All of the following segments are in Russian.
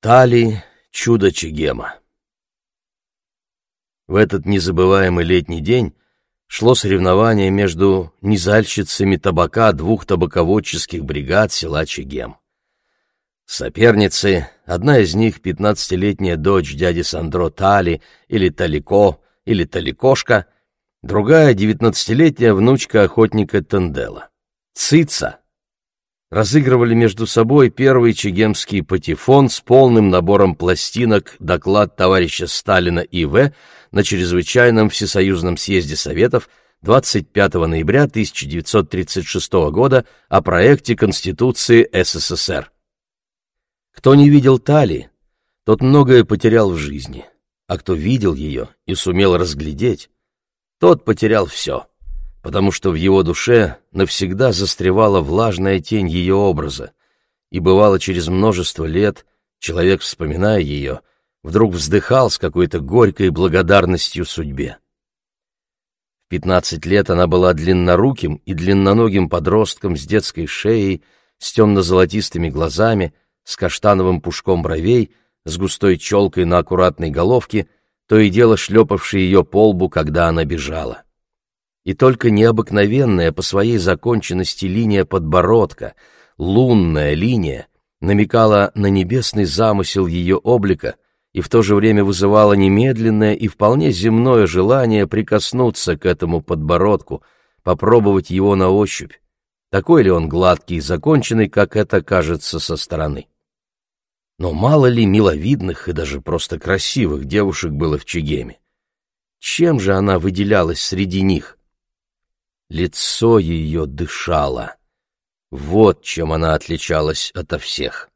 Тали — чудо Чегема. В этот незабываемый летний день шло соревнование между низальщицами табака двух табаководческих бригад села Чегем. Соперницы, одна из них пятнадцатилетняя дочь дяди Сандро Тали, или Талико, или Таликошка, другая девятнадцатилетняя внучка охотника Тендела. Цица разыгрывали между собой первый чегемский патефон с полным набором пластинок «Доклад товарища Сталина И.В. на чрезвычайном Всесоюзном съезде Советов 25 ноября 1936 года о проекте Конституции СССР. Кто не видел Тали, тот многое потерял в жизни, а кто видел ее и сумел разглядеть, тот потерял все, потому что в его душе навсегда застревала влажная тень ее образа, и бывало через множество лет человек, вспоминая ее, вдруг вздыхал с какой-то горькой благодарностью судьбе. В пятнадцать лет она была длинноруким и длинноногим подростком с детской шеей, с темно-золотистыми глазами, с каштановым пушком бровей, с густой челкой на аккуратной головке, то и дело шлепавшей ее по лбу, когда она бежала. И только необыкновенная по своей законченности линия подбородка, лунная линия, намекала на небесный замысел ее облика и в то же время вызывала немедленное и вполне земное желание прикоснуться к этому подбородку, попробовать его на ощупь. Такой ли он гладкий и законченный, как это кажется со стороны? Но мало ли миловидных и даже просто красивых девушек было в Чегеме. Чем же она выделялась среди них? Лицо ее дышало. Вот чем она отличалась ото всех.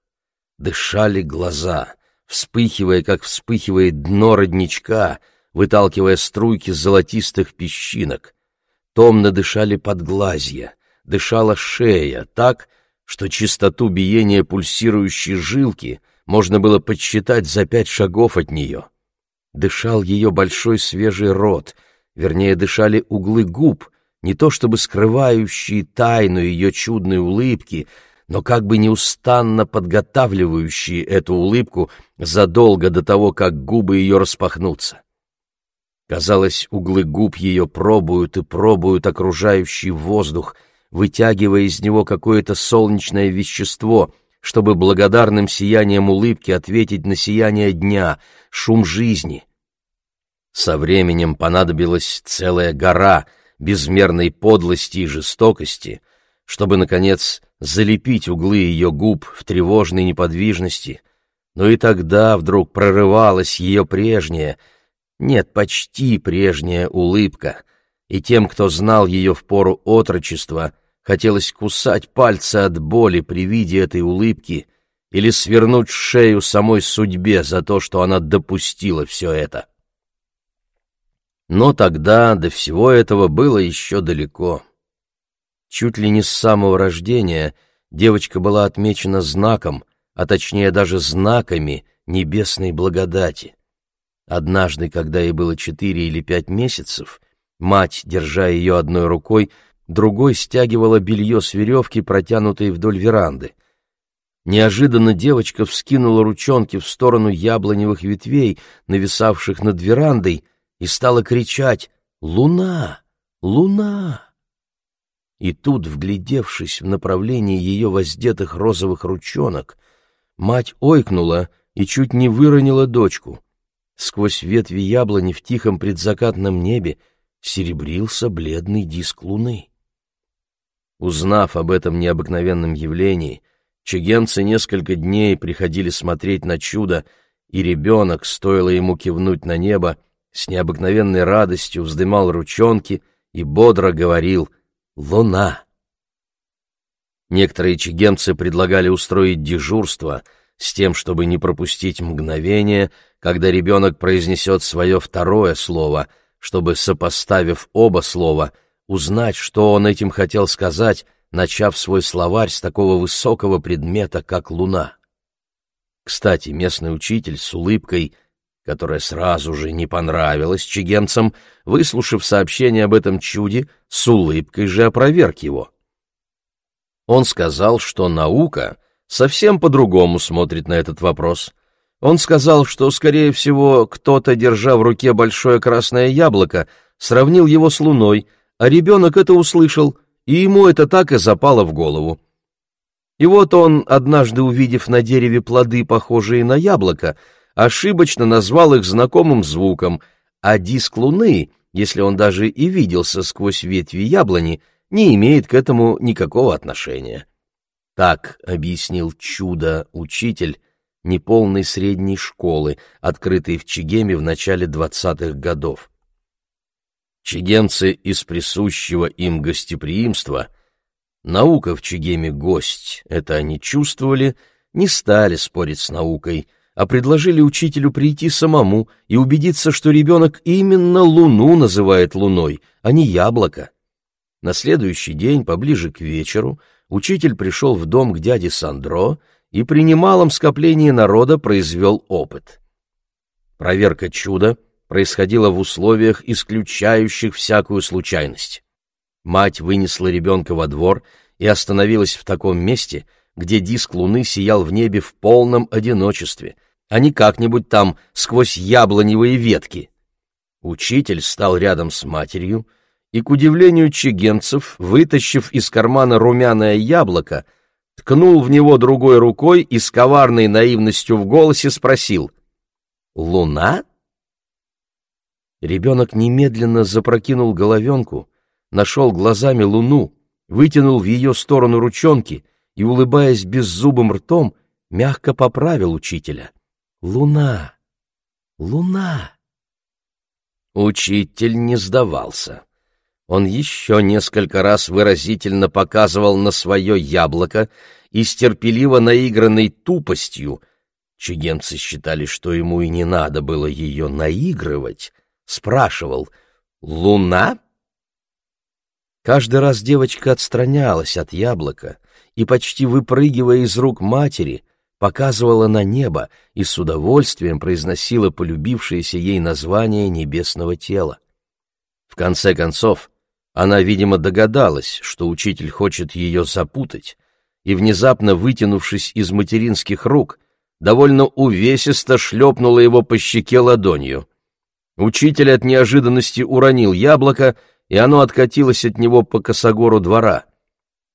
Дышали глаза, вспыхивая, как вспыхивает дно родничка, выталкивая струйки золотистых песчинок. Томно дышали подглазья, дышала шея так, что чистоту биения пульсирующей жилки можно было подсчитать за пять шагов от нее. Дышал ее большой свежий рот, вернее, дышали углы губ, не то чтобы скрывающие тайну ее чудной улыбки, но как бы неустанно подготавливающие эту улыбку задолго до того, как губы ее распахнутся. Казалось, углы губ ее пробуют и пробуют окружающий воздух, вытягивая из него какое-то солнечное вещество, чтобы благодарным сиянием улыбки ответить на сияние дня, шум жизни. Со временем понадобилась целая гора безмерной подлости и жестокости, чтобы, наконец, залепить углы ее губ в тревожной неподвижности, но и тогда вдруг прорывалась ее прежняя, нет, почти прежняя улыбка, и тем, кто знал ее в пору отрочества, Хотелось кусать пальцы от боли при виде этой улыбки или свернуть шею самой судьбе за то, что она допустила все это. Но тогда до всего этого было еще далеко. Чуть ли не с самого рождения девочка была отмечена знаком, а точнее даже знаками небесной благодати. Однажды, когда ей было четыре или пять месяцев, мать, держа ее одной рукой, другой стягивала белье с веревки, протянутой вдоль веранды. Неожиданно девочка вскинула ручонки в сторону яблоневых ветвей, нависавших над верандой, и стала кричать «Луна! Луна!». И тут, вглядевшись в направлении ее воздетых розовых ручонок, мать ойкнула и чуть не выронила дочку. Сквозь ветви яблони в тихом предзакатном небе серебрился бледный диск луны. Узнав об этом необыкновенном явлении, чегемцы несколько дней приходили смотреть на чудо, и ребенок, стоило ему кивнуть на небо, с необыкновенной радостью вздымал ручонки и бодро говорил «Луна!». Некоторые чегемцы предлагали устроить дежурство с тем, чтобы не пропустить мгновение, когда ребенок произнесет свое второе слово, чтобы, сопоставив оба слова, узнать, что он этим хотел сказать, начав свой словарь с такого высокого предмета, как луна. Кстати, местный учитель с улыбкой, которая сразу же не понравилась чигенцам, выслушав сообщение об этом чуде, с улыбкой же опроверг его. Он сказал, что наука совсем по-другому смотрит на этот вопрос, Он сказал, что, скорее всего, кто-то, держа в руке большое красное яблоко, сравнил его с луной, а ребенок это услышал, и ему это так и запало в голову. И вот он, однажды увидев на дереве плоды, похожие на яблоко, ошибочно назвал их знакомым звуком, а диск луны, если он даже и виделся сквозь ветви яблони, не имеет к этому никакого отношения. Так объяснил чудо-учитель неполной средней школы, открытой в Чигеме в начале двадцатых годов. Чигемцы из присущего им гостеприимства, наука в Чигеме гость, это они чувствовали, не стали спорить с наукой, а предложили учителю прийти самому и убедиться, что ребенок именно луну называет луной, а не яблоко. На следующий день, поближе к вечеру, учитель пришел в дом к дяде Сандро и при немалом скоплении народа произвел опыт. Проверка чуда происходила в условиях, исключающих всякую случайность. Мать вынесла ребенка во двор и остановилась в таком месте, где диск луны сиял в небе в полном одиночестве, а не как-нибудь там сквозь яблоневые ветки. Учитель стал рядом с матерью, и, к удивлению чигенцев, вытащив из кармана румяное яблоко, ткнул в него другой рукой и с коварной наивностью в голосе спросил «Луна?» Ребенок немедленно запрокинул головенку, нашел глазами луну, вытянул в ее сторону ручонки и, улыбаясь беззубым ртом, мягко поправил учителя. «Луна! Луна!» Учитель не сдавался. Он еще несколько раз выразительно показывал на свое яблоко и с терпеливо наигранной тупостью, чигенцы считали, что ему и не надо было ее наигрывать, спрашивал «Луна?» Каждый раз девочка отстранялась от яблока и, почти выпрыгивая из рук матери, показывала на небо и с удовольствием произносила полюбившееся ей название небесного тела. В конце концов, она, видимо, догадалась, что учитель хочет ее запутать, и, внезапно вытянувшись из материнских рук, довольно увесисто шлепнула его по щеке ладонью. Учитель от неожиданности уронил яблоко, и оно откатилось от него по косогору двора.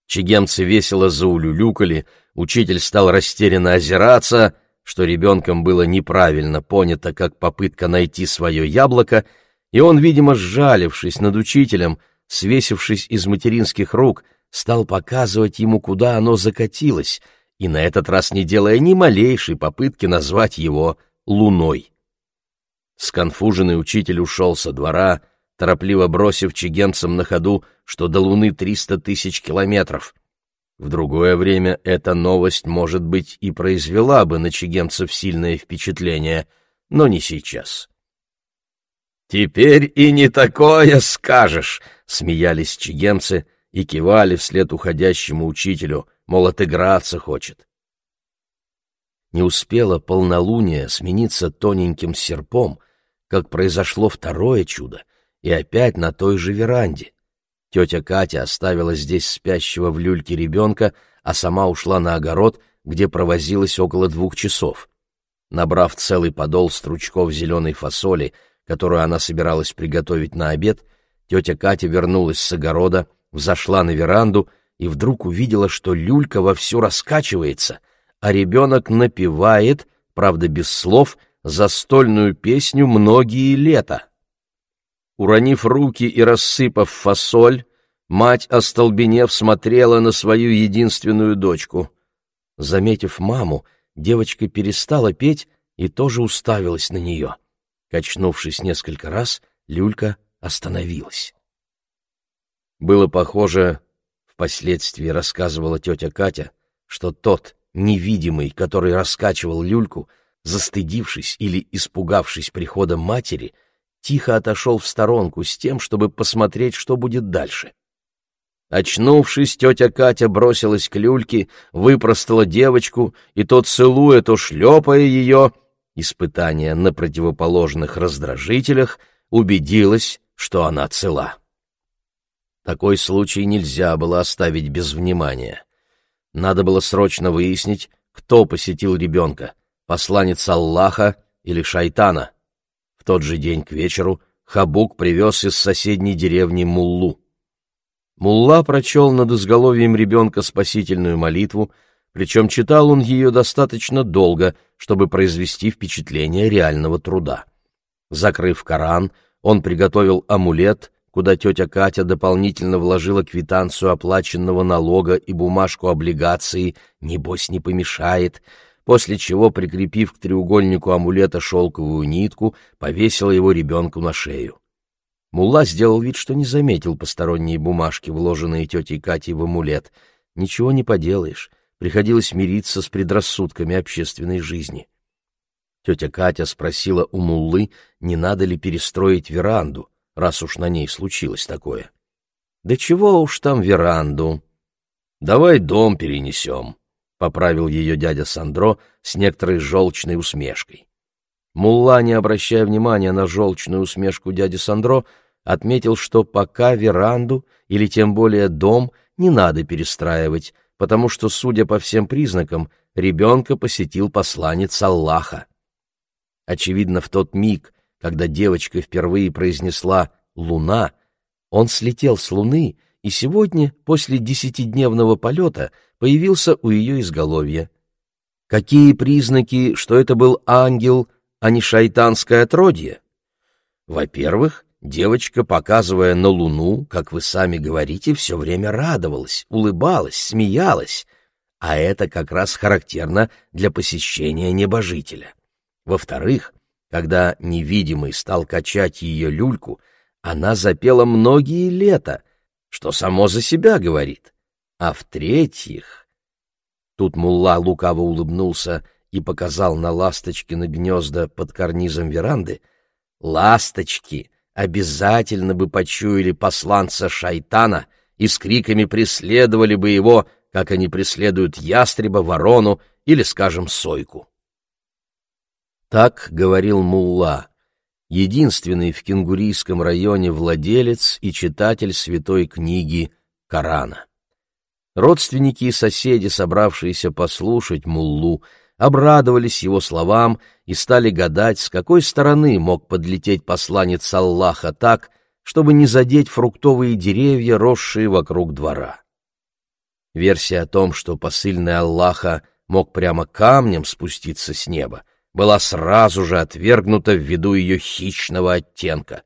Чигемцы весело заулюлюкали, учитель стал растерянно озираться, что ребенком было неправильно понято как попытка найти свое яблоко, и он, видимо, сжалившись над учителем, свесившись из материнских рук, стал показывать ему, куда оно закатилось, и на этот раз не делая ни малейшей попытки назвать его луной. Сконфуженный учитель ушел со двора, торопливо бросив чигенцам на ходу, что до Луны триста тысяч километров. В другое время эта новость, может быть, и произвела бы на чигенцев сильное впечатление, но не сейчас. «Теперь и не такое скажешь!» — смеялись чигенцы и кивали вслед уходящему учителю, мол, отыграться хочет. Не успело полнолуние смениться тоненьким серпом, как произошло второе чудо, и опять на той же веранде. Тетя Катя оставила здесь спящего в люльке ребенка, а сама ушла на огород, где провозилась около двух часов. Набрав целый подол стручков зеленой фасоли, которую она собиралась приготовить на обед, тетя Катя вернулась с огорода, взошла на веранду и вдруг увидела, что люлька вовсю раскачивается, а ребенок напевает, правда без слов, застольную песню «Многие лета». Уронив руки и рассыпав фасоль, мать, остолбенев, смотрела на свою единственную дочку. Заметив маму, девочка перестала петь и тоже уставилась на нее. Качнувшись несколько раз, люлька остановилась. Было похоже, впоследствии рассказывала тетя Катя, что тот, невидимый, который раскачивал люльку, застыдившись или испугавшись прихода матери, тихо отошел в сторонку с тем, чтобы посмотреть, что будет дальше. Очнувшись, тетя Катя бросилась к люльке, выпростала девочку, и тот, целуя, то шлепая ее, испытание на противоположных раздражителях, убедилась, что она цела. Такой случай нельзя было оставить без внимания. Надо было срочно выяснить, кто посетил ребенка, посланец Аллаха или шайтана. Тот же день к вечеру Хабук привез из соседней деревни Муллу. Мулла прочел над изголовьем ребенка спасительную молитву, причем читал он ее достаточно долго, чтобы произвести впечатление реального труда. Закрыв Коран, он приготовил амулет, куда тетя Катя дополнительно вложила квитанцию оплаченного налога и бумажку облигации «Небось не помешает», после чего, прикрепив к треугольнику амулета шелковую нитку, повесила его ребенку на шею. Мулла сделал вид, что не заметил посторонние бумажки, вложенные тетей Катей в амулет. Ничего не поделаешь, приходилось мириться с предрассудками общественной жизни. Тетя Катя спросила у Муллы, не надо ли перестроить веранду, раз уж на ней случилось такое. «Да чего уж там веранду? Давай дом перенесем», — поправил ее дядя Сандро с некоторой желчной усмешкой. Мулла, не обращая внимания на желчную усмешку дяди Сандро, отметил, что пока веранду или тем более дом не надо перестраивать, потому что, судя по всем признакам, ребенка посетил посланец Аллаха. Очевидно, в тот миг, когда девочка впервые произнесла «Луна», он слетел с Луны и сегодня, после десятидневного полета, появился у ее изголовья. Какие признаки, что это был ангел, а не шайтанское отродье? Во-первых, девочка, показывая на луну, как вы сами говорите, все время радовалась, улыбалась, смеялась, а это как раз характерно для посещения небожителя. Во-вторых, когда невидимый стал качать ее люльку, она запела многие лета, что само за себя говорит. А в-третьих... Тут мулла лукаво улыбнулся и показал на ласточкины гнезда под карнизом веранды. Ласточки обязательно бы почуяли посланца шайтана и с криками преследовали бы его, как они преследуют ястреба, ворону или, скажем, сойку. Так говорил мулла, единственный в кенгурийском районе владелец и читатель святой книги Корана. Родственники и соседи, собравшиеся послушать Муллу, обрадовались его словам и стали гадать, с какой стороны мог подлететь посланец Аллаха так, чтобы не задеть фруктовые деревья, росшие вокруг двора. Версия о том, что посыльный Аллаха мог прямо камнем спуститься с неба, была сразу же отвергнута ввиду ее хищного оттенка.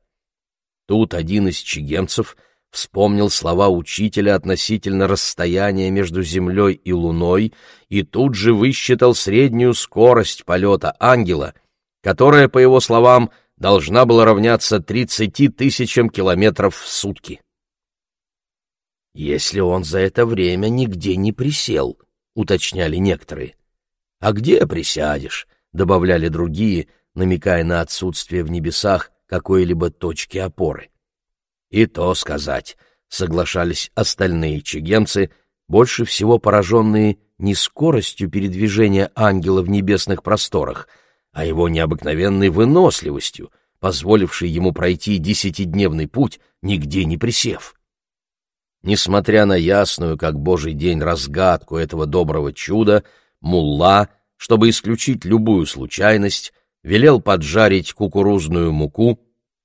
Тут один из чигемцев — вспомнил слова учителя относительно расстояния между Землей и Луной и тут же высчитал среднюю скорость полета ангела, которая, по его словам, должна была равняться 30 тысячам километров в сутки. «Если он за это время нигде не присел», — уточняли некоторые. «А где присядешь?» — добавляли другие, намекая на отсутствие в небесах какой-либо точки опоры. И то сказать, соглашались остальные чегемцы, больше всего пораженные не скоростью передвижения ангела в небесных просторах, а его необыкновенной выносливостью, позволившей ему пройти десятидневный путь, нигде не присев. Несмотря на ясную, как божий день, разгадку этого доброго чуда, мулла, чтобы исключить любую случайность, велел поджарить кукурузную муку,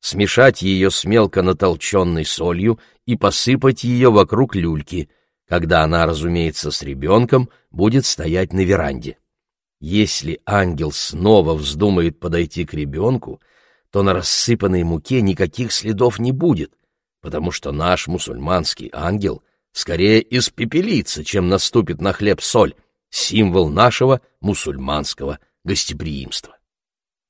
смешать ее с мелко натолченной солью и посыпать ее вокруг люльки, когда она, разумеется, с ребенком будет стоять на веранде. Если ангел снова вздумает подойти к ребенку, то на рассыпанной муке никаких следов не будет, потому что наш мусульманский ангел скорее испепелится, чем наступит на хлеб-соль, символ нашего мусульманского гостеприимства.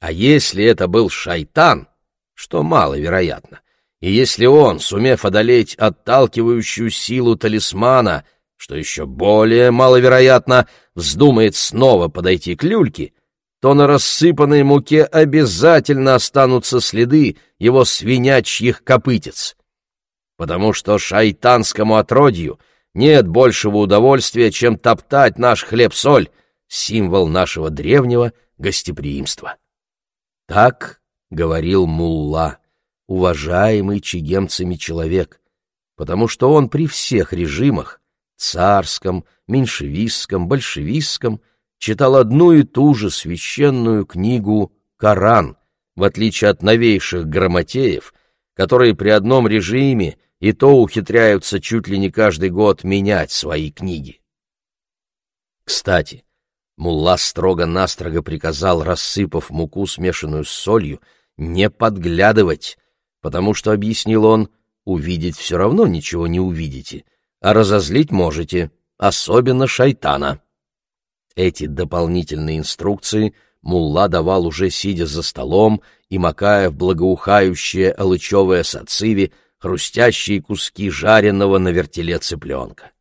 А если это был шайтан — что маловероятно. И если он, сумев одолеть отталкивающую силу талисмана, что еще более маловероятно, вздумает снова подойти к люльке, то на рассыпанной муке обязательно останутся следы его свинячьих копытец. Потому что шайтанскому отродью нет большего удовольствия, чем топтать наш хлеб-соль, символ нашего древнего гостеприимства. Так говорил мулла, уважаемый чигемцами человек, потому что он при всех режимах, царском, меньшевистском, большевистском, читал одну и ту же священную книгу «Коран», в отличие от новейших грамотеев, которые при одном режиме и то ухитряются чуть ли не каждый год менять свои книги. Кстати, Мулла строго-настрого приказал, рассыпав муку, смешанную с солью, не подглядывать, потому что, объяснил он, увидеть все равно ничего не увидите, а разозлить можете, особенно шайтана. Эти дополнительные инструкции Мулла давал уже сидя за столом и макая в благоухающее алычевое сациви хрустящие куски жареного на вертеле цыпленка.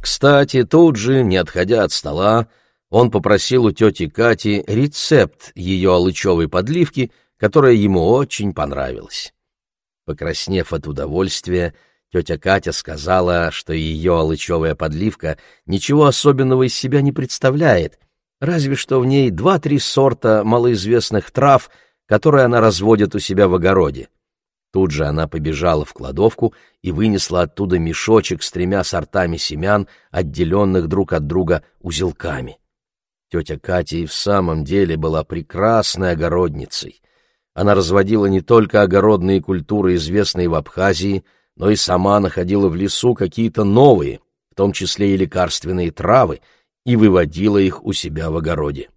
Кстати, тут же, не отходя от стола, он попросил у тети Кати рецепт ее алычевой подливки, которая ему очень понравилась. Покраснев от удовольствия, тетя Катя сказала, что ее алычевая подливка ничего особенного из себя не представляет, разве что в ней два-три сорта малоизвестных трав, которые она разводит у себя в огороде. Тут же она побежала в кладовку и вынесла оттуда мешочек с тремя сортами семян, отделенных друг от друга узелками. Тетя Катя и в самом деле была прекрасной огородницей. Она разводила не только огородные культуры, известные в Абхазии, но и сама находила в лесу какие-то новые, в том числе и лекарственные травы, и выводила их у себя в огороде.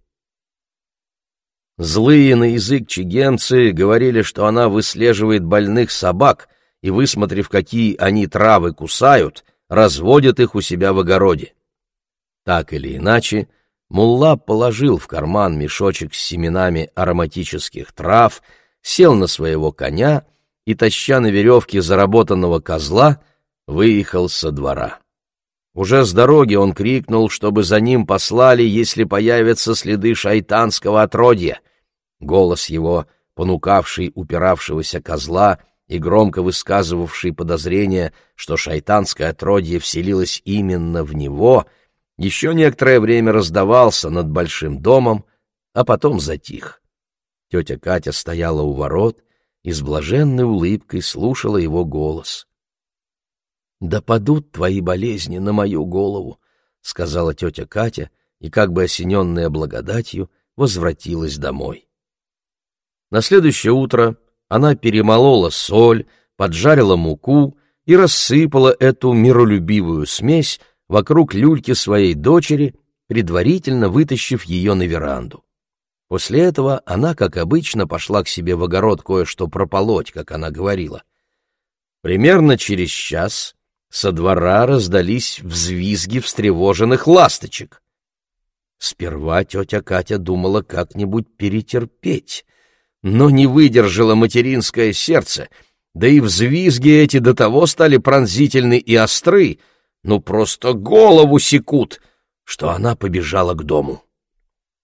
Злые на язык чигенцы говорили, что она выслеживает больных собак и, высмотрев, какие они травы кусают, разводит их у себя в огороде. Так или иначе, Мулла положил в карман мешочек с семенами ароматических трав, сел на своего коня и, таща на веревке заработанного козла, выехал со двора. Уже с дороги он крикнул, чтобы за ним послали, если появятся следы шайтанского отродья. Голос его, понукавший упиравшегося козла и громко высказывавший подозрение, что шайтанское отродье вселилось именно в него, еще некоторое время раздавался над большим домом, а потом затих. Тетя Катя стояла у ворот и с блаженной улыбкой слушала его голос. «Да падут твои болезни на мою голову», — сказала тетя Катя, и, как бы осененная благодатью, возвратилась домой. На следующее утро она перемолола соль, поджарила муку и рассыпала эту миролюбивую смесь вокруг люльки своей дочери, предварительно вытащив ее на веранду. После этого она, как обычно, пошла к себе в огород кое-что прополоть, как она говорила. Примерно через час со двора раздались взвизги встревоженных ласточек. Сперва тетя Катя думала как-нибудь перетерпеть, но не выдержало материнское сердце, да и взвизги эти до того стали пронзительны и остры, ну просто голову секут, что она побежала к дому.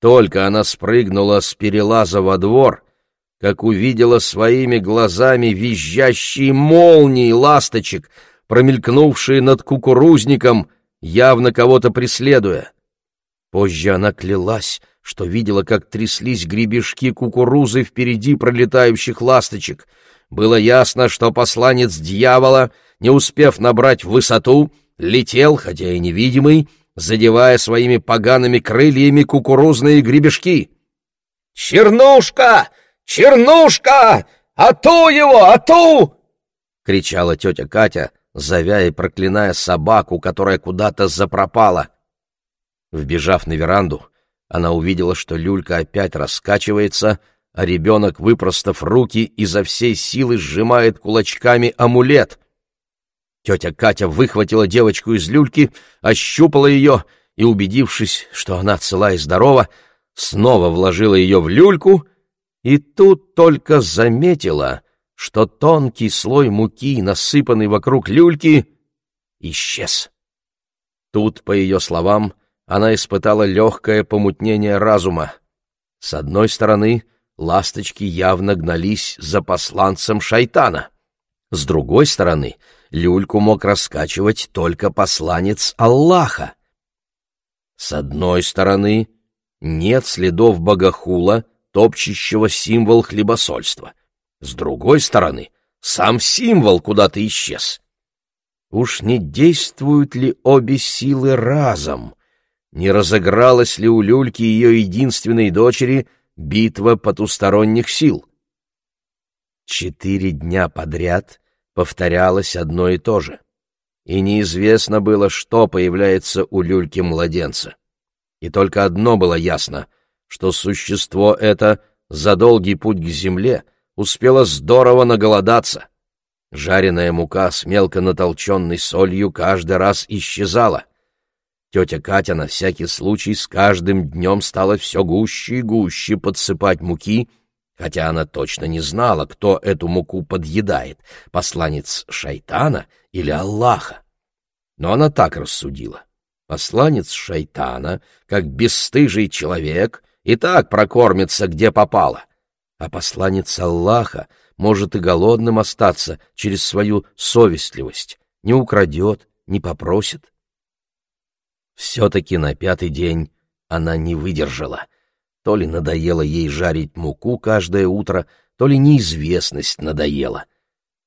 Только она спрыгнула с перелаза во двор, как увидела своими глазами визжащие молнии ласточек — промелькнувшие над кукурузником, явно кого-то преследуя. Позже она клялась, что видела, как тряслись гребешки кукурузы впереди пролетающих ласточек. Было ясно, что посланец дьявола, не успев набрать высоту, летел, хотя и невидимый, задевая своими погаными крыльями кукурузные гребешки. «Чернушка! Чернушка! Ату его! Ату!» — кричала тетя Катя, зовя и проклиная собаку, которая куда-то запропала. Вбежав на веранду, она увидела, что люлька опять раскачивается, а ребенок, выпростав руки, изо всей силы сжимает кулачками амулет. Тетя Катя выхватила девочку из люльки, ощупала ее и, убедившись, что она цела и здорова, снова вложила ее в люльку и тут только заметила — что тонкий слой муки, насыпанный вокруг люльки, исчез. Тут, по ее словам, она испытала легкое помутнение разума. С одной стороны, ласточки явно гнались за посланцем шайтана. С другой стороны, люльку мог раскачивать только посланец Аллаха. С одной стороны, нет следов богохула, топчущего символ хлебосольства. С другой стороны, сам символ куда-то исчез. Уж не действуют ли обе силы разом? не разыгралась ли у люльки ее единственной дочери битва потусторонних сил. Четыре дня подряд повторялось одно и то же, и неизвестно было, что появляется у люльки-младенца. И только одно было ясно, что существо это за долгий путь к земле успело здорово наголодаться. Жареная мука с мелко натолченной солью каждый раз исчезала. Тетя Катя на всякий случай с каждым днем стала все гуще и гуще подсыпать муки, хотя она точно не знала, кто эту муку подъедает, посланец шайтана или Аллаха. Но она так рассудила. Посланец шайтана, как бесстыжий человек, и так прокормится, где попало. А посланец Аллаха может и голодным остаться через свою совестливость, не украдет, не попросит. Все-таки на пятый день она не выдержала. То ли надоело ей жарить муку каждое утро, то ли неизвестность надоела.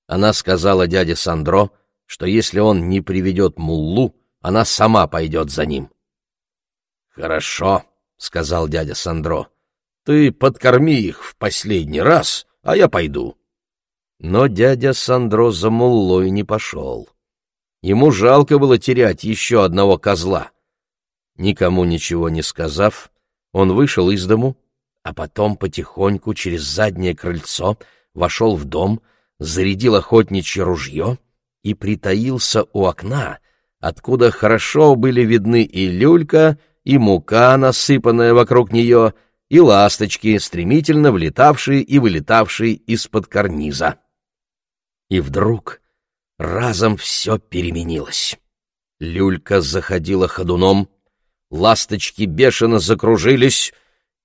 Она сказала дяде Сандро, что если он не приведет муллу, она сама пойдет за ним. «Хорошо», — сказал дядя Сандро, — «ты подкорми их в последний раз, а я пойду». Но дядя Сандро за муллой не пошел. Ему жалко было терять еще одного козла. Никому ничего не сказав, он вышел из дому, а потом потихоньку через заднее крыльцо вошел в дом, зарядил охотничье ружье и притаился у окна, откуда хорошо были видны и люлька, и мука, насыпанная вокруг нее, и ласточки, стремительно влетавшие и вылетавшие из-под карниза. И вдруг разом все переменилось. Люлька заходила ходуном, ласточки бешено закружились,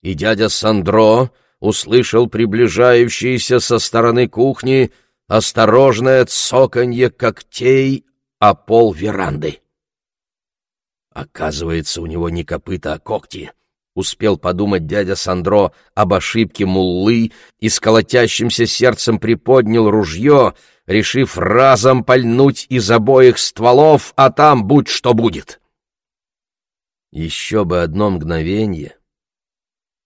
и дядя Сандро услышал приближающееся со стороны кухни осторожное цоканье когтей о пол веранды. Оказывается, у него не копыта, а когти. Успел подумать дядя Сандро об ошибке муллы и с колотящимся сердцем приподнял ружье, решив разом пальнуть из обоих стволов, а там будь что будет. Еще бы одно мгновение,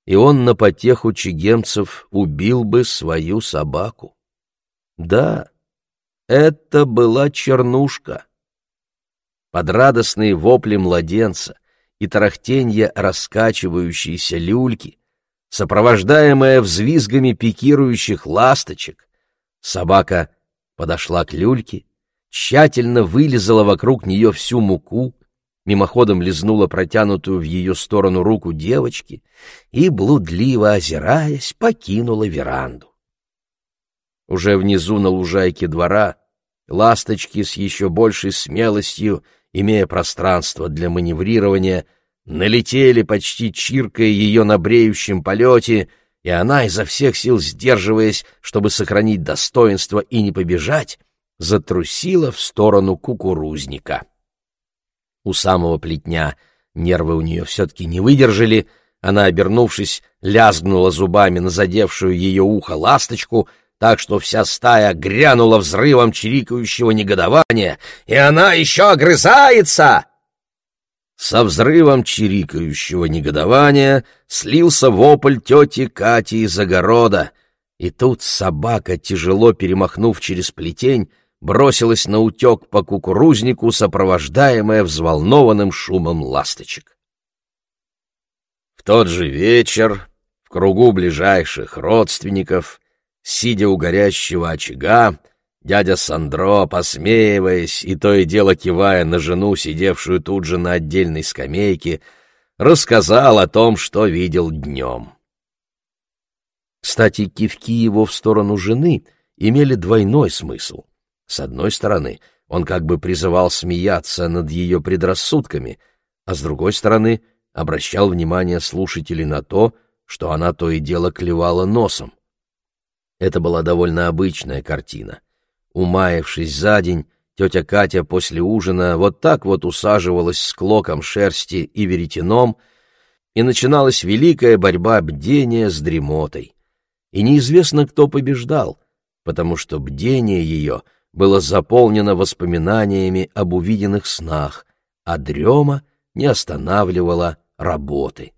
и он на потеху чигемцев убил бы свою собаку. Да, это была чернушка. Под радостные вопли младенца и тарахтенье раскачивающейся люльки, сопровождаемая взвизгами пикирующих ласточек, собака подошла к люльке, тщательно вылизала вокруг нее всю муку, мимоходом лизнула протянутую в ее сторону руку девочки и, блудливо озираясь, покинула веранду. Уже внизу на лужайке двора ласточки с еще большей смелостью, имея пространство для маневрирования, налетели, почти чиркая ее на бреющем полете, и она, изо всех сил сдерживаясь, чтобы сохранить достоинство и не побежать, затрусила в сторону кукурузника. У самого плетня. Нервы у нее все-таки не выдержали, она, обернувшись, лязгнула зубами на задевшую ее ухо ласточку, так что вся стая грянула взрывом чирикающего негодования, и она еще огрызается! Со взрывом чирикающего негодования слился вопль тети Кати из огорода, и тут собака, тяжело перемахнув через плетень, бросилась на утек по кукурузнику, сопровождаемая взволнованным шумом ласточек. В тот же вечер в кругу ближайших родственников, сидя у горящего очага, дядя Сандро, посмеиваясь и то и дело кивая на жену, сидевшую тут же на отдельной скамейке, рассказал о том, что видел днем. Кстати, кивки его в сторону жены имели двойной смысл — с одной стороны, он как бы призывал смеяться над ее предрассудками, а с другой стороны, обращал внимание слушателей на то, что она то и дело клевала носом. Это была довольно обычная картина. Умаявшись за день, тетя Катя после ужина вот так вот усаживалась с клоком шерсти и веретеном, и начиналась великая борьба бдения с дремотой. И неизвестно, кто побеждал, потому что бдение ее было заполнено воспоминаниями об увиденных снах, а дрема не останавливала работы.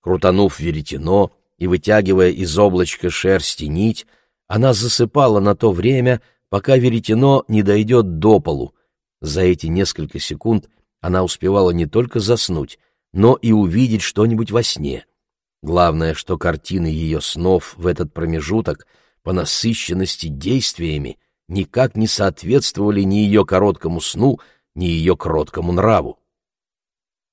Крутанув веретено и вытягивая из облачка шерсти нить, она засыпала на то время, пока веретено не дойдет до полу. За эти несколько секунд она успевала не только заснуть, но и увидеть что-нибудь во сне. Главное, что картины ее снов в этот промежуток по насыщенности действиями никак не соответствовали ни ее короткому сну, ни ее кроткому нраву.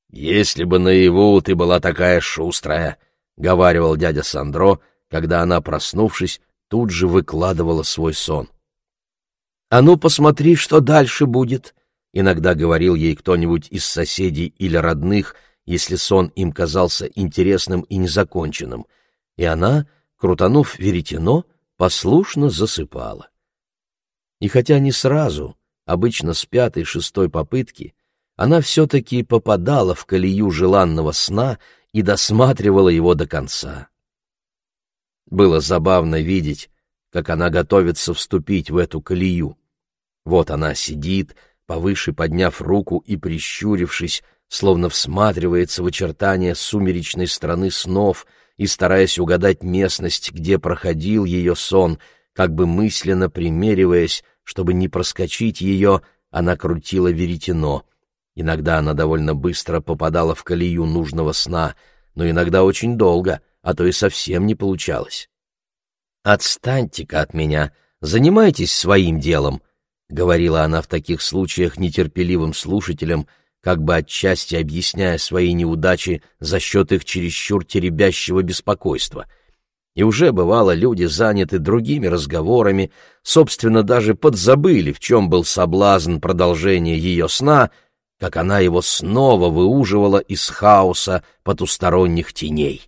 «Если бы наяву ты была такая шустрая», — говаривал дядя Сандро, когда она, проснувшись, тут же выкладывала свой сон. «А ну, посмотри, что дальше будет», — иногда говорил ей кто-нибудь из соседей или родных, если сон им казался интересным и незаконченным, и она, крутанув веретено, послушно засыпала. И хотя не сразу, обычно с пятой-шестой попытки, она все-таки попадала в колею желанного сна и досматривала его до конца. Было забавно видеть, как она готовится вступить в эту колею. Вот она сидит, повыше подняв руку и прищурившись, словно всматривается в очертания сумеречной страны снов и стараясь угадать местность, где проходил ее сон, как бы мысленно примериваясь, чтобы не проскочить ее, она крутила веретено. Иногда она довольно быстро попадала в колею нужного сна, но иногда очень долго, а то и совсем не получалось. «Отстаньте-ка от меня, занимайтесь своим делом», — говорила она в таких случаях нетерпеливым слушателям, как бы отчасти объясняя свои неудачи за счет их чересчур теребящего беспокойства — и уже, бывало, люди заняты другими разговорами, собственно, даже подзабыли, в чем был соблазн продолжения ее сна, как она его снова выуживала из хаоса потусторонних теней.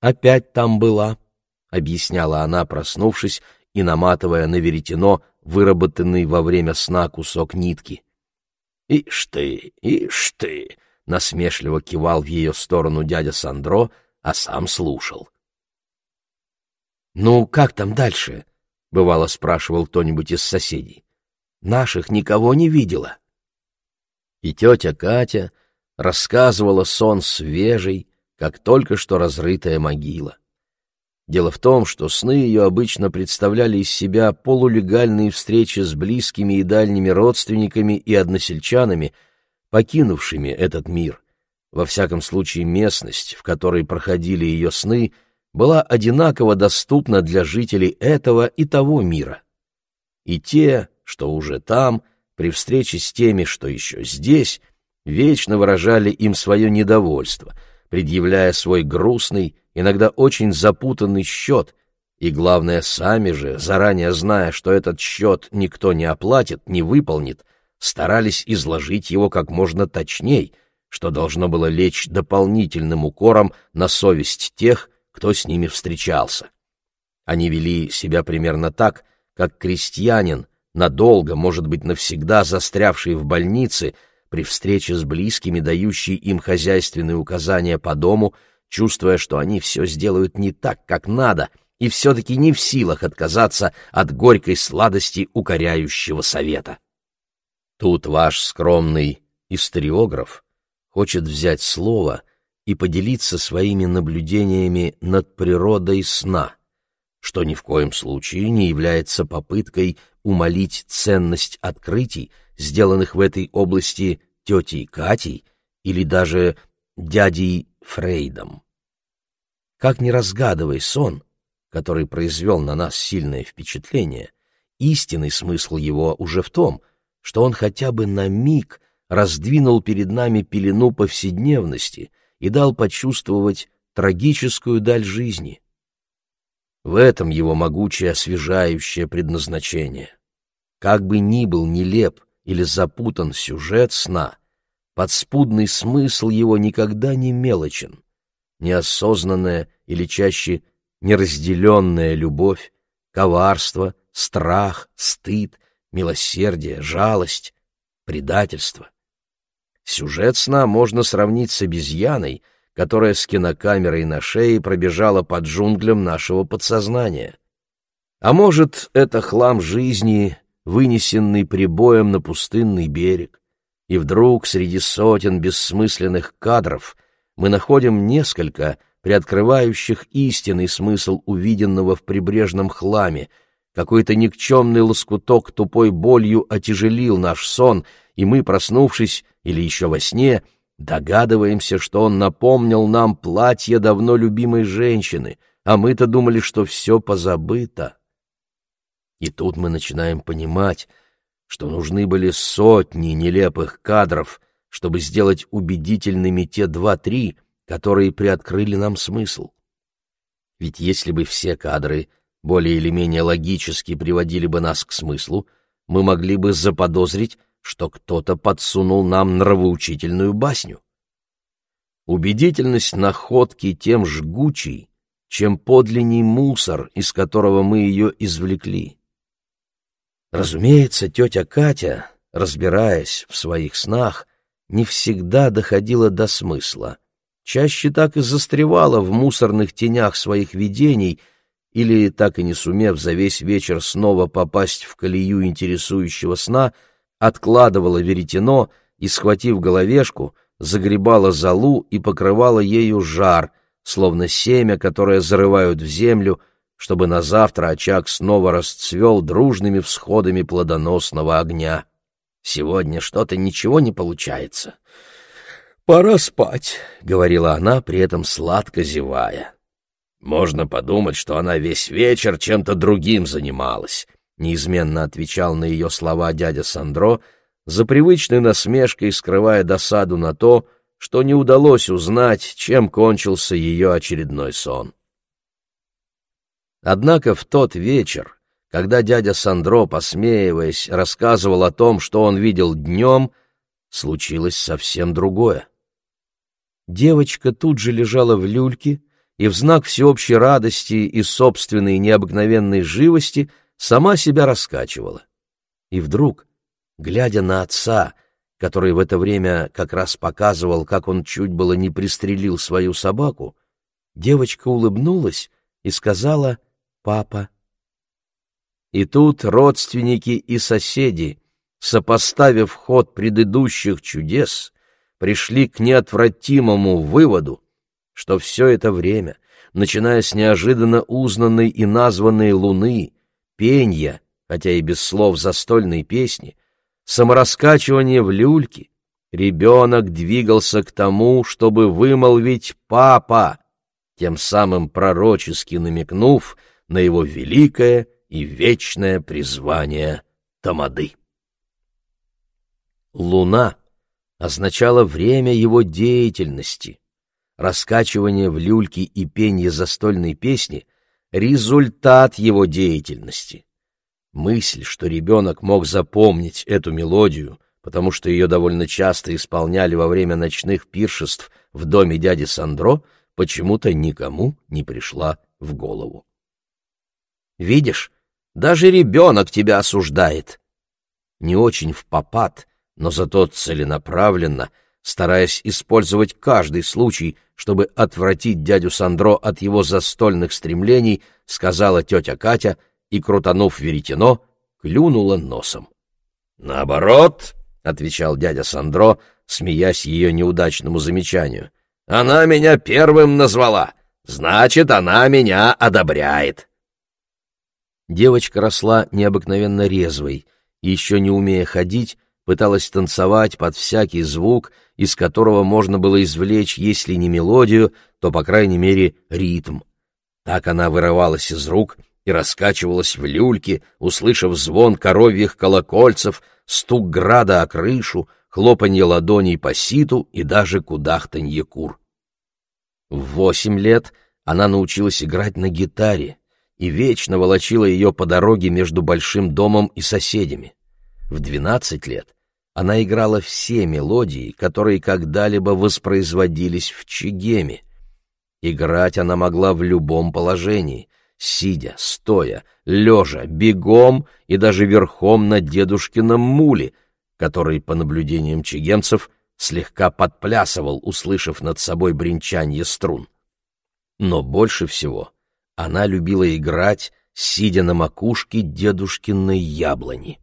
«Опять там была», — объясняла она, проснувшись и наматывая на веретено выработанный во время сна кусок нитки. «Ишь ты, ишь ты!» — насмешливо кивал в ее сторону дядя Сандро, а сам слушал. «Ну, как там дальше?» — бывало спрашивал кто-нибудь из соседей. «Наших никого не видела». И тетя Катя рассказывала сон свежий, как только что разрытая могила. Дело в том, что сны ее обычно представляли из себя полулегальные встречи с близкими и дальними родственниками и односельчанами, покинувшими этот мир. Во всяком случае, местность, в которой проходили ее сны — была одинаково доступна для жителей этого и того мира. И те, что уже там, при встрече с теми, что еще здесь, вечно выражали им свое недовольство, предъявляя свой грустный, иногда очень запутанный счет, и, главное, сами же, заранее зная, что этот счет никто не оплатит, не выполнит, старались изложить его как можно точней, что должно было лечь дополнительным укором на совесть тех, кто с ними встречался. Они вели себя примерно так, как крестьянин, надолго, может быть, навсегда застрявший в больнице, при встрече с близкими, дающий им хозяйственные указания по дому, чувствуя, что они все сделают не так, как надо, и все-таки не в силах отказаться от горькой сладости укоряющего совета. Тут ваш скромный историограф хочет взять слово — и поделиться своими наблюдениями над природой сна, что ни в коем случае не является попыткой умолить ценность открытий, сделанных в этой области тетей Катей или даже дядей Фрейдом. Как ни разгадывай сон, который произвел на нас сильное впечатление, истинный смысл его уже в том, что он хотя бы на миг раздвинул перед нами пелену повседневности — и дал почувствовать трагическую даль жизни. В этом его могучее освежающее предназначение. Как бы ни был нелеп или запутан сюжет сна, подспудный смысл его никогда не мелочен. Неосознанная или чаще неразделенная любовь, коварство, страх, стыд, милосердие, жалость, предательство. Сюжет сна можно сравнить с обезьяной, которая с кинокамерой на шее пробежала по джунглям нашего подсознания. А может, это хлам жизни, вынесенный прибоем на пустынный берег. И вдруг среди сотен бессмысленных кадров мы находим несколько, приоткрывающих истинный смысл увиденного в прибрежном хламе. Какой-то никчемный лоскуток тупой болью отяжелил наш сон, и мы, проснувшись или еще во сне, догадываемся, что он напомнил нам платье давно любимой женщины, а мы-то думали, что все позабыто. И тут мы начинаем понимать, что нужны были сотни нелепых кадров, чтобы сделать убедительными те два-три, которые приоткрыли нам смысл. Ведь если бы все кадры более или менее логически приводили бы нас к смыслу, мы могли бы заподозрить, что кто-то подсунул нам нравоучительную басню. Убедительность находки тем жгучей, чем подлинней мусор, из которого мы ее извлекли. Разумеется, тетя Катя, разбираясь в своих снах, не всегда доходила до смысла. Чаще так и застревала в мусорных тенях своих видений или, так и не сумев за весь вечер снова попасть в колею интересующего сна, откладывала веретено и, схватив головешку, загребала золу и покрывала ею жар, словно семя, которое зарывают в землю — чтобы на завтра очаг снова расцвел дружными всходами плодоносного огня. Сегодня что-то ничего не получается. «Пора спать», — говорила она, при этом сладко зевая. «Можно подумать, что она весь вечер чем-то другим занималась», — неизменно отвечал на ее слова дядя Сандро, за привычной насмешкой скрывая досаду на то, что не удалось узнать, чем кончился ее очередной сон. Однако в тот вечер, когда дядя Сандро, посмеиваясь, рассказывал о том, что он видел днем, случилось совсем другое. Девочка тут же лежала в люльке и в знак всеобщей радости и собственной необыкновенной живости сама себя раскачивала. И вдруг, глядя на отца, который в это время как раз показывал, как он чуть было не пристрелил свою собаку, девочка улыбнулась и сказала — папа. И тут родственники и соседи, сопоставив ход предыдущих чудес, пришли к неотвратимому выводу, что все это время, начиная с неожиданно узнанной и названной луны, пенья, хотя и без слов застольной песни, самораскачивание в люльке, ребенок двигался к тому, чтобы вымолвить «папа», тем самым пророчески намекнув, на его великое и вечное призвание Тамады. Луна означала время его деятельности, раскачивание в люльке и пение застольной песни — результат его деятельности. Мысль, что ребенок мог запомнить эту мелодию, потому что ее довольно часто исполняли во время ночных пиршеств в доме дяди Сандро, почему-то никому не пришла в голову. Видишь, даже ребенок тебя осуждает. Не очень в попад, но зато целенаправленно, стараясь использовать каждый случай, чтобы отвратить дядю Сандро от его застольных стремлений, сказала тетя Катя и, крутанув веретено, клюнула носом. «Наоборот», — отвечал дядя Сандро, смеясь ее неудачному замечанию, — «она меня первым назвала, значит, она меня одобряет». Девочка росла необыкновенно резвой, еще не умея ходить, пыталась танцевать под всякий звук, из которого можно было извлечь, если не мелодию, то, по крайней мере, ритм. Так она вырывалась из рук и раскачивалась в люльке, услышав звон коровьих колокольцев, стук града о крышу, хлопанье ладоней по ситу и даже кудахтанье кур. В восемь лет она научилась играть на гитаре, и вечно волочила ее по дороге между большим домом и соседями. В двенадцать лет она играла все мелодии, которые когда-либо воспроизводились в Чигеме. Играть она могла в любом положении, сидя, стоя, лежа, бегом и даже верхом на дедушкином муле, который, по наблюдениям чигемцев, слегка подплясывал, услышав над собой бренчанье струн. Но больше всего она любила играть, сидя на макушке дедушкиной яблони.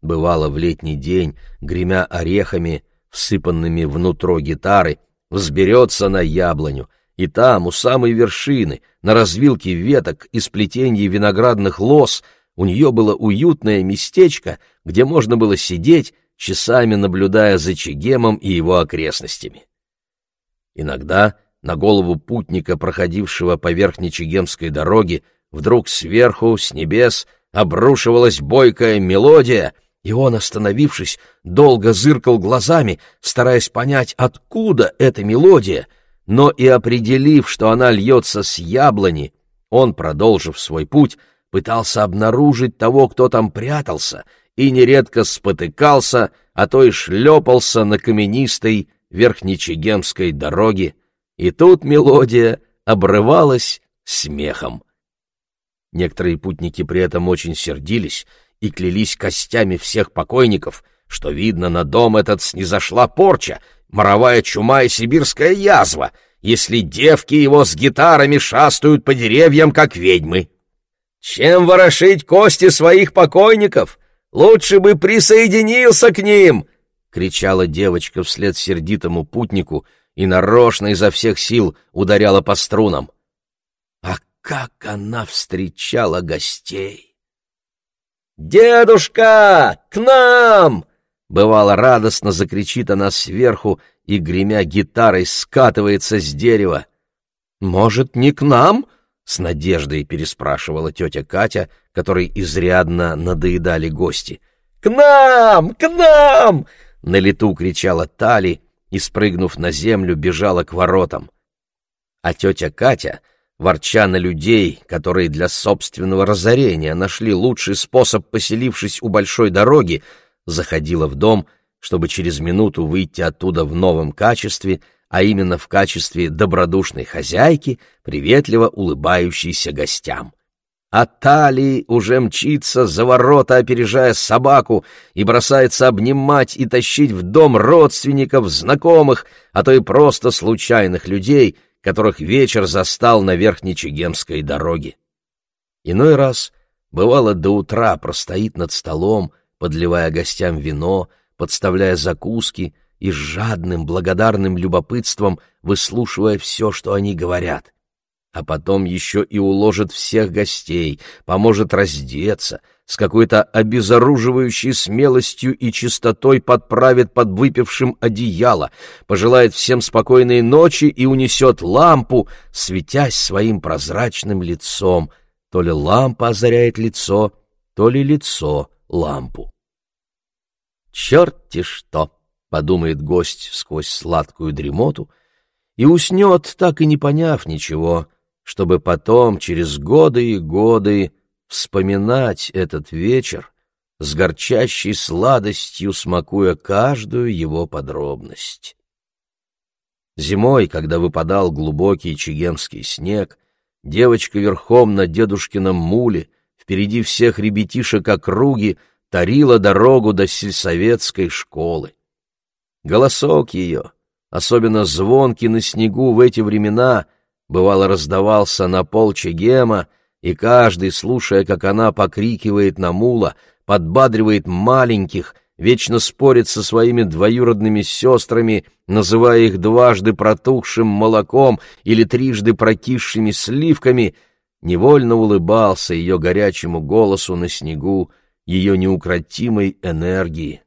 Бывало, в летний день, гремя орехами, всыпанными внутрь гитары, взберется на яблоню, и там, у самой вершины, на развилке веток и сплетении виноградных лоз, у нее было уютное местечко, где можно было сидеть, часами наблюдая за Чегемом и его окрестностями. Иногда на голову путника, проходившего по верхнечегемской дороге, вдруг сверху, с небес, обрушивалась бойкая мелодия, и он, остановившись, долго зыркал глазами, стараясь понять, откуда эта мелодия, но и определив, что она льется с яблони, он, продолжив свой путь, пытался обнаружить того, кто там прятался, и нередко спотыкался, а то и шлепался на каменистой верхнечегемской дороге, и тут мелодия обрывалась смехом. Некоторые путники при этом очень сердились и клялись костями всех покойников, что, видно, на дом этот снизошла порча, моровая чума и сибирская язва, если девки его с гитарами шастают по деревьям, как ведьмы. Чем ворошить кости своих покойников? Лучше бы присоединился к ним!» — кричала девочка вслед сердитому путнику и нарочно изо всех сил ударяла по струнам. А как она встречала гостей! «Дедушка, к нам!» Бывало, радостно закричит она сверху и, гремя гитарой, скатывается с дерева. «Может, не к нам?» — с надеждой переспрашивала тетя Катя, которой изрядно надоедали гости. «К нам! К нам!» — на лету кричала Тали и, спрыгнув на землю, бежала к воротам. А тетя Катя, ворча на людей, которые для собственного разорения нашли лучший способ, поселившись у большой дороги, заходила в дом, чтобы через минуту выйти оттуда в новом качестве, а именно в качестве добродушной хозяйки, приветливо улыбающейся гостям. А Талии уже мчится за ворота, опережая собаку, и бросается обнимать и тащить в дом родственников, знакомых, а то и просто случайных людей, которых вечер застал на Верхнечегемской дороге. Иной раз, бывало, до утра простоит над столом, подливая гостям вино, подставляя закуски и с жадным, благодарным любопытством выслушивая все, что они говорят. А потом еще и уложит всех гостей, поможет раздеться, с какой-то обезоруживающей смелостью и чистотой подправит под выпившим одеяло, пожелает всем спокойной ночи и унесет лампу, светясь своим прозрачным лицом. То ли лампа озаряет лицо, то ли лицо лампу. «Черт-те что!» — подумает гость сквозь сладкую дремоту и уснет, так и не поняв ничего, чтобы потом, через годы и годы, вспоминать этот вечер с горчащей сладостью, смакуя каждую его подробность. Зимой, когда выпадал глубокий чегемский снег, девочка верхом на дедушкином муле, впереди всех ребятишек округи, тарила дорогу до сельсоветской школы. Голосок ее, особенно звонкий на снегу в эти времена, бывало раздавался на пол Чегема, и каждый, слушая, как она покрикивает на мула, подбадривает маленьких, вечно спорит со своими двоюродными сестрами, называя их дважды протухшим молоком или трижды прокисшими сливками, невольно улыбался ее горячему голосу на снегу, ее неукротимой энергии.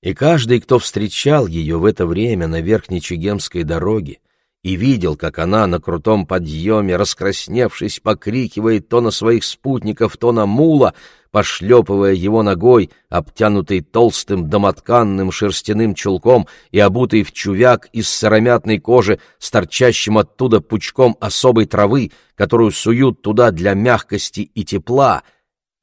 И каждый, кто встречал ее в это время на Верхней Чегемской дороге и видел, как она на крутом подъеме, раскрасневшись, покрикивает то на своих спутников, то на мула, пошлепывая его ногой, обтянутый толстым домотканным шерстяным чулком и обутый в чувяк из сыромятной кожи с торчащим оттуда пучком особой травы, которую суют туда для мягкости и тепла —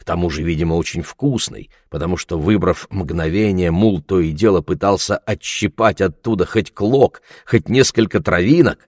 тому же, видимо, очень вкусный, потому что, выбрав мгновение, мул то и дело пытался отщипать оттуда хоть клок, хоть несколько травинок.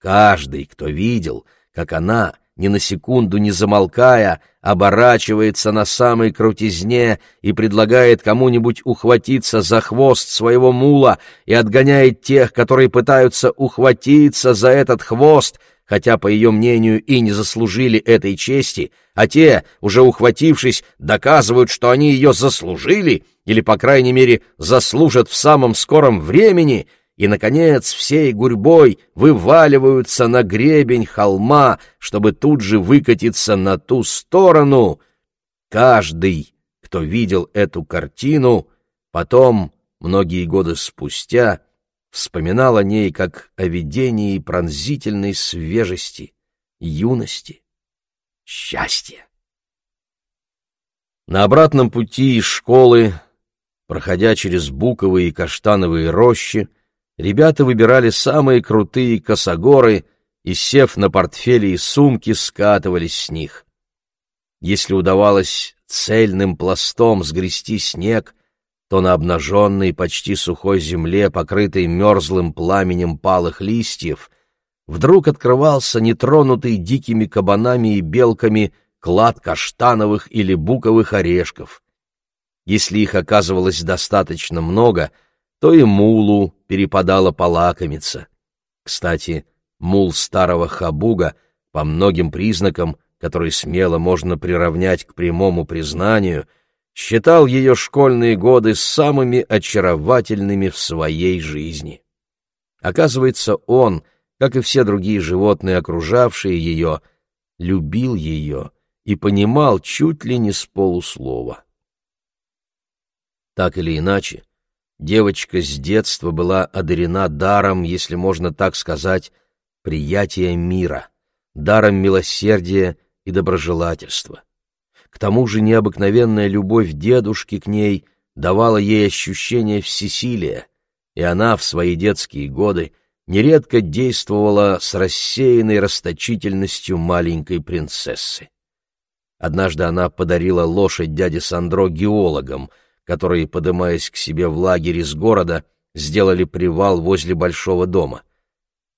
Каждый, кто видел, как она, ни на секунду не замолкая, оборачивается на самой крутизне и предлагает кому-нибудь ухватиться за хвост своего мула и отгоняет тех, которые пытаются ухватиться за этот хвост, хотя, по ее мнению, и не заслужили этой чести, а те, уже ухватившись, доказывают, что они ее заслужили или, по крайней мере, заслужат в самом скором времени, и, наконец, всей гурьбой вываливаются на гребень холма, чтобы тут же выкатиться на ту сторону. Каждый, кто видел эту картину, потом, многие годы спустя, вспоминал о ней как о видении пронзительной свежести, юности, счастья. На обратном пути из школы, проходя через буковые и каштановые рощи, ребята выбирали самые крутые косогоры и, сев на портфели и сумки, скатывались с них. Если удавалось цельным пластом сгрести снег, то на обнаженной, почти сухой земле, покрытой мерзлым пламенем палых листьев, вдруг открывался нетронутый дикими кабанами и белками клад каштановых или буковых орешков. Если их оказывалось достаточно много, то и мулу перепадало полакомиться. Кстати, мул старого хабуга по многим признакам, которые смело можно приравнять к прямому признанию — считал ее школьные годы самыми очаровательными в своей жизни. Оказывается, он, как и все другие животные, окружавшие ее, любил ее и понимал чуть ли не с полуслова. Так или иначе, девочка с детства была одарена даром, если можно так сказать, приятия мира, даром милосердия и доброжелательства. К тому же необыкновенная любовь дедушки к ней давала ей ощущение всесилия, и она в свои детские годы нередко действовала с рассеянной расточительностью маленькой принцессы. Однажды она подарила лошадь дяде Сандро геологам, которые, подымаясь к себе в лагерь из города, сделали привал возле большого дома.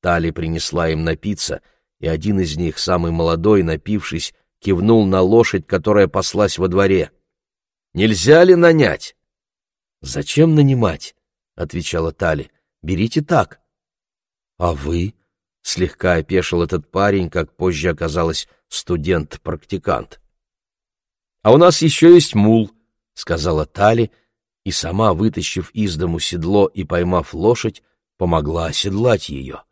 Тали принесла им напиться, и один из них, самый молодой, напившись, кивнул на лошадь, которая паслась во дворе. «Нельзя ли нанять?» «Зачем нанимать?» — отвечала Тали. «Берите так». «А вы?» — слегка опешил этот парень, как позже оказалось, студент-практикант. «А у нас еще есть мул», — сказала Тали, и сама, вытащив из дому седло и поймав лошадь, помогла оседлать ее.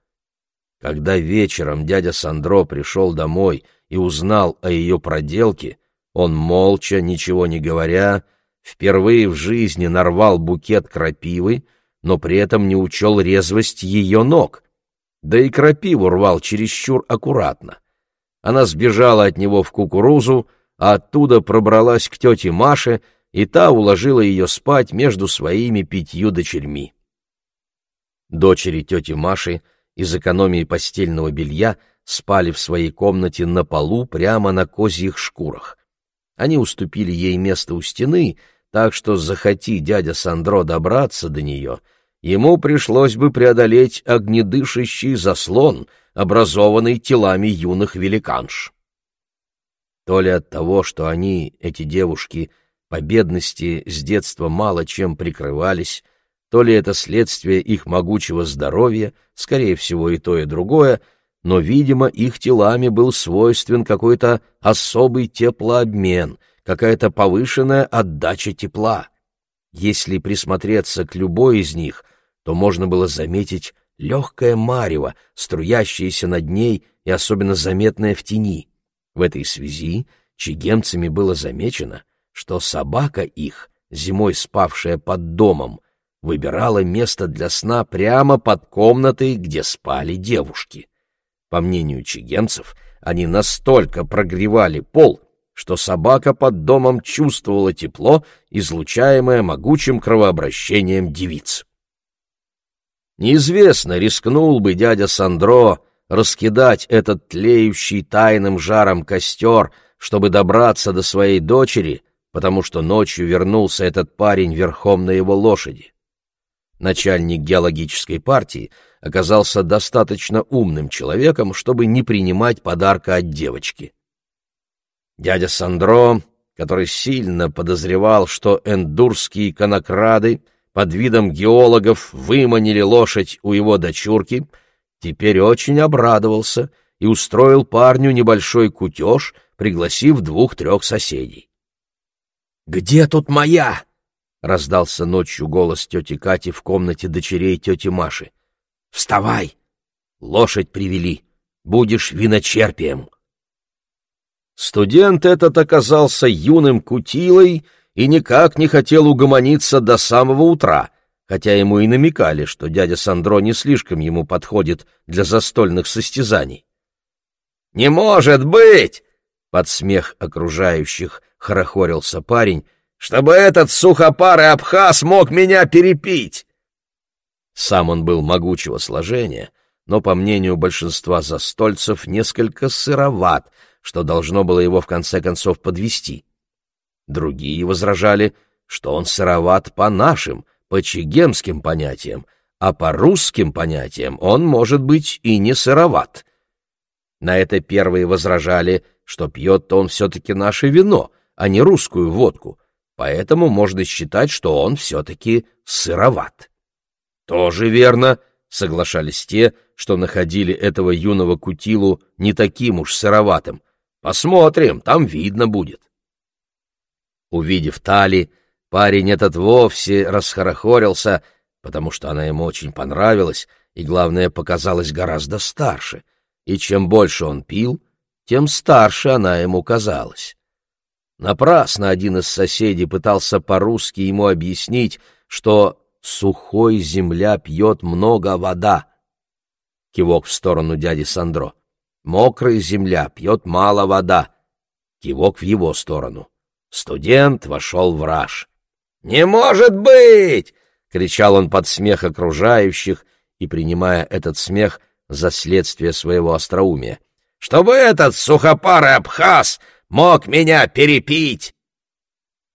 Когда вечером дядя Сандро пришел домой — и узнал о ее проделке, он молча, ничего не говоря, впервые в жизни нарвал букет крапивы, но при этом не учел резвость ее ног. Да и крапиву рвал чересчур аккуратно. Она сбежала от него в кукурузу, а оттуда пробралась к тете Маше, и та уложила ее спать между своими пятью дочерьми. Дочери тети Маши из экономии постельного белья спали в своей комнате на полу прямо на козьих шкурах. Они уступили ей место у стены, так что, захоти дядя Сандро добраться до нее, ему пришлось бы преодолеть огнедышащий заслон, образованный телами юных великанш. То ли от того, что они, эти девушки, по бедности с детства мало чем прикрывались, то ли это следствие их могучего здоровья, скорее всего и то, и другое — но, видимо, их телами был свойствен какой-то особый теплообмен, какая-то повышенная отдача тепла. Если присмотреться к любой из них, то можно было заметить легкое марево, струящееся над ней и особенно заметное в тени. В этой связи чигемцами было замечено, что собака их, зимой спавшая под домом, выбирала место для сна прямо под комнатой, где спали девушки. По мнению чигенцев, они настолько прогревали пол, что собака под домом чувствовала тепло, излучаемое могучим кровообращением девиц. Неизвестно, рискнул бы дядя Сандро раскидать этот тлеющий тайным жаром костер, чтобы добраться до своей дочери, потому что ночью вернулся этот парень верхом на его лошади. Начальник геологической партии оказался достаточно умным человеком, чтобы не принимать подарка от девочки. Дядя Сандро, который сильно подозревал, что эндурские конокрады под видом геологов выманили лошадь у его дочурки, теперь очень обрадовался и устроил парню небольшой кутеж, пригласив двух-трех соседей. «Где тут моя?» — раздался ночью голос тети Кати в комнате дочерей тети Маши. «Вставай! Лошадь привели. Будешь виночерпием!» Студент этот оказался юным кутилой и никак не хотел угомониться до самого утра, хотя ему и намекали, что дядя Сандро не слишком ему подходит для застольных состязаний. «Не может быть!» — под смех окружающих хорохорился парень, «чтобы этот сухопарый абхаз мог меня перепить!» Сам он был могучего сложения, но, по мнению большинства застольцев, несколько сыроват, что должно было его в конце концов подвести. Другие возражали, что он сыроват по нашим, по чегемским понятиям, а по русским понятиям он может быть и не сыроват. На это первые возражали, что пьет-то он все-таки наше вино, а не русскую водку, поэтому можно считать, что он все-таки сыроват. Тоже верно, соглашались те, что находили этого юного кутилу не таким уж сыроватым. Посмотрим, там видно будет. Увидев Тали, парень этот вовсе расхорохорился, потому что она ему очень понравилась и, главное, показалась гораздо старше, и чем больше он пил, тем старше она ему казалась. Напрасно один из соседей пытался по-русски ему объяснить, что «сухой земля пьет много вода». Кивок в сторону дяди Сандро. «Мокрая земля пьет мало вода». Кивок в его сторону. Студент вошел в раж. «Не может быть!» — кричал он под смех окружающих и, принимая этот смех за следствие своего остроумия, «чтобы этот сухопарый абхаз мог меня перепить!»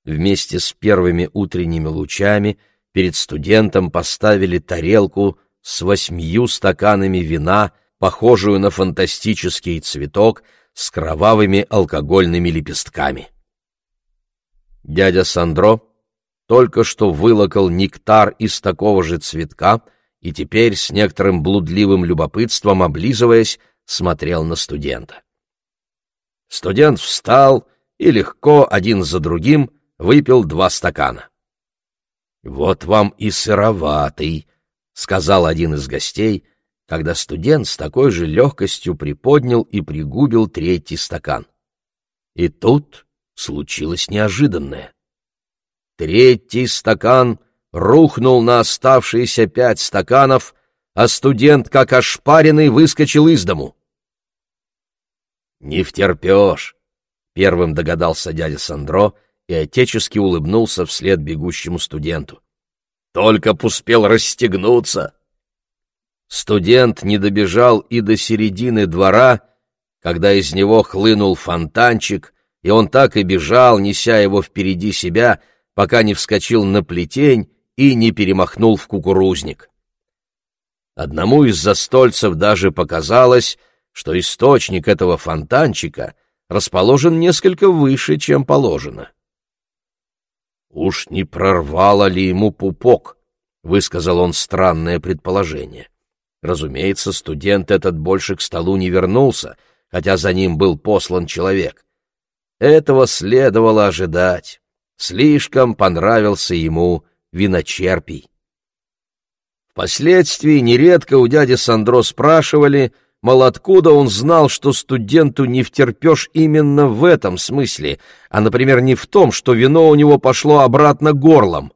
Вместе с первыми утренними лучами перед студентом поставили тарелку с восьмью стаканами вина, похожую на фантастический цветок с кровавыми алкогольными лепестками. Дядя Сандро только что вылокал нектар из такого же цветка и теперь с некоторым блудливым любопытством, облизываясь, смотрел на студента. Студент встал и легко, один за другим, выпил два стакана. «Вот вам и сыроватый», — сказал один из гостей, когда студент с такой же легкостью приподнял и пригубил третий стакан. И тут случилось неожиданное. Третий стакан рухнул на оставшиеся пять стаканов, а студент, как ошпаренный, выскочил из дому. «Не втерпешь!» — первым догадался дядя Сандро и отечески улыбнулся вслед бегущему студенту. «Только б успел расстегнуться!» Студент не добежал и до середины двора, когда из него хлынул фонтанчик, и он так и бежал, неся его впереди себя, пока не вскочил на плетень и не перемахнул в кукурузник. Одному из застольцев даже показалось, что источник этого фонтанчика расположен несколько выше, чем положено. «Уж не прорвало ли ему пупок?» — высказал он странное предположение. Разумеется, студент этот больше к столу не вернулся, хотя за ним был послан человек. Этого следовало ожидать. Слишком понравился ему виночерпий. Впоследствии нередко у дяди Сандро спрашивали, мол, откуда он знал, что студенту не втерпешь именно в этом смысле, а, например, не в том, что вино у него пошло обратно горлом.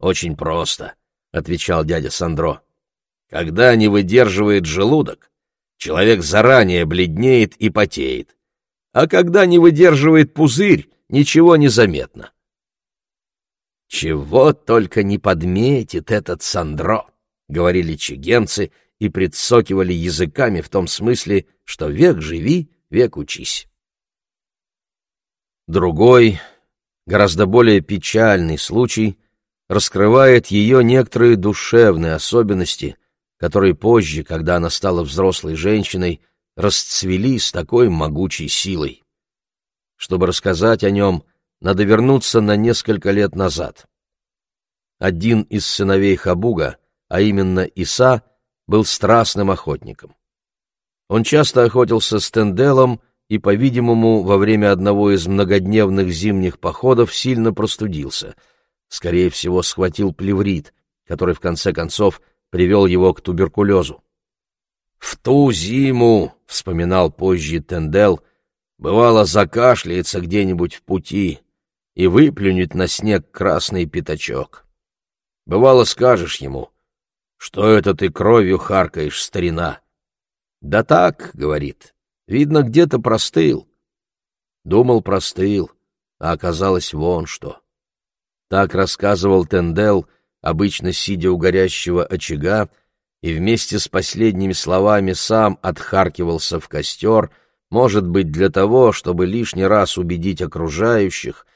«Очень просто», — отвечал дядя Сандро. «Когда не выдерживает желудок, человек заранее бледнеет и потеет а когда не выдерживает пузырь, ничего не заметно. «Чего только не подметит этот Сандро», — говорили чигенцы и предсокивали языками в том смысле, что век живи, век учись. Другой, гораздо более печальный случай раскрывает ее некоторые душевные особенности, которые позже, когда она стала взрослой женщиной, расцвели с такой могучей силой. Чтобы рассказать о нем, надо вернуться на несколько лет назад. Один из сыновей Хабуга, а именно Иса, был страстным охотником. Он часто охотился с Тенделом и, по-видимому, во время одного из многодневных зимних походов сильно простудился. Скорее всего, схватил плеврит, который, в конце концов, привел его к туберкулезу. «В ту зиму», — вспоминал позже Тендел, — «бывало закашляется где-нибудь в пути и выплюнет на снег красный пятачок. Бывало скажешь ему, что это ты кровью харкаешь, старина?» «Да так», — говорит, — «видно, где-то простыл». Думал, простыл, а оказалось вон что. Так рассказывал Тендел, обычно сидя у горящего очага, и вместе с последними словами сам отхаркивался в костер, может быть, для того, чтобы лишний раз убедить окружающих,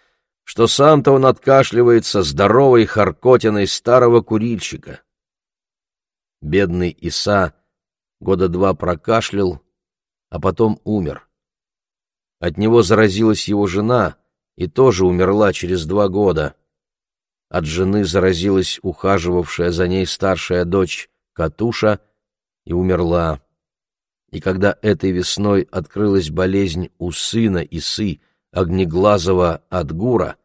что сам-то он откашливается здоровой харкотиной старого курильщика. Бедный Иса года два прокашлял, а потом умер. От него заразилась его жена и тоже умерла через два года. От жены заразилась ухаживавшая за ней старшая дочь Катуша и умерла. И когда этой весной открылась болезнь у сына Исы, огнеглазого Адгура,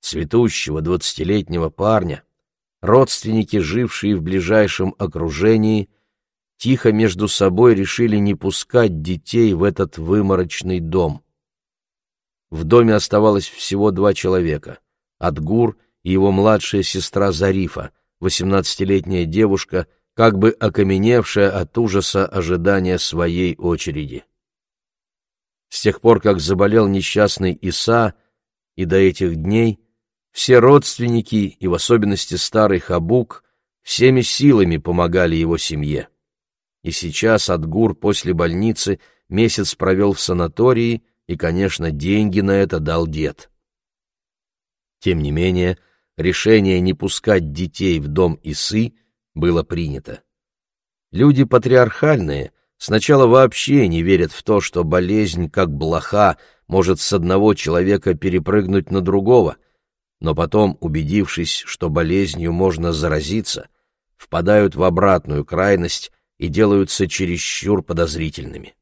цветущего двадцатилетнего парня, родственники, жившие в ближайшем окружении, тихо между собой решили не пускать детей в этот выморочный дом. В доме оставалось всего два человека — Адгур и его младшая сестра Зарифа, восемнадцатилетняя девушка, как бы окаменевшая от ужаса ожидания своей очереди. С тех пор, как заболел несчастный Иса, и до этих дней все родственники, и в особенности старый Хабук, всеми силами помогали его семье и сейчас Адгур после больницы месяц провел в санатории, и, конечно, деньги на это дал дед. Тем не менее, решение не пускать детей в дом Исы было принято. Люди патриархальные сначала вообще не верят в то, что болезнь, как блоха, может с одного человека перепрыгнуть на другого, но потом, убедившись, что болезнью можно заразиться, впадают в обратную крайность и делаются чересчур подозрительными.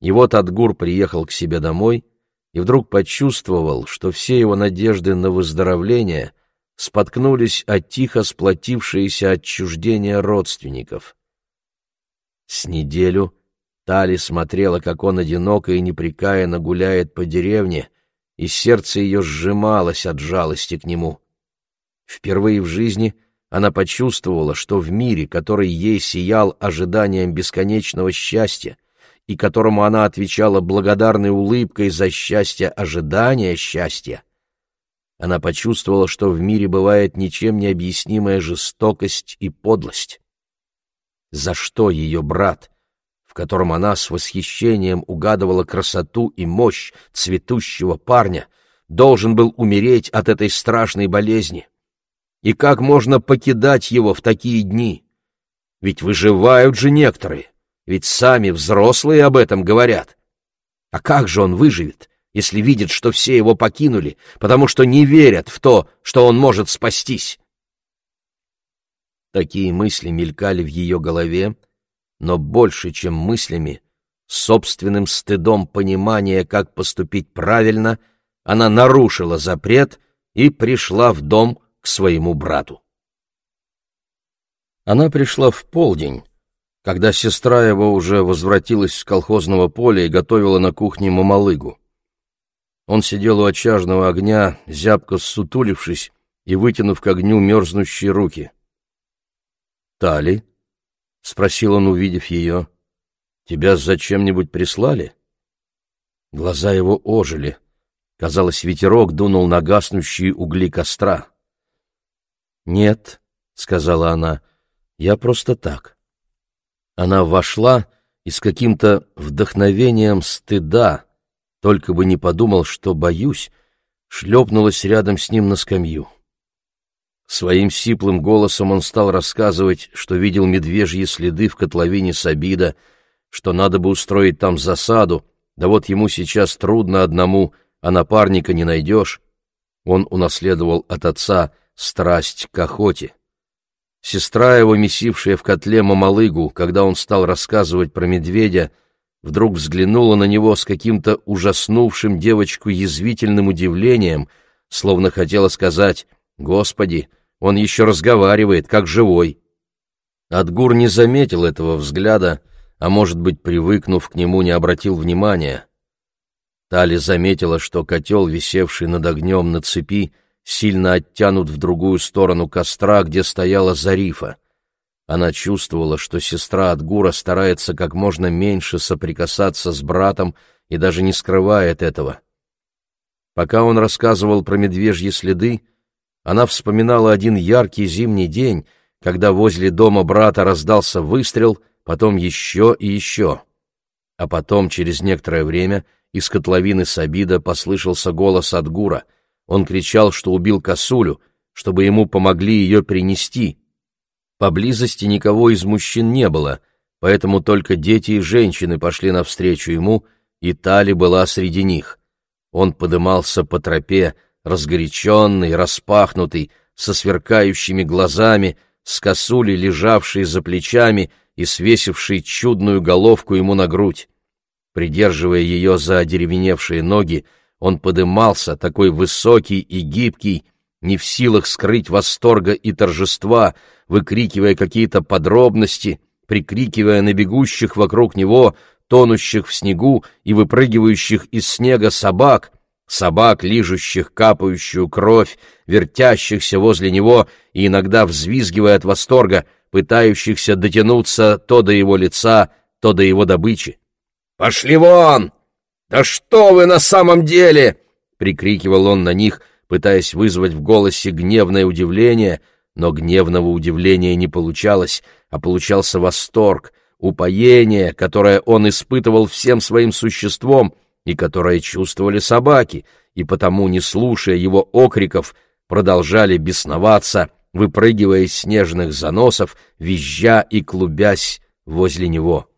И вот Адгур приехал к себе домой и вдруг почувствовал, что все его надежды на выздоровление споткнулись от тихо сплотившееся отчуждения родственников. С неделю Тали смотрела, как он одиноко и непрекаянно гуляет по деревне, и сердце ее сжималось от жалости к нему. Впервые в жизни она почувствовала, что в мире, который ей сиял ожиданием бесконечного счастья, и которому она отвечала благодарной улыбкой за счастье ожидания счастья, она почувствовала, что в мире бывает ничем не объяснимая жестокость и подлость. За что ее брат, в котором она с восхищением угадывала красоту и мощь цветущего парня, должен был умереть от этой страшной болезни? И как можно покидать его в такие дни? Ведь выживают же некоторые, ведь сами взрослые об этом говорят. А как же он выживет, если видит, что все его покинули, потому что не верят в то, что он может спастись? Такие мысли мелькали в ее голове, но больше, чем мыслями, собственным стыдом понимания, как поступить правильно, она нарушила запрет и пришла в дом к своему брату. Она пришла в полдень, когда сестра его уже возвратилась с колхозного поля и готовила на кухне мамалыгу. Он сидел у очажного огня, зябко ссутулившись и вытянув к огню мерзнущие руки. «Тали?» — спросил он, увидев ее. «Тебя зачем-нибудь прислали?» Глаза его ожили. Казалось, ветерок дунул на гаснущие угли костра. «Нет», — сказала она, — «я просто так». Она вошла и с каким-то вдохновением стыда, только бы не подумал, что боюсь, шлепнулась рядом с ним на скамью. Своим сиплым голосом он стал рассказывать, что видел медвежьи следы в котловине Сабида, что надо бы устроить там засаду, да вот ему сейчас трудно одному, а напарника не найдешь. Он унаследовал от отца — страсть к охоте. Сестра его, месившая в котле мамалыгу, когда он стал рассказывать про медведя, вдруг взглянула на него с каким-то ужаснувшим девочку язвительным удивлением, словно хотела сказать «Господи, он еще разговаривает, как живой». Адгур не заметил этого взгляда, а, может быть, привыкнув к нему, не обратил внимания. Тали заметила, что котел, висевший над огнем на цепи, сильно оттянут в другую сторону костра, где стояла Зарифа. Она чувствовала, что сестра Адгура старается как можно меньше соприкасаться с братом и даже не скрывает этого. Пока он рассказывал про медвежьи следы, она вспоминала один яркий зимний день, когда возле дома брата раздался выстрел, потом еще и еще. А потом, через некоторое время, из котловины Сабида послышался голос Адгура. Он кричал, что убил косулю, чтобы ему помогли ее принести. Поблизости никого из мужчин не было, поэтому только дети и женщины пошли навстречу ему, и Тали была среди них. Он подымался по тропе, разгоряченный, распахнутый, со сверкающими глазами, с косулей, лежавшей за плечами и свесившей чудную головку ему на грудь. Придерживая ее за одеревеневшие ноги, он подымался, такой высокий и гибкий, не в силах скрыть восторга и торжества, выкрикивая какие-то подробности, прикрикивая на бегущих вокруг него, тонущих в снегу и выпрыгивающих из снега собак, собак, лижущих капающую кровь, вертящихся возле него и иногда взвизгивая от восторга, пытающихся дотянуться то до его лица, то до его добычи. «Пошли вон! Да что вы на самом деле!» — прикрикивал он на них, пытаясь вызвать в голосе гневное удивление, но гневного удивления не получалось, а получался восторг, упоение, которое он испытывал всем своим существом и которое чувствовали собаки, и потому, не слушая его окриков, продолжали бесноваться, выпрыгивая из снежных заносов, визжа и клубясь возле него.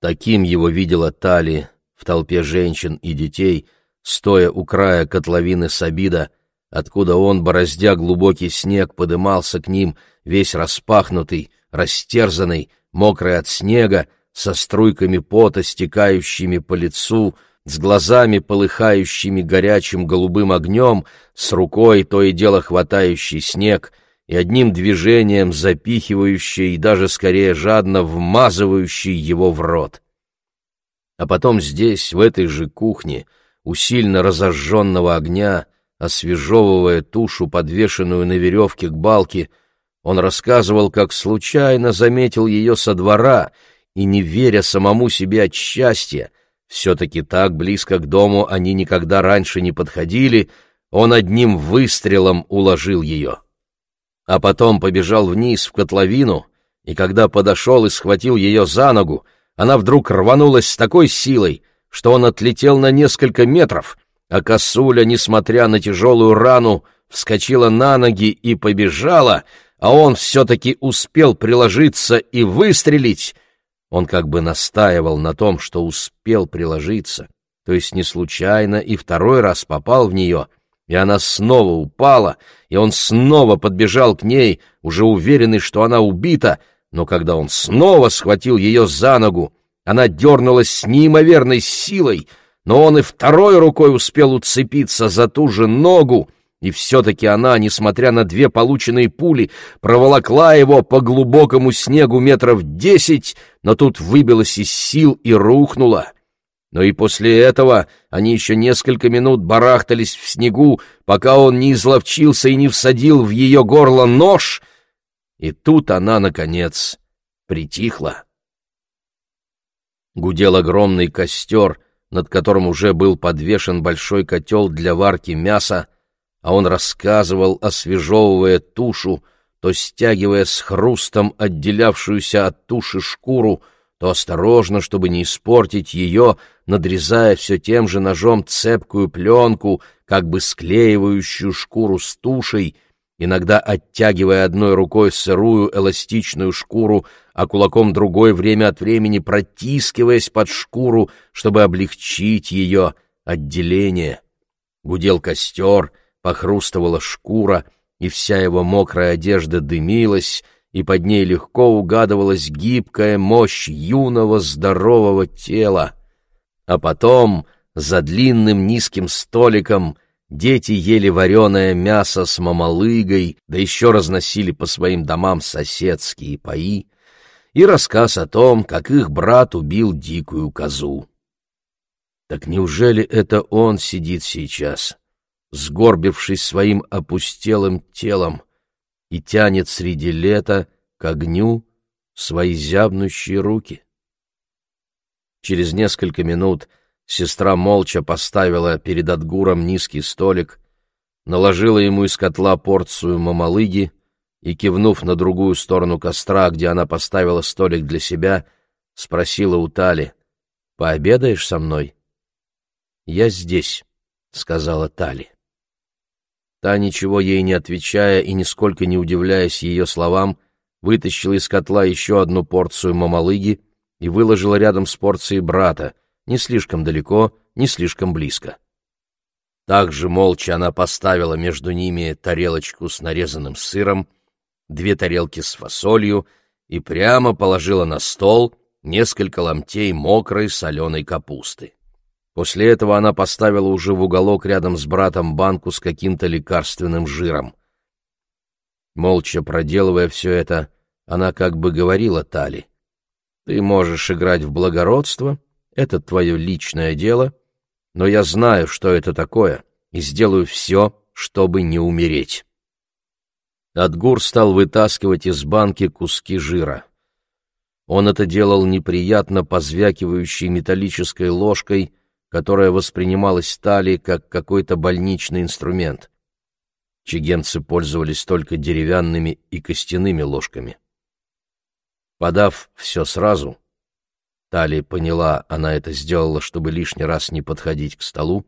Таким его видела Тали в толпе женщин и детей, стоя у края котловины Сабида, откуда он, бороздя глубокий снег, подымался к ним, весь распахнутый, растерзанный, мокрый от снега, со струйками пота, стекающими по лицу, с глазами, полыхающими горячим голубым огнем, с рукой, то и дело хватающий снег, и одним движением запихивающий и даже скорее жадно вмазывающий его в рот. А потом здесь, в этой же кухне, у сильно разожженного огня, освежевывая тушу, подвешенную на веревке к балке, он рассказывал, как случайно заметил ее со двора и, не веря самому себе от счастья, все-таки так близко к дому они никогда раньше не подходили, он одним выстрелом уложил ее а потом побежал вниз в котловину, и когда подошел и схватил ее за ногу, она вдруг рванулась с такой силой, что он отлетел на несколько метров, а косуля, несмотря на тяжелую рану, вскочила на ноги и побежала, а он все-таки успел приложиться и выстрелить. Он как бы настаивал на том, что успел приложиться, то есть не случайно и второй раз попал в нее — и она снова упала, и он снова подбежал к ней, уже уверенный, что она убита, но когда он снова схватил ее за ногу, она дернулась с неимоверной силой, но он и второй рукой успел уцепиться за ту же ногу, и все-таки она, несмотря на две полученные пули, проволокла его по глубокому снегу метров десять, но тут выбилась из сил и рухнула. Но и после этого они еще несколько минут барахтались в снегу, пока он не изловчился и не всадил в ее горло нож, и тут она, наконец, притихла. Гудел огромный костер, над которым уже был подвешен большой котел для варки мяса, а он рассказывал, освежевывая тушу, то стягивая с хрустом отделявшуюся от туши шкуру, то осторожно, чтобы не испортить ее, надрезая все тем же ножом цепкую пленку, как бы склеивающую шкуру с тушей, иногда оттягивая одной рукой сырую эластичную шкуру, а кулаком другой время от времени протискиваясь под шкуру, чтобы облегчить ее отделение. Гудел костер, похрустывала шкура, и вся его мокрая одежда дымилась, и под ней легко угадывалась гибкая мощь юного здорового тела. А потом, за длинным низким столиком, дети ели вареное мясо с мамалыгой, да еще разносили по своим домам соседские паи, и рассказ о том, как их брат убил дикую козу. Так неужели это он сидит сейчас, сгорбившись своим опустелым телом, и тянет среди лета к огню свои зябнущие руки? Через несколько минут сестра молча поставила перед Адгуром низкий столик, наложила ему из котла порцию мамалыги и, кивнув на другую сторону костра, где она поставила столик для себя, спросила у Тали, «Пообедаешь со мной?» «Я здесь», — сказала Тали. Та, ничего ей не отвечая и нисколько не удивляясь ее словам, вытащила из котла еще одну порцию мамалыги и выложила рядом с порцией брата, не слишком далеко, не слишком близко. Также молча она поставила между ними тарелочку с нарезанным сыром, две тарелки с фасолью и прямо положила на стол несколько ломтей мокрой соленой капусты. После этого она поставила уже в уголок рядом с братом банку с каким-то лекарственным жиром. Молча проделывая все это, она как бы говорила Тали, «Ты можешь играть в благородство, это твое личное дело, но я знаю, что это такое, и сделаю все, чтобы не умереть». Адгур стал вытаскивать из банки куски жира. Он это делал неприятно позвякивающей металлической ложкой, которая воспринималась стали как какой-то больничный инструмент. Чигенцы пользовались только деревянными и костяными ложками. Подав все сразу, Тали поняла, она это сделала, чтобы лишний раз не подходить к столу,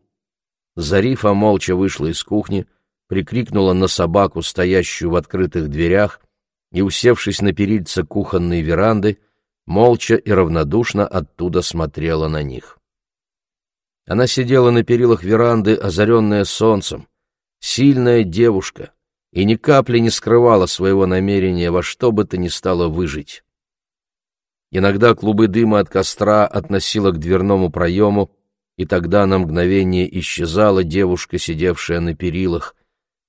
Зарифа молча вышла из кухни, прикрикнула на собаку, стоящую в открытых дверях, и, усевшись на перильце кухонной веранды, молча и равнодушно оттуда смотрела на них. Она сидела на перилах веранды, озаренная солнцем. Сильная девушка, и ни капли не скрывала своего намерения во что бы то ни стало выжить. Иногда клубы дыма от костра относила к дверному проему, и тогда на мгновение исчезала девушка, сидевшая на перилах,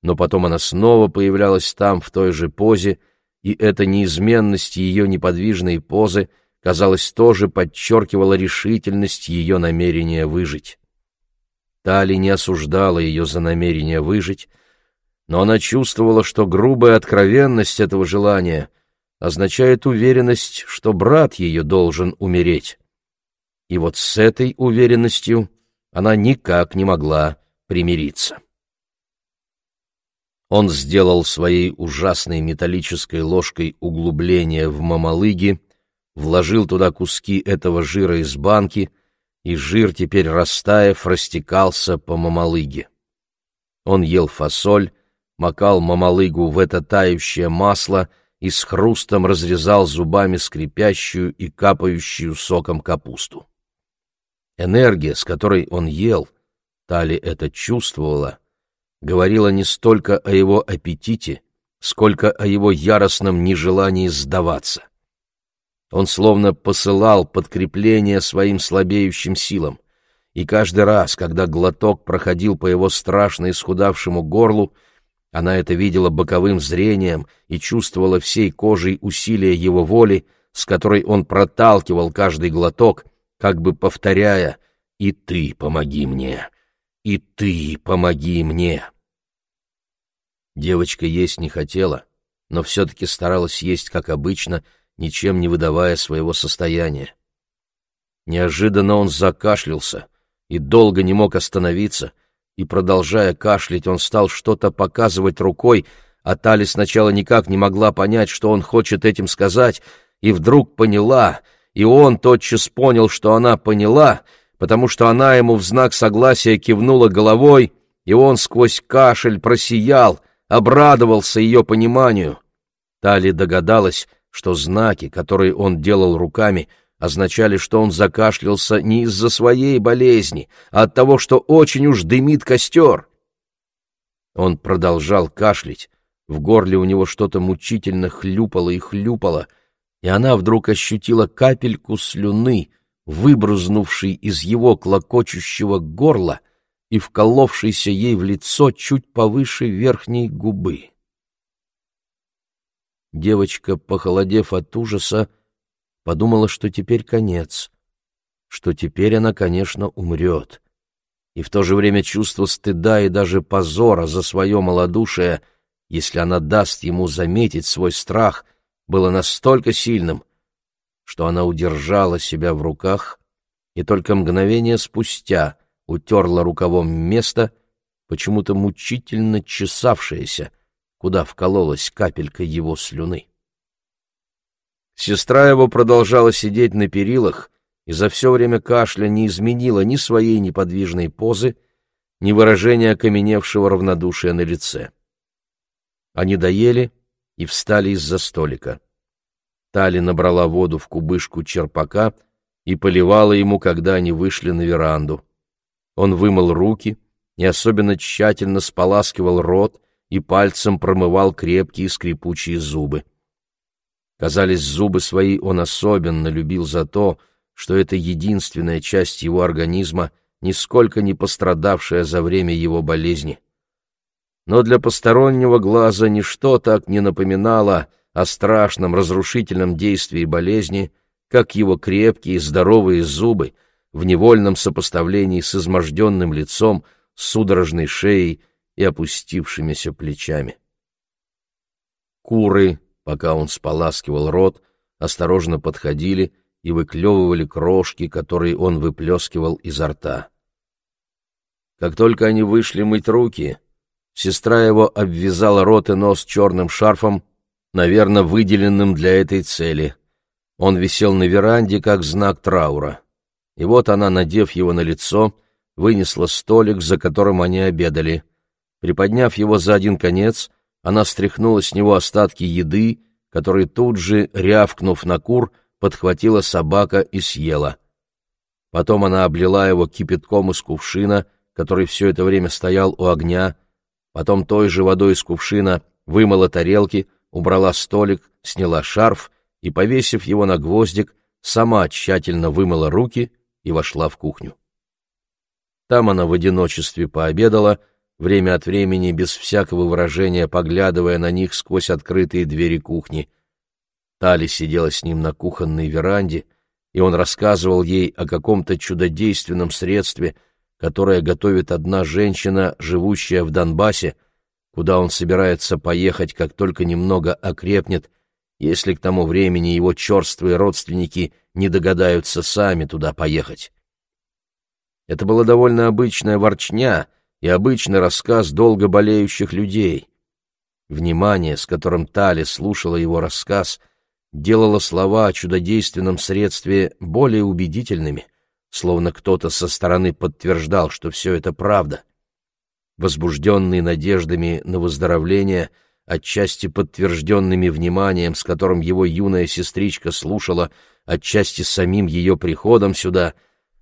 но потом она снова появлялась там в той же позе, и эта неизменность ее неподвижной позы — казалось, тоже подчеркивала решительность ее намерения выжить. Тали не осуждала ее за намерение выжить, но она чувствовала, что грубая откровенность этого желания означает уверенность, что брат ее должен умереть. И вот с этой уверенностью она никак не могла примириться. Он сделал своей ужасной металлической ложкой углубление в мамалыги, вложил туда куски этого жира из банки, и жир, теперь растаяв, растекался по мамалыге. Он ел фасоль, макал мамалыгу в это тающее масло и с хрустом разрезал зубами скрипящую и капающую соком капусту. Энергия, с которой он ел, Тали это чувствовала, говорила не столько о его аппетите, сколько о его яростном нежелании сдаваться. Он словно посылал подкрепление своим слабеющим силам. И каждый раз, когда глоток проходил по его страшно исхудавшему горлу, она это видела боковым зрением и чувствовала всей кожей усилия его воли, с которой он проталкивал каждый глоток, как бы повторяя «И ты помоги мне! И ты помоги мне!» Девочка есть не хотела, но все-таки старалась есть, как обычно, ничем не выдавая своего состояния. Неожиданно он закашлялся и долго не мог остановиться, и, продолжая кашлять, он стал что-то показывать рукой, а Тали сначала никак не могла понять, что он хочет этим сказать, и вдруг поняла, и он тотчас понял, что она поняла, потому что она ему в знак согласия кивнула головой, и он сквозь кашель просиял, обрадовался ее пониманию. Тали догадалась, что знаки, которые он делал руками, означали, что он закашлялся не из-за своей болезни, а от того, что очень уж дымит костер. Он продолжал кашлять, в горле у него что-то мучительно хлюпало и хлюпало, и она вдруг ощутила капельку слюны, выбрызнувшей из его клокочущего горла и вколовшейся ей в лицо чуть повыше верхней губы. Девочка, похолодев от ужаса, подумала, что теперь конец, что теперь она, конечно, умрет. И в то же время чувство стыда и даже позора за свое малодушие, если она даст ему заметить свой страх, было настолько сильным, что она удержала себя в руках и только мгновение спустя утерла рукавом место, почему-то мучительно чесавшееся, куда вкололась капелька его слюны. Сестра его продолжала сидеть на перилах и за все время кашля не изменила ни своей неподвижной позы, ни выражения окаменевшего равнодушия на лице. Они доели и встали из-за столика. Тали набрала воду в кубышку черпака и поливала ему, когда они вышли на веранду. Он вымыл руки и особенно тщательно споласкивал рот и пальцем промывал крепкие скрипучие зубы. Казались, зубы свои он особенно любил за то, что это единственная часть его организма, нисколько не пострадавшая за время его болезни. Но для постороннего глаза ничто так не напоминало о страшном разрушительном действии болезни, как его крепкие здоровые зубы в невольном сопоставлении с изможденным лицом, судорожной шеей и опустившимися плечами. Куры Пока он споласкивал рот, осторожно подходили и выклевывали крошки, которые он выплескивал изо рта. Как только они вышли мыть руки, сестра его обвязала рот и нос черным шарфом, наверное, выделенным для этой цели. Он висел на веранде, как знак траура. И вот она, надев его на лицо, вынесла столик, за которым они обедали. Приподняв его за один конец, она стряхнула с него остатки еды, которые тут же, рявкнув на кур, подхватила собака и съела. Потом она облила его кипятком из кувшина, который все это время стоял у огня, потом той же водой из кувшина вымыла тарелки, убрала столик, сняла шарф и, повесив его на гвоздик, сама тщательно вымыла руки и вошла в кухню. Там она в одиночестве пообедала, время от времени, без всякого выражения, поглядывая на них сквозь открытые двери кухни. Тали сидела с ним на кухонной веранде, и он рассказывал ей о каком-то чудодейственном средстве, которое готовит одна женщина, живущая в Донбассе, куда он собирается поехать, как только немного окрепнет, если к тому времени его черствые родственники не догадаются сами туда поехать. Это была довольно обычная ворчня — и обычный рассказ долго болеющих людей. Внимание, с которым Тали слушала его рассказ, делало слова о чудодейственном средстве более убедительными, словно кто-то со стороны подтверждал, что все это правда. Возбужденный надеждами на выздоровление, отчасти подтвержденными вниманием, с которым его юная сестричка слушала, отчасти самим ее приходом сюда,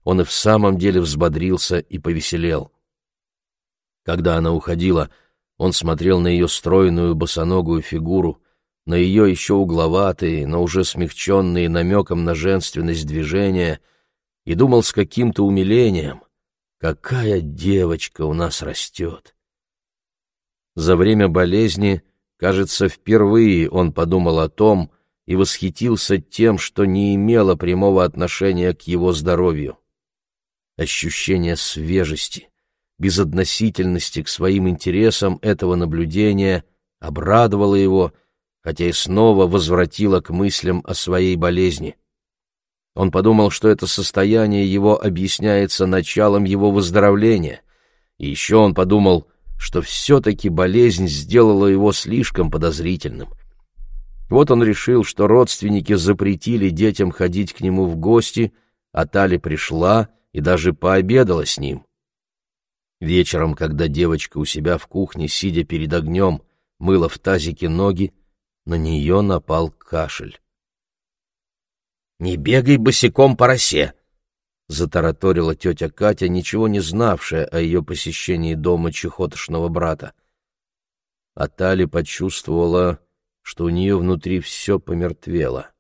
он и в самом деле взбодрился и повеселел. Когда она уходила, он смотрел на ее стройную босоногую фигуру, на ее еще угловатые, но уже смягченные намеком на женственность движения, и думал с каким-то умилением, какая девочка у нас растет. За время болезни, кажется, впервые он подумал о том и восхитился тем, что не имело прямого отношения к его здоровью. Ощущение свежести, безотносительности к своим интересам этого наблюдения обрадовало его, хотя и снова возвратило к мыслям о своей болезни. Он подумал, что это состояние его объясняется началом его выздоровления, и еще он подумал, что все-таки болезнь сделала его слишком подозрительным. Вот он решил, что родственники запретили детям ходить к нему в гости, а Тали пришла и даже пообедала с ним. Вечером, когда девочка у себя в кухне, сидя перед огнем, мыла в тазике ноги, на нее напал кашель. «Не бегай босиком по росе!» — затараторила тетя Катя, ничего не знавшая о ее посещении дома чехотошного брата. а Тали почувствовала, что у нее внутри все помертвело.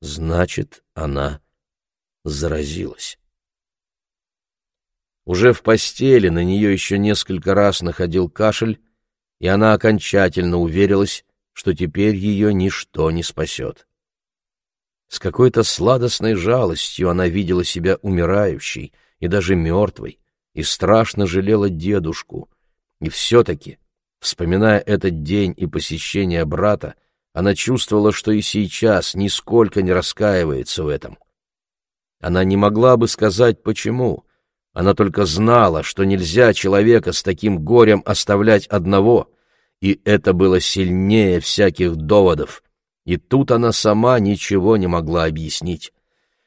Значит, она заразилась. Уже в постели на нее еще несколько раз находил кашель, и она окончательно уверилась, что теперь ее ничто не спасет. С какой-то сладостной жалостью она видела себя умирающей и даже мертвой, и страшно жалела дедушку. И все-таки, вспоминая этот день и посещение брата, она чувствовала, что и сейчас нисколько не раскаивается в этом. Она не могла бы сказать, почему. Она только знала, что нельзя человека с таким горем оставлять одного, и это было сильнее всяких доводов. И тут она сама ничего не могла объяснить.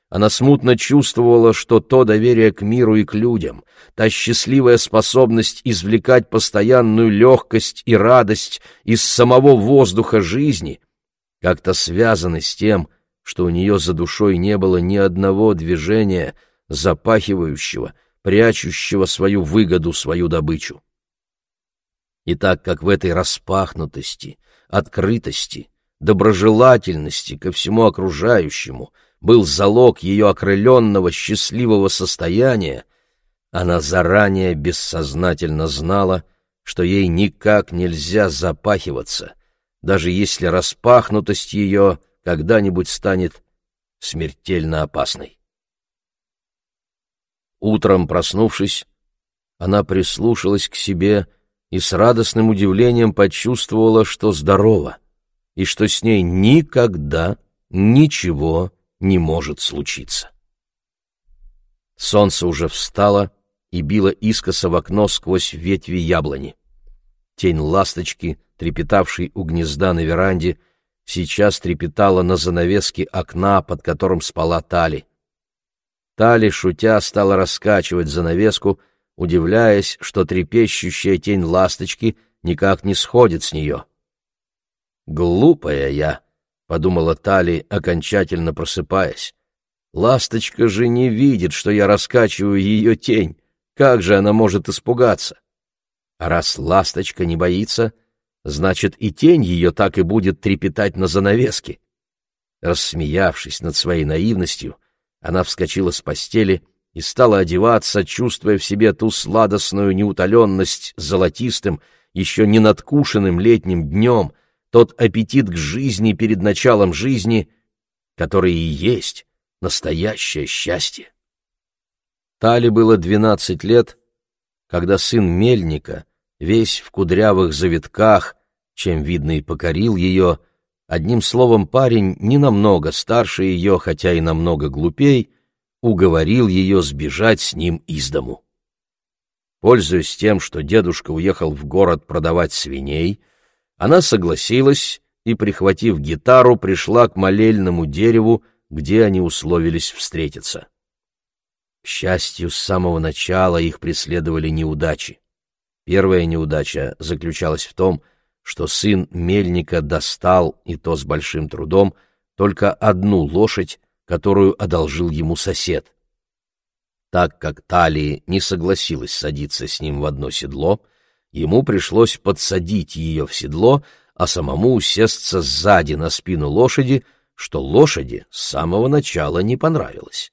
Она смутно чувствовала, что то доверие к миру и к людям, та счастливая способность извлекать постоянную легкость и радость из самого воздуха жизни, как-то связаны с тем, что у нее за душой не было ни одного движения, запахивающего, прячущего свою выгоду, свою добычу. И так как в этой распахнутости, открытости, доброжелательности ко всему окружающему был залог ее окрыленного счастливого состояния, она заранее бессознательно знала, что ей никак нельзя запахиваться, даже если распахнутость ее когда-нибудь станет смертельно опасной. Утром, проснувшись, она прислушалась к себе и с радостным удивлением почувствовала, что здорова и что с ней никогда ничего не может случиться. Солнце уже встало и било искоса в окно сквозь ветви яблони. Тень ласточки, трепетавшей у гнезда на веранде, сейчас трепетала на занавеске окна, под которым спала Тали. Тали, шутя, стала раскачивать занавеску, удивляясь, что трепещущая тень ласточки никак не сходит с нее. «Глупая я», — подумала Тали, окончательно просыпаясь. «Ласточка же не видит, что я раскачиваю ее тень. Как же она может испугаться? А раз ласточка не боится, значит, и тень ее так и будет трепетать на занавеске». Рассмеявшись над своей наивностью, она вскочила с постели — и стала одеваться, чувствуя в себе ту сладостную неутоленность золотистым, еще не надкушенным летним днем, тот аппетит к жизни перед началом жизни, который и есть настоящее счастье. Тали было двенадцать лет, когда сын Мельника, весь в кудрявых завитках, чем, видно, и покорил ее, одним словом, парень не намного старше ее, хотя и намного глупей, уговорил ее сбежать с ним из дому. Пользуясь тем, что дедушка уехал в город продавать свиней, она согласилась и, прихватив гитару, пришла к молельному дереву, где они условились встретиться. К счастью, с самого начала их преследовали неудачи. Первая неудача заключалась в том, что сын мельника достал, и то с большим трудом, только одну лошадь, которую одолжил ему сосед. Так как Талии не согласилась садиться с ним в одно седло, ему пришлось подсадить ее в седло, а самому усесться сзади на спину лошади, что лошади с самого начала не понравилось.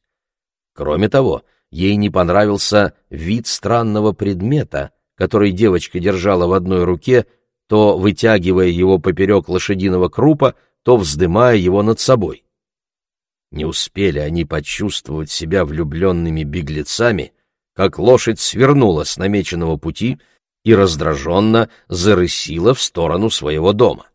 Кроме того, ей не понравился вид странного предмета, который девочка держала в одной руке, то вытягивая его поперек лошадиного крупа, то вздымая его над собой. Не успели они почувствовать себя влюбленными беглецами, как лошадь свернула с намеченного пути и раздраженно зарысила в сторону своего дома.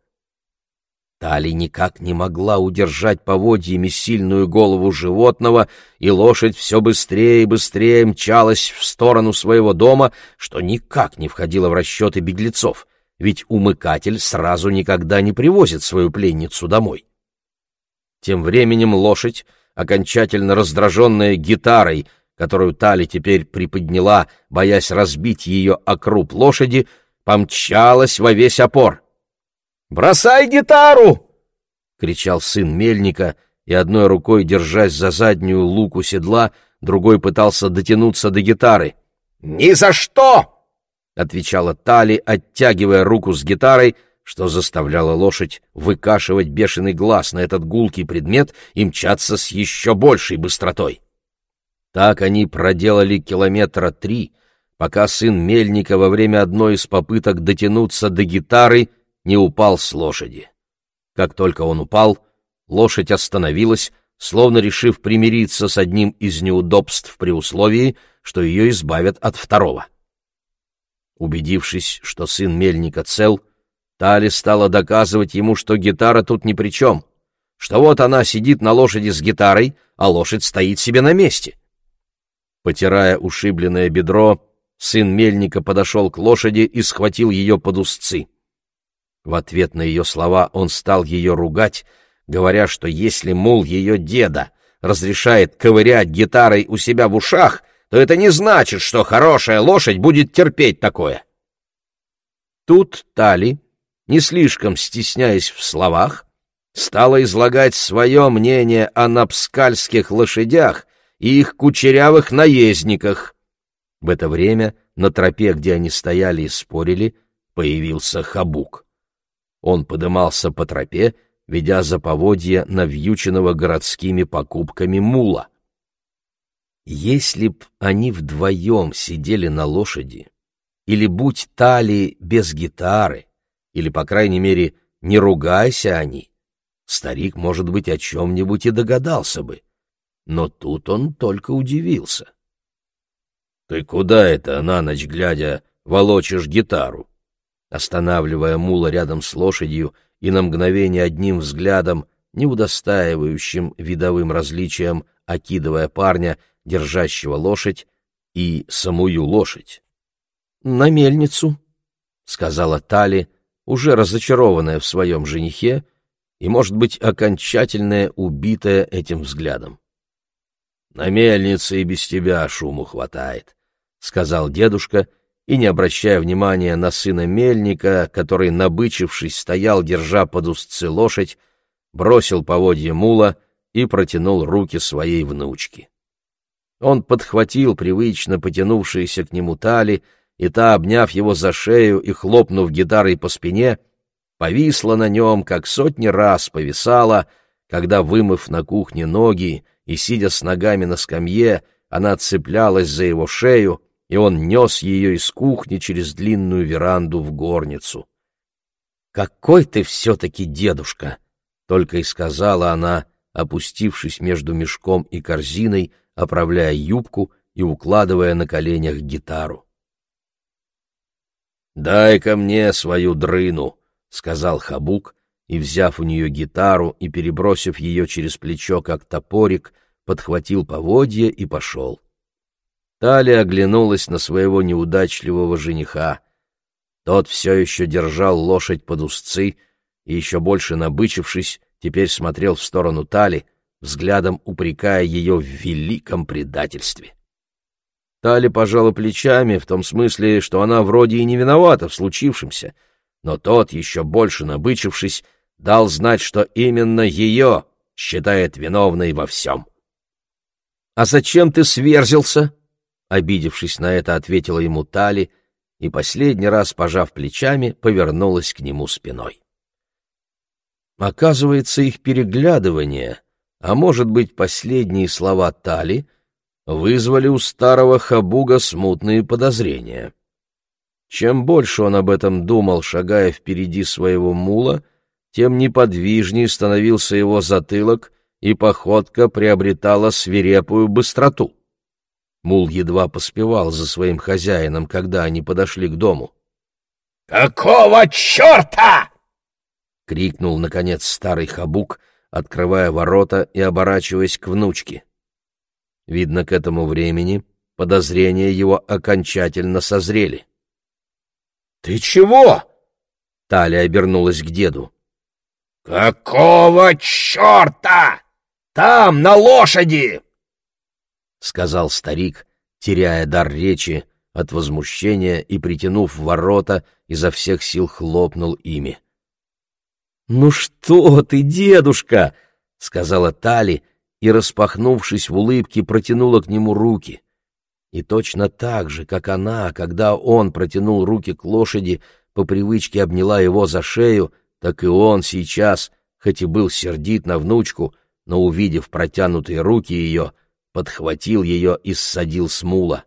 Тали никак не могла удержать поводьями сильную голову животного, и лошадь все быстрее и быстрее мчалась в сторону своего дома, что никак не входило в расчеты беглецов, ведь умыкатель сразу никогда не привозит свою пленницу домой. Тем временем лошадь, окончательно раздраженная гитарой, которую Тали теперь приподняла, боясь разбить ее о круп лошади, помчалась во весь опор. «Бросай гитару!» — кричал сын мельника, и одной рукой, держась за заднюю луку седла, другой пытался дотянуться до гитары. «Ни за что!» — отвечала Тали, оттягивая руку с гитарой, что заставляло лошадь выкашивать бешеный глаз на этот гулкий предмет и мчаться с еще большей быстротой. Так они проделали километра три, пока сын Мельника во время одной из попыток дотянуться до гитары не упал с лошади. Как только он упал, лошадь остановилась, словно решив примириться с одним из неудобств при условии, что ее избавят от второго. Убедившись, что сын Мельника цел, Тали стала доказывать ему, что гитара тут ни при чем, что вот она сидит на лошади с гитарой, а лошадь стоит себе на месте. Потирая ушибленное бедро, сын Мельника подошел к лошади и схватил ее под узцы. В ответ на ее слова он стал ее ругать, говоря, что если, мол, ее деда разрешает ковырять гитарой у себя в ушах, то это не значит, что хорошая лошадь будет терпеть такое. Тут Тали, не слишком стесняясь в словах, стала излагать свое мнение о напскальских лошадях и их кучерявых наездниках. В это время на тропе, где они стояли и спорили, появился Хабук. Он подымался по тропе, ведя за поводья навьюченного городскими покупками мула. Если б они вдвоем сидели на лошади, или будь тали без гитары, или, по крайней мере, не ругайся они, старик, может быть, о чем-нибудь и догадался бы. Но тут он только удивился. — Ты куда это, на ночь глядя, волочишь гитару? Останавливая мула рядом с лошадью и на мгновение одним взглядом, не удостаивающим видовым различием, окидывая парня, держащего лошадь, и самую лошадь. — На мельницу, — сказала Тали, уже разочарованная в своем женихе и, может быть, окончательно убитая этим взглядом. — На мельнице и без тебя шуму хватает, — сказал дедушка, и, не обращая внимания на сына мельника, который, набычившись, стоял, держа под узцы лошадь, бросил поводье мула и протянул руки своей внучке. Он подхватил привычно потянувшиеся к нему тали, и та, обняв его за шею и хлопнув гитарой по спине, повисла на нем, как сотни раз повисала, когда, вымыв на кухне ноги и сидя с ногами на скамье, она цеплялась за его шею, и он нес ее из кухни через длинную веранду в горницу. «Какой ты все-таки дедушка!» — только и сказала она, опустившись между мешком и корзиной, оправляя юбку и укладывая на коленях гитару. «Дай-ка мне свою дрыну», — сказал Хабук, и, взяв у нее гитару и перебросив ее через плечо, как топорик, подхватил поводья и пошел. Талия оглянулась на своего неудачливого жениха. Тот все еще держал лошадь под узцы и, еще больше набычившись, теперь смотрел в сторону Тали, взглядом упрекая ее в великом предательстве. Тали пожала плечами в том смысле, что она вроде и не виновата в случившемся, но тот, еще больше набычившись, дал знать, что именно ее считает виновной во всем. «А зачем ты сверзился?» Обидевшись на это, ответила ему Тали и, последний раз пожав плечами, повернулась к нему спиной. Оказывается, их переглядывание а может быть, последние слова Тали вызвали у старого Хабуга смутные подозрения. Чем больше он об этом думал, шагая впереди своего мула, тем неподвижнее становился его затылок, и походка приобретала свирепую быстроту. Мул едва поспевал за своим хозяином, когда они подошли к дому. «Какого черта?» — крикнул, наконец, старый Хабук, открывая ворота и оборачиваясь к внучке. Видно, к этому времени подозрения его окончательно созрели. — Ты чего? — Таля обернулась к деду. — Какого черта? Там, на лошади! — сказал старик, теряя дар речи от возмущения и, притянув ворота, изо всех сил хлопнул ими. — «Ну что ты, дедушка!» — сказала Тали и, распахнувшись в улыбке, протянула к нему руки. И точно так же, как она, когда он протянул руки к лошади, по привычке обняла его за шею, так и он сейчас, хоть и был сердит на внучку, но, увидев протянутые руки ее, подхватил ее и ссадил с мула.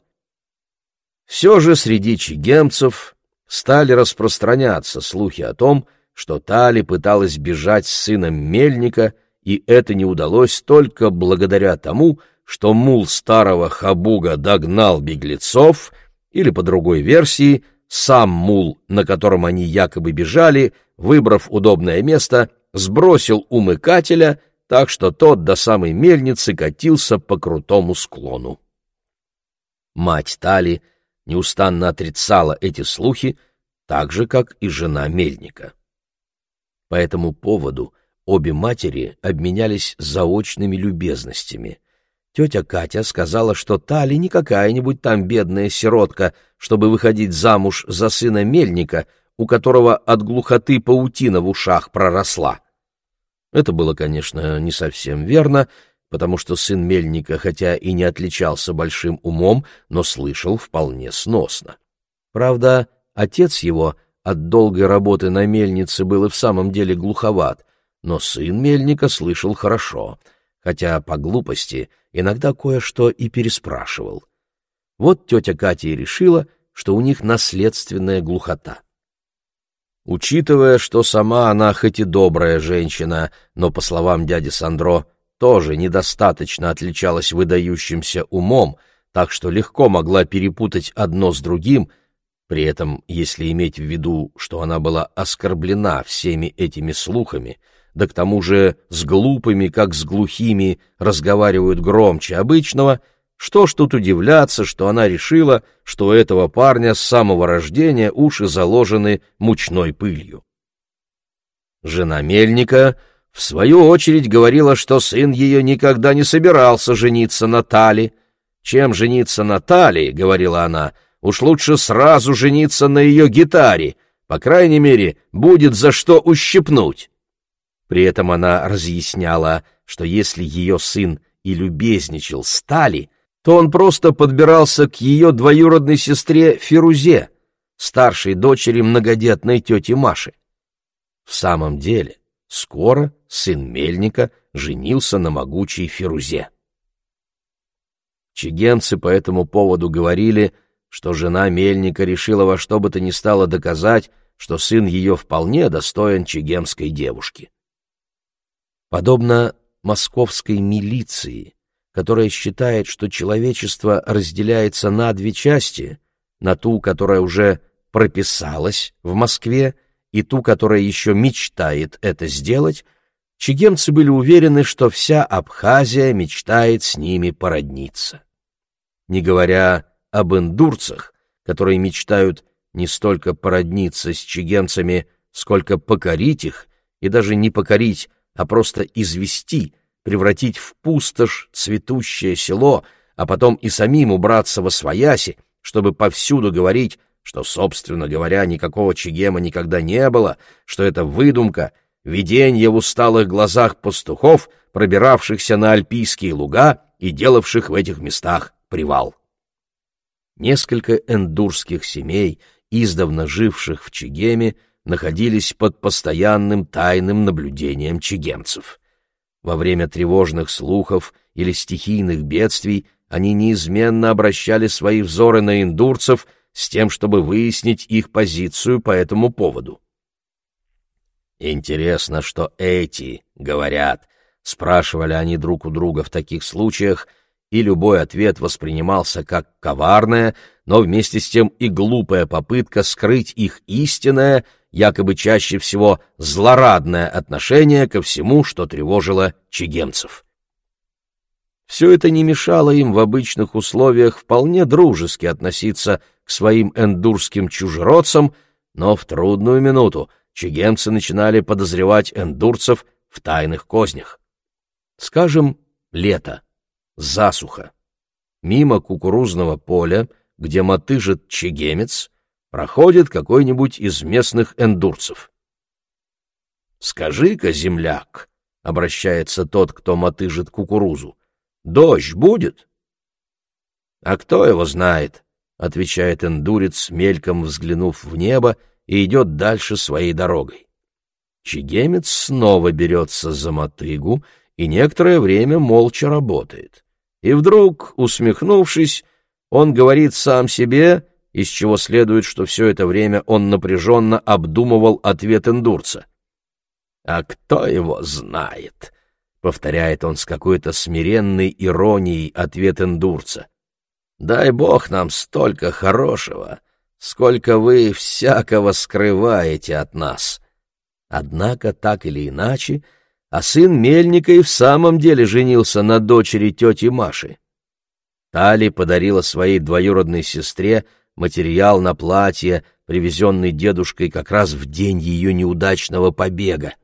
Все же среди чигемцев стали распространяться слухи о том, что Тали пыталась бежать с сыном Мельника, и это не удалось только благодаря тому, что мул старого Хабуга догнал беглецов, или, по другой версии, сам мул, на котором они якобы бежали, выбрав удобное место, сбросил умыкателя, так что тот до самой мельницы катился по крутому склону. Мать Тали неустанно отрицала эти слухи, так же, как и жена мельника. По этому поводу обе матери обменялись заочными любезностями. Тетя Катя сказала, что Тали не какая-нибудь там бедная сиротка, чтобы выходить замуж за сына мельника, у которого от глухоты паутина в ушах проросла. Это было, конечно, не совсем верно, потому что сын мельника, хотя и не отличался большим умом, но слышал вполне сносно. Правда, отец его от долгой работы на мельнице был и в самом деле глуховат, но сын мельника слышал хорошо, хотя по глупости иногда кое-что и переспрашивал. Вот тетя Катя и решила, что у них наследственная глухота. Учитывая, что сама она хоть и добрая женщина, но, по словам дяди Сандро, тоже недостаточно отличалась выдающимся умом, так что легко могла перепутать одно с другим, при этом, если иметь в виду, что она была оскорблена всеми этими слухами, да к тому же с глупыми, как с глухими, разговаривают громче обычного — что ж тут удивляться, что она решила, что у этого парня с самого рождения уши заложены мучной пылью. Жена Мельника, в свою очередь, говорила, что сын ее никогда не собирался жениться на Тали. Чем жениться на Тали, — говорила она, — уж лучше сразу жениться на ее гитаре, по крайней мере, будет за что ущипнуть. При этом она разъясняла, что если ее сын и любезничал с Тали, то он просто подбирался к ее двоюродной сестре Фирузе, старшей дочери многодетной тети Маши. В самом деле, скоро сын Мельника женился на могучей Фирузе. Чигенцы по этому поводу говорили, что жена Мельника решила во что бы то ни стало доказать, что сын ее вполне достоин чигемской девушки. Подобно московской милиции, которая считает, что человечество разделяется на две части, на ту, которая уже прописалась в Москве, и ту, которая еще мечтает это сделать, чигемцы были уверены, что вся Абхазия мечтает с ними породниться. Не говоря об индурцах, которые мечтают не столько породниться с чигенцами, сколько покорить их, и даже не покорить, а просто извести – превратить в пустошь цветущее село, а потом и самим убраться во свояси, чтобы повсюду говорить, что, собственно говоря, никакого Чигема никогда не было, что это выдумка, видение в усталых глазах пастухов, пробиравшихся на альпийские луга и делавших в этих местах привал. Несколько эндурских семей, издавна живших в Чигеме, находились под постоянным тайным наблюдением чигемцев. Во время тревожных слухов или стихийных бедствий они неизменно обращали свои взоры на индурцев с тем, чтобы выяснить их позицию по этому поводу. «Интересно, что эти говорят», — спрашивали они друг у друга в таких случаях, и любой ответ воспринимался как коварная, но вместе с тем и глупая попытка скрыть их истинное — якобы чаще всего злорадное отношение ко всему, что тревожило чигемцев. Все это не мешало им в обычных условиях вполне дружески относиться к своим эндурским чужеродцам, но в трудную минуту чигемцы начинали подозревать эндурцев в тайных кознях. Скажем, лето, засуха. Мимо кукурузного поля, где мотыжит чигемец, проходит какой-нибудь из местных эндурцев. «Скажи-ка, земляк», — обращается тот, кто мотыжит кукурузу, — «дождь будет?» А кто его знает? отвечает эндурец, мельком взглянув в небо, и идет дальше своей дорогой. Чигемец снова берется за мотыгу и некоторое время молча работает. И вдруг, усмехнувшись, он говорит сам себе, из чего следует, что все это время он напряженно обдумывал ответ эндурца. «А кто его знает?» — повторяет он с какой-то смиренной иронией ответ эндурца. Дай Бог нам столько хорошего, сколько вы всякого скрываете от нас. Однако, так или иначе, а сын Мельника и в самом деле женился на дочери тети Маши. Тали подарила своей двоюродной сестре материал на платье, привезенный дедушкой как раз в день ее неудачного побега.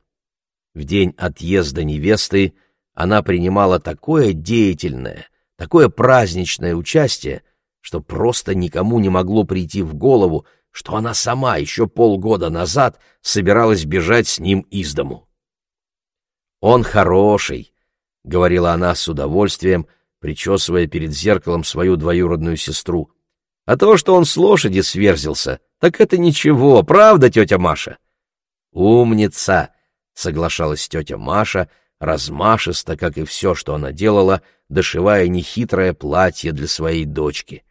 В день отъезда невесты она принимала такое деятельное, такое праздничное участие, что просто никому не могло прийти в голову, что она сама еще полгода назад собиралась бежать с ним из дому. «Он хороший», — говорила она с удовольствием, причесывая перед зеркалом свою двоюродную сестру. «А то, что он с лошади сверзился, так это ничего, правда, тетя Маша?» «Умница», — соглашалась тетя Маша, размашисто, как и все, что она делала, дошивая нехитрое платье для своей дочки.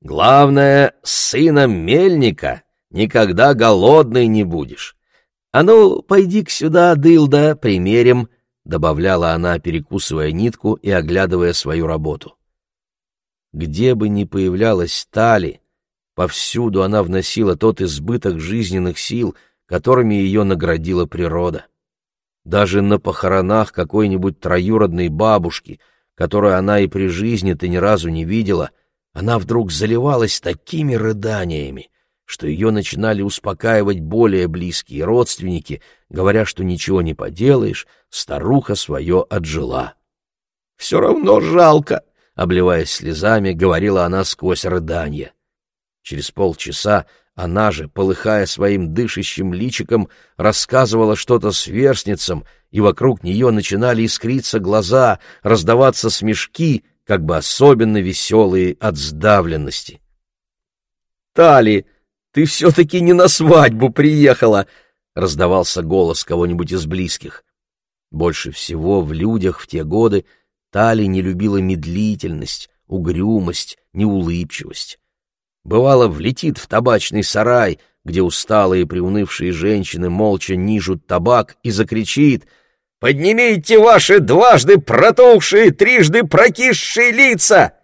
«Главное, сыном мельника никогда голодный не будешь. А ну, пойди-ка сюда, дылда, примерим», — добавляла она, перекусывая нитку и оглядывая свою работу. Где бы ни появлялась Тали, повсюду она вносила тот избыток жизненных сил, которыми ее наградила природа. Даже на похоронах какой-нибудь троюродной бабушки, которую она и при жизни-то ни разу не видела, она вдруг заливалась такими рыданиями, что ее начинали успокаивать более близкие родственники, говоря, что ничего не поделаешь, старуха свое отжила. «Все равно жалко», — обливаясь слезами, говорила она сквозь рыдания. Через полчаса она же, полыхая своим дышащим личиком, рассказывала что-то сверстницам, и вокруг нее начинали искриться глаза, раздаваться смешки, как бы особенно веселые от сдавленности. «Тали, ты все-таки не на свадьбу приехала!» — раздавался голос кого-нибудь из близких. Больше всего в людях в те годы Тали не любила медлительность, угрюмость, неулыбчивость. Бывало, влетит в табачный сарай, где усталые приунывшие женщины молча нижут табак, и закричит «Поднимите ваши дважды протухшие, трижды прокисшие лица!»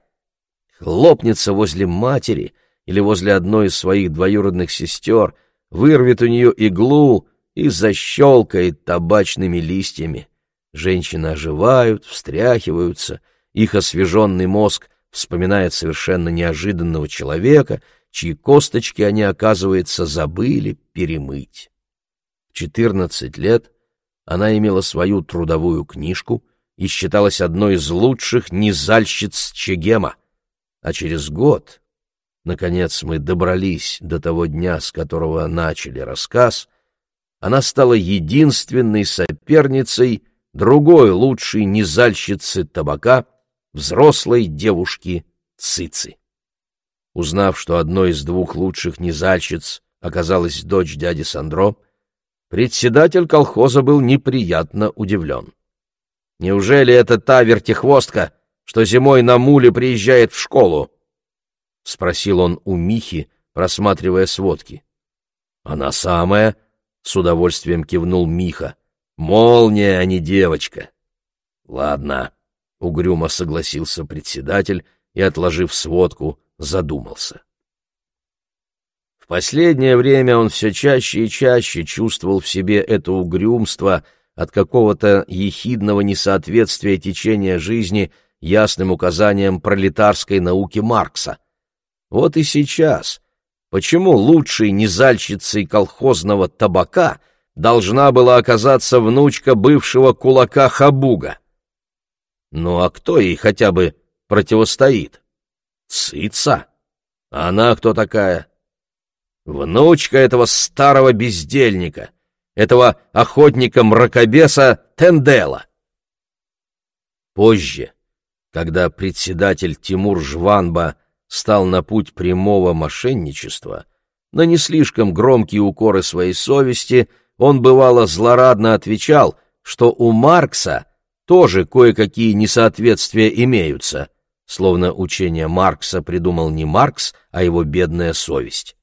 Хлопнется возле матери или возле одной из своих двоюродных сестер, вырвет у нее иглу и защелкает табачными листьями. Женщины оживают, встряхиваются, их освеженный мозг вспоминает совершенно неожиданного человека, чьи косточки они, оказывается, забыли перемыть. В четырнадцать лет она имела свою трудовую книжку и считалась одной из лучших низальщиц Чегема, а через год, наконец, мы добрались до того дня, с которого начали рассказ, она стала единственной соперницей другой лучшей низальщицы табака — взрослой девушки Цицы. Узнав, что одной из двух лучших низальщиц оказалась дочь дяди Сандро, председатель колхоза был неприятно удивлен. «Неужели это та вертихвостка, что зимой на муле приезжает в школу?» — спросил он у Михи, просматривая сводки. «Она самая», — с удовольствием кивнул Миха. «Молния, а не девочка». «Ладно», — угрюмо согласился председатель и, отложив сводку, задумался. В последнее время он все чаще и чаще чувствовал в себе это угрюмство от какого-то ехидного несоответствия течения жизни ясным указаниям пролетарской науки Маркса. Вот и сейчас. Почему лучшей низальщицей колхозного табака должна была оказаться внучка бывшего кулака Хабуга? Ну а кто ей хотя бы противостоит? Цыца? Она кто такая? Внучка этого старого бездельника, этого охотника-мракобеса Тендела. Позже, Когда председатель Тимур Жванба стал на путь прямого мошенничества, на не слишком громкие укоры своей совести он бывало злорадно отвечал, что у Маркса тоже кое-какие несоответствия имеются, словно учение Маркса придумал не Маркс, а его бедная совесть.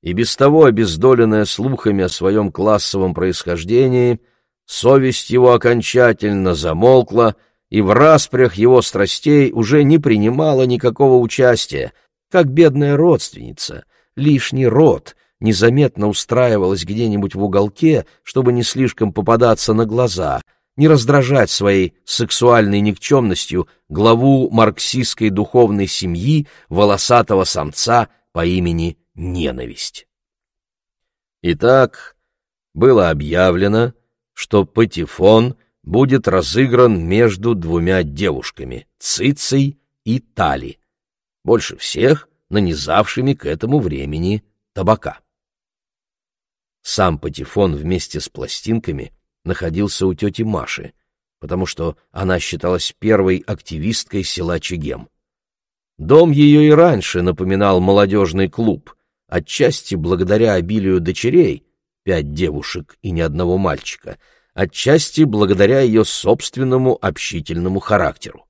И без того обездоленная слухами о своем классовом происхождении, совесть его окончательно замолкла, и в распрях его страстей уже не принимала никакого участия, как бедная родственница, лишний род, незаметно устраивалась где-нибудь в уголке, чтобы не слишком попадаться на глаза, не раздражать своей сексуальной никчемностью главу марксистской духовной семьи волосатого самца по имени Ненависть. Итак, было объявлено, что патефон будет разыгран между двумя девушками — Цицей и Тали, больше всех нанизавшими к этому времени табака. Сам патефон вместе с пластинками находился у тети Маши, потому что она считалась первой активисткой села Чегем. Дом ее и раньше напоминал молодежный клуб, отчасти благодаря обилию дочерей, пять девушек и ни одного мальчика — отчасти благодаря ее собственному общительному характеру.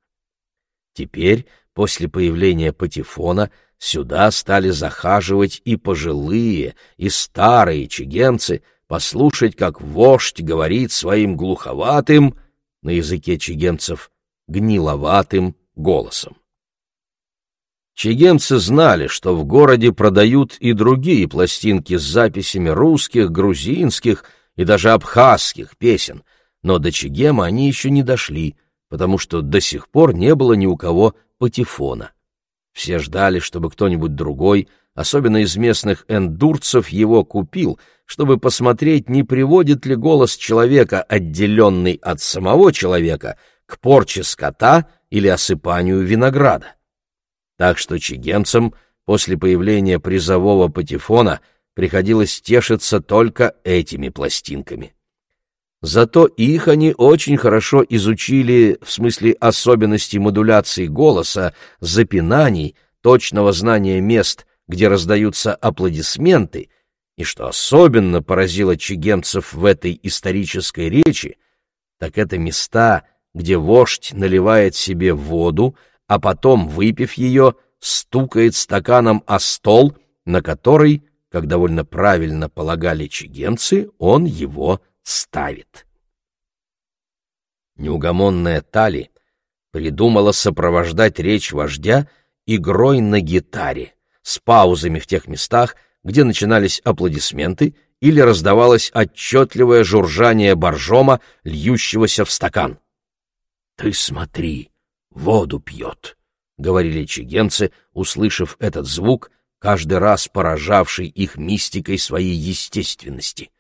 Теперь, после появления Патефона, сюда стали захаживать и пожилые, и старые чигемцы, послушать, как вождь говорит своим глуховатым, на языке чигемцев, гниловатым голосом. Чигемцы знали, что в городе продают и другие пластинки с записями русских, грузинских, и даже абхазских песен, но до Чегема они еще не дошли, потому что до сих пор не было ни у кого патефона. Все ждали, чтобы кто-нибудь другой, особенно из местных эндурцев, его купил, чтобы посмотреть, не приводит ли голос человека, отделенный от самого человека, к порче скота или осыпанию винограда. Так что чигенцам после появления призового патефона — приходилось тешиться только этими пластинками. Зато их они очень хорошо изучили в смысле особенностей модуляции голоса, запинаний, точного знания мест, где раздаются аплодисменты, и что особенно поразило чигемцев в этой исторической речи, так это места, где вождь наливает себе воду, а потом, выпив ее, стукает стаканом о стол, на который как довольно правильно полагали чигенцы, он его ставит. Неугомонная Тали придумала сопровождать речь вождя игрой на гитаре, с паузами в тех местах, где начинались аплодисменты или раздавалось отчетливое журжание боржома, льющегося в стакан. «Ты смотри, воду пьет», — говорили чигенцы, услышав этот звук — каждый раз поражавший их мистикой своей естественности.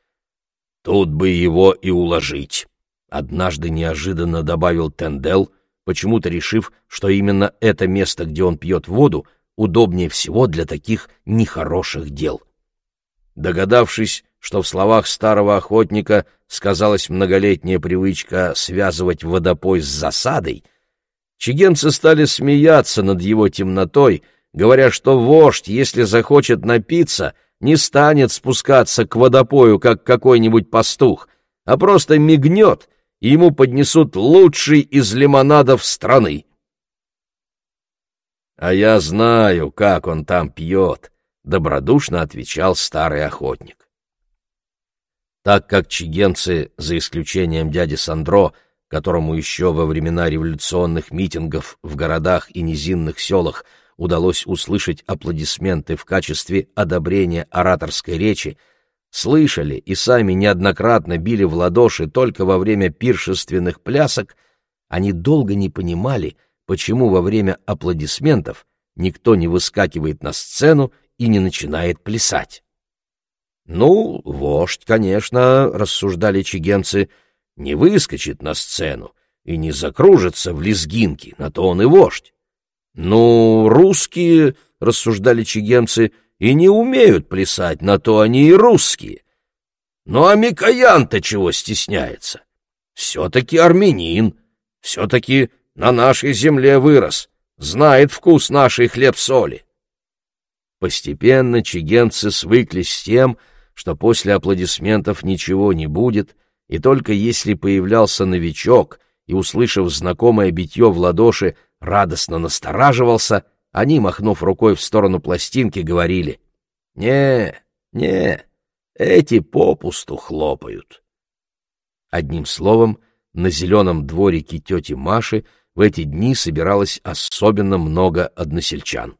«Тут бы его и уложить», — однажды неожиданно добавил Тендел, почему-то решив, что именно это место, где он пьет воду, удобнее всего для таких нехороших дел. Догадавшись, что в словах старого охотника сказалась многолетняя привычка связывать водопой с засадой, чигенцы стали смеяться над его темнотой, говоря, что вождь, если захочет напиться, не станет спускаться к водопою, как какой-нибудь пастух, а просто мигнет, и ему поднесут лучший из лимонадов страны. «А я знаю, как он там пьет», — добродушно отвечал старый охотник. Так как чигенцы, за исключением дяди Сандро, которому еще во времена революционных митингов в городах и низинных селах удалось услышать аплодисменты в качестве одобрения ораторской речи, слышали и сами неоднократно били в ладоши только во время пиршественных плясок, они долго не понимали, почему во время аплодисментов никто не выскакивает на сцену и не начинает плясать. «Ну, вождь, конечно, — рассуждали чигенцы, — не выскочит на сцену и не закружится в лезгинке, на то он и вождь. Ну, русские, — рассуждали чигемцы, — и не умеют плясать, на то они и русские. Ну, а Микоян-то чего стесняется? Все-таки армянин, все-таки на нашей земле вырос, знает вкус нашей хлеб-соли. Постепенно чигенцы свыклись с тем, что после аплодисментов ничего не будет, и только если появлялся новичок и, услышав знакомое битье в ладоши, радостно настораживался, они, махнув рукой в сторону пластинки, говорили «Не, не, эти попусту хлопают». Одним словом, на зеленом дворике тети Маши в эти дни собиралось особенно много односельчан.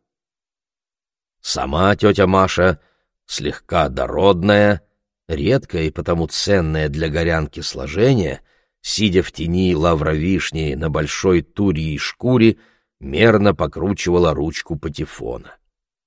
Сама тетя Маша, слегка дородная, редкое и потому ценное для горянки сложение, сидя в тени лавровишни на большой турьей шкуре, мерно покручивала ручку патефона.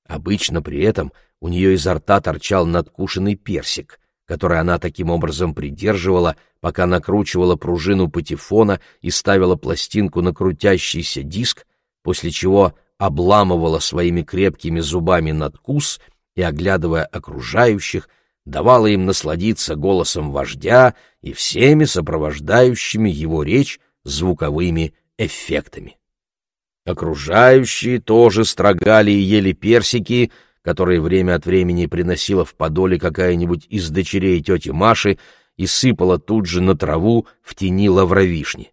Обычно при этом у нее изо рта торчал надкушенный персик, который она таким образом придерживала, пока накручивала пружину патефона и ставила пластинку на крутящийся диск, после чего обламывала своими крепкими зубами надкус и, оглядывая окружающих, давала им насладиться голосом вождя и всеми сопровождающими его речь звуковыми эффектами. Окружающие тоже строгали и ели персики, которые время от времени приносила в подоле какая-нибудь из дочерей тети Маши и сыпала тут же на траву в тени лавровишни.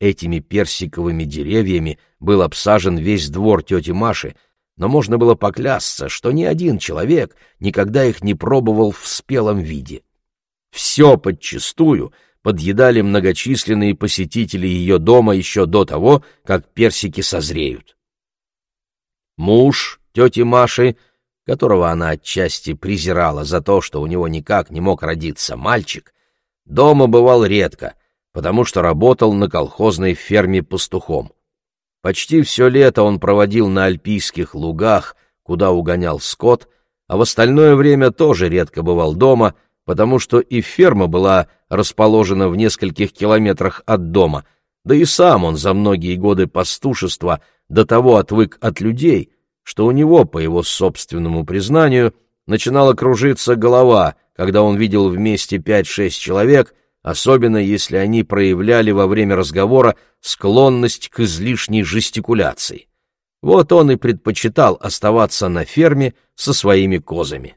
Этими персиковыми деревьями был обсажен весь двор тети Маши, но можно было поклясться, что ни один человек никогда их не пробовал в спелом виде. Все подчистую — подъедали многочисленные посетители ее дома еще до того, как персики созреют. Муж тети Маши, которого она отчасти презирала за то, что у него никак не мог родиться мальчик, дома бывал редко, потому что работал на колхозной ферме пастухом. Почти все лето он проводил на альпийских лугах, куда угонял скот, а в остальное время тоже редко бывал дома — потому что и ферма была расположена в нескольких километрах от дома, да и сам он за многие годы пастушества до того отвык от людей, что у него, по его собственному признанию, начинала кружиться голова, когда он видел вместе пять-шесть человек, особенно если они проявляли во время разговора склонность к излишней жестикуляции. Вот он и предпочитал оставаться на ферме со своими козами.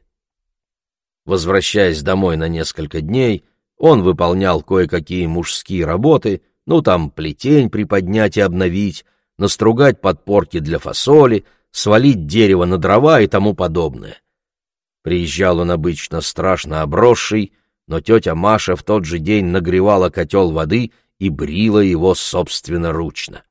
Возвращаясь домой на несколько дней, он выполнял кое-какие мужские работы, ну там плетень приподнять и обновить, настругать подпорки для фасоли, свалить дерево на дрова и тому подобное. Приезжал он обычно страшно обросший, но тетя Маша в тот же день нагревала котел воды и брила его собственноручно.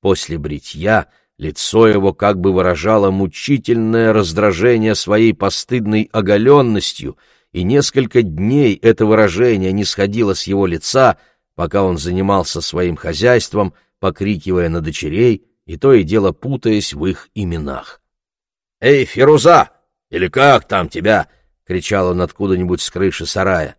После бритья Лицо его как бы выражало мучительное раздражение своей постыдной оголенностью, и несколько дней это выражение не сходило с его лица, пока он занимался своим хозяйством, покрикивая на дочерей и то и дело путаясь в их именах. «Эй, Феруза! Или как там тебя?» — кричал он откуда-нибудь с крыши сарая.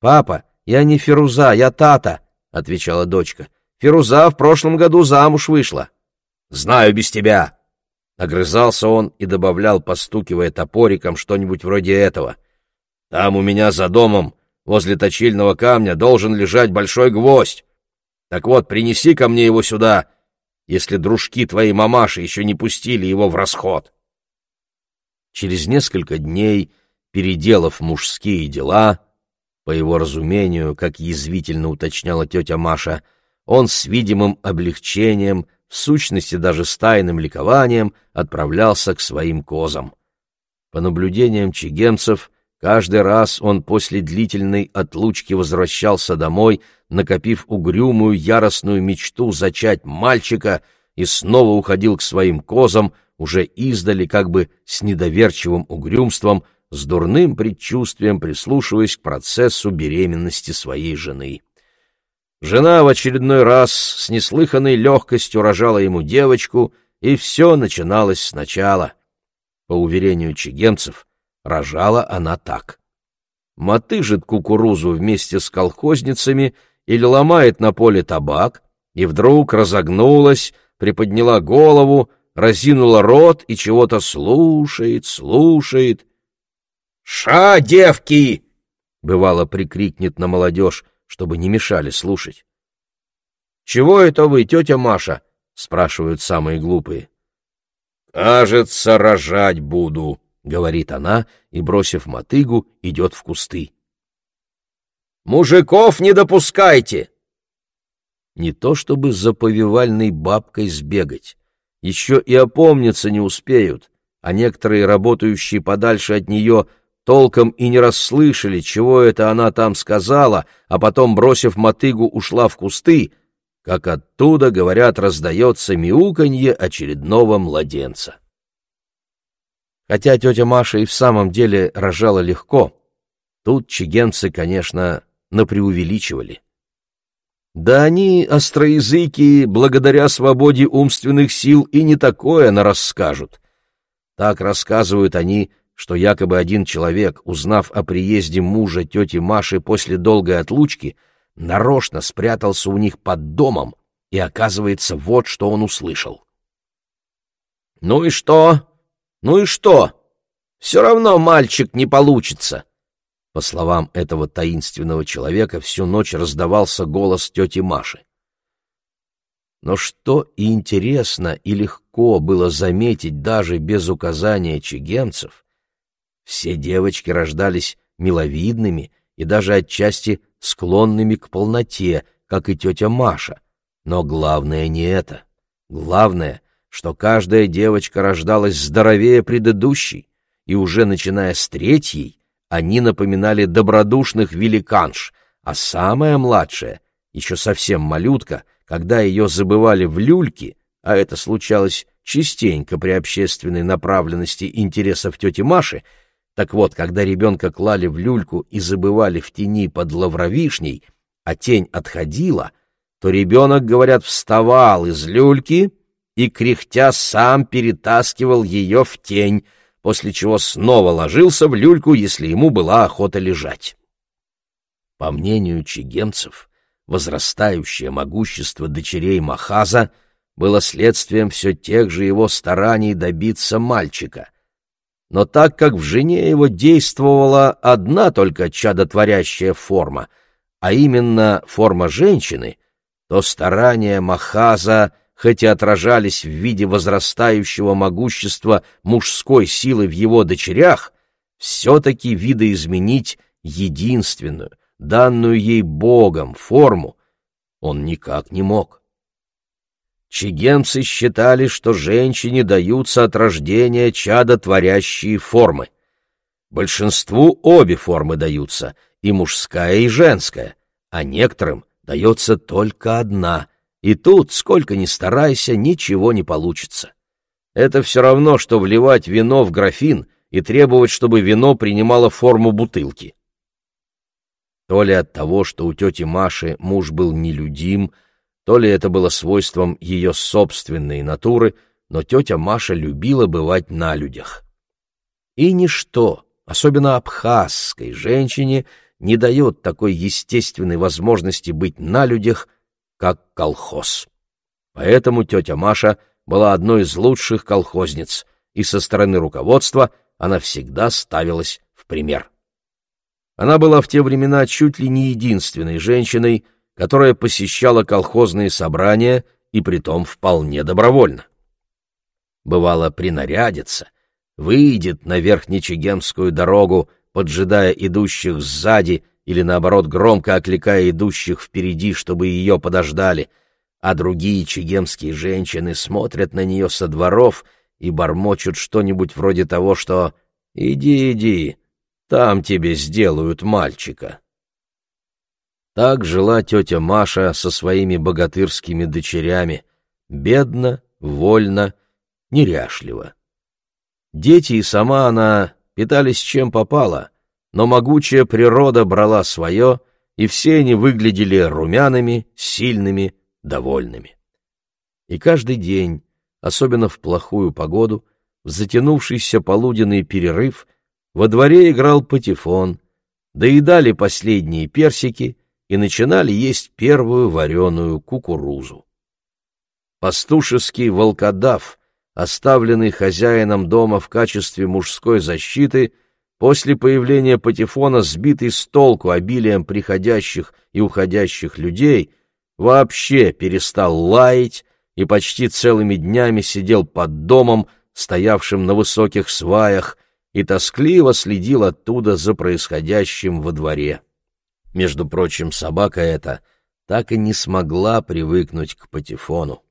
«Папа, я не Феруза, я Тата», — отвечала дочка. «Феруза в прошлом году замуж вышла». Знаю без тебя!» Огрызался он и добавлял, постукивая топориком, что-нибудь вроде этого. «Там у меня за домом, возле точильного камня, должен лежать большой гвоздь. Так вот, принеси ко мне его сюда, если дружки твоей мамаши еще не пустили его в расход». Через несколько дней, переделав мужские дела, по его разумению, как язвительно уточняла тетя Маша, он с видимым облегчением — в сущности даже с тайным ликованием, отправлялся к своим козам. По наблюдениям чигемцев, каждый раз он после длительной отлучки возвращался домой, накопив угрюмую яростную мечту зачать мальчика и снова уходил к своим козам, уже издали как бы с недоверчивым угрюмством, с дурным предчувствием прислушиваясь к процессу беременности своей жены. Жена в очередной раз с неслыханной легкостью рожала ему девочку, и все начиналось сначала. По уверению чигемцев, рожала она так. Мотыжит кукурузу вместе с колхозницами или ломает на поле табак, и вдруг разогнулась, приподняла голову, разинула рот и чего-то слушает, слушает. «Ша, девки!» — бывало прикрикнет на молодежь, чтобы не мешали слушать. Чего это вы, тетя Маша? — спрашивают самые глупые. «Кажется, рожать буду», — говорит она и, бросив мотыгу, идет в кусты. «Мужиков не допускайте!» Не то чтобы за повивальной бабкой сбегать, еще и опомниться не успеют, а некоторые, работающие подальше от нее, толком и не расслышали, чего это она там сказала, а потом, бросив мотыгу, ушла в кусты, как оттуда, говорят, раздается мяуканье очередного младенца. Хотя тетя Маша и в самом деле рожала легко, тут чигенцы, конечно, напреувеличивали. Да они, остроязыки, благодаря свободе умственных сил, и не такое на расскажут. Так рассказывают они, что якобы один человек, узнав о приезде мужа тети Маши после долгой отлучки, нарочно спрятался у них под домом, и оказывается, вот что он услышал. «Ну и что? Ну и что? Все равно мальчик не получится!» По словам этого таинственного человека, всю ночь раздавался голос тети Маши. Но что и интересно, и легко было заметить даже без указания чигенцев, все девочки рождались миловидными и даже отчасти склонными к полноте, как и тетя Маша. Но главное не это. Главное, что каждая девочка рождалась здоровее предыдущей, и уже начиная с третьей, они напоминали добродушных великанш, а самая младшая, еще совсем малютка, когда ее забывали в люльке, а это случалось частенько при общественной направленности интересов тети Маши, так вот, когда ребенка клали в люльку и забывали в тени под лавровишней, а тень отходила, то ребенок, говорят, вставал из люльки и, кряхтя, сам перетаскивал ее в тень, после чего снова ложился в люльку, если ему была охота лежать. По мнению чигенцев, возрастающее могущество дочерей Махаза было следствием все тех же его стараний добиться мальчика. Но так как в жене его действовала одна только чадотворящая форма, а именно форма женщины, то старания Махаза хоть и отражались в виде возрастающего могущества мужской силы в его дочерях, все-таки видоизменить единственную, данную ей Богом, форму он никак не мог. Чигенцы считали, что женщине даются от рождения чадотворящие формы. Большинству обе формы даются, и мужская, и женская, а некоторым дается только одна, и тут, сколько ни старайся, ничего не получится. Это все равно, что вливать вино в графин и требовать, чтобы вино принимало форму бутылки. То ли от того, что у тети Маши муж был нелюдим, то ли это было свойством ее собственной натуры, но тетя Маша любила бывать на людях. И ничто, особенно абхазской женщине, не дает такой естественной возможности быть на людях, как колхоз. Поэтому тетя Маша была одной из лучших колхозниц, и со стороны руководства она всегда ставилась в пример. Она была в те времена чуть ли не единственной женщиной, которая посещала колхозные собрания и притом вполне добровольно. Бывало, принарядится, выйдет на Верхнечегемскую дорогу, поджидая идущих сзади или, наоборот, громко окликая идущих впереди, чтобы ее подождали, а другие чегемские женщины смотрят на нее со дворов и бормочут что-нибудь вроде того, что «Иди, иди, там тебе сделают мальчика». Так жила тетя Маша со своими богатырскими дочерями, бедно, вольно, неряшливо. Дети и сама она питались чем попало — но могучая природа брала свое, и все они выглядели румяными, сильными, довольными. И каждый день, особенно в плохую погоду, в затянувшийся полуденный перерыв, во дворе играл патефон, доедали последние персики и начинали есть первую вареную кукурузу. Пастушеский волкодав, оставленный хозяином дома в качестве мужской защиты, После появления Патефона, сбитый с толку обилием приходящих и уходящих людей, вообще перестал лаять и почти целыми днями сидел под домом, стоявшим на высоких сваях, и тоскливо следил оттуда за происходящим во дворе. Между прочим, собака эта так и не смогла привыкнуть к патефону.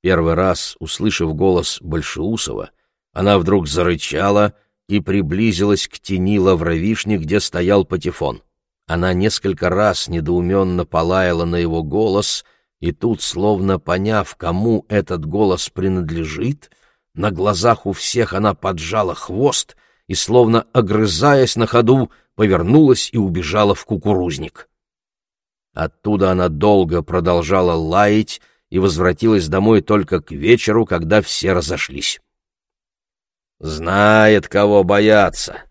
Первый раз, услышав голос Большеусова, она вдруг зарычала и приблизилась к тени лавровишни, где стоял патефон. Она несколько раз недоуменно полаяла на его голос, и тут, словно поняв, кому этот голос принадлежит, на глазах у всех она поджала хвост и, словно огрызаясь на ходу, повернулась и убежала в кукурузник. Оттуда она долго продолжала лаять и возвратилась домой только к вечеру, когда все разошлись. «Знает, кого бояться.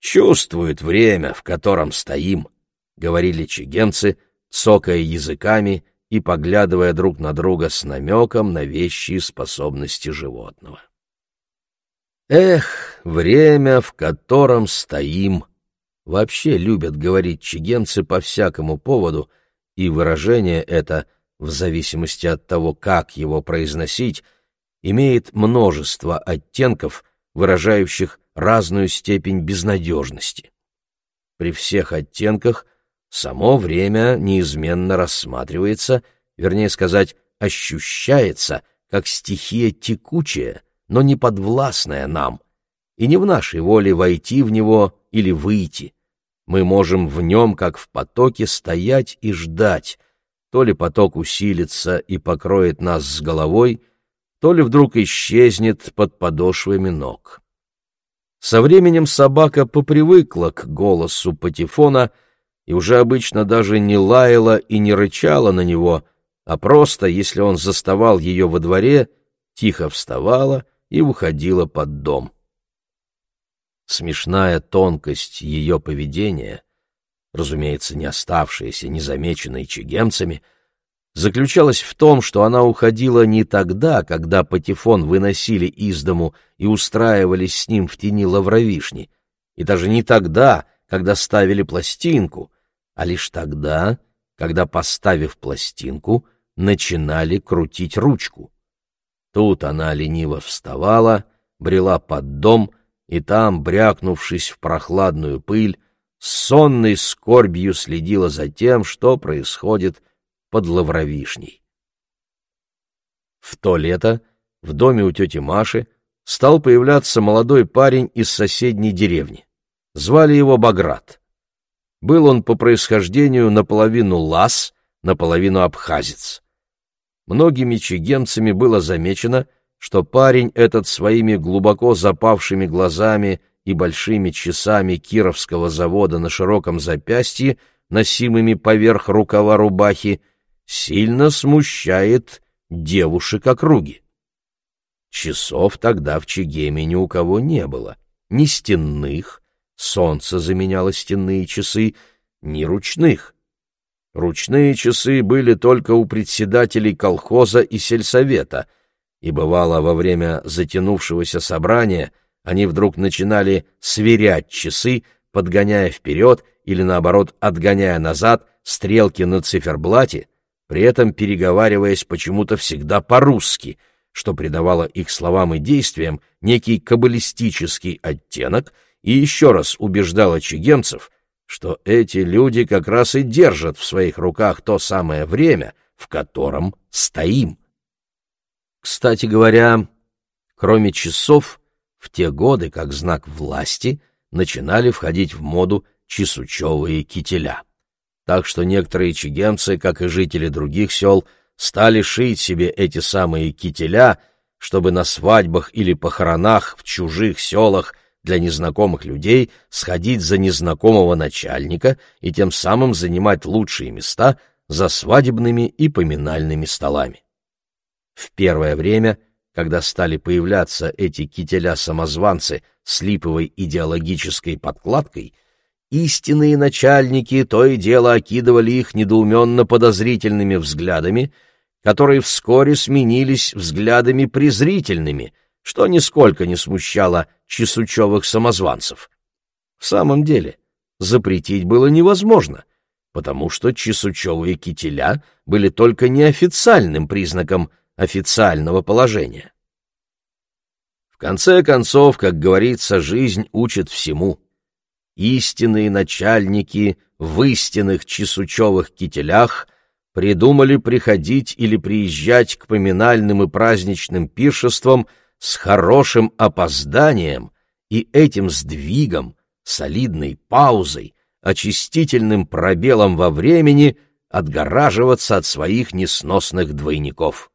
Чувствует время, в котором стоим», — говорили чигенцы, цокая языками и поглядывая друг на друга с намеком на вещи способности животного. «Эх, время, в котором стоим!» Вообще любят говорить чигенцы по всякому поводу, и выражение это, в зависимости от того, как его произносить, имеет множество оттенков, выражающих разную степень безнадежности. При всех оттенках само время неизменно рассматривается, вернее сказать, ощущается, как стихия текучая, но не подвластная нам, и не в нашей воле войти в него или выйти. Мы можем в нем, как в потоке, стоять и ждать, то ли поток усилится и покроет нас с головой, то ли вдруг исчезнет под подошвами ног. Со временем собака попривыкла к голосу патефона и уже обычно даже не лаяла и не рычала на него, а просто, если он заставал ее во дворе, тихо вставала и уходила под дом. Смешная тонкость ее поведения, разумеется, не оставшаяся незамеченной чегемцами, заключалась в том, что она уходила не тогда, когда патефон выносили из дому и устраивались с ним в тени лавровишни, и даже не тогда, когда ставили пластинку, а лишь тогда, когда, поставив пластинку, начинали крутить ручку. Тут она лениво вставала, брела под дом и там, брякнувшись в прохладную пыль, с сонной скорбью следила за тем, что происходит под лавровишней. В то лето в доме у тети Маши стал появляться молодой парень из соседней деревни. Звали его Баграт. Был он по происхождению наполовину лас, наполовину абхазец. Многими чигенцами было замечено, что парень этот своими глубоко запавшими глазами и большими часами кировского завода на широком запястье, носимыми поверх рукава рубахи, сильно смущает девушек округи. Часов тогда в Чегеме ни у кого не было, ни стенных, солнце заменяло стенные часы, ни ручных. Ручные часы были только у председателей колхоза и сельсовета — и бывало во время затянувшегося собрания они вдруг начинали сверять часы, подгоняя вперед или, наоборот, отгоняя назад стрелки на циферблате, при этом переговариваясь почему-то всегда по-русски, что придавало их словам и действиям некий каббалистический оттенок и еще раз убеждало чигемцев, что эти люди как раз и держат в своих руках то самое время, в котором стоим. Кстати говоря, кроме часов, в те годы, как знак власти, начинали входить в моду чесучевые кителя. Так что некоторые чигемцы, как и жители других сел, стали шить себе эти самые кителя, чтобы на свадьбах или похоронах в чужих селах для незнакомых людей сходить за незнакомого начальника и тем самым занимать лучшие места за свадебными и поминальными столами. В первое время, когда стали появляться эти кителя-самозванцы с липовой идеологической подкладкой, истинные начальники то и дело окидывали их недоуменно подозрительными взглядами, которые вскоре сменились взглядами презрительными, что нисколько не смущало чесучевых самозванцев. В самом деле, запретить было невозможно, потому что чесучевые кителя были только неофициальным признаком официального положения. В конце концов, как говорится, жизнь учит всему. Истинные начальники в истинных чесучевых кителях придумали приходить или приезжать к поминальным и праздничным пиршествам с хорошим опозданием и этим сдвигом, солидной паузой, очистительным пробелом во времени отгораживаться от своих несносных двойников.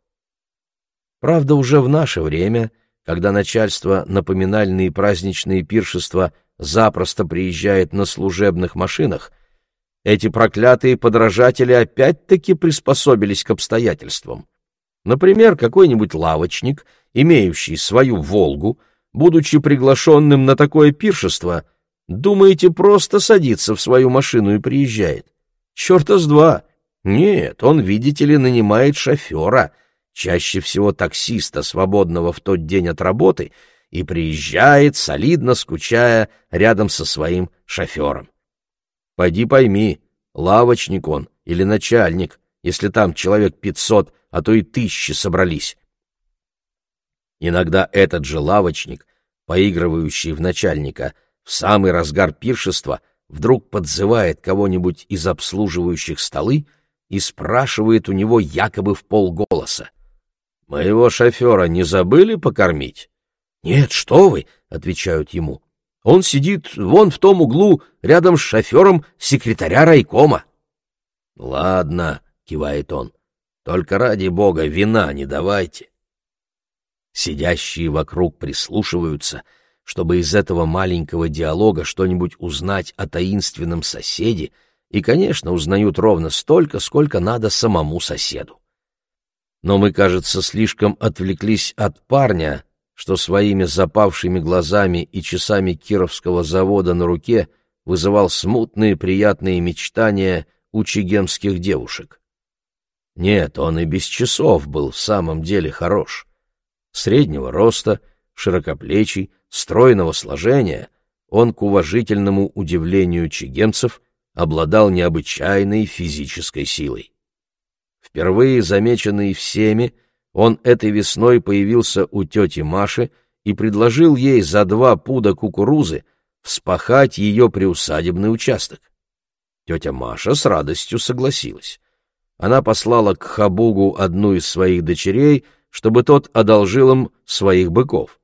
Правда, уже в наше время, когда начальство на поминальные праздничные пиршества запросто приезжает на служебных машинах, эти проклятые подражатели опять-таки приспособились к обстоятельствам. Например, какой-нибудь лавочник, имеющий свою «Волгу», будучи приглашенным на такое пиршество, думаете, просто садится в свою машину и приезжает? Черта с два! Нет, он, видите ли, нанимает шофера, чаще всего таксиста, свободного в тот день от работы, и приезжает, солидно скучая, рядом со своим шофером. Пойди пойми, лавочник он или начальник, если там человек пятьсот, а то и тысячи собрались. Иногда этот же лавочник, поигрывающий в начальника, в самый разгар пиршества вдруг подзывает кого-нибудь из обслуживающих столы и спрашивает у него якобы в полголоса. «Моего шофера не забыли покормить?» «Нет, что вы!» — отвечают ему. «Он сидит вон в том углу, рядом с шофером секретаря райкома». «Ладно», — кивает он, — «только ради бога вина не давайте». Сидящие вокруг прислушиваются, чтобы из этого маленького диалога что-нибудь узнать о таинственном соседе, и, конечно, узнают ровно столько, сколько надо самому соседу. Но мы, кажется, слишком отвлеклись от парня, что своими запавшими глазами и часами Кировского завода на руке вызывал смутные приятные мечтания у чигемских девушек. Нет, он и без часов был в самом деле хорош среднего роста, широкоплечий, стройного сложения, он, к уважительному удивлению чигемцев, обладал необычайной физической силой. Впервые замеченный всеми, он этой весной появился у тети Маши и предложил ей за два пуда кукурузы вспахать ее приусадебный участок. Тетя Маша с радостью согласилась. Она послала к Хабугу одну из своих дочерей — чтобы тот одолжил им своих быков.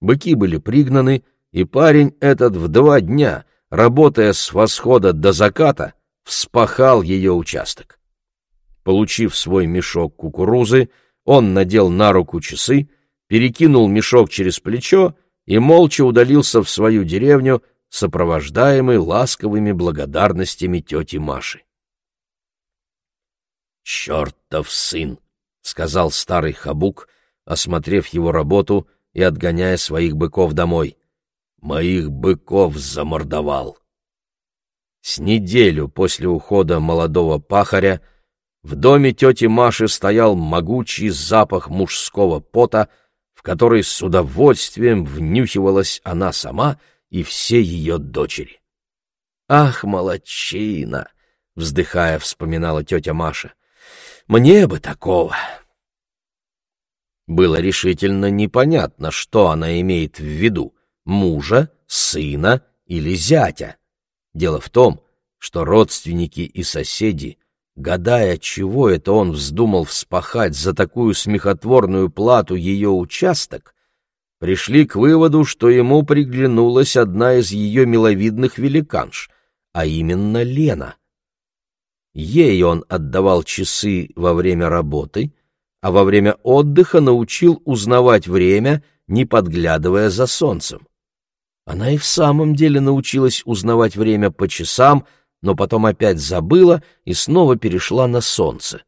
Быки были пригнаны, и парень этот в два дня, работая с восхода до заката, вспахал ее участок. Получив свой мешок кукурузы, он надел на руку часы, перекинул мешок через плечо и молча удалился в свою деревню, сопровождаемый ласковыми благодарностями тети Маши. «Чертов сын!» — сказал старый хабук, осмотрев его работу и отгоняя своих быков домой. «Моих быков замордовал!» С неделю после ухода молодого пахаря в доме тети Маши стоял могучий запах мужского пота, в который с удовольствием внюхивалась она сама и все ее дочери. «Ах, молодчина!» — вздыхая, вспоминала тетя Маша — мне бы такого. Было решительно непонятно, что она имеет в виду — мужа, сына или зятя. Дело в том, что родственники и соседи, гадая, чего это он вздумал вспахать за такую смехотворную плату ее участок, пришли к выводу, что ему приглянулась одна из ее миловидных великанш, а именно Лена — Ей он отдавал часы во время работы, а во время отдыха научил узнавать время, не подглядывая за солнцем. Она и в самом деле научилась узнавать время по часам, но потом опять забыла и снова перешла на солнце.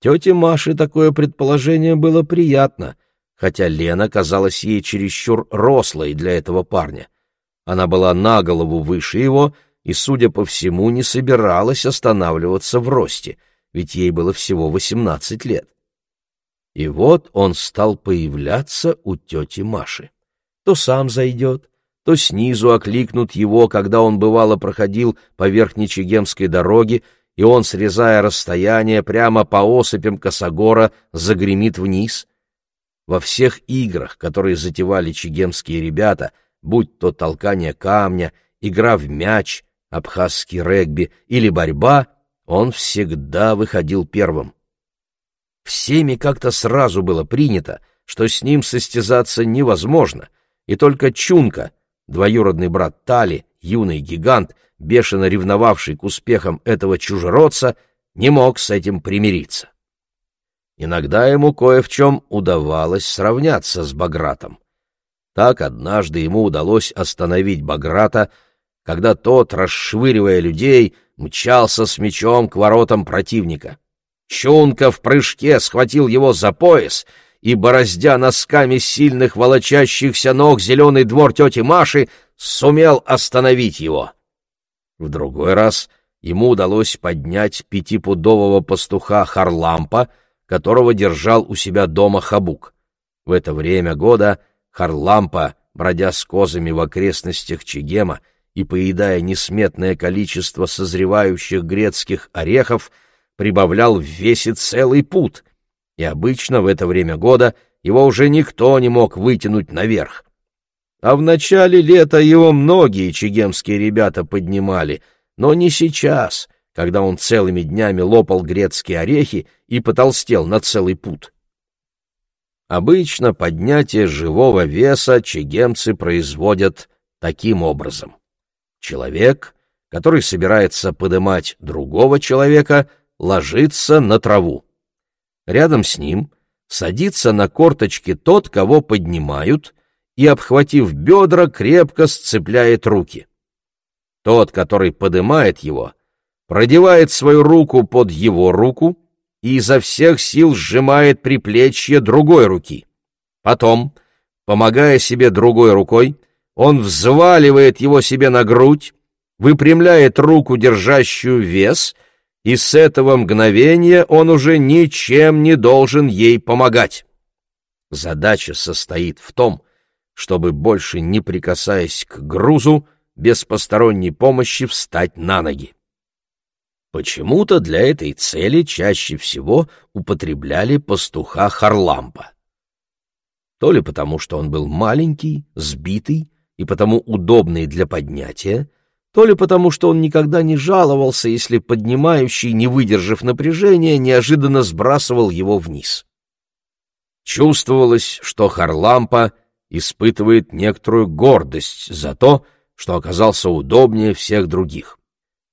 Тете Маше такое предположение было приятно, хотя Лена казалась ей чересчур рослой для этого парня. Она была на голову выше его и, судя по всему, не собиралась останавливаться в росте, ведь ей было всего восемнадцать лет. И вот он стал появляться у тети Маши. То сам зайдет, то снизу окликнут его, когда он бывало проходил по верхней Чегемской дороге, и он, срезая расстояние, прямо по осыпям Косогора загремит вниз. Во всех играх, которые затевали чегемские ребята, будь то толкание камня, игра в мяч, абхазский регби или борьба, он всегда выходил первым. Всеми как-то сразу было принято, что с ним состязаться невозможно, и только Чунка, двоюродный брат Тали, юный гигант, бешено ревновавший к успехам этого чужеродца, не мог с этим примириться. Иногда ему кое в чем удавалось сравняться с Багратом. Так однажды ему удалось остановить Баграта, когда тот, расшвыривая людей, мчался с мечом к воротам противника. Чунка в прыжке схватил его за пояс — и, бороздя носками сильных волочащихся ног зеленый двор тети Маши, сумел остановить его. В другой раз ему удалось поднять пятипудового пастуха Харлампа, которого держал у себя дома Хабук. В это время года Харлампа, бродя с козами в окрестностях Чегема и поедая несметное количество созревающих грецких орехов, прибавлял в весе целый путь — и обычно в это время года его уже никто не мог вытянуть наверх. А в начале лета его многие чегемские ребята поднимали, но не сейчас, когда он целыми днями лопал грецкие орехи и потолстел на целый пут. Обычно поднятие живого веса чегемцы производят таким образом. Человек, который собирается подымать другого человека, ложится на траву. Рядом с ним садится на корточки тот, кого поднимают, и, обхватив бедра, крепко сцепляет руки. Тот, который подымает его, продевает свою руку под его руку и изо всех сил сжимает приплечье другой руки. Потом, помогая себе другой рукой, он взваливает его себе на грудь, выпрямляет руку, держащую вес — и с этого мгновения он уже ничем не должен ей помогать. Задача состоит в том, чтобы, больше не прикасаясь к грузу, без посторонней помощи встать на ноги. Почему-то для этой цели чаще всего употребляли пастуха Харлампа. То ли потому, что он был маленький, сбитый и потому удобный для поднятия, то ли потому, что он никогда не жаловался, если поднимающий, не выдержав напряжения, неожиданно сбрасывал его вниз. Чувствовалось, что Харлампа испытывает некоторую гордость за то, что оказался удобнее всех других.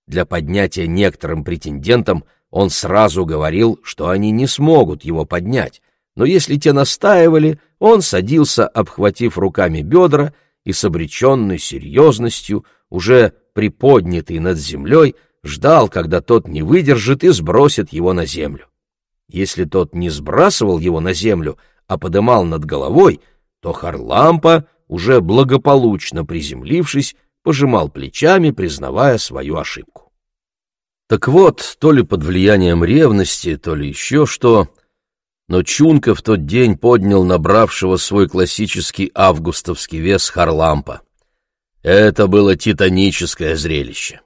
Для поднятия некоторым претендентам он сразу говорил, что они не смогут его поднять, но если те настаивали, он садился, обхватив руками бедра, и с обреченной серьезностью, уже приподнятый над землей, ждал, когда тот не выдержит и сбросит его на землю. Если тот не сбрасывал его на землю, а подымал над головой, то Харлампа, уже благополучно приземлившись, пожимал плечами, признавая свою ошибку. Так вот, то ли под влиянием ревности, то ли еще что, но Чунка в тот день поднял набравшего свой классический августовский вес Харлампа. Это было титаническое зрелище.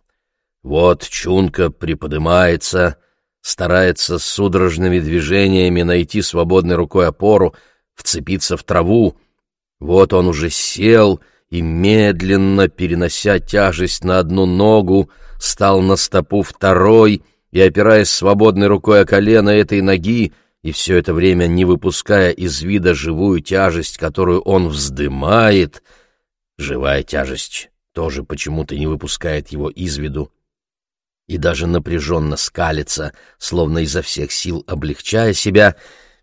Вот Чунка приподымается, старается судорожными движениями найти свободной рукой опору, вцепиться в траву. Вот он уже сел и, медленно перенося тяжесть на одну ногу, стал на стопу второй и, опираясь свободной рукой о колено этой ноги, и все это время не выпуская из вида живую тяжесть, которую он вздымает — Живая тяжесть тоже почему-то не выпускает его из виду и даже напряженно скалится, словно изо всех сил облегчая себя,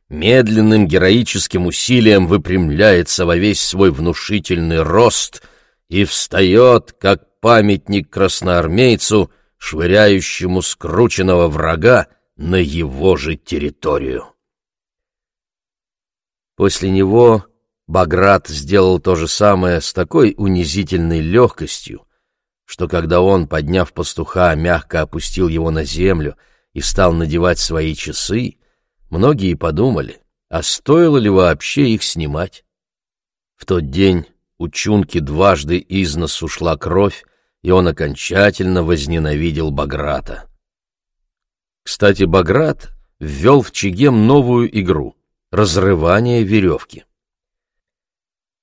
медленным героическим усилием выпрямляется во весь свой внушительный рост и встает, как памятник красноармейцу, швыряющему скрученного врага на его же территорию. После него Баграт сделал то же самое с такой унизительной легкостью, что когда он, подняв пастуха, мягко опустил его на землю и стал надевать свои часы, многие подумали, а стоило ли вообще их снимать. В тот день у Чунки дважды из носу шла кровь, и он окончательно возненавидел Баграта. Кстати, Баграт ввел в Чегем новую игру — разрывание веревки.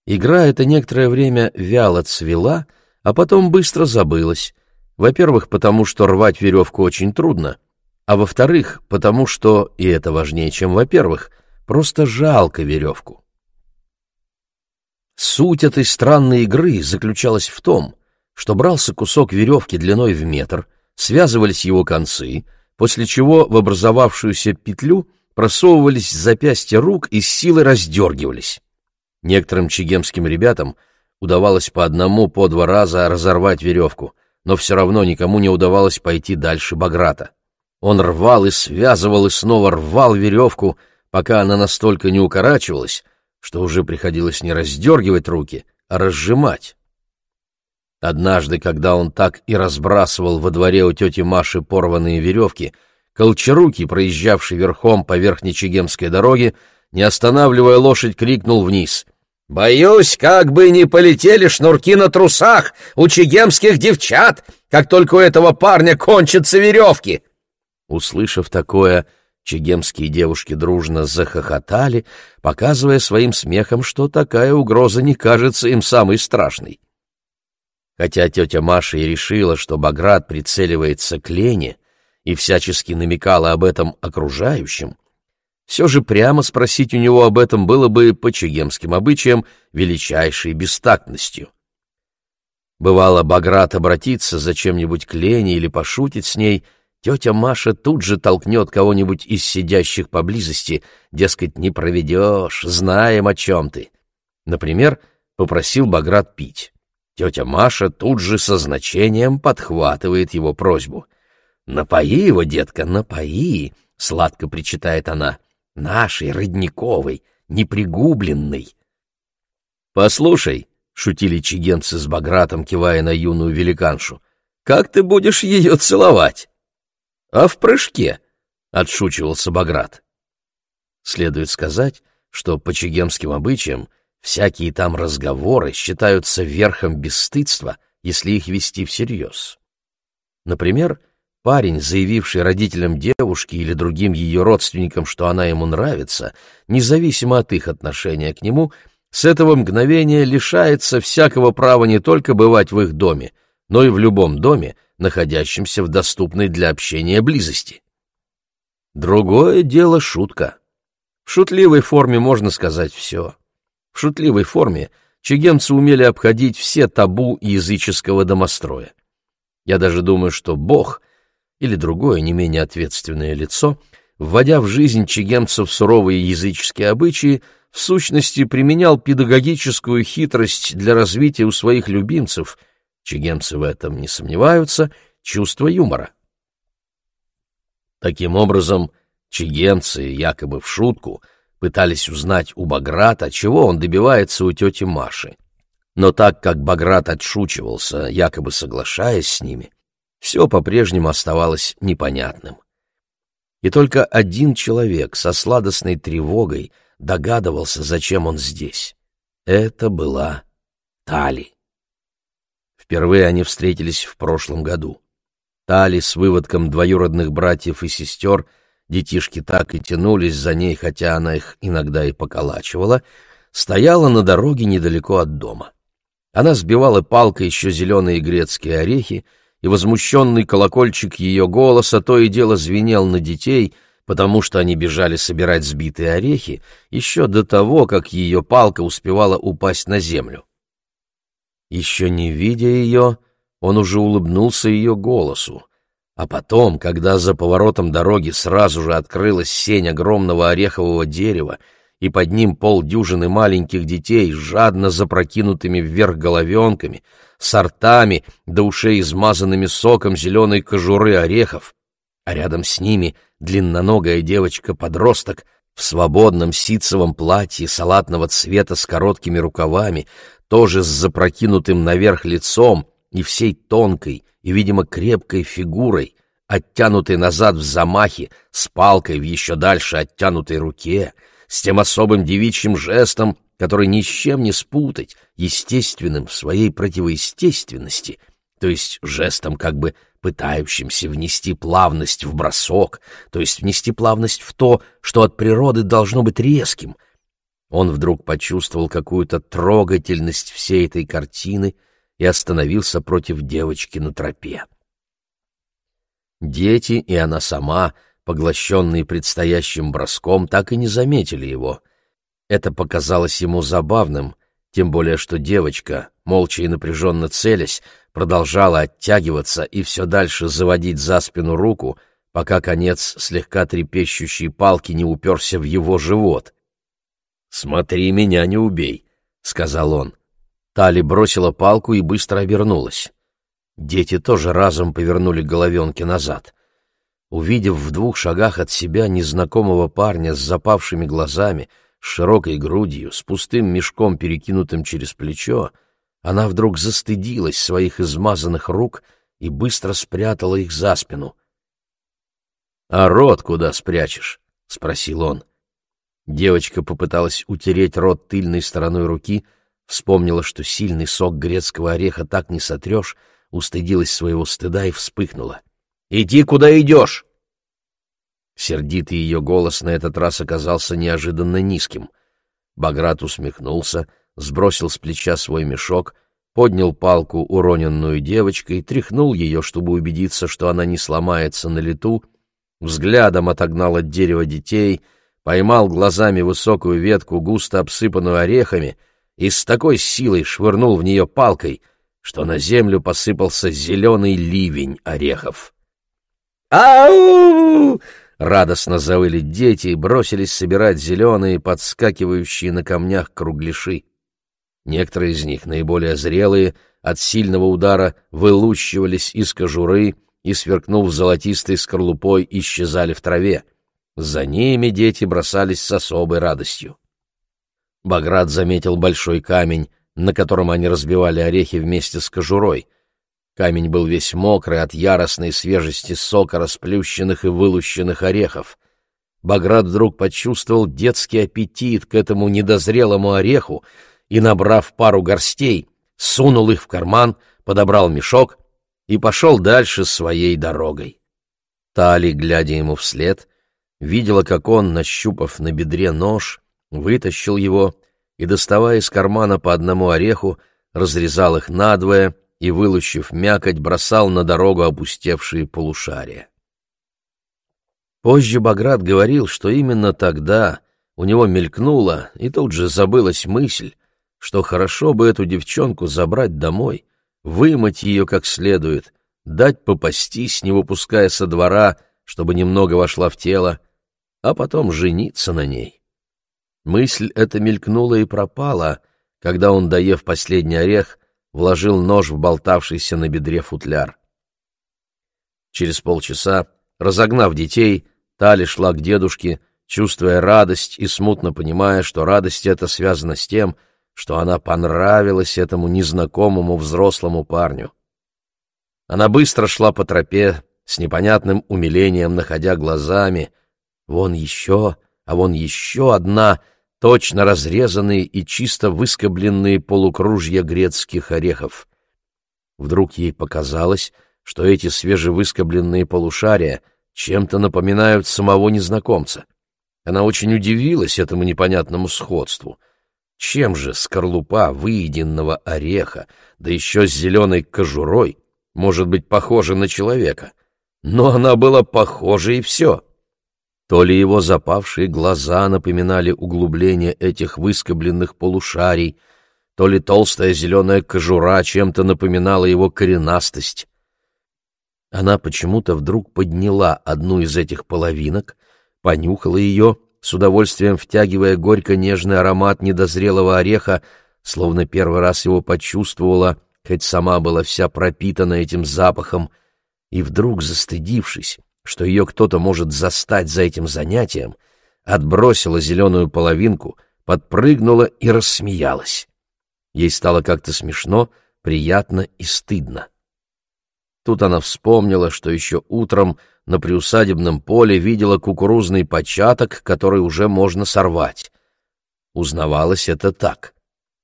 Игра эта некоторое время вяло цвела, а потом быстро забылась. Во-первых, потому что рвать веревку очень трудно, а во-вторых, потому что, и это важнее, чем во-первых, просто жалко веревку. Суть этой странной игры заключалась в том, что брался кусок веревки длиной в метр, связывались его концы, после чего в образовавшуюся петлю просовывались запястья рук и с силой раздергивались. Некоторым чигемским ребятам удавалось по одному, по два раза разорвать веревку, но все равно никому не удавалось пойти дальше Баграта. Он рвал и связывал, и снова рвал веревку, пока она настолько не укорачивалась, что уже приходилось не раздергивать руки, а разжимать. Однажды, когда он так и разбрасывал во дворе у тети Маши порванные веревки, Колчарукий, проезжавший верхом по верхнечегемской дороге, не останавливая лошадь, крикнул вниз. «Боюсь, как бы не полетели шнурки на трусах у чегемских девчат, как только у этого парня кончатся веревки!» Услышав такое, чегемские девушки дружно захохотали, показывая своим смехом, что такая угроза не кажется им самой страшной. Хотя тетя Маша и решила, что Баграт прицеливается к Лене, и всячески намекала об этом окружающим, все же прямо спросить у него об этом было бы по чегемским обычаям величайшей бестактностью. Бывало, Баграт обратиться за чем-нибудь к Лене или пошутить с ней, тетя Маша тут же толкнет кого-нибудь из сидящих поблизости, дескать, не проведешь, знаем, о чем ты. Например, попросил Баграт пить. Тетя Маша тут же со значением подхватывает его просьбу. «Напои его, детка, напои!» — сладко причитает она нашей, родниковой, непригубленной. «Послушай», — шутили чигенцы с Багратом, кивая на юную великаншу, — «как ты будешь ее целовать?» «А в прыжке», — отшучивался Баграт. Следует сказать, что по чигемским обычаям всякие там разговоры считаются верхом бесстыдства, если их вести всерьез. Например, Парень, заявивший родителям девушки или другим ее родственникам, что она ему нравится, независимо от их отношения к нему, с этого мгновения лишается всякого права не только бывать в их доме, но и в любом доме, находящемся в доступной для общения близости. Другое дело шутка. В шутливой форме можно сказать все. В шутливой форме чегемцы умели обходить все табу языческого домостроя. Я даже думаю, что Бог — или другое не менее ответственное лицо, вводя в жизнь чигемцев суровые языческие обычаи, в сущности применял педагогическую хитрость для развития у своих любимцев, чигемцы в этом не сомневаются, чувство юмора. Таким образом, чигемцы, якобы в шутку, пытались узнать у Баграта, чего он добивается у тети Маши. Но так как Баграт отшучивался, якобы соглашаясь с ними, все по-прежнему оставалось непонятным. И только один человек со сладостной тревогой догадывался, зачем он здесь. Это была Тали. Впервые они встретились в прошлом году. Тали с выводком двоюродных братьев и сестер, детишки так и тянулись за ней, хотя она их иногда и поколачивала, стояла на дороге недалеко от дома. Она сбивала палкой еще зеленые грецкие орехи, и возмущенный колокольчик ее голоса то и дело звенел на детей, потому что они бежали собирать сбитые орехи еще до того, как ее палка успевала упасть на землю. Еще не видя ее, он уже улыбнулся ее голосу, а потом, когда за поворотом дороги сразу же открылась сень огромного орехового дерева, и под ним полдюжины маленьких детей с жадно запрокинутыми вверх головенками, сортами до ушей измазанными соком зеленой кожуры орехов, а рядом с ними длинноногая девочка-подросток в свободном ситцевом платье салатного цвета с короткими рукавами, тоже с запрокинутым наверх лицом и всей тонкой и, видимо, крепкой фигурой, оттянутой назад в замахе, с палкой в еще дальше оттянутой руке, с тем особым девичьим жестом, который ни с чем не спутать, естественным в своей противоестественности, то есть жестом как бы пытающимся внести плавность в бросок, то есть внести плавность в то, что от природы должно быть резким. Он вдруг почувствовал какую-то трогательность всей этой картины и остановился против девочки на тропе. Дети и она сама, поглощенные предстоящим броском, так и не заметили его — это показалось ему забавным, тем более что девочка, молча и напряженно целясь, продолжала оттягиваться и все дальше заводить за спину руку, пока конец слегка трепещущей палки не уперся в его живот. «Смотри, меня не убей», — сказал он. Тали бросила палку и быстро обернулась. Дети тоже разом повернули головенки назад. Увидев в двух шагах от себя незнакомого парня с запавшими глазами, с широкой грудью, с пустым мешком, перекинутым через плечо, она вдруг застыдилась своих измазанных рук и быстро спрятала их за спину. «А рот куда спрячешь?» — спросил он. Девочка попыталась утереть рот тыльной стороной руки, вспомнила, что сильный сок грецкого ореха так не сотрешь, устыдилась своего стыда и вспыхнула. «Иди, куда идешь!» Сердитый ее голос на этот раз оказался неожиданно низким. Баграт усмехнулся, сбросил с плеча свой мешок, поднял палку, уроненную девочкой, тряхнул ее, чтобы убедиться, что она не сломается на лету, взглядом отогнал от дерева детей, поймал глазами высокую ветку, густо обсыпанную орехами, и с такой силой швырнул в нее палкой, что на землю посыпался зеленый ливень орехов. «Ау!» Радостно завыли дети и бросились собирать зеленые, подскакивающие на камнях кругляши. Некоторые из них, наиболее зрелые, от сильного удара вылущивались из кожуры и, сверкнув золотистой скорлупой, исчезали в траве. За ними дети бросались с особой радостью. Баграт заметил большой камень, на котором они разбивали орехи вместе с кожурой — Камень был весь мокрый от яростной свежести сока расплющенных и вылущенных орехов. Баграт вдруг почувствовал детский аппетит к этому недозрелому ореху и, набрав пару горстей, сунул их в карман, подобрал мешок и пошел дальше своей дорогой. Тали, глядя ему вслед, видела, как он, нащупав на бедре нож, вытащил его и, доставая из кармана по одному ореху, разрезал их надвое и, вылущив мякоть, бросал на дорогу опустевшие полушария. Позже Баграт говорил, что именно тогда у него мелькнула и тут же забылась мысль, что хорошо бы эту девчонку забрать домой, вымыть ее как следует, дать попастись, не выпуская со двора, чтобы немного вошла в тело, а потом жениться на ней. Мысль эта мелькнула и пропала, когда он, доев последний орех, вложил нож в болтавшийся на бедре футляр. Через полчаса, разогнав детей, Тали шла к дедушке, чувствуя радость и смутно понимая, что радость эта связана с тем, что она понравилась этому незнакомому взрослому парню. Она быстро шла по тропе, с непонятным умилением находя глазами. Вон еще, а вон еще одна — точно разрезанные и чисто выскобленные полукружья грецких орехов. Вдруг ей показалось, что эти свежевыскобленные полушария чем-то напоминают самого незнакомца. Она очень удивилась этому непонятному сходству. Чем же скорлупа выеденного ореха, да еще с зеленой кожурой, может быть похожа на человека? Но она была похожа и все. То ли его запавшие глаза напоминали углубление этих выскобленных полушарий, то ли толстая зеленая кожура чем-то напоминала его коренастость. Она почему-то вдруг подняла одну из этих половинок, понюхала ее, с удовольствием втягивая горько-нежный аромат недозрелого ореха, словно первый раз его почувствовала, хоть сама была вся пропитана этим запахом, и вдруг, застыдившись, что ее кто-то может застать за этим занятием, отбросила зеленую половинку, подпрыгнула и рассмеялась. Ей стало как-то смешно, приятно и стыдно. Тут она вспомнила, что еще утром на приусадебном поле видела кукурузный початок, который уже можно сорвать. узнавалось это так.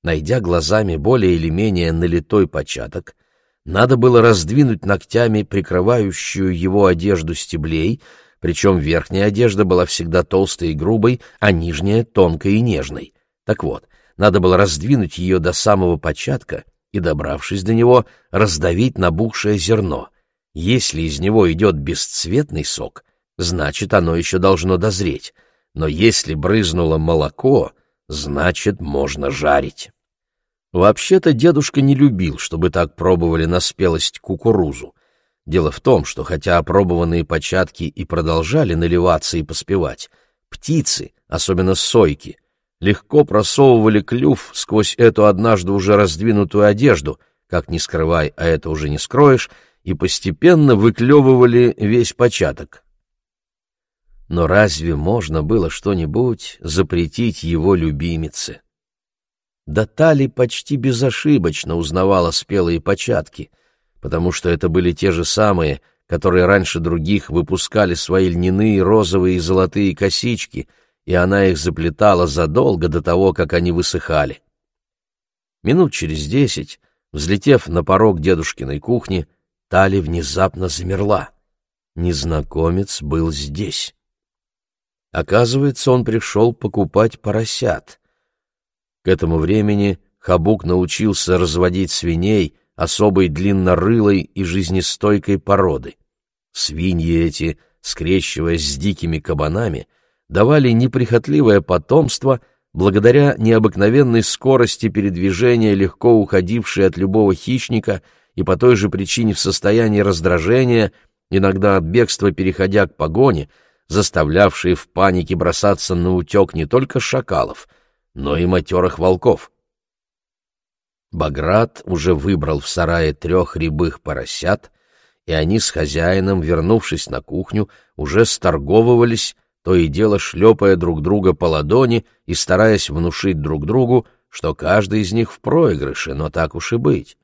Найдя глазами более или менее налитой початок, надо было раздвинуть ногтями прикрывающую его одежду стеблей, причем верхняя одежда была всегда толстой и грубой, а нижняя — тонкой и нежной. Так вот, надо было раздвинуть ее до самого початка и, добравшись до него, раздавить набухшее зерно. Если из него идет бесцветный сок, значит, оно еще должно дозреть, но если брызнуло молоко, значит, можно жарить. Вообще-то дедушка не любил, чтобы так пробовали на спелость кукурузу. Дело в том, что хотя опробованные початки и продолжали наливаться и поспевать, птицы, особенно сойки, легко просовывали клюв сквозь эту однажды уже раздвинутую одежду, как ни скрывай, а это уже не скроешь, и постепенно выклевывали весь початок. Но разве можно было что-нибудь запретить его любимице? Да Тали почти безошибочно узнавала спелые початки — потому что это были те же самые, которые раньше других выпускали свои льняные розовые и золотые косички, и она их заплетала задолго до того, как они высыхали. Минут через десять, взлетев на порог дедушкиной кухни, Тали внезапно замерла. Незнакомец был здесь. Оказывается, он пришел покупать поросят. К этому времени Хабук научился разводить свиней — особой длиннорылой и жизнестойкой породы. Свиньи эти, скрещиваясь с дикими кабанами, давали неприхотливое потомство благодаря необыкновенной скорости передвижения, легко уходившей от любого хищника и по той же причине в состоянии раздражения, иногда от бегства переходя к погоне, заставлявшие в панике бросаться на утек не только шакалов, но и матерых волков. Баграт уже выбрал в сарае трех рябых поросят, и они с хозяином, вернувшись на кухню, уже сторговывались, то и дело шлепая друг друга по ладони и стараясь внушить друг другу, что каждый из них в проигрыше, но так уж и быть.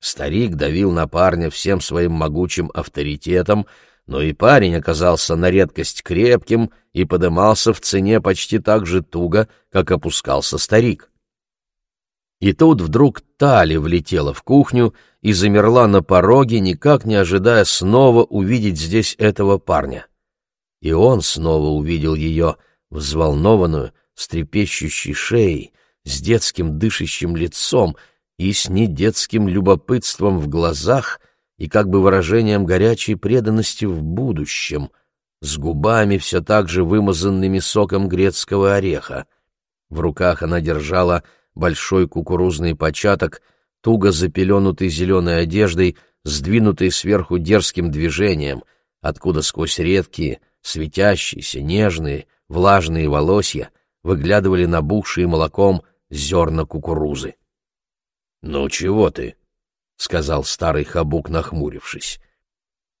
Старик давил на парня всем своим могучим авторитетом, но и парень оказался на редкость крепким и подымался в цене почти так же туго, как опускался старик. И тут вдруг Тали влетела в кухню и замерла на пороге, никак не ожидая снова увидеть здесь этого парня. И он снова увидел ее, взволнованную, с трепещущей шеей, с детским дышащим лицом и с недетским любопытством в глазах и как бы выражением горячей преданности в будущем, с губами все так же вымазанными соком грецкого ореха. В руках она держала большой кукурузный початок, туго запеленутый зеленой одеждой, сдвинутый сверху дерзким движением, откуда сквозь редкие, светящиеся, нежные, влажные волосья выглядывали набухшие молоком зерна кукурузы. — Ну чего ты? — сказал старый хабук, нахмурившись.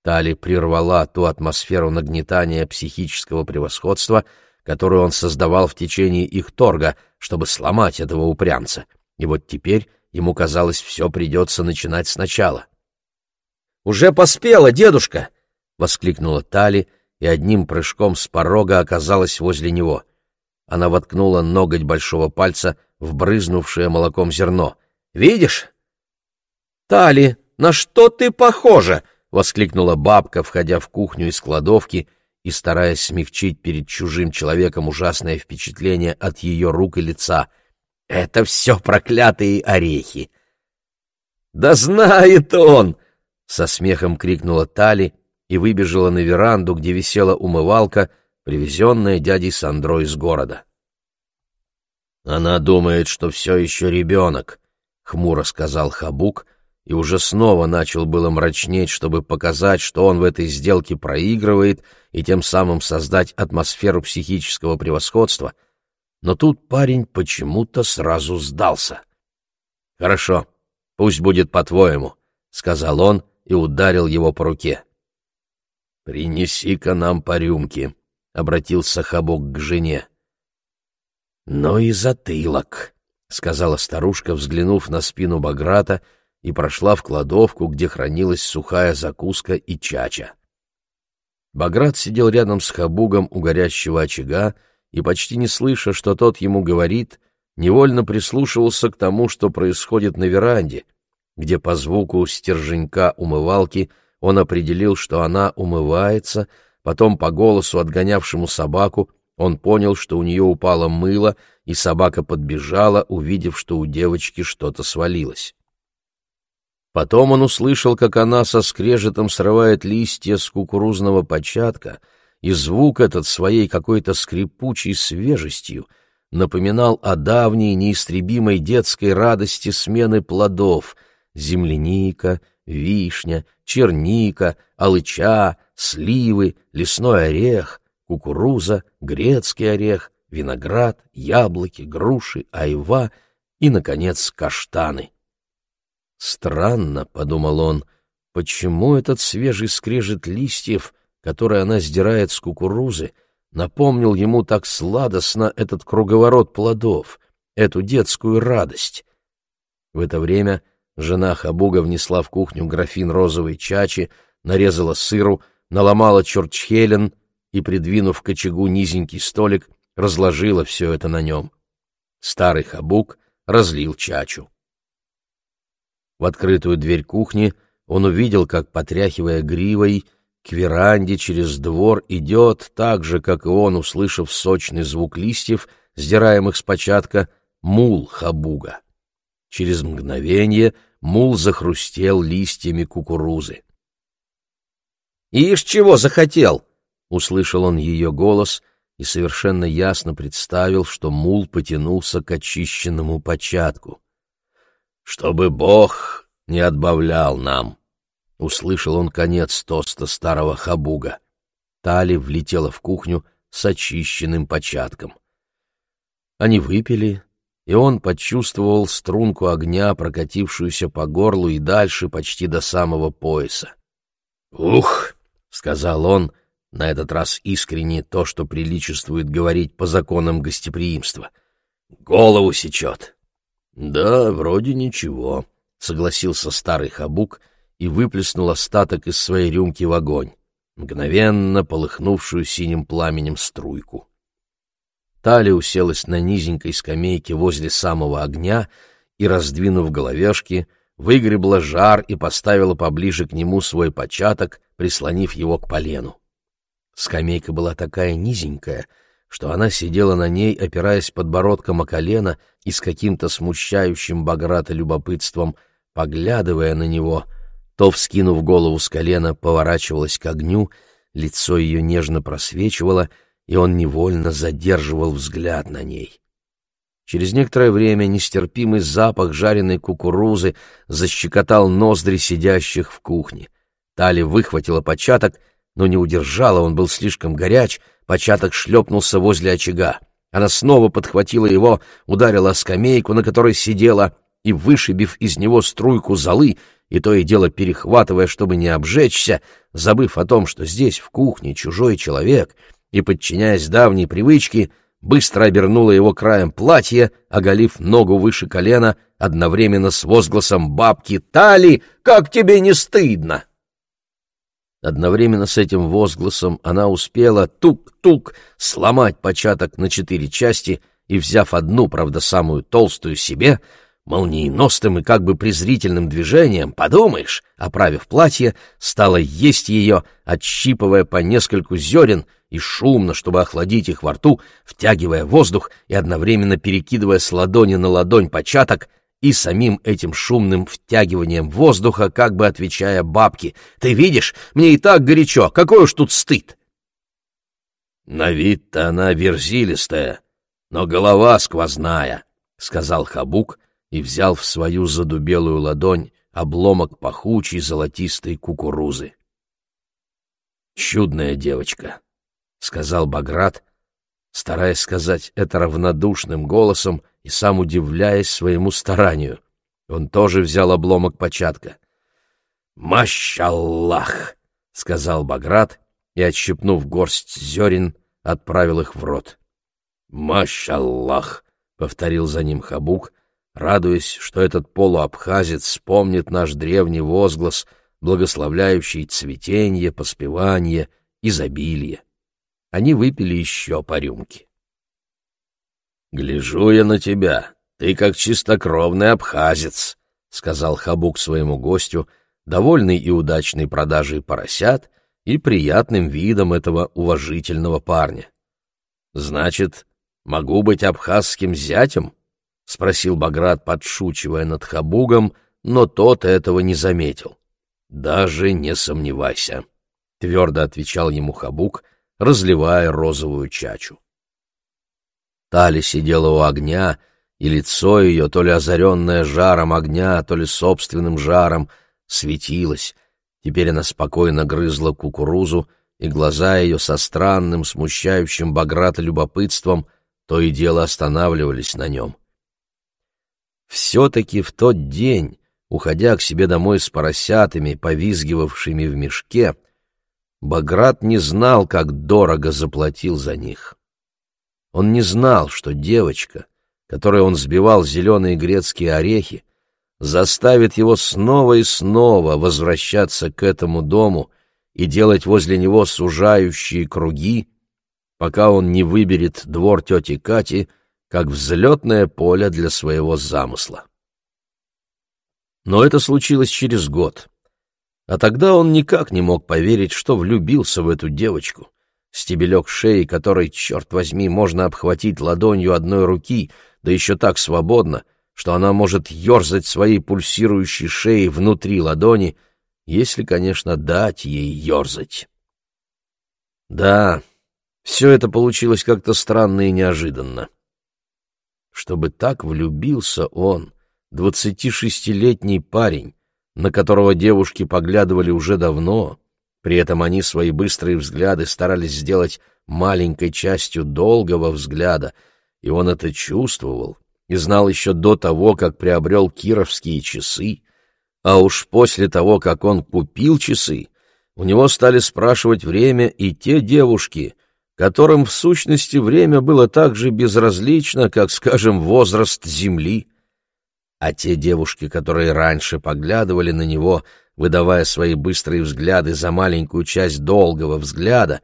Тали прервала ту атмосферу нагнетания психического превосходства, которую он создавал в течение их торга, чтобы сломать этого упрямца, и вот теперь ему казалось, все придется начинать сначала. «Уже поспела, дедушка!» — воскликнула Тали, и одним прыжком с порога оказалась возле него. Она воткнула ноготь большого пальца в брызнувшее молоком зерно. «Видишь?» «Тали, на что ты похожа?» — воскликнула бабка, входя в кухню из кладовки — и стараясь смягчить перед чужим человеком ужасное впечатление от ее рук и лица. «Это все проклятые орехи!» «Да знает он!» — со смехом крикнула Тали и выбежала на веранду, где висела умывалка, привезенная дядей Сандро из города. «Она думает, что все еще ребенок», — хмуро сказал Хабук, и уже снова начал было мрачнеть, чтобы показать, что он в этой сделке проигрывает и тем самым создать атмосферу психического превосходства, но тут парень почему-то сразу сдался. «Хорошо, пусть будет по-твоему», — сказал он и ударил его по руке. «Принеси-ка нам по рюмке», — обратился Хабок к жене. «Ну и затылок», — сказала старушка, взглянув на спину Баграта, — и прошла в кладовку, где хранилась сухая закуска и чача. Баграт сидел рядом с Хабугом у горящего очага и, почти не слыша, что тот ему говорит, невольно прислушивался к тому, что происходит на веранде, где по звуку стерженька умывалки он определил, что она умывается, потом по голосу, отгонявшему собаку, он понял, что у нее упало мыло, и собака подбежала, увидев, что у девочки что-то свалилось. Потом он услышал, как она со скрежетом срывает листья с кукурузного початка, и звук этот своей какой-то скрипучей свежестью напоминал о давней неистребимой детской радости смены плодов — земляника, вишня, черника, алыча, сливы, лесной орех, кукуруза, грецкий орех, виноград, яблоки, груши, айва и, наконец, каштаны. «Странно», — подумал он, — «почему этот свежий скрежет листьев, который она сдирает с кукурузы, напомнил ему так сладостно этот круговорот плодов, эту детскую радость?» В это время жена Хабуга внесла в кухню графин розовой чачи, нарезала сыру, наломала чурчхелен и, придвинув к очагу низенький столик, разложила все это на нем. Старый Хабук разлил чачу. В открытую дверь кухни он увидел, как, потряхивая гривой, к веранде через двор идет, так же, как и он, услышав сочный звук листьев, сдираемых с початка, мул Хабуга. Через мгновение мул захрустел листьями кукурузы. «Ишь, чего захотел!» — услышал он ее голос и совершенно ясно представил, что мул потянулся к очищенному початку чтобы Бог не отбавлял нам. Услышал он конец тоста старого хабуга. Тали влетела в кухню с очищенным початком. Они выпили, и он почувствовал струнку огня, прокатившуюся по горлу и дальше почти до самого пояса. «Ух!» — сказал он, на этот раз искренне то, что приличествует говорить по законам гостеприимства. «Голову сечет!» «Да, вроде ничего», — согласился старый хабук и выплеснул остаток из своей рюмки в огонь, мгновенно полыхнувшую синим пламенем струйку. Талия уселась на низенькой скамейке возле самого огня и, раздвинув головешки, выгребла жар и поставила поближе к нему свой початок, прислонив его к полену. Скамейка была такая низенькая — что она сидела на ней, опираясь подбородком о колено и с каким-то смущающим Баграта любопытством, поглядывая на него, то, вскинув голову с колена, поворачивалась к огню, лицо ее нежно просвечивало, и он невольно задерживал взгляд на ней. Через некоторое время нестерпимый запах жареной кукурузы защекотал ноздри сидящих в кухне. Тали выхватила початок, но не удержала, он был слишком горяч — Початок шлепнулся возле очага. Она снова подхватила его, ударила о скамейку, на которой сидела, и, вышибив из него струйку золы, и то и дело перехватывая, чтобы не обжечься, забыв о том, что здесь, в кухне, чужой человек, и, подчиняясь давней привычке, быстро обернула его краем платья, оголив ногу выше колена, одновременно с возгласом бабки «Тали, как тебе не стыдно!» Одновременно с этим возгласом она успела тук-тук сломать початок на четыре части и, взяв одну, правда, самую толстую себе, молниеносным и как бы презрительным движением, подумаешь, оправив платье, стала есть ее, отщипывая по нескольку зерен и шумно, чтобы охладить их во рту, втягивая воздух и одновременно перекидывая с ладони на ладонь початок — и самим этим шумным втягиванием воздуха, как бы отвечая бабке, «Ты видишь, мне и так горячо, какой уж тут стыд!» «На вид-то она верзилистая, но голова сквозная», — сказал Хабук и взял в свою задубелую ладонь обломок пахучей золотистой кукурузы. «Чудная девочка», — сказал Баграт, стараясь сказать это равнодушным голосом, и сам удивляясь своему старанию. Он тоже взял обломок початка. «Мащаллах!» — сказал Баграт и, отщипнув горсть зерен, отправил их в рот. «Мащаллах!» — повторил за ним Хабук, радуясь, что этот полуабхазец вспомнит наш древний возглас, благословляющий цветенье, поспевание, изобилие. Они выпили еще по рюмке. «Гляжу я на тебя, ты как чистокровный абхазец», — сказал Хабук своему гостю, довольный и удачной продажей поросят и приятным видом этого уважительного парня. «Значит, могу быть абхазским зятем?» — спросил Баграт, подшучивая над Хабугом, но тот этого не заметил. «Даже не сомневайся», — твердо отвечал ему Хабук, разливая розовую чачу. Тали сидела у огня, и лицо ее, то ли озаренное жаром огня, то ли собственным жаром, светилось. Теперь она спокойно грызла кукурузу, и глаза ее со странным, смущающим Баграта любопытством то и дело останавливались на нем. Все-таки в тот день, уходя к себе домой с поросятами, повизгивавшими в мешке, Баграт не знал, как дорого заплатил за них. Он не знал, что девочка, которой он сбивал зеленые грецкие орехи, заставит его снова и снова возвращаться к этому дому и делать возле него сужающие круги, пока он не выберет двор тети Кати как взлетное поле для своего замысла. Но это случилось через год, а тогда он никак не мог поверить, что влюбился в эту девочку — стебелек шеи, который, черт возьми, можно обхватить ладонью одной руки, да еще так свободно, что она может ерзать своей пульсирующей шеей внутри ладони, если, конечно, дать ей ерзать. Да, все это получилось как-то странно и неожиданно. Чтобы так влюбился он, двадцатишестилетний парень, на которого девушки поглядывали уже давно, при этом они свои быстрые взгляды старались сделать маленькой частью долгого взгляда, и он это чувствовал и знал еще до того, как приобрел кировские часы, а уж после того, как он купил часы, у него стали спрашивать время и те девушки, которым в сущности время было так же безразлично, как, скажем, возраст Земли. А те девушки, которые раньше поглядывали на него, выдавая свои быстрые взгляды за маленькую часть долгого взгляда,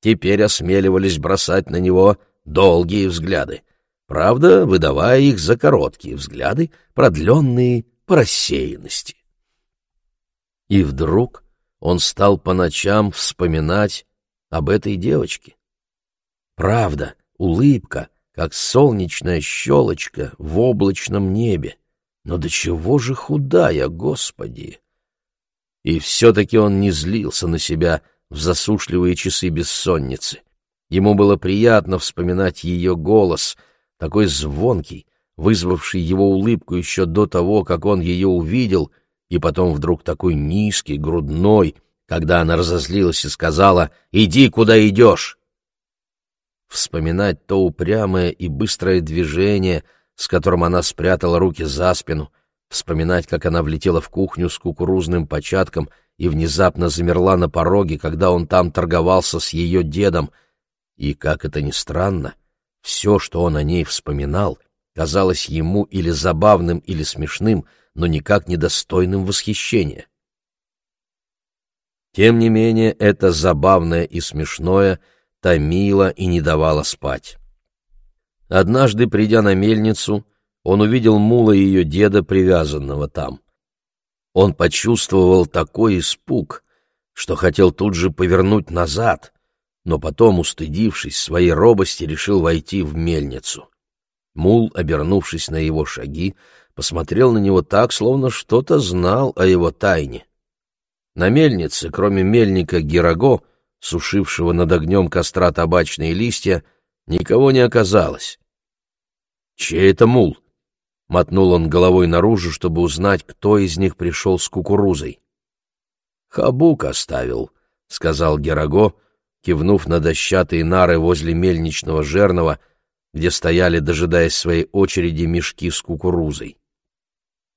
теперь осмеливались бросать на него долгие взгляды, правда, выдавая их за короткие взгляды, продленные по рассеянности. И вдруг он стал по ночам вспоминать об этой девочке. Правда, улыбка, как солнечная щелочка в облачном небе. Но до чего же худая, Господи! И все-таки он не злился на себя в засушливые часы бессонницы. Ему было приятно вспоминать ее голос, такой звонкий, вызвавший его улыбку еще до того, как он ее увидел, и потом вдруг такой низкий, грудной, когда она разозлилась и сказала «Иди, куда идешь!» Вспоминать то упрямое и быстрое движение, с которым она спрятала руки за спину — вспоминать, как она влетела в кухню с кукурузным початком и внезапно замерла на пороге, когда он там торговался с ее дедом. И, как это ни странно, все, что он о ней вспоминал, казалось ему или забавным, или смешным, но никак недостойным восхищения. Тем не менее, это забавное и смешное томило и не давало спать. Однажды, придя на мельницу, он увидел мула ее деда, привязанного там. Он почувствовал такой испуг, что хотел тут же повернуть назад, но потом, устыдившись своей робости, решил войти в мельницу. Мул, обернувшись на его шаги, посмотрел на него так, словно что-то знал о его тайне. На мельнице, кроме мельника Гераго, сушившего над огнем костра табачные листья, никого не оказалось. «Чей это мул?» Мотнул он головой наружу, чтобы узнать, кто из них пришел с кукурузой. «Хабук оставил», — сказал Гераго, кивнув на дощатые нары возле мельничного жернова, где стояли, дожидаясь своей очереди, мешки с кукурузой.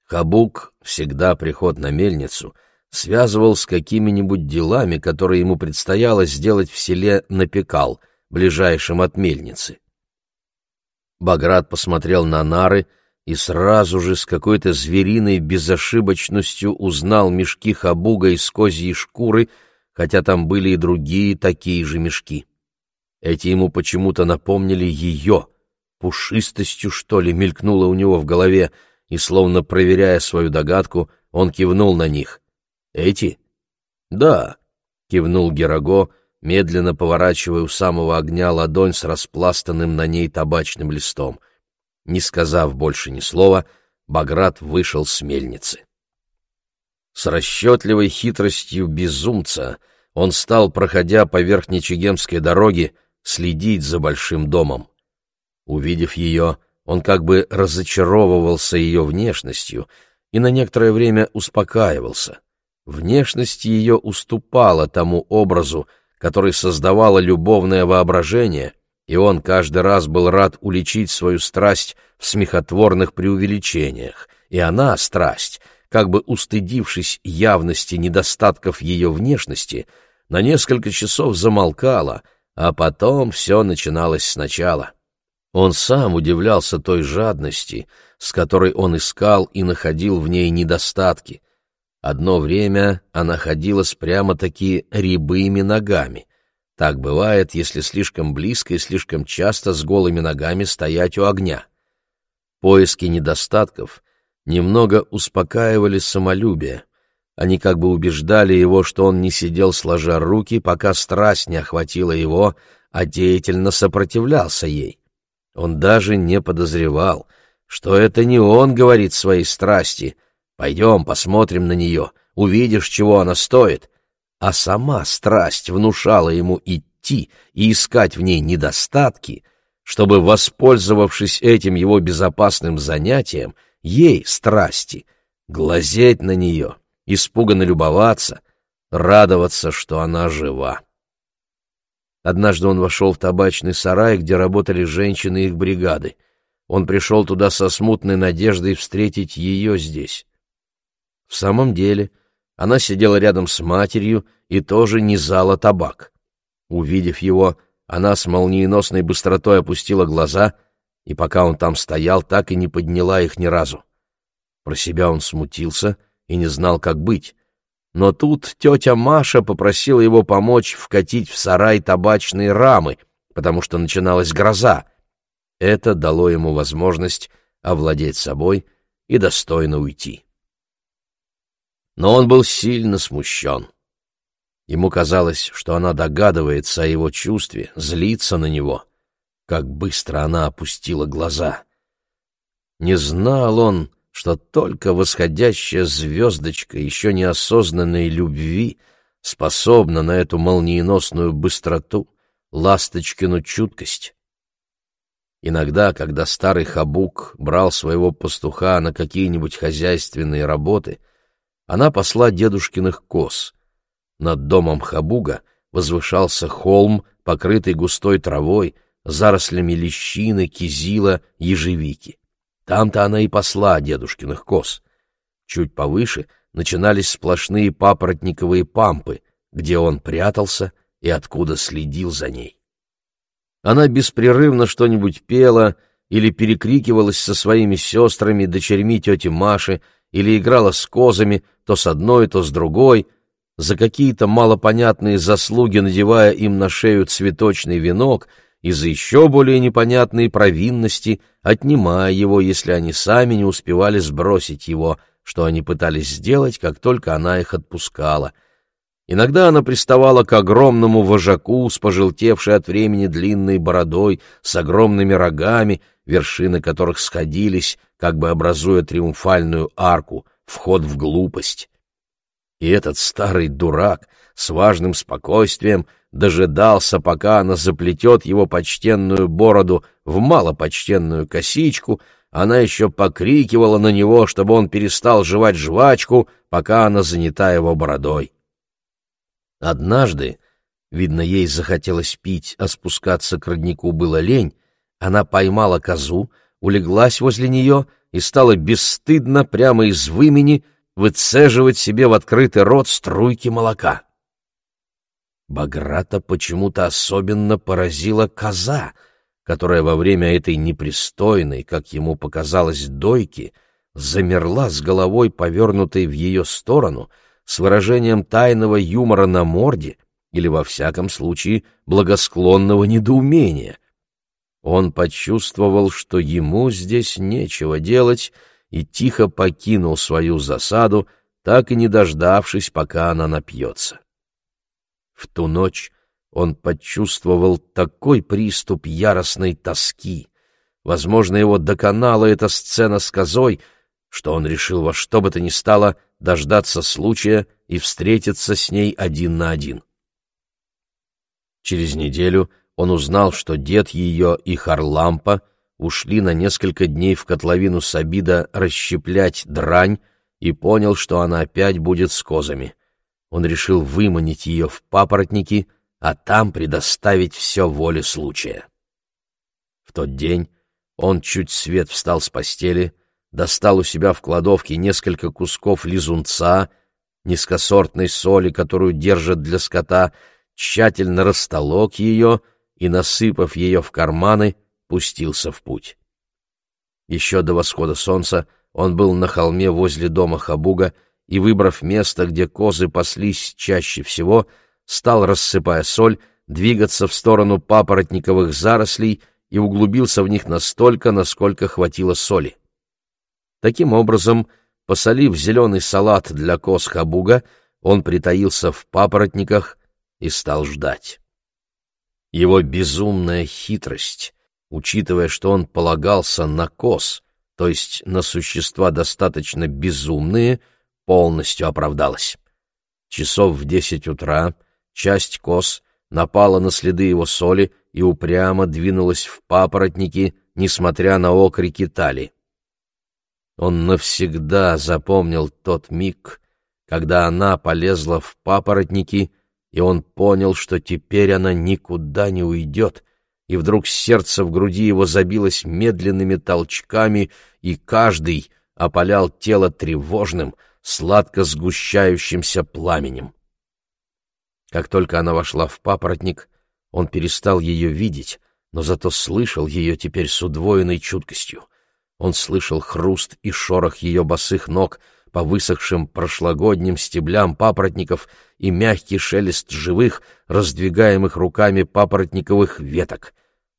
Хабук всегда приход на мельницу связывал с какими-нибудь делами, которые ему предстояло сделать в селе Напекал, ближайшем от мельницы. Баграт посмотрел на нары — и сразу же с какой-то звериной безошибочностью узнал мешки хабуга из козьей шкуры, хотя там были и другие такие же мешки. Эти ему почему-то напомнили ее, пушистостью, что ли, мелькнуло у него в голове, и, словно проверяя свою догадку, он кивнул на них. «Эти?» «Да», — кивнул Гераго, медленно поворачивая у самого огня ладонь с распластанным на ней табачным листом. Не сказав больше ни слова, Баграт вышел с мельницы. С расчетливой хитростью безумца он стал, проходя по Верхнечегемской дороге, следить за большим домом. Увидев ее, он как бы разочаровывался ее внешностью и на некоторое время успокаивался. Внешность ее уступала тому образу, который создавало любовное воображение, и он каждый раз был рад уличить свою страсть в смехотворных преувеличениях, и она, страсть, как бы устыдившись явности недостатков ее внешности, на несколько часов замолкала, а потом все начиналось сначала. Он сам удивлялся той жадности, с которой он искал и находил в ней недостатки. Одно время она ходила с прямо-таки рябыми ногами. Так бывает, если слишком близко и слишком часто с голыми ногами стоять у огня. Поиски недостатков немного успокаивали самолюбие. Они как бы убеждали его, что он не сидел сложа руки, пока страсть не охватила его, а деятельно сопротивлялся ей. Он даже не подозревал, что это не он говорит своей страсти «Пойдем, посмотрим на нее, увидишь, чего она стоит», а сама страсть внушала ему идти и искать в ней недостатки, чтобы, воспользовавшись этим его безопасным занятием, ей, страсти, глазеть на нее, испуганно любоваться, радоваться, что она жива. Однажды он вошел в табачный сарай, где работали женщины их бригады. Он пришел туда со смутной надеждой встретить ее здесь. В самом деле, она сидела рядом с матерью и тоже низала табак. Увидев его, она с молниеносной быстротой опустила глаза, и пока он там стоял, так и не подняла их ни разу. Про себя он смутился и не знал, как быть. Но тут тетя Маша попросила его помочь вкатить в сарай табачные рамы, потому что начиналась гроза. Это дало ему возможность овладеть собой и достойно уйти. Но он был сильно смущен. Ему казалось, что она догадывается о его чувстве, злится на него. Как быстро она опустила глаза. Не знал он, что только восходящая звездочка еще неосознанной любви способна на эту молниеносную быстроту, ласточкину чуткость. Иногда, когда старый Хабук брал своего пастуха на какие-нибудь хозяйственные работы, она посла дедушкиных коз. Над домом Хабуга возвышался холм, покрытый густой травой, зарослями лещины, кизила, ежевики. Там-то она и посла дедушкиных коз. Чуть повыше начинались сплошные папоротниковые пампы, где он прятался и откуда следил за ней. Она беспрерывно что-нибудь пела или перекрикивалась со своими сестрами, дочерьми тети Маши, или играла с козами, то с одной, то с другой, за какие-то малопонятные заслуги надевая им на шею цветочный венок — и за еще более непонятные провинности, отнимая его, если они сами не успевали сбросить его, что они пытались сделать, как только она их отпускала. Иногда она приставала к огромному вожаку с пожелтевшей от времени длинной бородой, с огромными рогами, вершины которых сходились, как бы образуя триумфальную арку, вход в глупость. И этот старый дурак с важным спокойствием дожидался, пока она заплетет его почтенную бороду в малопочтенную косичку, она еще покрикивала на него, чтобы он перестал жевать жвачку, пока она занята его бородой. Однажды, видно, ей захотелось пить, а спускаться к роднику было лень, она поймала козу, улеглась возле нее и стала бесстыдно прямо из вымени выцеживать себе в открытый рот струйки молока. Баграта почему-то особенно поразила коза, которая во время этой непристойной, как ему показалось, дойки, замерла с головой, повернутой в ее сторону, с выражением тайного юмора на морде или, во всяком случае, благосклонного недоумения. он почувствовал, что ему здесь нечего делать, и тихо покинул свою засаду, так и не дождавшись, пока она напьется. В ту ночь он почувствовал такой приступ яростной тоски. Возможно, его доконала эта сцена с козой, что он решил во что бы то ни стало дождаться случая и встретиться с ней один на один. Через неделю он узнал, что дед ее и Харлампа ушли на несколько дней в котловину Сабида расщеплять дрань и понял, что она опять будет с козами. Он решил выманить ее в папоротники, а там предоставить все воле случая. В тот день он чуть свет встал с постели, достал у себя в кладовке несколько кусков лизунца, низкосортной соли, которую держат для скота, тщательно растолок ее — и, насыпав ее в карманы, пустился в путь. Еще до восхода солнца он был на холме возле дома Хабуга и, выбрав место, где козы паслись чаще всего, стал, рассыпая соль, двигаться в сторону папоротниковых зарослей и углубился в них настолько, насколько хватило соли. Таким образом, посолив зеленый салат для коз Хабуга, он притаился в папоротниках и стал ждать. Его безумная хитрость, учитывая, что он полагался на коз, то есть на существа достаточно безумные, полностью оправдалась. Часов в десять утра часть коз напала на следы его соли и упрямо двинулась в папоротники, несмотря на окрики Тали. Он навсегда запомнил тот миг, когда она полезла в папоротники — и он понял, что теперь она никуда не уйдет, и вдруг сердце в груди его забилось медленными толчками, и каждый опалял тело тревожным, сладко сгущающимся пламенем. Как только она вошла в папоротник, он перестал ее видеть, но зато слышал ее теперь с удвоенной чуткостью. Он слышал хруст и шорох ее босых ног — по высохшим прошлогодним стеблям папоротников и мягкий шелест живых, раздвигаемых руками папоротниковых веток.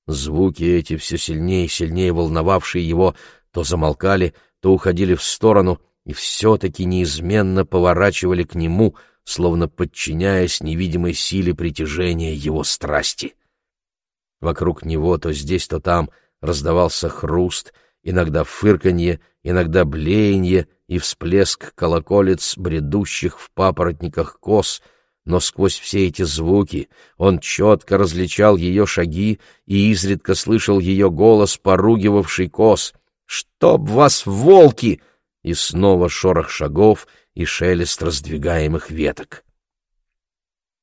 Звуки эти, все сильнее и сильнее волновавшие его, то замолкали, то уходили в сторону и все-таки неизменно поворачивали к нему, словно подчиняясь невидимой силе притяжения его страсти. Вокруг него то здесь, то там раздавался хруст, иногда фырканье, иногда блеяние, и всплеск колоколец бредущих в папоротниках коз, но сквозь все эти звуки он четко различал ее шаги и изредка слышал ее голос, поругивавший коз. «Чтоб вас, волки!» И снова шорох шагов и шелест раздвигаемых веток.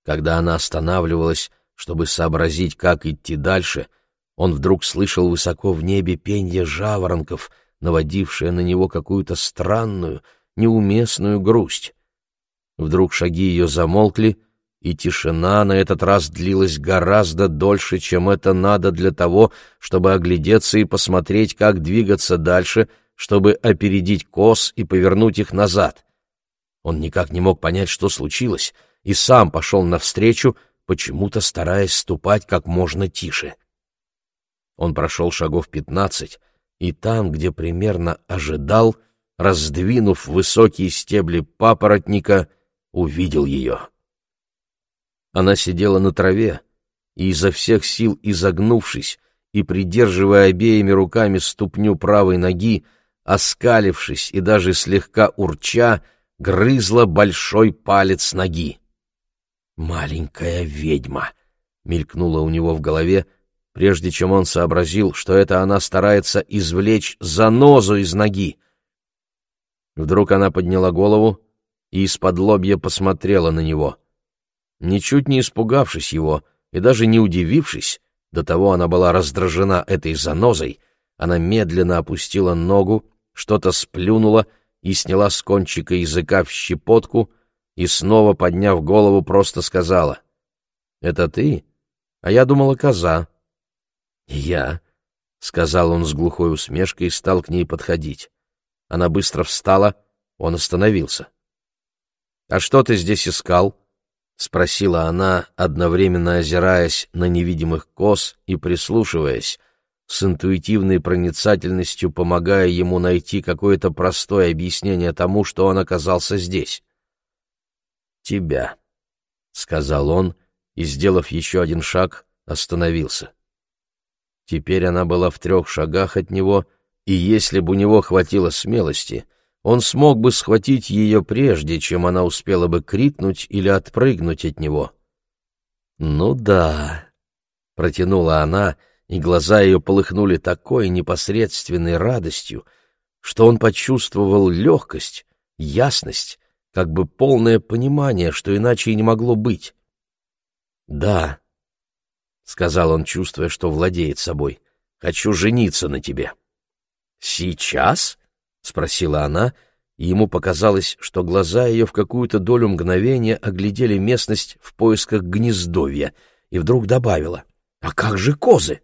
Когда она останавливалась, чтобы сообразить, как идти дальше, он вдруг слышал высоко в небе пенье жаворонков — наводившая на него какую-то странную, неуместную грусть. Вдруг шаги ее замолкли, и тишина на этот раз длилась гораздо дольше, чем это надо для того, чтобы оглядеться и посмотреть, как двигаться дальше, чтобы опередить коз и повернуть их назад. Он никак не мог понять, что случилось, и сам пошел навстречу, почему-то стараясь ступать как можно тише. Он прошел шагов пятнадцать, и там, где примерно ожидал, раздвинув высокие стебли папоротника, увидел ее. Она сидела на траве, и изо всех сил изогнувшись и придерживая обеими руками ступню правой ноги, оскалившись и даже слегка урча, грызла большой палец ноги. «Маленькая ведьма!» — мелькнула у него в голове, прежде чем он сообразил, что это она старается извлечь занозу из ноги. Вдруг она подняла голову и из-под лобья посмотрела на него. Ничуть не испугавшись его и даже не удивившись, до того она была раздражена этой занозой, она медленно опустила ногу, что-то сплюнула и сняла с кончика языка в щепотку и, снова подняв голову, просто сказала «Это ты? А я думала, коза». «Я», — сказал он с глухой усмешкой и стал к ней подходить. Она быстро встала, он остановился. «А что ты здесь искал?» — спросила она, одновременно озираясь на невидимых коз и прислушиваясь, с интуитивной проницательностью помогая ему найти какое-то простое объяснение тому, что он оказался здесь. «Тебя», — сказал он, и, сделав еще один шаг, остановился. Теперь она была в трех шагах от него, и если бы у него хватило смелости, он смог бы схватить ее прежде, чем она успела бы крикнуть или отпрыгнуть от него. «Ну да», — протянула она, и глаза ее полыхнули такой непосредственной радостью, что он почувствовал легкость, ясность, как бы полное понимание, что иначе и не могло быть. «Да», — сказал он, чувствуя, что владеет собой, — «хочу жениться на тебе». «Сейчас?» — спросила она, и ему показалось, что глаза ее в какую-то долю мгновения оглядели местность в поисках гнездовья, и вдруг добавила, «А как же козы?»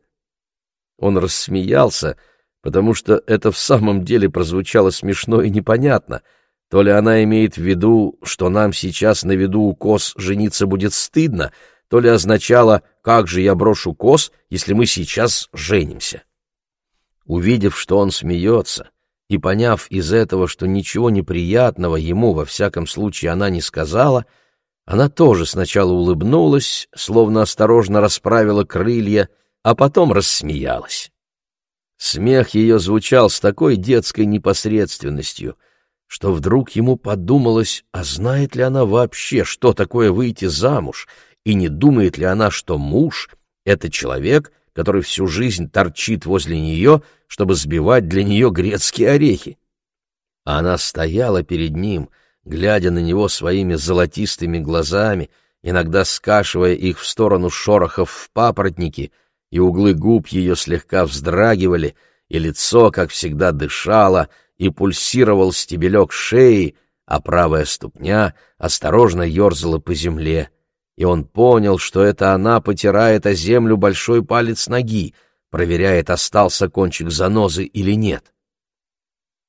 Он рассмеялся, потому что это в самом деле прозвучало смешно и непонятно. То ли она имеет в виду, что нам сейчас на виду у коз жениться будет стыдно, то ли означало «как же я брошу коз, если мы сейчас женимся?» Увидев, что он смеется, и поняв из этого, что ничего неприятного ему, во всяком случае, она не сказала, она тоже сначала улыбнулась, словно осторожно расправила крылья, а потом рассмеялась. Смех ее звучал с такой детской непосредственностью, что вдруг ему подумалось, а знает ли она вообще, что такое выйти замуж — и не думает ли она, что муж — это человек, который всю жизнь торчит возле нее, чтобы сбивать для нее грецкие орехи? А она стояла перед ним, глядя на него своими золотистыми глазами, иногда скашивая их в сторону шорохов в папоротнике, и углы губ ее слегка вздрагивали, и лицо, как всегда, дышало, и пульсировал стебелек шеи, а правая ступня осторожно ерзала по земле и он понял, что это она потирает о землю большой палец ноги, проверяет, остался кончик занозы или нет.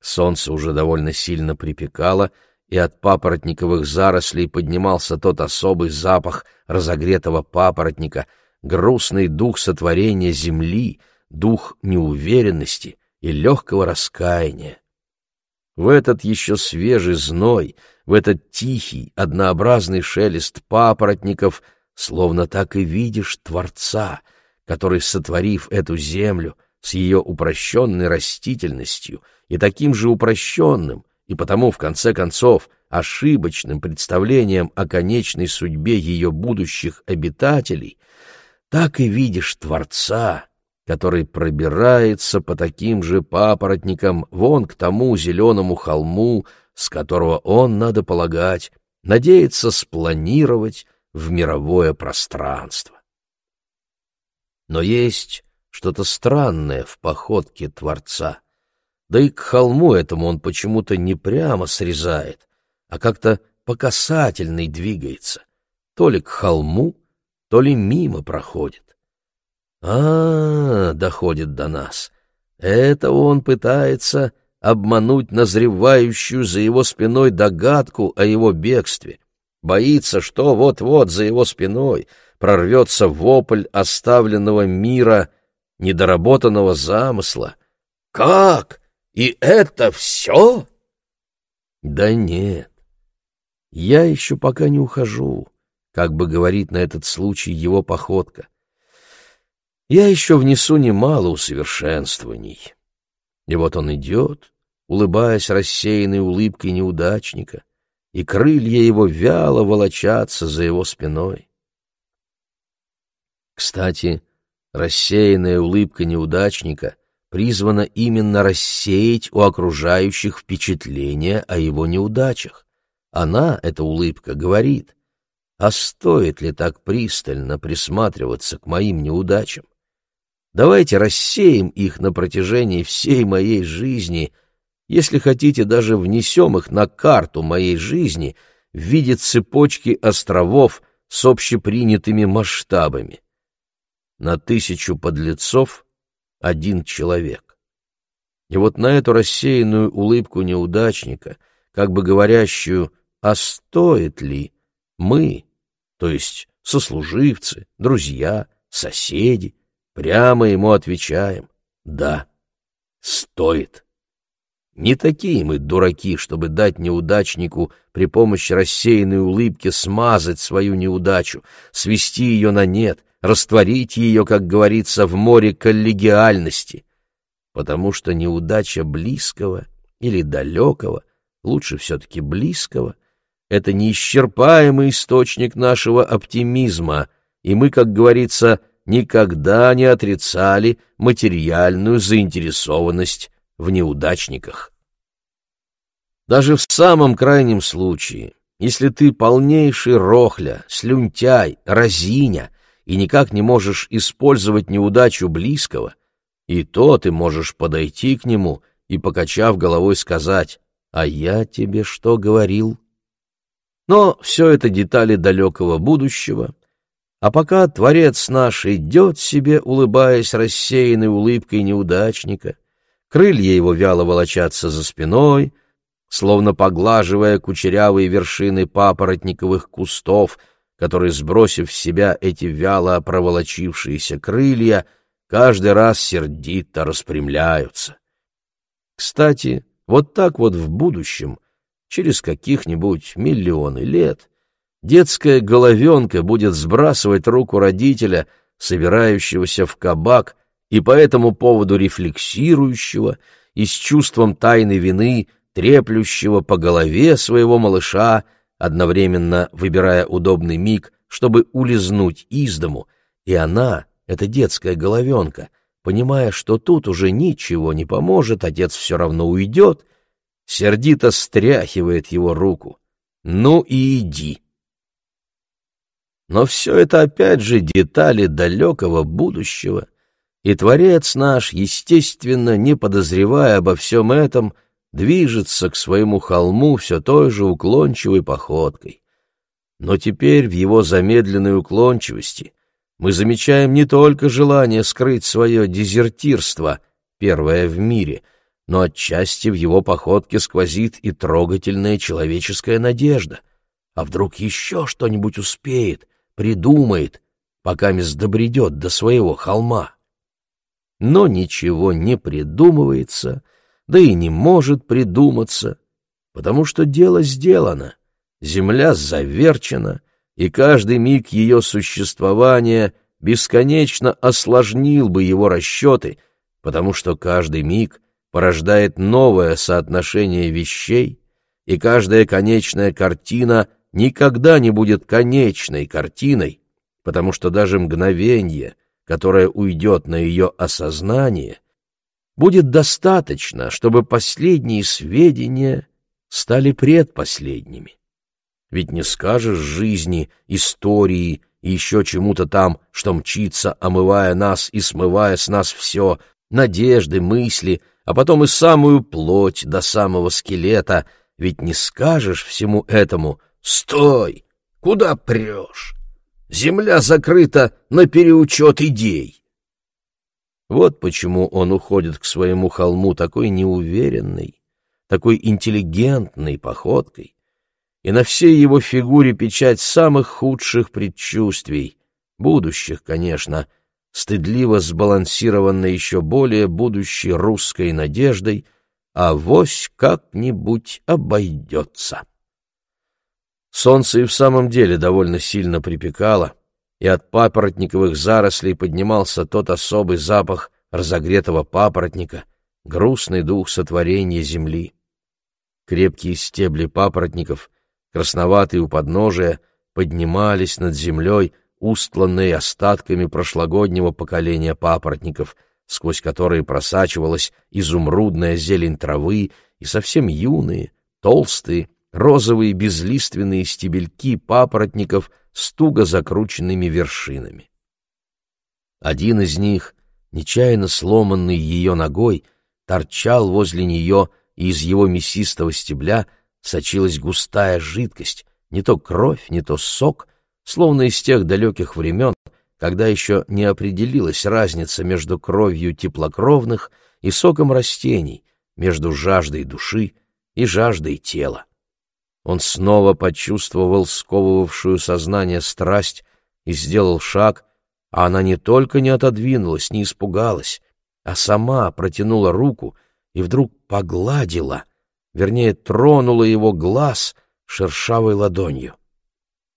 Солнце уже довольно сильно припекало, и от папоротниковых зарослей поднимался тот особый запах разогретого папоротника, грустный дух сотворения земли, дух неуверенности и легкого раскаяния. В этот еще свежий зной — в этот тихий, однообразный шелест папоротников, словно так и видишь Творца, который, сотворив эту землю с ее упрощенной растительностью и таким же упрощенным, и потому, в конце концов, ошибочным представлением о конечной судьбе ее будущих обитателей, так и видишь Творца, который пробирается по таким же папоротникам вон к тому зеленому холму, с которого он, надо полагать, надеется спланировать в мировое пространство. Но есть что-то странное в походке Творца, да и к холму этому он почему-то не прямо срезает, а как-то по касательной двигается, то ли к холму, то ли мимо проходит. А, -а, -а доходит до нас. Это он пытается обмануть назревающую за его спиной догадку о его бегстве. Боится, что вот-вот за его спиной прорвется вопль оставленного мира, недоработанного замысла. «Как? И это все?» «Да нет, я еще пока не ухожу», как бы говорит на этот случай его походка. «Я еще внесу немало усовершенствований». И вот он идет, улыбаясь рассеянной улыбкой неудачника, и крылья его вяло волочатся за его спиной. Кстати, рассеянная улыбка неудачника призвана именно рассеять у окружающих впечатление о его неудачах. Она, эта улыбка, говорит, а стоит ли так пристально присматриваться к моим неудачам? Давайте рассеем их на протяжении всей моей жизни, если хотите, даже внесем их на карту моей жизни в виде цепочки островов с общепринятыми масштабами. На тысячу подлецов один человек. И вот на эту рассеянную улыбку неудачника, как бы говорящую «А стоит ли?» мы, то есть сослуживцы, друзья, соседи, Прямо ему отвечаем. Да, стоит. Не такие мы дураки, чтобы дать неудачнику при помощи рассеянной улыбки смазать свою неудачу, свести ее на нет, растворить ее, как говорится, в море коллегиальности. Потому что неудача близкого или далекого, лучше все-таки близкого, это неисчерпаемый источник нашего оптимизма, и мы, как говорится, никогда не отрицали материальную заинтересованность в неудачниках. Даже в самом крайнем случае, если ты полнейший рохля, слюнтяй, разиня и никак не можешь использовать неудачу близкого, и то ты можешь подойти к нему и, покачав головой, сказать «А я тебе что говорил?» Но все это детали далекого будущего, а пока Творец наш идет себе, улыбаясь рассеянной улыбкой неудачника, крылья его вяло волочатся за спиной, словно поглаживая кучерявые вершины папоротниковых кустов, которые, сбросив в себя эти вяло проволочившиеся крылья, каждый раз сердито распрямляются. Кстати, вот так вот в будущем, через каких-нибудь миллионы лет, детская головенка будет сбрасывать руку родителя, собирающегося в кабак, и по этому поводу рефлексирующего и с чувством тайной вины, треплющего по голове своего малыша, одновременно выбирая удобный миг, чтобы улизнуть из дому, и она, эта детская головенка, понимая, что тут уже ничего не поможет, отец все равно уйдет, сердито стряхивает его руку. «Ну и иди!» Но все это опять же детали далекого будущего, и Творец наш, естественно, не подозревая обо всем этом, движется к своему холму все той же уклончивой походкой. Но теперь в его замедленной уклончивости мы замечаем не только желание скрыть свое дезертирство, первое в мире, но отчасти в его походке сквозит и трогательная человеческая надежда. А вдруг еще что-нибудь успеет, придумает, пока мисс добредет до своего холма. Но ничего не придумывается, да и не может придуматься, потому что дело сделано, земля заверчена, и каждый миг ее существования бесконечно осложнил бы его расчеты, потому что каждый миг порождает новое соотношение вещей, и каждая конечная картина — никогда не будет конечной картиной, потому что даже мгновение, которое уйдет на ее осознание, будет достаточно, чтобы последние сведения стали предпоследними. Ведь не скажешь жизни, истории еще чему-то там, что мчится, омывая нас и смывая с нас все, надежды, мысли, а потом и самую плоть до самого скелета, ведь не скажешь всему этому — Стой! Куда прешь? Земля закрыта на переучет идей. Вот почему он уходит к своему холму такой неуверенной, такой интеллигентной походкой, и на всей его фигуре печать самых худших предчувствий, будущих, конечно, стыдливо сбалансированно еще более будущей русской надеждой, а вось как-нибудь обойдется. Солнце и в самом деле довольно сильно припекало, и от папоротниковых зарослей поднимался тот особый запах разогретого папоротника, грустный дух сотворения земли. Крепкие стебли папоротников, красноватые у подножия, поднимались над землей, устланные остатками прошлогоднего поколения папоротников, сквозь которые просачивалась изумрудная зелень травы и совсем юные, толстые, розовые безлиственные стебельки папоротников с туго закрученными вершинами. Один из них, нечаянно сломанный ее ногой, торчал возле нее, и из его мясистого стебля сочилась густая жидкость, не то кровь, не то сок, словно из тех далеких времен, когда еще не определилась разница между кровью теплокровных и соком растений, между жаждой души и жаждой тела. Он снова почувствовал сковывавшую сознание страсть и сделал шаг, а она не только не отодвинулась, не испугалась, а сама протянула руку и вдруг погладила, вернее, тронула его глаз шершавой ладонью.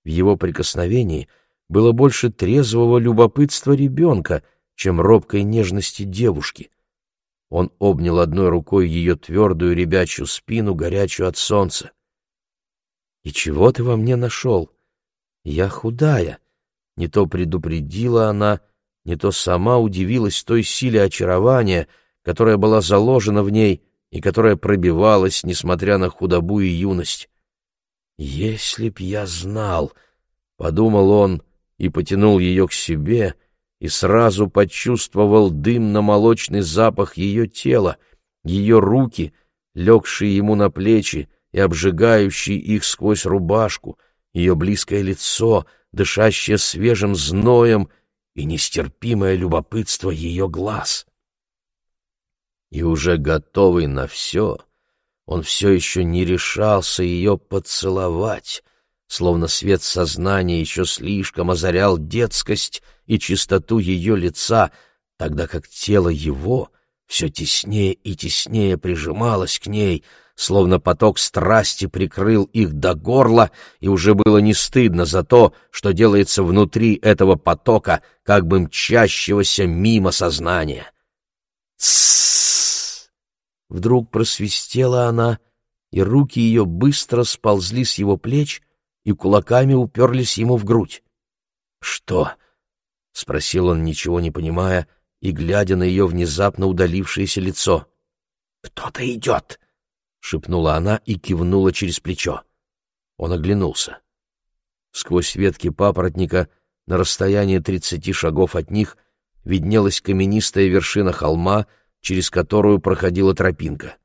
В его прикосновении было больше трезвого любопытства ребенка, чем робкой нежности девушки. Он обнял одной рукой ее твердую ребячью спину, горячую от солнца. «И чего ты во мне нашел? Я худая», — не то предупредила она, не то сама удивилась той силе очарования, которая была заложена в ней и которая пробивалась, несмотря на худобу и юность. «Если б я знал», — подумал он и потянул ее к себе, и сразу почувствовал дымно-молочный запах ее тела, ее руки, легшие ему на плечи и обжигающие их сквозь рубашку, ее близкое лицо, дышащее свежим зноем и нестерпимое любопытство ее глаз. И уже готовый на все, он все еще не решался ее поцеловать, словно свет сознания еще слишком озарял детскость и чистоту ее лица, тогда как тело его все теснее и теснее прижималось к ней, словно поток страсти прикрыл их до горла, и уже было не стыдно за то, что делается внутри этого потока, как бы мчащегося мимо сознания. «Тссс!» Вдруг просвистела она, и руки ее быстро сползли с его плеч и кулаками уперлись ему в грудь. «Что?» — спросил он, ничего не понимая, и глядя на ее внезапно удалившееся лицо. «Кто-то идет!» — шепнула она и кивнула через плечо. Он оглянулся. Сквозь ветки папоротника на расстоянии тридцати шагов от них виднелась каменистая вершина холма, через которую проходила тропинка.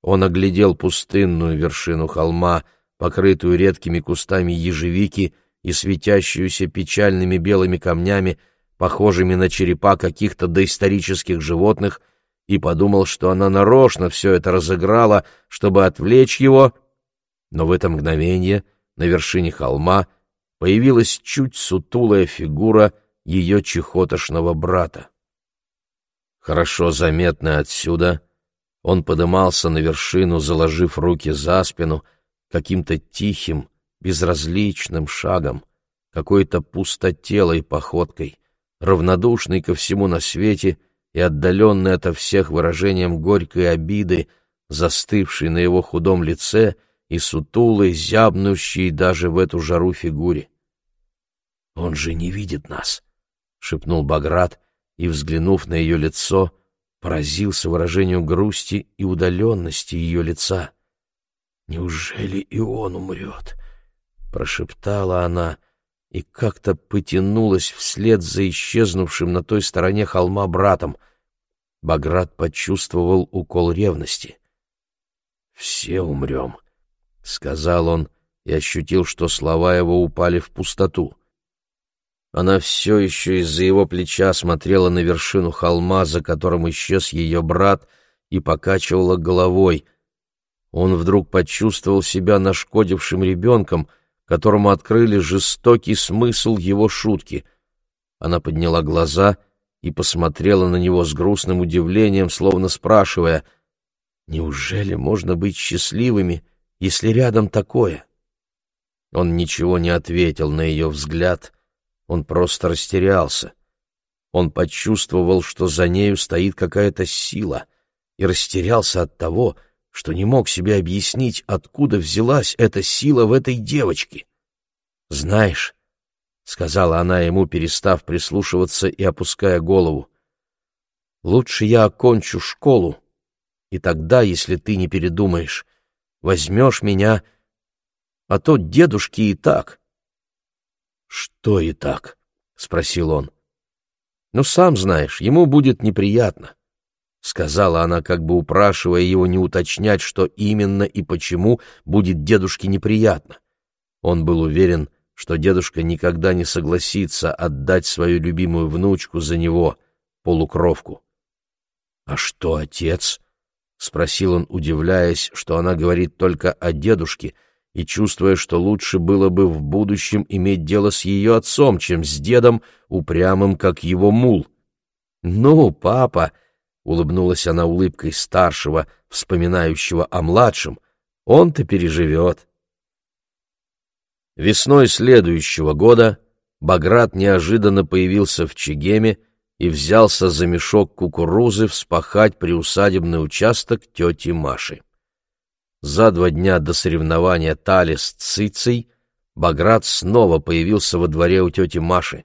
Он оглядел пустынную вершину холма, покрытую редкими кустами ежевики и светящуюся печальными белыми камнями, похожими на черепа каких-то доисторических животных, и подумал, что она нарочно все это разыграла, чтобы отвлечь его, но в это мгновение на вершине холма появилась чуть сутулая фигура ее чехотошного брата. Хорошо заметно отсюда он подымался на вершину, заложив руки за спину, каким-то тихим, безразличным шагом, какой-то пустотелой походкой, равнодушный ко всему на свете и отдаленный ото всех выражением горькой обиды, застывший на его худом лице и сутулый, зябнущий даже в эту жару фигуре. «Он же не видит нас!» — шепнул Баграт, и, взглянув на ее лицо, поразился выражению грусти и удаленности ее лица. «Неужели и он умрет?» прошептала она и как-то потянулась вслед за исчезнувшим на той стороне холма братом. Баграт почувствовал укол ревности. «Все умрем», — сказал он и ощутил, что слова его упали в пустоту. Она все еще из-за его плеча смотрела на вершину холма, за которым исчез ее брат, и покачивала головой. Он вдруг почувствовал себя нашкодившим ребенком — которому открыли жестокий смысл его шутки. Она подняла глаза и посмотрела на него с грустным удивлением, словно спрашивая, «Неужели можно быть счастливыми, если рядом такое?» Он ничего не ответил на ее взгляд, он просто растерялся. Он почувствовал, что за нею стоит какая-то сила, и растерялся от того, что не мог себе объяснить, откуда взялась эта сила в этой девочке. «Знаешь», — сказала она ему, перестав прислушиваться и опуская голову, — «лучше я окончу школу, и тогда, если ты не передумаешь, возьмешь меня, а то дедушки и так». «Что и так?» — спросил он. «Ну, сам знаешь, ему будет неприятно». — сказала она, как бы упрашивая его не уточнять, что именно и почему будет дедушке неприятно. Он был уверен, что дедушка никогда не согласится отдать свою любимую внучку за него, полукровку. «А что отец?» — спросил он, удивляясь, что она говорит только о дедушке, и чувствуя, что лучше было бы в будущем иметь дело с ее отцом, чем с дедом, упрямым, как его мул. «Ну, папа!» — улыбнулась она улыбкой старшего, вспоминающего о младшем, — «он-то переживет». Весной следующего года Баграт неожиданно появился в Чегеме и взялся за мешок кукурузы вспахать приусадебный участок тети Маши. За два дня до соревнования Тали с Цицей Баграт снова появился во дворе у тети Маши.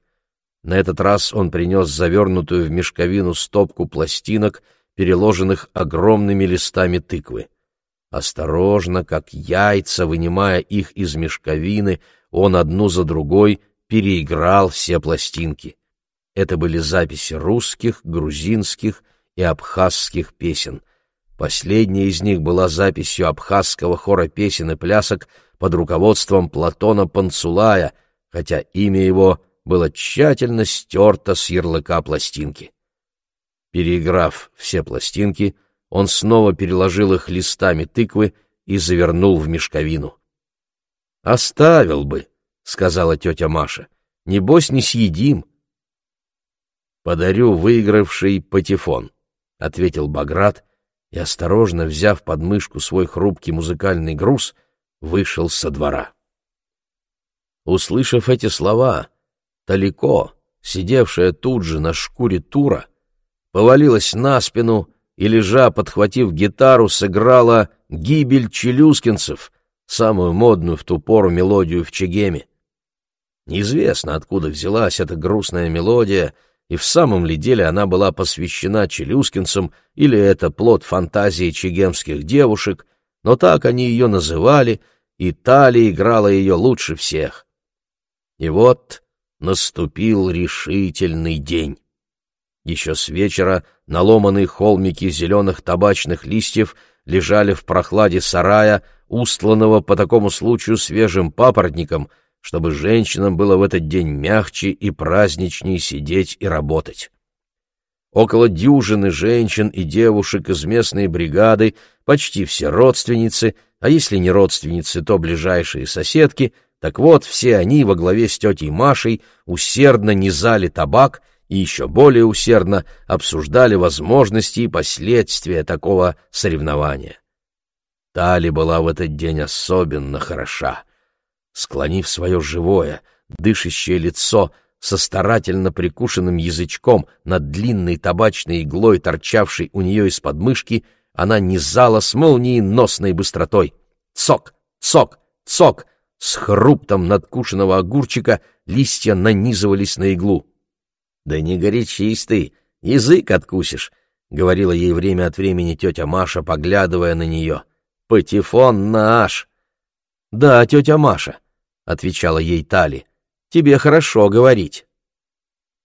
На этот раз он принес завернутую в мешковину стопку пластинок, переложенных огромными листами тыквы. Осторожно, как яйца, вынимая их из мешковины, он одну за другой переиграл все пластинки. Это были записи русских, грузинских и абхазских песен. Последняя из них была записью абхазского хора песен и плясок под руководством Платона Панцулая, хотя имя его было тщательно стерто с ярлыка пластинки. Переиграв все пластинки, он снова переложил их листами тыквы и завернул в мешковину. «Оставил бы», — сказала тетя Маша, — «небось не съедим». «Подарю выигравший патефон», — ответил Баграт, и, осторожно взяв под мышку свой хрупкий музыкальный груз, вышел со двора. Услышав эти слова, Талико, сидевшая тут же на шкуре Тура, повалилась на спину и, лежа, подхватив гитару, сыграла «Гибель челюскинцев», самую модную в ту пору мелодию в Чегеме. Неизвестно, откуда взялась эта грустная мелодия, и в самом ли деле она была посвящена челюскинцам, или это плод фантазии чегемских девушек, но так они ее называли, и Тали играла ее лучше всех. И вот наступил решительный день. Еще с вечера наломанные холмики зеленых табачных листьев лежали в прохладе сарая, устланного по такому случаю свежим папоротником, чтобы женщинам было в этот день мягче и праздничнее сидеть и работать. Около дюжины женщин и девушек из местной бригады, почти все родственницы, а если не родственницы, то ближайшие соседки — так вот, все они во главе с тетей Машей усердно низали табак и еще более усердно обсуждали возможности и последствия такого соревнования. Тали была в этот день особенно хороша. Склонив свое живое, дышащее лицо со старательно прикушенным язычком над длинной табачной иглой, торчавшей у нее из подмышки, она низала с молниеносной быстротой. Цок, цок, цок! С хруптом надкушенного огурчика листья нанизывались на иглу. «Да не горячись ты, язык откусишь», — говорила ей время от времени тетя Маша, поглядывая на нее. «Патефон наш!» «Да, тетя Маша», — отвечала ей Тали, — «тебе хорошо говорить».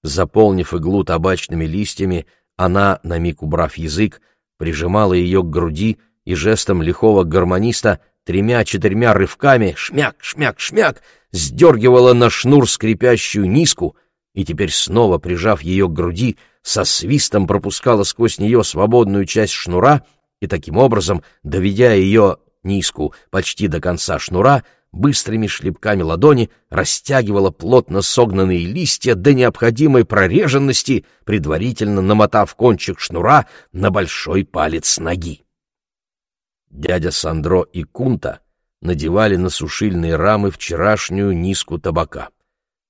Заполнив иглу табачными листьями, она, на миг убрав язык, прижимала ее к груди и жестом лихого гармониста — тремя-четырьмя рывками, шмяк, шмяк, шмяк, сдергивала на шнур скрипящую низку и теперь снова, прижав ее к груди, со свистом пропускала сквозь нее свободную часть шнура и таким образом, доведя ее низку почти до конца шнура, быстрыми шлепками ладони растягивала плотно согнанные листья до необходимой прореженности, предварительно намотав кончик шнура на большой палец ноги. Дядя Сандро и Кунта надевали на сушильные рамы вчерашнюю низку табака.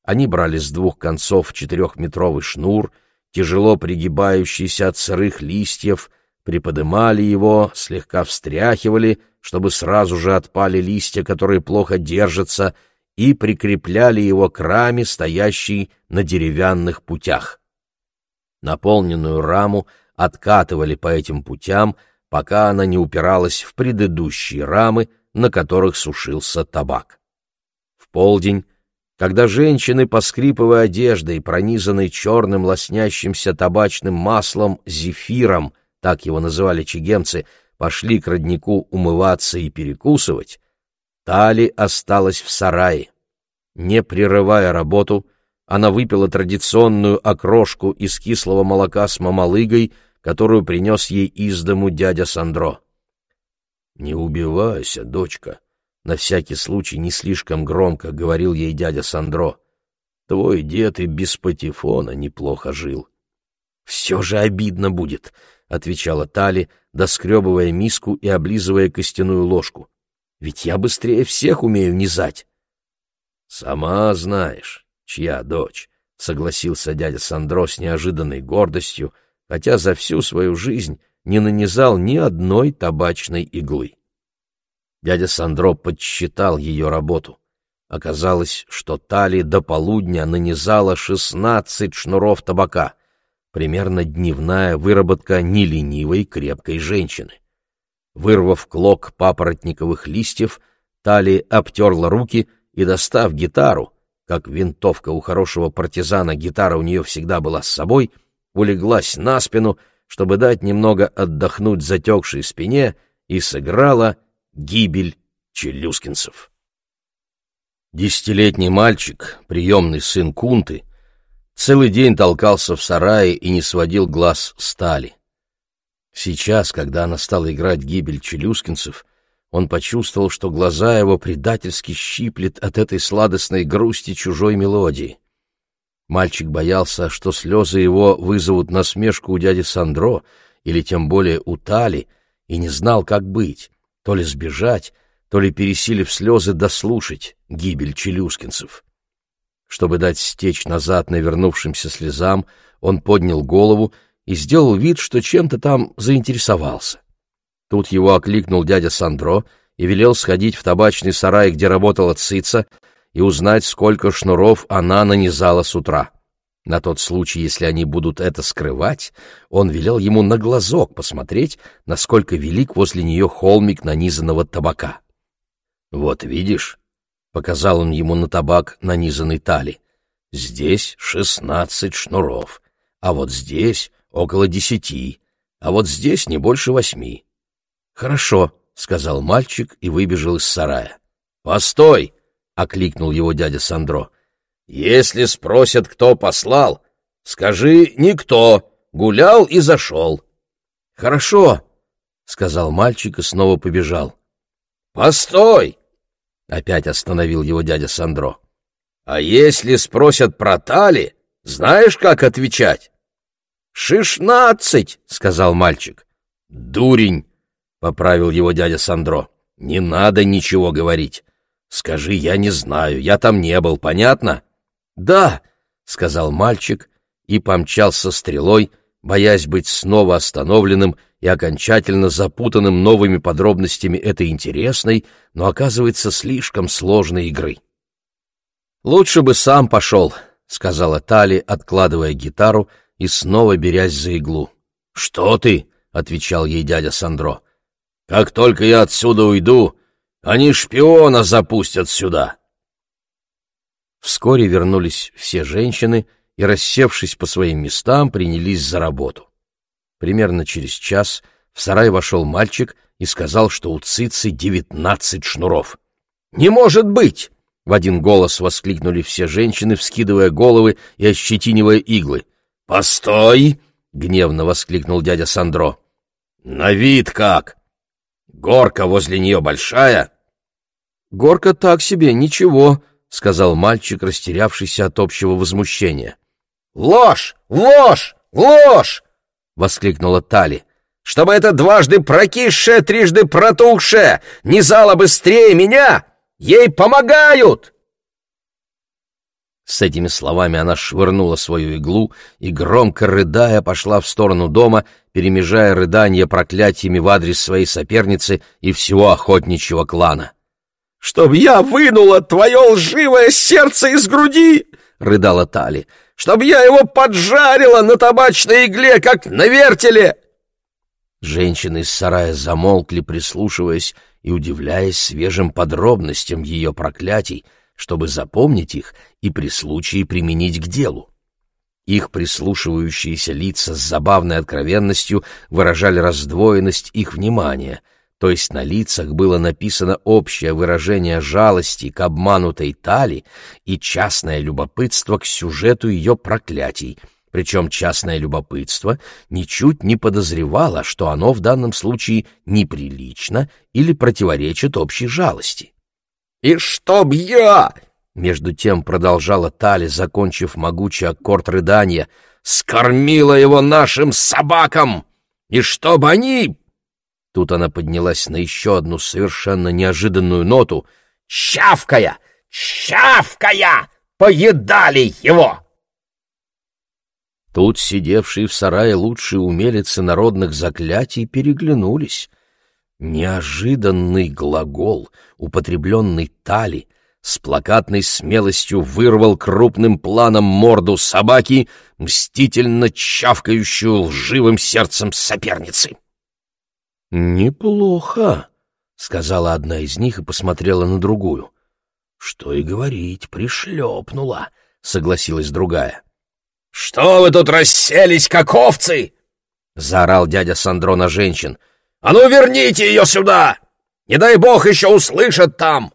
Они брали с двух концов четырехметровый шнур, тяжело пригибающийся от сырых листьев, приподымали его, слегка встряхивали, чтобы сразу же отпали листья, которые плохо держатся, и прикрепляли его к раме, стоящей на деревянных путях. Наполненную раму откатывали по этим путям — пока она не упиралась в предыдущие рамы, на которых сушился табак. В полдень, когда женщины, поскрипывая одеждой, пронизанной черным лоснящимся табачным маслом зефиром, так его называли чигемцы, пошли к роднику умываться и перекусывать, Тали осталась в сарае. Не прерывая работу, она выпила традиционную окрошку из кислого молока с мамалыгой, которую принес ей из дому дядя Сандро. «Не убивайся, дочка», — на всякий случай не слишком громко говорил ей дядя Сандро. «Твой дед и без патефона неплохо жил». «Все же обидно будет», — отвечала Тали, доскребывая миску и облизывая костяную ложку. «Ведь я быстрее всех умею низать». «Сама знаешь, чья дочь», — согласился дядя Сандро с неожиданной гордостью, хотя за всю свою жизнь не нанизал ни одной табачной иглы. Дядя Сандро подсчитал ее работу. Оказалось, что Тали до полудня нанизала шестнадцать шнуров табака, примерно дневная выработка неленивой крепкой женщины. Вырвав клок папоротниковых листьев, Тали обтерла руки и, достав гитару, как винтовка у хорошего партизана, гитара у нее всегда была с собой, улеглась на спину, чтобы дать немного отдохнуть затекшей спине, и сыграла «Гибель челюскинцев». Десятилетний мальчик, приемный сын Кунты, целый день толкался в сарае и не сводил глаз стали. Сейчас, когда она стала играть гибель челюскинцев, он почувствовал, что глаза его предательски щиплет от этой сладостной грусти чужой мелодии. Мальчик боялся, что слезы его вызовут насмешку у дяди Сандро или тем более у Тали, и не знал, как быть, то ли сбежать, то ли пересилив слезы дослушать гибель челюскинцев. Чтобы дать стечь назад навернувшимся слезам, он поднял голову и сделал вид, что чем-то там заинтересовался. Тут его окликнул дядя Сандро и велел сходить в табачный сарай, где работала цица, и узнать, сколько шнуров она нанизала с утра. На тот случай, если они будут это скрывать, он велел ему на глазок посмотреть, насколько велик возле нее холмик нанизанного табака. «Вот видишь», — показал он ему на табак, нанизанный тали, — «здесь шестнадцать шнуров, а вот здесь около десяти, а вот здесь не больше восьми». «Хорошо», — сказал мальчик и выбежал из сарая. «Постой!» — окликнул его дядя Сандро. «Если спросят, кто послал, скажи «никто», гулял и зашел». «Хорошо», — сказал мальчик и снова побежал. «Постой!» Опять остановил его дядя Сандро. А если спросят про Тали, знаешь, как отвечать? «Шестнадцать!» — сказал мальчик. «Дурень!» — поправил его дядя Сандро. «Не надо ничего говорить. Скажи, я не знаю, я там не был, понятно?» «Да!» — сказал мальчик и помчался стрелой, боясь быть снова остановленным и окончательно запутанным новыми подробностями этой интересной, но, оказывается, слишком сложной игры. «Лучше бы сам пошел», — сказала Тали, откладывая гитару и снова берясь за иглу. «Что ты?» — отвечал ей дядя Сандро. «Как только я отсюда уйду, они шпиона запустят сюда». Вскоре вернулись все женщины и, рассевшись по своим местам, принялись за работу. Примерно через час в сарай вошел мальчик и сказал, что у цицы девятнадцать шнуров. «Не может быть!» — в один голос воскликнули все женщины, вскидывая головы и ощетинивая иглы. «Постой!» — гневно воскликнул дядя Сандро. «На вид как! Горка возле нее большая?» «Горка так себе, ничего», — сказал мальчик, растерявшийся от общего возмущения. «Ложь! Ложь! Ложь!» — воскликнула Тали. «Чтобы это дважды прокисшее, трижды протухшее не зала быстрее меня! Ей помогают!» С этими словами она швырнула свою иглу и, громко рыдая, пошла в сторону дома, перемежая рыдания проклятиями в адрес своей соперницы и всего охотничьего клана. «Чтоб я вынула твое лживое сердце из груди!» — рыдала Тали чтобы я его поджарила на табачной игле, как на вертеле!» Женщины из сарая замолкли, прислушиваясь и удивляясь свежим подробностям ее проклятий, чтобы запомнить их и при случае применить к делу. Их прислушивающиеся лица с забавной откровенностью выражали раздвоенность их внимания — то есть на лицах было написано общее выражение жалости к обманутой Тали и частное любопытство к сюжету ее проклятий, причем частное любопытство ничуть не подозревало, что оно в данном случае неприлично или противоречит общей жалости. «И чтоб я!» — между тем продолжала Тали, закончив могучий аккорд рыдания — «скормила его нашим собакам!» и чтобы они...» Тут она поднялась на еще одну совершенно неожиданную ноту. «Чавкая! Чавкая! Поедали его!» Тут сидевшие в сарае лучшие умелицы народных заклятий переглянулись. Неожиданный глагол, употребленный Тали, с плакатной смелостью вырвал крупным планом морду собаки, мстительно чавкающую лживым сердцем соперницы. «Неплохо», — сказала одна из них и посмотрела на другую. «Что и говорить, пришлепнула», — согласилась другая. «Что вы тут расселись, как овцы?» — заорал дядя Сандро на женщин. «А ну верните ее сюда! Не дай бог еще услышат там!»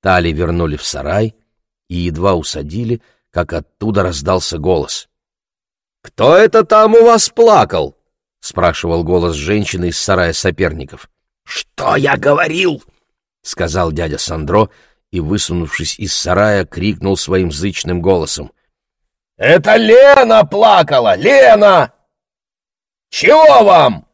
Тали вернули в сарай и едва усадили, как оттуда раздался голос. «Кто это там у вас плакал?» — спрашивал голос женщины из сарая соперников. «Что я говорил?» — сказал дядя Сандро и, высунувшись из сарая, крикнул своим зычным голосом. «Это Лена плакала! Лена! Чего вам?»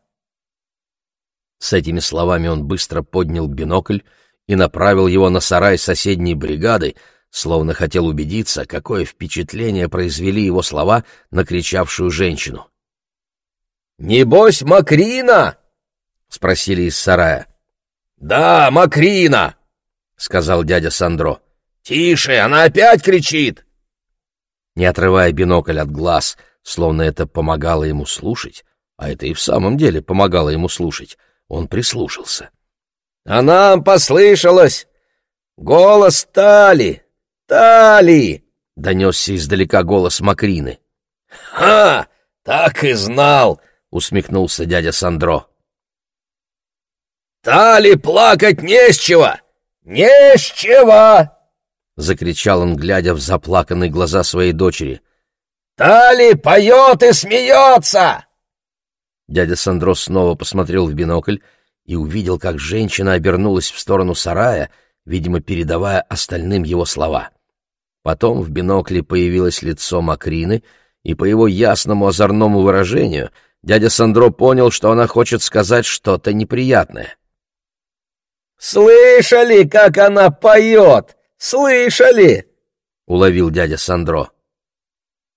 С этими словами он быстро поднял бинокль и направил его на сарай соседней бригады, словно хотел убедиться, какое впечатление произвели его слова на кричавшую женщину. «Небось, Макрина?» — спросили из сарая. «Да, Макрина!» — сказал дядя Сандро. «Тише, она опять кричит!» Не отрывая бинокль от глаз, словно это помогало ему слушать, а это и в самом деле помогало ему слушать, он прислушался. А нам послышалось! Голос Тали! Тали!» — донесся издалека голос Макрины. «Ха! Так и знал!» — усмехнулся дядя Сандро. «Тали плакать не с чего! Не с чего!» — закричал он, глядя в заплаканные глаза своей дочери. «Тали поет и смеется!» Дядя Сандро снова посмотрел в бинокль и увидел, как женщина обернулась в сторону сарая, видимо, передавая остальным его слова. Потом в бинокле появилось лицо Макрины, и по его ясному озорному выражению дядя Сандро понял, что она хочет сказать что-то неприятное. «Слышали, как она поет? Слышали?» — уловил дядя Сандро.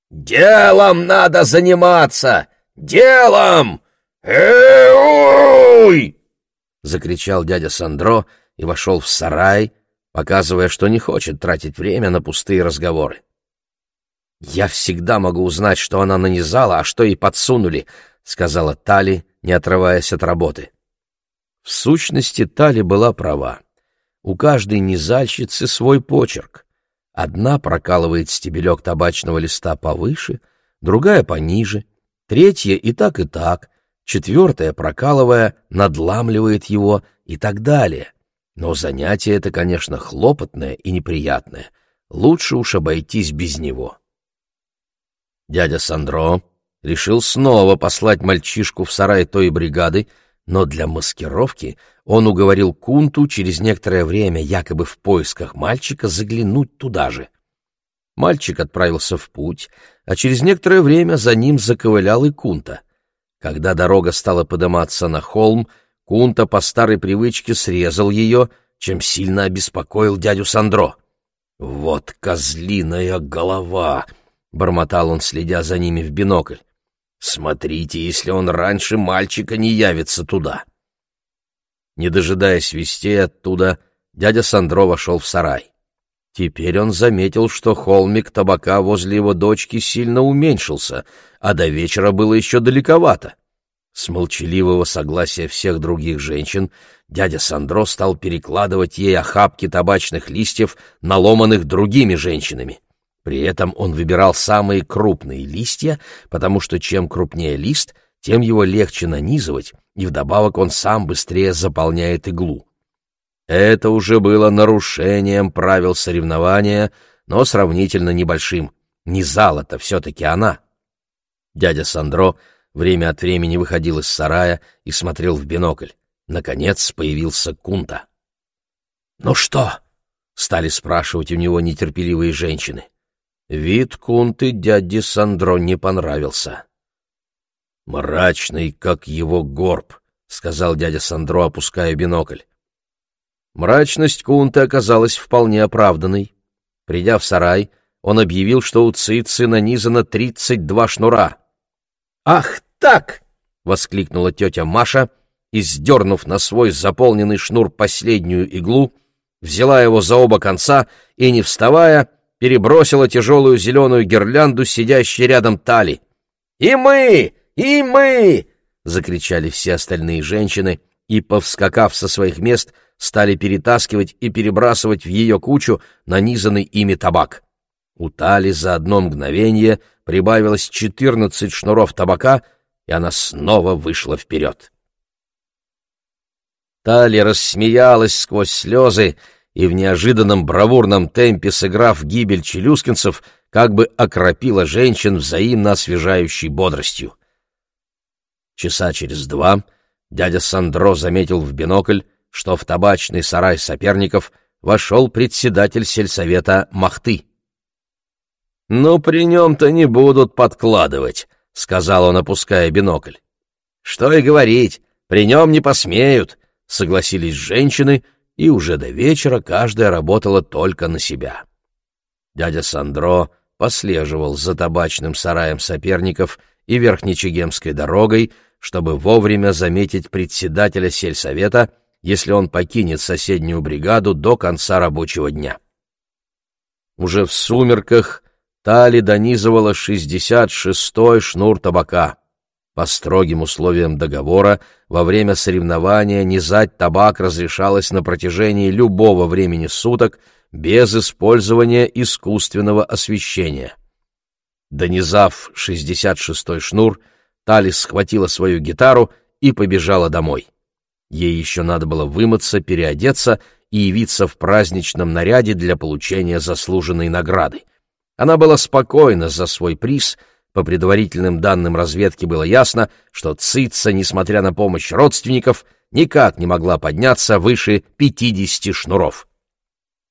«Делом надо заниматься! Делом! Э-ой!» — закричал дядя Сандро и вошел в сарай, показывая, что не хочет тратить время на пустые разговоры. «Я всегда могу узнать, что она нанизала, а что ей подсунули», — сказала Тали, не отрываясь от работы. В сущности, Тали была права. У каждой низальщицы свой почерк. Одна прокалывает стебелек табачного листа повыше, другая пониже, третья и так и так, четвертая, прокалывая, надламливает его и так далее. Но занятие это, конечно, хлопотное и неприятное. Лучше уж обойтись без него. Дядя Сандро решил снова послать мальчишку в сарай той бригады, но для маскировки он уговорил Кунту через некоторое время, якобы в поисках мальчика, заглянуть туда же. Мальчик отправился в путь, а через некоторое время за ним заковылял и Кунта. Когда дорога стала подниматься на холм, Кунта по старой привычке срезал ее, чем сильно обеспокоил дядю Сандро. «Вот козлиная голова!» — бормотал он, следя за ними в бинокль. «Смотрите, если он раньше мальчика не явится туда!» Не дожидаясь вестей оттуда, дядя Сандро вошел в сарай. Теперь он заметил, что холмик табака возле его дочки сильно уменьшился, а до вечера было еще далековато. С молчаливого согласия всех других женщин дядя Сандро стал перекладывать ей охапки табачных листьев, наломанных другими женщинами. При этом он выбирал самые крупные листья, потому что чем крупнее лист, тем его легче нанизывать, и вдобавок он сам быстрее заполняет иглу. Это уже было нарушением правил соревнования, но сравнительно небольшим. Не зал-то все-таки она. Дядя Сандро время от времени выходил из сарая и смотрел в бинокль. Наконец появился Кунта. «Ну что?» — стали спрашивать у него нетерпеливые женщины. Вид Кунты дяде Сандро не понравился. «Мрачный, как его горб», — сказал дядя Сандро, опуская бинокль. Мрачность Кунта оказалась вполне оправданной. Придя в сарай, он объявил, что у Цицы нанизано тридцать два шнура. «Ах так!» — воскликнула тетя Маша и, сдернув на свой заполненный шнур последнюю иглу, взяла его за оба конца и, не вставая, перебросила тяжелую зеленую гирлянду, сидящей рядом Тали. «И мы! И мы!» — закричали все остальные женщины и, повскакав со своих мест, стали перетаскивать и перебрасывать в ее кучу нанизанный ими табак. У Тали за одно мгновение прибавилось четырнадцать шнуров табака, и она снова вышла вперед. Тали рассмеялась сквозь слезы и в неожиданном бравурном темпе, сыграв гибель челюскинцев, как бы окропила женщин взаимно освежающей бодростью. Часа через два дядя Сандро заметил в бинокль, что в табачный сарай соперников вошел председатель сельсовета Махты. «Ну, при нем-то не будут подкладывать», — сказал он, опуская бинокль. «Что и говорить, при нем не посмеют», — согласились женщины, и уже до вечера каждая работала только на себя. Дядя Сандро послеживал за табачным сараем соперников и Верхнечегемской дорогой, чтобы вовремя заметить председателя сельсовета, если он покинет соседнюю бригаду до конца рабочего дня. Уже в сумерках Тали донизывала 66-й шнур табака. По строгим условиям договора, во время соревнования низать табак разрешалось на протяжении любого времени суток без использования искусственного освещения. Донизав 66-й шнур, Тали схватила свою гитару и побежала домой. Ей еще надо было вымыться, переодеться и явиться в праздничном наряде для получения заслуженной награды. Она была спокойна за свой приз. По предварительным данным разведки было ясно, что Цица, несмотря на помощь родственников, никак не могла подняться выше 50 шнуров.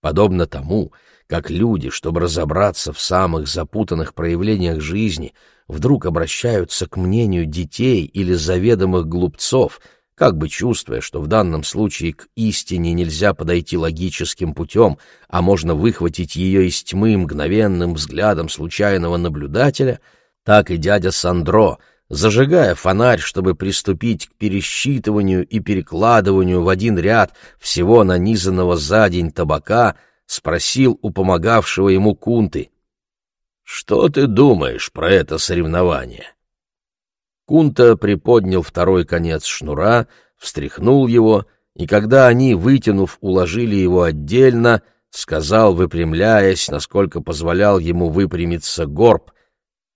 Подобно тому, как люди, чтобы разобраться в самых запутанных проявлениях жизни, вдруг обращаются к мнению детей или заведомых глупцов — как бы чувствуя, что в данном случае к истине нельзя подойти логическим путем, а можно выхватить ее из тьмы мгновенным взглядом случайного наблюдателя, так и дядя Сандро, зажигая фонарь, чтобы приступить к пересчитыванию и перекладыванию в один ряд всего нанизанного за день табака, спросил у помогавшего ему кунты. «Что ты думаешь про это соревнование?» Кунта приподнял второй конец шнура, встряхнул его, и когда они, вытянув, уложили его отдельно, сказал, выпрямляясь, насколько позволял ему выпрямиться горб,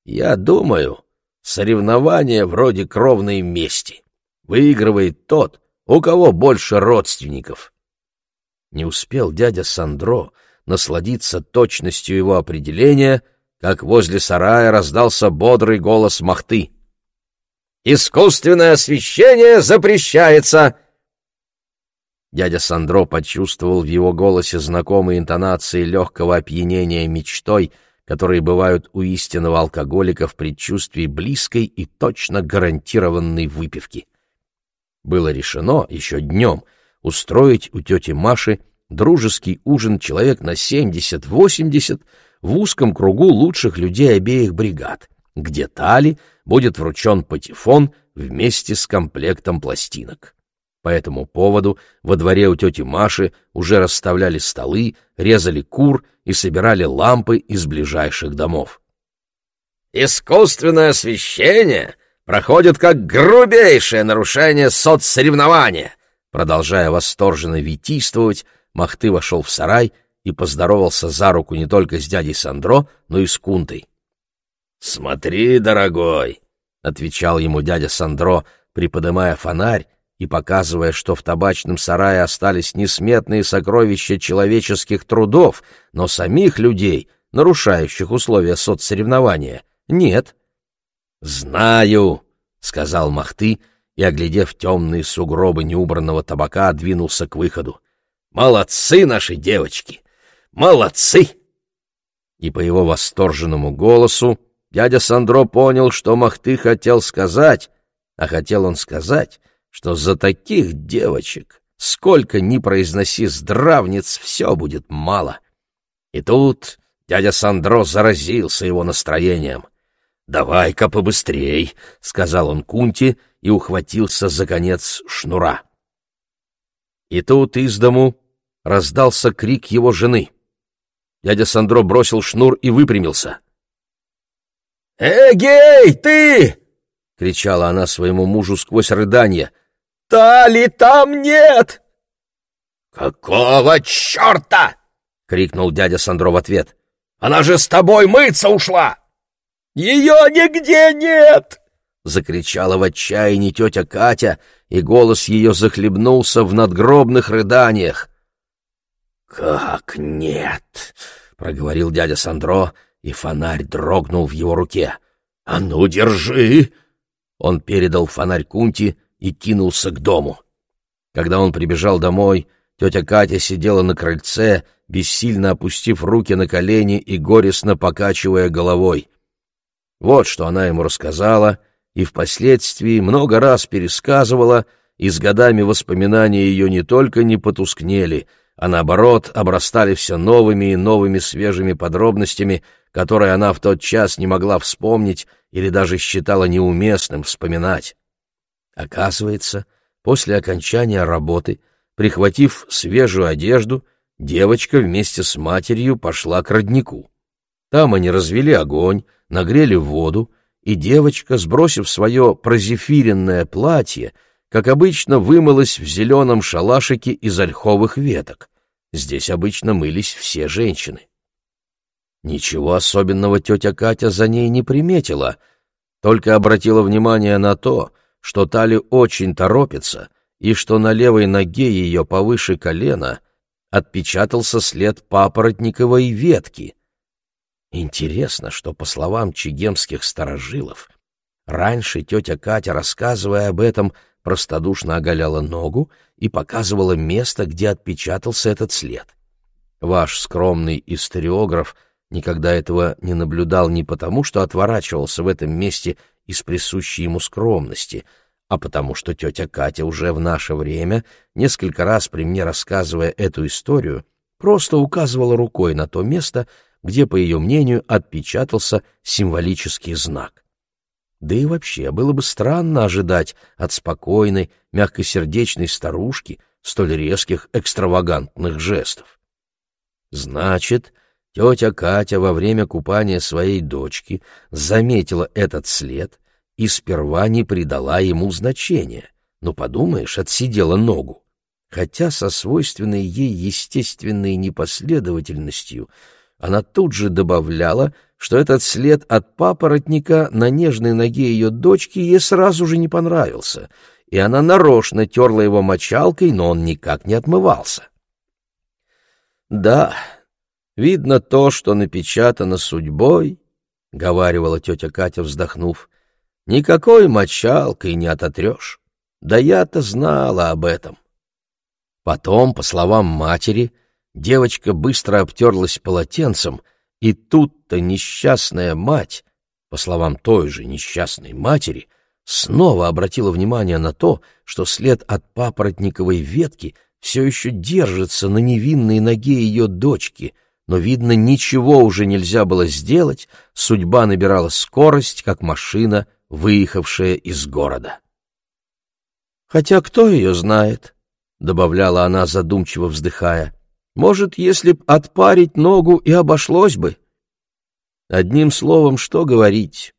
«Я думаю, соревнование вроде кровной мести. Выигрывает тот, у кого больше родственников». Не успел дядя Сандро насладиться точностью его определения, как возле сарая раздался бодрый голос Махты — Искусственное освещение запрещается!» Дядя Сандро почувствовал в его голосе знакомые интонации легкого опьянения мечтой, которые бывают у истинного алкоголика в предчувствии близкой и точно гарантированной выпивки. Было решено еще днем устроить у тети Маши дружеский ужин человек на 70-80 в узком кругу лучших людей обеих бригад, где Тали будет вручен патефон вместе с комплектом пластинок. По этому поводу во дворе у тети Маши уже расставляли столы, резали кур и собирали лампы из ближайших домов. «Искусственное освещение проходит как грубейшее нарушение соцсоревнования!» Продолжая восторженно витийствовать, Махты вошел в сарай и поздоровался за руку не только с дядей Сандро, но и с Кунтой. «Смотри, дорогой!» — отвечал ему дядя Сандро, приподымая фонарь и показывая, что в табачном сарае остались несметные сокровища человеческих трудов, но самих людей, нарушающих условия соцсоревнования, нет. «Знаю!» — сказал Махты и, оглядев темные сугробы неубранного табака, двинулся к выходу. «Молодцы наши девочки! Молодцы!» И по его восторженному голосу дядя Сандро понял, что Махты хотел сказать, а хотел он сказать, что за таких девочек, сколько ни произноси здравниц, все будет мало. И тут дядя Сандро заразился его настроением. «Давай-ка побыстрей», — сказал он Кунти и ухватился за конец шнура. И тут из дому раздался крик его жены. Дядя Сандро бросил шнур и выпрямился. «Эгей, ты!» — кричала она своему мужу сквозь рыдание. «Тали там нет!» «Какого черта?» — крикнул дядя Сандро в ответ. «Она же с тобой мыться ушла!» «Ее нигде нет!» — закричала в отчаянии тетя Катя, и голос ее захлебнулся в надгробных рыданиях. «Как нет?» — проговорил дядя Сандро, и фонарь дрогнул в его руке. «А ну, держи!» Он передал фонарь Кунти и кинулся к дому. Когда он прибежал домой, тетя Катя сидела на крыльце, бессильно опустив руки на колени и горестно покачивая головой. Вот что она ему рассказала — и впоследствии много раз пересказывала, и с годами воспоминания ее не только не потускнели, а наоборот обрастали все новыми и новыми свежими подробностями, которые она в тот час не могла вспомнить или даже считала неуместным вспоминать. Оказывается, после окончания работы, прихватив свежую одежду, девочка вместе с матерью пошла к роднику. Там они развели огонь, нагрели воду, и девочка, сбросив свое прозефиренное платье, как обычно, вымылась в зеленом шалашике из ольховых веток. Здесь обычно мылись все женщины. Ничего особенного тетя Катя за ней не приметила, только обратила внимание на то, что Тали очень торопится и что на левой ноге ее повыше колена отпечатался след папоротниковой ветки — Интересно, что, по словам чигемских старожилов, раньше тетя Катя, рассказывая об этом, простодушно оголяла ногу и показывала место, где отпечатался этот след. Ваш скромный историограф никогда этого не наблюдал не потому, что отворачивался в этом месте из присущей ему скромности, а потому что тетя Катя уже в наше время, несколько раз при мне рассказывая эту историю, просто указывала рукой на то место, где, по ее мнению, отпечатался символический знак. Да и вообще, было бы странно ожидать от спокойной, мягкосердечной старушки столь резких, экстравагантных жестов. Значит, тетя Катя во время купания своей дочки заметила этот след и сперва не придала ему значения. Ну, подумаешь, отсидела ногу. Хотя со свойственной ей естественной непоследовательностью — она тут же добавляла, что этот след от папоротника на нежной ноге ее дочки ей сразу же не понравился, и она нарочно терла его мочалкой, но он никак не отмывался. «Да, видно то, что напечатано судьбой», — говаривала тетя Катя, вздохнув, — «никакой мочалкой не ототрешь. Да я-то знала об этом». Потом, по словам матери, — Девочка быстро обтерлась полотенцем, и тут-то несчастная мать, по словам той же несчастной матери, снова обратила внимание на то, что след от папоротниковой ветки все еще держится на невинной ноге ее дочки, но, видно, ничего уже нельзя было сделать, судьба набирала скорость, как машина, выехавшая из города. «Хотя кто ее знает?» — добавляла она, задумчиво вздыхая — может, если б отпарить ногу и обошлось бы. Одним словом, что говорить.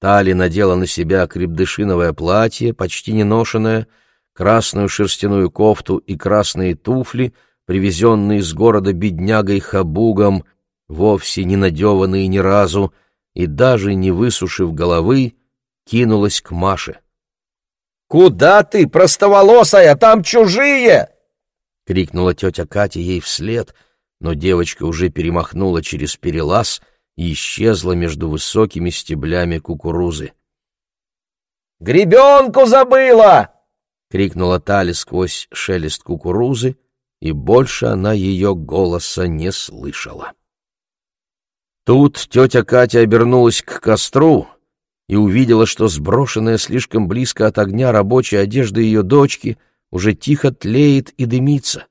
Тали надела на себя крепдышиновое платье, почти неношенное, красную шерстяную кофту и красные туфли, привезенные из города беднягой Хабугом, вовсе не надеванные ни разу, и даже не высушив головы, кинулась к Маше. «Куда ты, простоволосая, там чужие!» — крикнула тетя Катя ей вслед, но девочка уже перемахнула через перелаз и исчезла между высокими стеблями кукурузы. «Гребенку забыла!» — крикнула Тали сквозь шелест кукурузы, и больше она ее голоса не слышала. Тут тетя Катя обернулась к костру и увидела, что сброшенная слишком близко от огня рабочая одежда ее дочки уже тихо тлеет и дымится.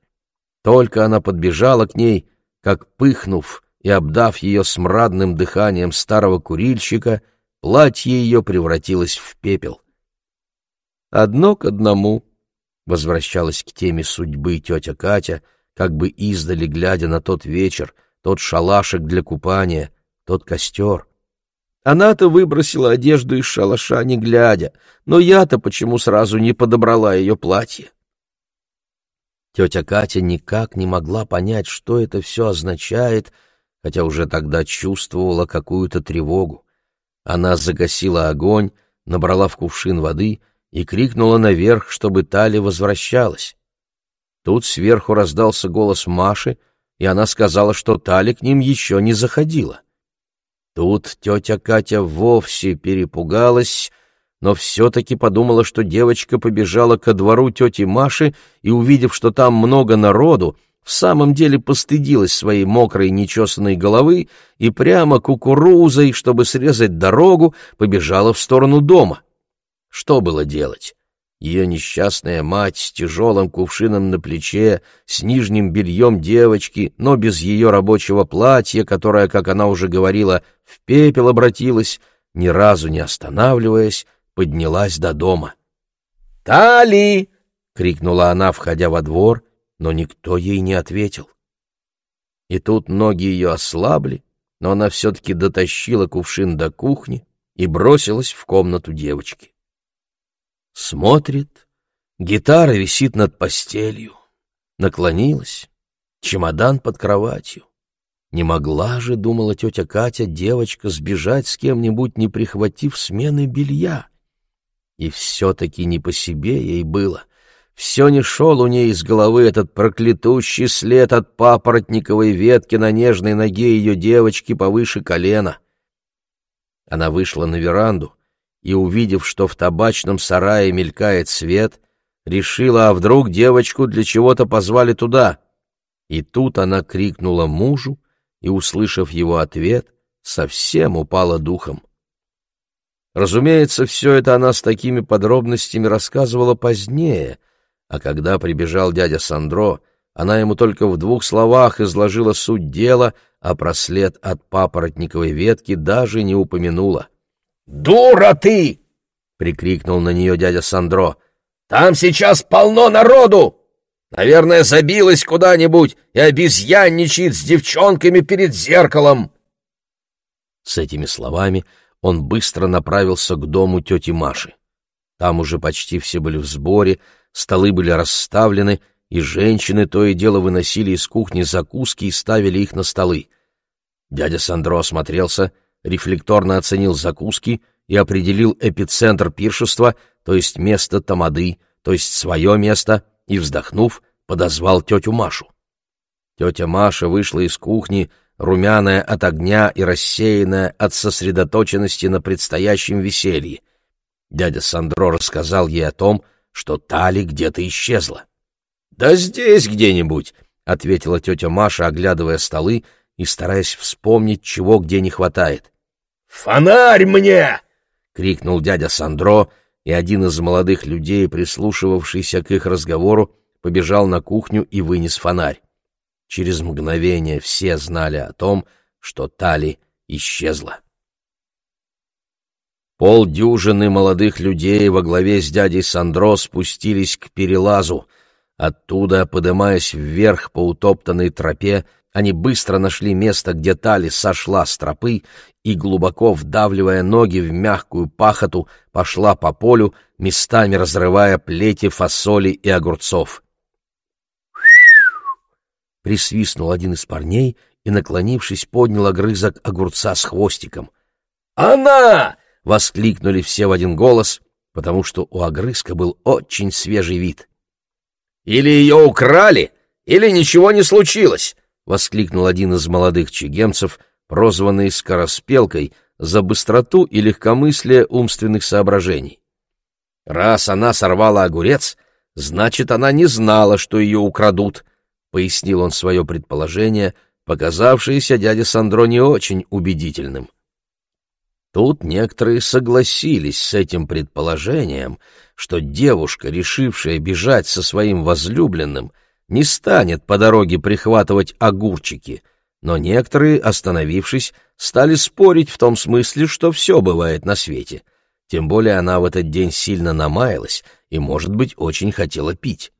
Только она подбежала к ней, как пыхнув и обдав ее смрадным дыханием старого курильщика, платье ее превратилось в пепел. Одно к одному возвращалась к теме судьбы тетя Катя, как бы издали глядя на тот вечер, тот шалашик для купания, тот костер. Она-то выбросила одежду из шалаша, не глядя, но я-то почему сразу не подобрала ее платье? Тетя Катя никак не могла понять, что это все означает, хотя уже тогда чувствовала какую-то тревогу. Она загасила огонь, набрала в кувшин воды и крикнула наверх, чтобы Тали возвращалась. Тут сверху раздался голос Маши, и она сказала, что Тали к ним еще не заходила. Тут тетя Катя вовсе перепугалась, но все-таки подумала, что девочка побежала ко двору тети Маши и, увидев, что там много народу, в самом деле постыдилась своей мокрой нечесанной головы и прямо кукурузой, чтобы срезать дорогу, побежала в сторону дома. Что было делать? Ее несчастная мать с тяжелым кувшином на плече, с нижним бельем девочки, но без ее рабочего платья, которое, как она уже говорила, в пепел обратилась, ни разу не останавливаясь, поднялась до дома. «Тали!» — крикнула она, входя во двор, но никто ей не ответил. И тут ноги ее ослабли, но она все-таки дотащила кувшин до кухни и бросилась в комнату девочки. Смотрит, гитара висит над постелью. Наклонилась, чемодан под кроватью. Не могла же, думала тетя Катя, девочка сбежать с кем-нибудь, не прихватив смены белья. И все-таки не по себе ей было. Все не шел у ней из головы этот проклятущий след от папоротниковой ветки на нежной ноге ее девочки повыше колена. Она вышла на веранду, и, увидев, что в табачном сарае мелькает свет, решила, а вдруг девочку для чего-то позвали туда. И тут она крикнула мужу, и, услышав его ответ, совсем упала духом. Разумеется, все это она с такими подробностями рассказывала позднее, а когда прибежал дядя Сандро, она ему только в двух словах изложила суть дела, а про след от папоротниковой ветки даже не упомянула. «Дура ты!» — прикрикнул на нее дядя Сандро. «Там сейчас полно народу! Наверное, забилась куда-нибудь и обезьянничает с девчонками перед зеркалом!» С этими словами он быстро направился к дому тети Маши. Там уже почти все были в сборе, столы были расставлены, и женщины то и дело выносили из кухни закуски и ставили их на столы. Дядя Сандро осмотрелся — рефлекторно оценил закуски и определил эпицентр пиршества, то есть место тамады, то есть свое место, и, вздохнув, подозвал тетю Машу. Тетя Маша вышла из кухни, румяная от огня и рассеянная от сосредоточенности на предстоящем веселье. Дядя Сандро рассказал ей о том, что Тали где-то исчезла. «Да здесь где-нибудь», — ответила тетя Маша, оглядывая столы и стараясь вспомнить, чего где не хватает. «Фонарь мне!» — крикнул дядя Сандро, и один из молодых людей, прислушивавшийся к их разговору, побежал на кухню и вынес фонарь. Через мгновение все знали о том, что Тали исчезла. Полдюжины молодых людей во главе с дядей Сандро спустились к перелазу. Оттуда, подымаясь вверх по утоптанной тропе, они быстро нашли место, где Тали сошла с тропы и, глубоко вдавливая ноги в мягкую пахоту, пошла по полю, местами разрывая плети фасоли и огурцов. Присвистнул один из парней и, наклонившись, поднял огрызок огурца с хвостиком. «Она!» — воскликнули все в один голос, потому что у огрызка был очень свежий вид. «Или ее украли, или ничего не случилось!» Воскликнул один из молодых чегемцев, прозванный Скороспелкой за быстроту и легкомыслие умственных соображений. «Раз она сорвала огурец, значит, она не знала, что ее украдут», — пояснил он свое предположение, показавшееся дяде Сандро не очень убедительным. Тут некоторые согласились с этим предположением, что девушка, решившая бежать со своим возлюбленным, не станет по дороге прихватывать огурчики, но некоторые, остановившись, стали спорить в том смысле, что все бывает на свете. Тем более она в этот день сильно намаялась и, может быть, очень хотела пить.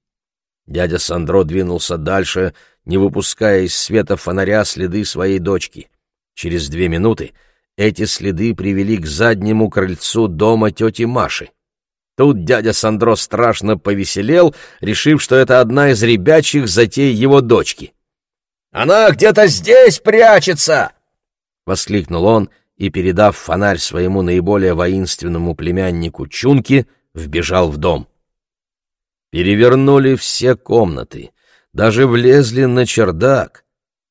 Дядя Сандро двинулся дальше, не выпуская из света фонаря следы своей дочки. Через две минуты эти следы привели к заднему крыльцу дома тети Маши. Тут дядя Сандро страшно повеселел, решив, что это одна из ребячих затей его дочки. «Она где-то здесь прячется!» — воскликнул он и, передав фонарь своему наиболее воинственному племяннику Чунке, вбежал в дом. Перевернули все комнаты, даже влезли на чердак,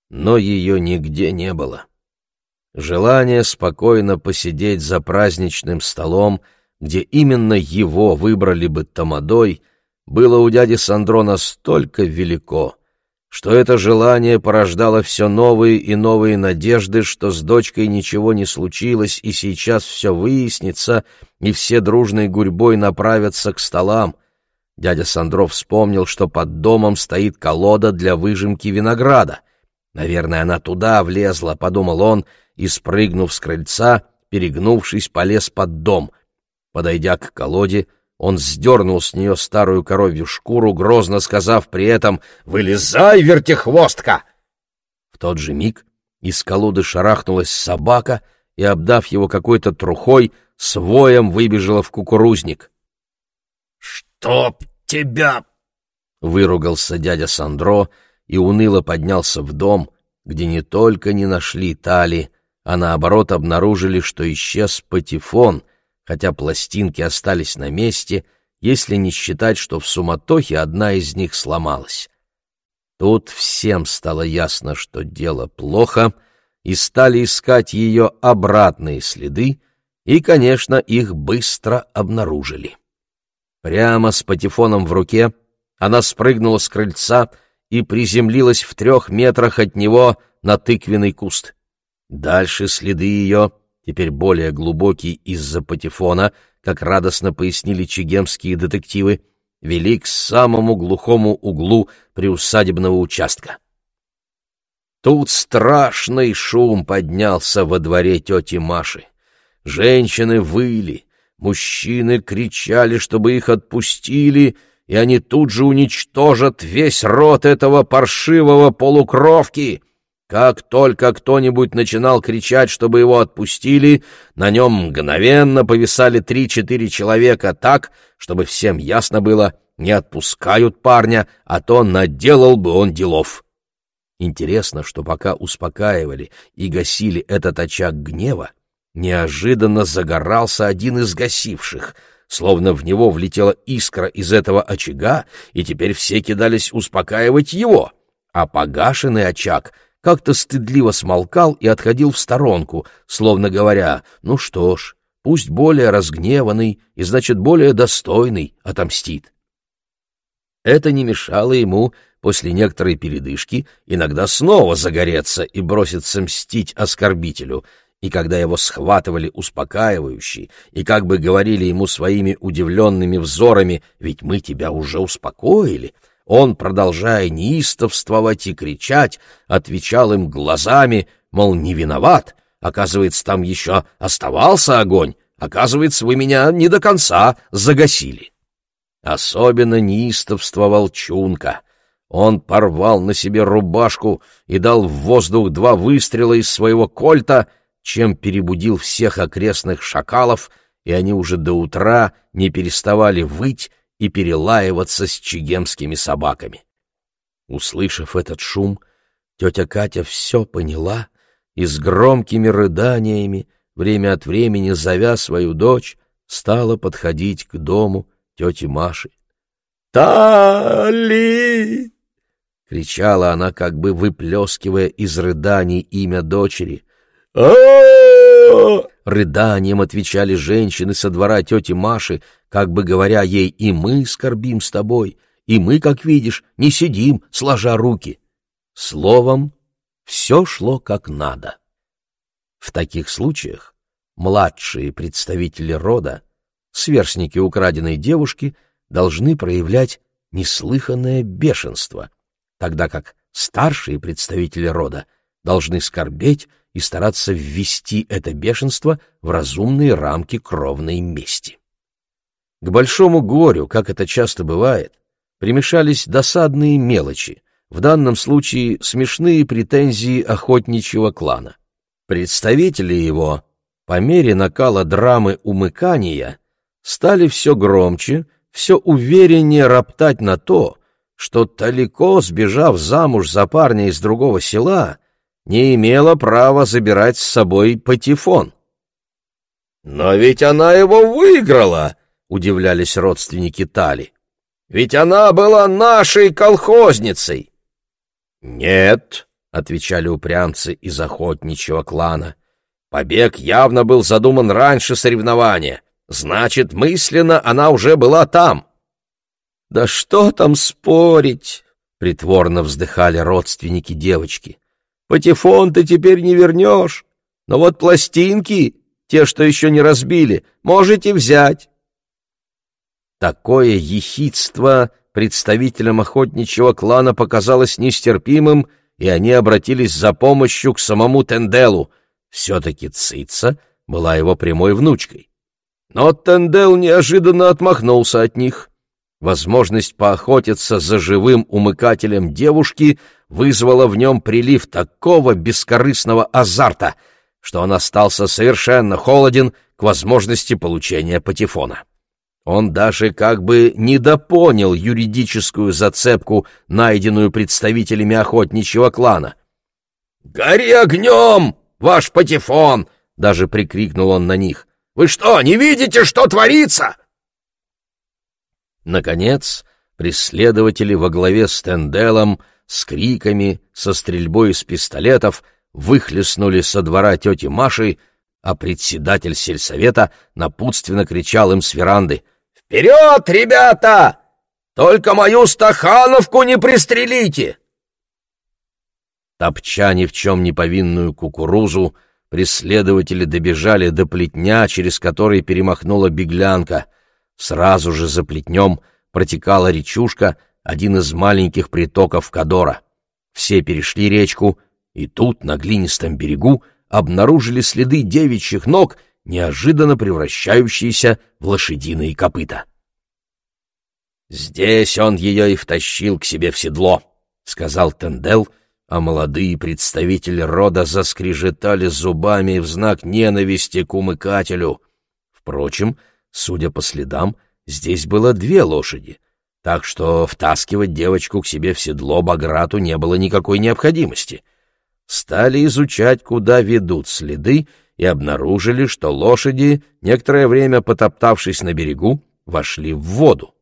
но ее нигде не было. Желание спокойно посидеть за праздничным столом, где именно его выбрали бы тамадой, было у дяди Сандро настолько велико, что это желание порождало все новые и новые надежды, что с дочкой ничего не случилось, и сейчас все выяснится, и все дружной гурьбой направятся к столам — Дядя Сандров вспомнил, что под домом стоит колода для выжимки винограда. Наверное, она туда влезла, подумал он, и, спрыгнув с крыльца, перегнувшись, полез под дом. Подойдя к колоде, он сдернул с нее старую коровью шкуру, грозно сказав при этом «Вылезай, вертихвостка!» В тот же миг из колоды шарахнулась собака и, обдав его какой-то трухой, с воем выбежала в кукурузник. «Чтоб тебя!» — выругался дядя Сандро и уныло поднялся в дом, где не только не нашли тали, а наоборот обнаружили, что исчез патефон, хотя пластинки остались на месте, если не считать, что в суматохе одна из них сломалась. Тут всем стало ясно, что дело плохо, и стали искать ее обратные следы, и, конечно, их быстро обнаружили. Прямо с патефоном в руке она спрыгнула с крыльца и приземлилась в трех метрах от него на тыквенный куст. Дальше следы ее, теперь более глубокие из-за патефона, как радостно пояснили чегемские детективы, вели к самому глухому углу приусадебного участка. Тут страшный шум поднялся во дворе тети Маши. Женщины выли, Мужчины кричали, чтобы их отпустили, и они тут же уничтожат весь род этого паршивого полукровки. Как только кто-нибудь начинал кричать, чтобы его отпустили, на нем мгновенно повисали три-четыре человека так, чтобы всем ясно было, не отпускают парня, а то наделал бы он делов. Интересно, что пока успокаивали и гасили этот очаг гнева, Неожиданно загорался один из гасивших, словно в него влетела искра из этого очага, и теперь все кидались успокаивать его, а погашенный очаг как-то стыдливо смолкал и отходил в сторонку, словно говоря, ну что ж, пусть более разгневанный и, значит, более достойный отомстит. Это не мешало ему после некоторой передышки иногда снова загореться и броситься мстить оскорбителю — и когда его схватывали успокаивающие, и как бы говорили ему своими удивленными взорами «Ведь мы тебя уже успокоили», он, продолжая неистовствовать и кричать, отвечал им глазами, мол, не виноват, оказывается, там еще оставался огонь, оказывается, вы меня не до конца загасили. Особенно неистовствовал Чунка. Он порвал на себе рубашку и дал в воздух два выстрела из своего кольта — чем перебудил всех окрестных шакалов, и они уже до утра не переставали выть и перелаиваться с чигемскими собаками. Услышав этот шум, тетя Катя все поняла и с громкими рыданиями, время от времени зовя свою дочь, стала подходить к дому тети Маши. «Тали!» — кричала она, как бы выплескивая из рыданий имя дочери Рыданием отвечали женщины со двора тети Маши, как бы говоря ей «И мы скорбим с тобой, и мы, как видишь, не сидим, сложа руки». Словом, все шло как надо. В таких случаях младшие представители рода, сверстники украденной девушки, должны проявлять неслыханное бешенство, тогда как старшие представители рода должны скорбеть и стараться ввести это бешенство в разумные рамки кровной мести. К большому горю, как это часто бывает, примешались досадные мелочи, в данном случае смешные претензии охотничьего клана. Представители его, по мере накала драмы умыкания, стали все громче, все увереннее роптать на то, что Талико, сбежав замуж за парня из другого села, не имела права забирать с собой патефон. «Но ведь она его выиграла!» — удивлялись родственники Тали. «Ведь она была нашей колхозницей!» «Нет», — отвечали упрямцы из охотничьего клана, — «побег явно был задуман раньше соревнования, значит, мысленно она уже была там». «Да что там спорить?» — притворно вздыхали родственники девочки. «Патефон ты теперь не вернешь, но вот пластинки, те, что еще не разбили, можете взять». Такое ехидство представителям охотничьего клана показалось нестерпимым, и они обратились за помощью к самому Тенделу. Все-таки Цица была его прямой внучкой. Но Тендел неожиданно отмахнулся от них. Возможность поохотиться за живым умыкателем девушки вызвала в нем прилив такого бескорыстного азарта, что он остался совершенно холоден к возможности получения патефона. Он даже как бы недопонял юридическую зацепку, найденную представителями охотничьего клана. «Гори огнем, ваш патефон!» — даже прикрикнул он на них. «Вы что, не видите, что творится?» Наконец, преследователи во главе с Тенделом с криками, со стрельбой из пистолетов выхлестнули со двора тети Маши, а председатель сельсовета напутственно кричал им с веранды — «Вперед, ребята! Только мою стахановку не пристрелите!» Топча ни в чем не повинную кукурузу, преследователи добежали до плетня, через который перемахнула беглянка. Сразу же за плетнем протекала речушка, один из маленьких притоков Кадора. Все перешли речку, и тут, на глинистом берегу, обнаружили следы девичьих ног неожиданно превращающиеся в лошадиные копыта. «Здесь он ее и втащил к себе в седло», — сказал Тендел, а молодые представители рода заскрежетали зубами в знак ненависти к умыкателю. Впрочем, судя по следам, здесь было две лошади, так что втаскивать девочку к себе в седло Баграту не было никакой необходимости. Стали изучать, куда ведут следы, и обнаружили, что лошади, некоторое время потоптавшись на берегу, вошли в воду.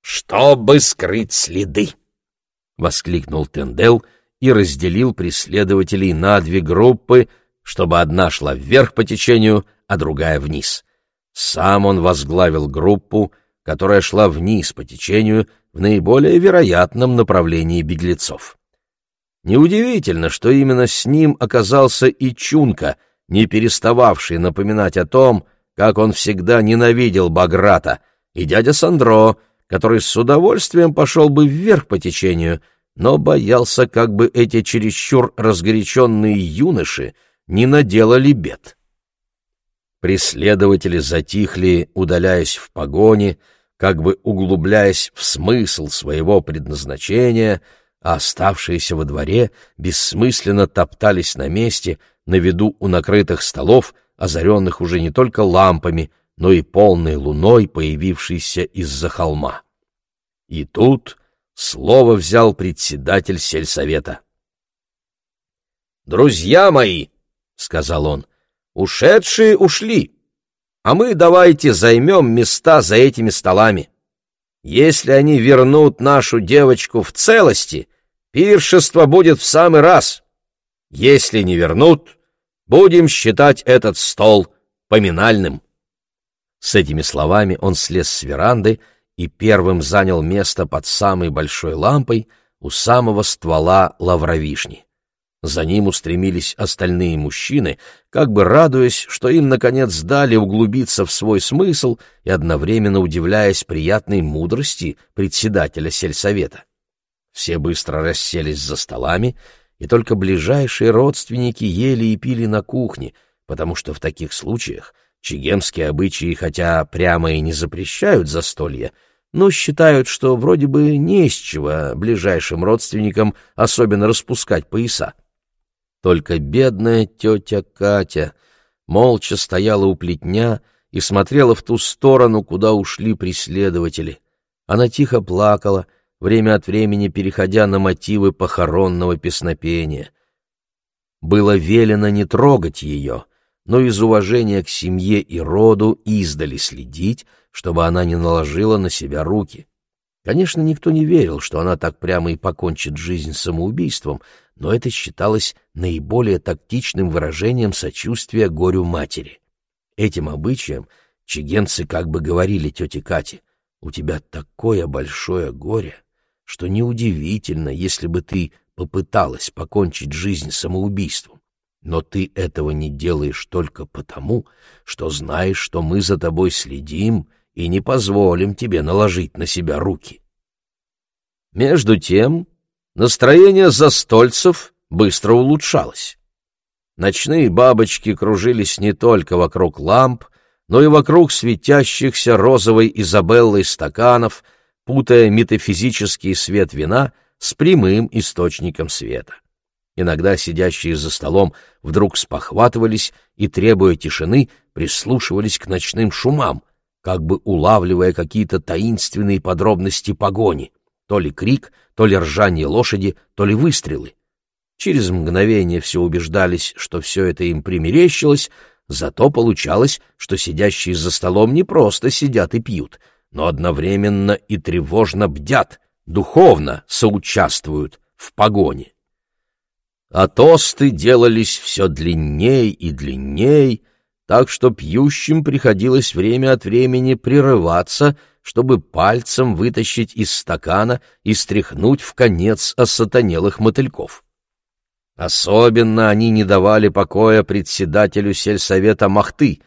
«Чтобы скрыть следы!» — воскликнул Тендел и разделил преследователей на две группы, чтобы одна шла вверх по течению, а другая вниз. Сам он возглавил группу, которая шла вниз по течению в наиболее вероятном направлении беглецов. Неудивительно, что именно с ним оказался и Чунка — не перестававший напоминать о том, как он всегда ненавидел Баграта, и дядя Сандро, который с удовольствием пошел бы вверх по течению, но боялся, как бы эти чересчур разгоряченные юноши не наделали бед. Преследователи затихли, удаляясь в погоне, как бы углубляясь в смысл своего предназначения, а оставшиеся во дворе бессмысленно топтались на месте — на виду у накрытых столов, озаренных уже не только лампами, но и полной луной, появившейся из-за холма. И тут слово взял председатель сельсовета. «Друзья мои», — сказал он, — «ушедшие ушли, а мы давайте займем места за этими столами. Если они вернут нашу девочку в целости, пиршество будет в самый раз». Если не вернут, будем считать этот стол поминальным. С этими словами он слез с веранды и первым занял место под самой большой лампой у самого ствола лавровишни. За ним устремились остальные мужчины, как бы радуясь, что им, наконец, дали углубиться в свой смысл и одновременно удивляясь приятной мудрости председателя сельсовета. Все быстро расселись за столами, и только ближайшие родственники ели и пили на кухне, потому что в таких случаях чигемские обычаи, хотя прямо и не запрещают застолье, но считают, что вроде бы не с чего ближайшим родственникам особенно распускать пояса. Только бедная тетя Катя молча стояла у плетня и смотрела в ту сторону, куда ушли преследователи. Она тихо плакала, время от времени переходя на мотивы похоронного песнопения. Было велено не трогать ее, но из уважения к семье и роду издали следить, чтобы она не наложила на себя руки. Конечно, никто не верил, что она так прямо и покончит жизнь самоубийством, но это считалось наиболее тактичным выражением сочувствия горю матери. Этим обычаем чигенцы как бы говорили тете Кате, «У тебя такое большое горе, что неудивительно, если бы ты попыталась покончить жизнь самоубийством. Но ты этого не делаешь только потому, что знаешь, что мы за тобой следим и не позволим тебе наложить на себя руки». Между тем Настроение застольцев быстро улучшалось. Ночные бабочки кружились не только вокруг ламп, но и вокруг светящихся розовой Изабеллой стаканов, путая метафизический свет вина с прямым источником света. Иногда сидящие за столом вдруг спохватывались и, требуя тишины, прислушивались к ночным шумам, как бы улавливая какие-то таинственные подробности погони — то ли крик, то ли ржание лошади, то ли выстрелы. Через мгновение все убеждались, что все это им примерещилось, зато получалось, что сидящие за столом не просто сидят и пьют, но одновременно и тревожно бдят, духовно соучаствуют в погоне. А тосты делались все длинней и длинней, так что пьющим приходилось время от времени прерываться — чтобы пальцем вытащить из стакана и стряхнуть в конец осатанелых мотыльков. Особенно они не давали покоя председателю сельсовета Махты,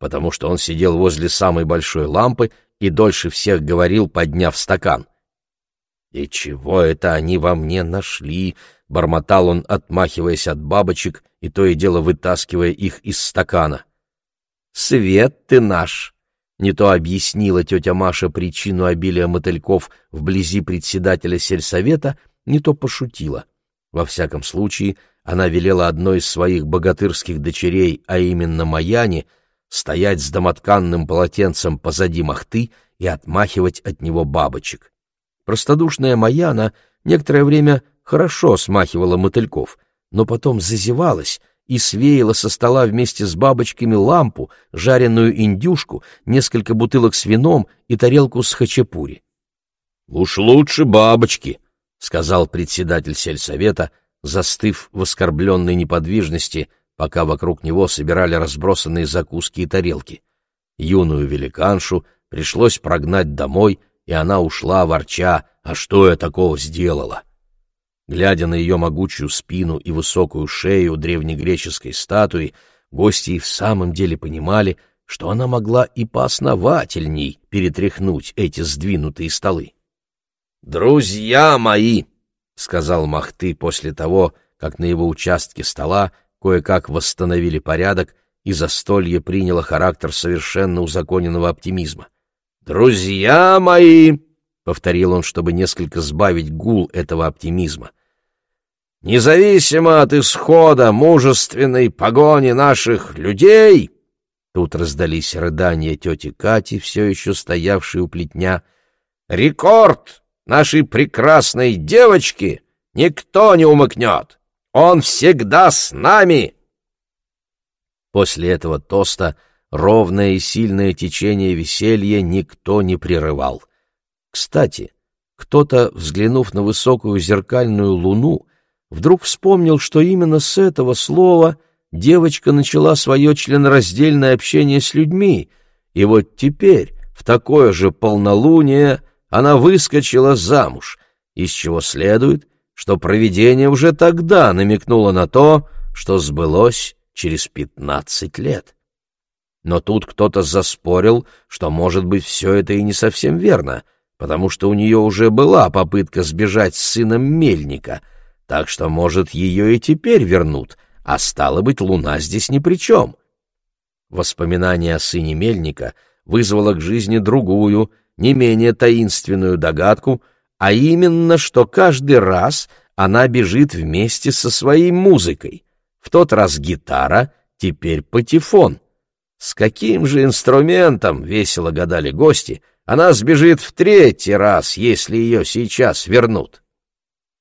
потому что он сидел возле самой большой лампы и дольше всех говорил, подняв стакан. «И чего это они во мне нашли?» — бормотал он, отмахиваясь от бабочек и то и дело вытаскивая их из стакана. «Свет ты наш!» Не то объяснила тетя Маша причину обилия мотыльков вблизи председателя сельсовета, не то пошутила. Во всяком случае, она велела одной из своих богатырских дочерей, а именно Маяне, стоять с домотканным полотенцем позади махты и отмахивать от него бабочек. Простодушная Маяна некоторое время хорошо смахивала мотыльков, но потом зазевалась — и свеяла со стола вместе с бабочками лампу, жареную индюшку, несколько бутылок с вином и тарелку с хачапури. — Уж лучше бабочки, — сказал председатель сельсовета, застыв в оскорбленной неподвижности, пока вокруг него собирали разбросанные закуски и тарелки. Юную великаншу пришлось прогнать домой, и она ушла, ворча, «А что я такого сделала?» Глядя на ее могучую спину и высокую шею древнегреческой статуи, гости и в самом деле понимали, что она могла и поосновательней перетряхнуть эти сдвинутые столы. «Друзья мои!» — сказал Махты после того, как на его участке стола кое-как восстановили порядок, и застолье приняло характер совершенно узаконенного оптимизма. «Друзья мои!» — повторил он, чтобы несколько сбавить гул этого оптимизма. Независимо от исхода мужественной погони наших людей, тут раздались рыдания тети Кати, все еще стоявшей у плетня, рекорд нашей прекрасной девочки никто не умыкнет. Он всегда с нами. После этого тоста ровное и сильное течение веселья никто не прерывал. Кстати, кто-то, взглянув на высокую зеркальную луну, вдруг вспомнил, что именно с этого слова девочка начала свое членораздельное общение с людьми, и вот теперь, в такое же полнолуние, она выскочила замуж, из чего следует, что провидение уже тогда намекнуло на то, что сбылось через пятнадцать лет. Но тут кто-то заспорил, что, может быть, все это и не совсем верно, потому что у нее уже была попытка сбежать с сыном Мельника, так что, может, ее и теперь вернут, а стало быть, луна здесь ни при чем. Воспоминание о сыне Мельника вызвало к жизни другую, не менее таинственную догадку, а именно, что каждый раз она бежит вместе со своей музыкой. В тот раз гитара, теперь патефон. С каким же инструментом, весело гадали гости, она сбежит в третий раз, если ее сейчас вернут?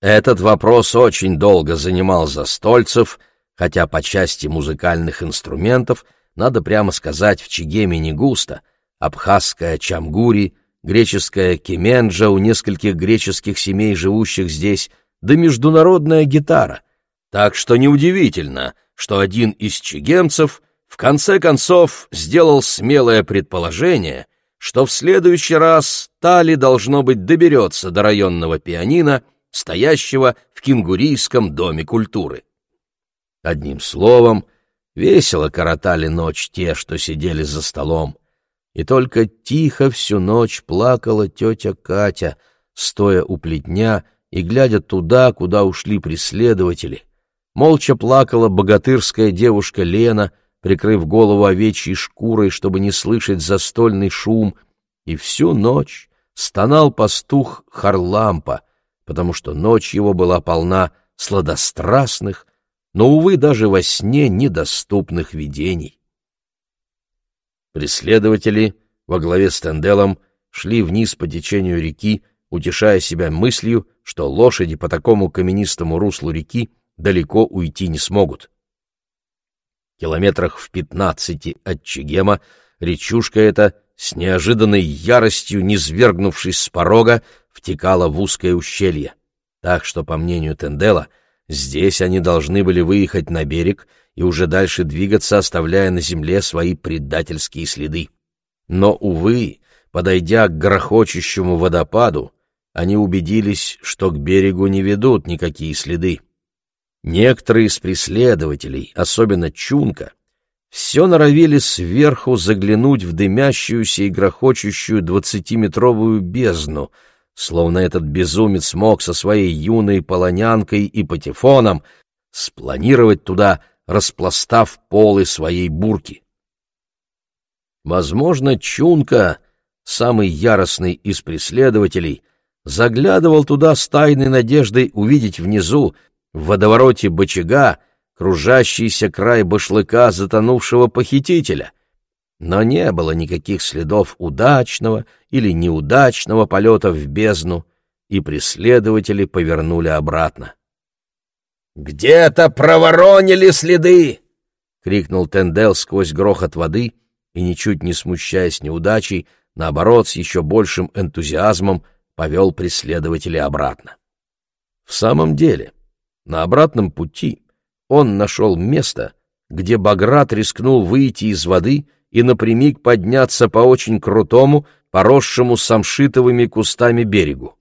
Этот вопрос очень долго занимал Застольцев, хотя по части музыкальных инструментов, надо прямо сказать, в Чигеме не густо, абхазская чамгури — греческая кеменджа у нескольких греческих семей, живущих здесь, да международная гитара. Так что неудивительно, что один из чигемцев в конце концов сделал смелое предположение, что в следующий раз Тали, должно быть, доберется до районного пианино, стоящего в Кенгурийском доме культуры. Одним словом, весело коротали ночь те, что сидели за столом, и только тихо всю ночь плакала тетя Катя, стоя у плетня и глядя туда, куда ушли преследователи. Молча плакала богатырская девушка Лена, прикрыв голову овечьей шкурой, чтобы не слышать застольный шум, и всю ночь стонал пастух Харлампа, потому что ночь его была полна сладострастных, но, увы, даже во сне недоступных видений. Преследователи во главе с Тенделом шли вниз по течению реки, утешая себя мыслью, что лошади по такому каменистому руслу реки далеко уйти не смогут. Километрах в пятнадцати от Чегема речушка эта, с неожиданной яростью, низвергнувшись с порога, втекала в узкое ущелье. Так что, по мнению Тендела, здесь они должны были выехать на берег и уже дальше двигаться, оставляя на земле свои предательские следы. Но, увы, подойдя к грохочущему водопаду, они убедились, что к берегу не ведут никакие следы. Некоторые из преследователей, особенно Чунка, все норовили сверху заглянуть в дымящуюся и грохочущую двадцатиметровую бездну, словно этот безумец мог со своей юной полонянкой и патефоном спланировать туда распластав полы своей бурки. Возможно, Чунка, самый яростный из преследователей, заглядывал туда с тайной надеждой увидеть внизу, в водовороте бочага, кружащийся край башлыка затонувшего похитителя. Но не было никаких следов удачного или неудачного полета в бездну, и преследователи повернули обратно. «Где-то проворонили следы!» — крикнул Тендел сквозь грохот воды и, ничуть не смущаясь неудачей, наоборот, с еще большим энтузиазмом повел преследователей обратно. В самом деле, на обратном пути он нашел место, где Баграт рискнул выйти из воды и напрямик подняться по очень крутому, поросшему самшитовыми кустами берегу.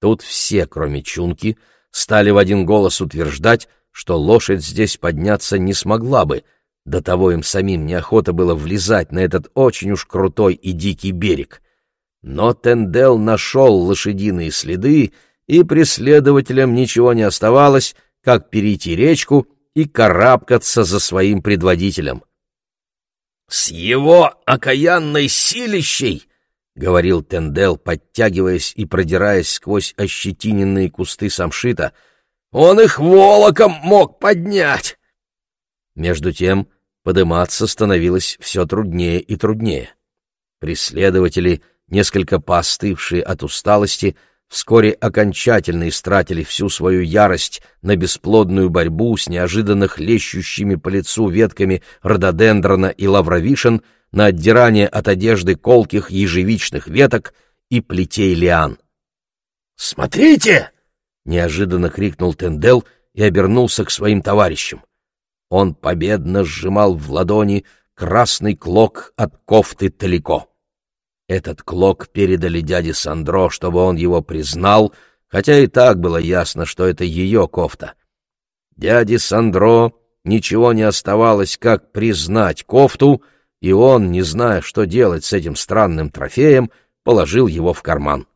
Тут все, кроме Чунки, — стали в один голос утверждать, что лошадь здесь подняться не смогла бы, до того им самим неохота было влезать на этот очень уж крутой и дикий берег. Но Тендел нашел лошадиные следы, и преследователям ничего не оставалось, как перейти речку и карабкаться за своим предводителем. «С его окаянной силищей!» — говорил Тендел, подтягиваясь и продираясь сквозь ощетиненные кусты самшита. «Он их волоком мог поднять!» Между тем подыматься становилось все труднее и труднее. Преследователи, несколько поостывшие от усталости, вскоре окончательно истратили всю свою ярость на бесплодную борьбу с неожиданно хлещущими по лицу ветками рододендрона и лавровишен — на отдирание от одежды колких ежевичных веток и плетей лиан. «Смотрите!» — неожиданно крикнул Тендел и обернулся к своим товарищам. Он победно сжимал в ладони красный клок от кофты Талико. Этот клок передали дяде Сандро, чтобы он его признал, хотя и так было ясно, что это ее кофта. Дяде Сандро ничего не оставалось, как признать кофту, и он, не зная, что делать с этим странным трофеем, положил его в карман.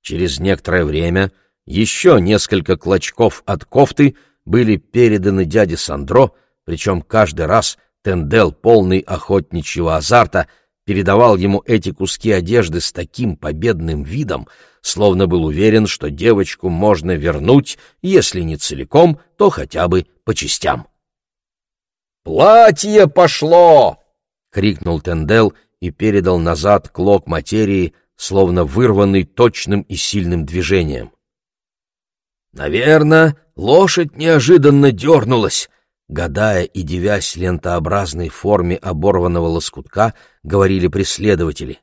Через некоторое время еще несколько клочков от кофты были переданы дяде Сандро, причем каждый раз Тендел, полный охотничьего азарта, передавал ему эти куски одежды с таким победным видом, словно был уверен, что девочку можно вернуть, если не целиком, то хотя бы по частям. «Платье пошло!» — крикнул Тендел и передал назад клок материи, словно вырванный точным и сильным движением. «Наверное, лошадь неожиданно дернулась», гадая и девясь лентообразной форме оборванного лоскутка, говорили преследователи.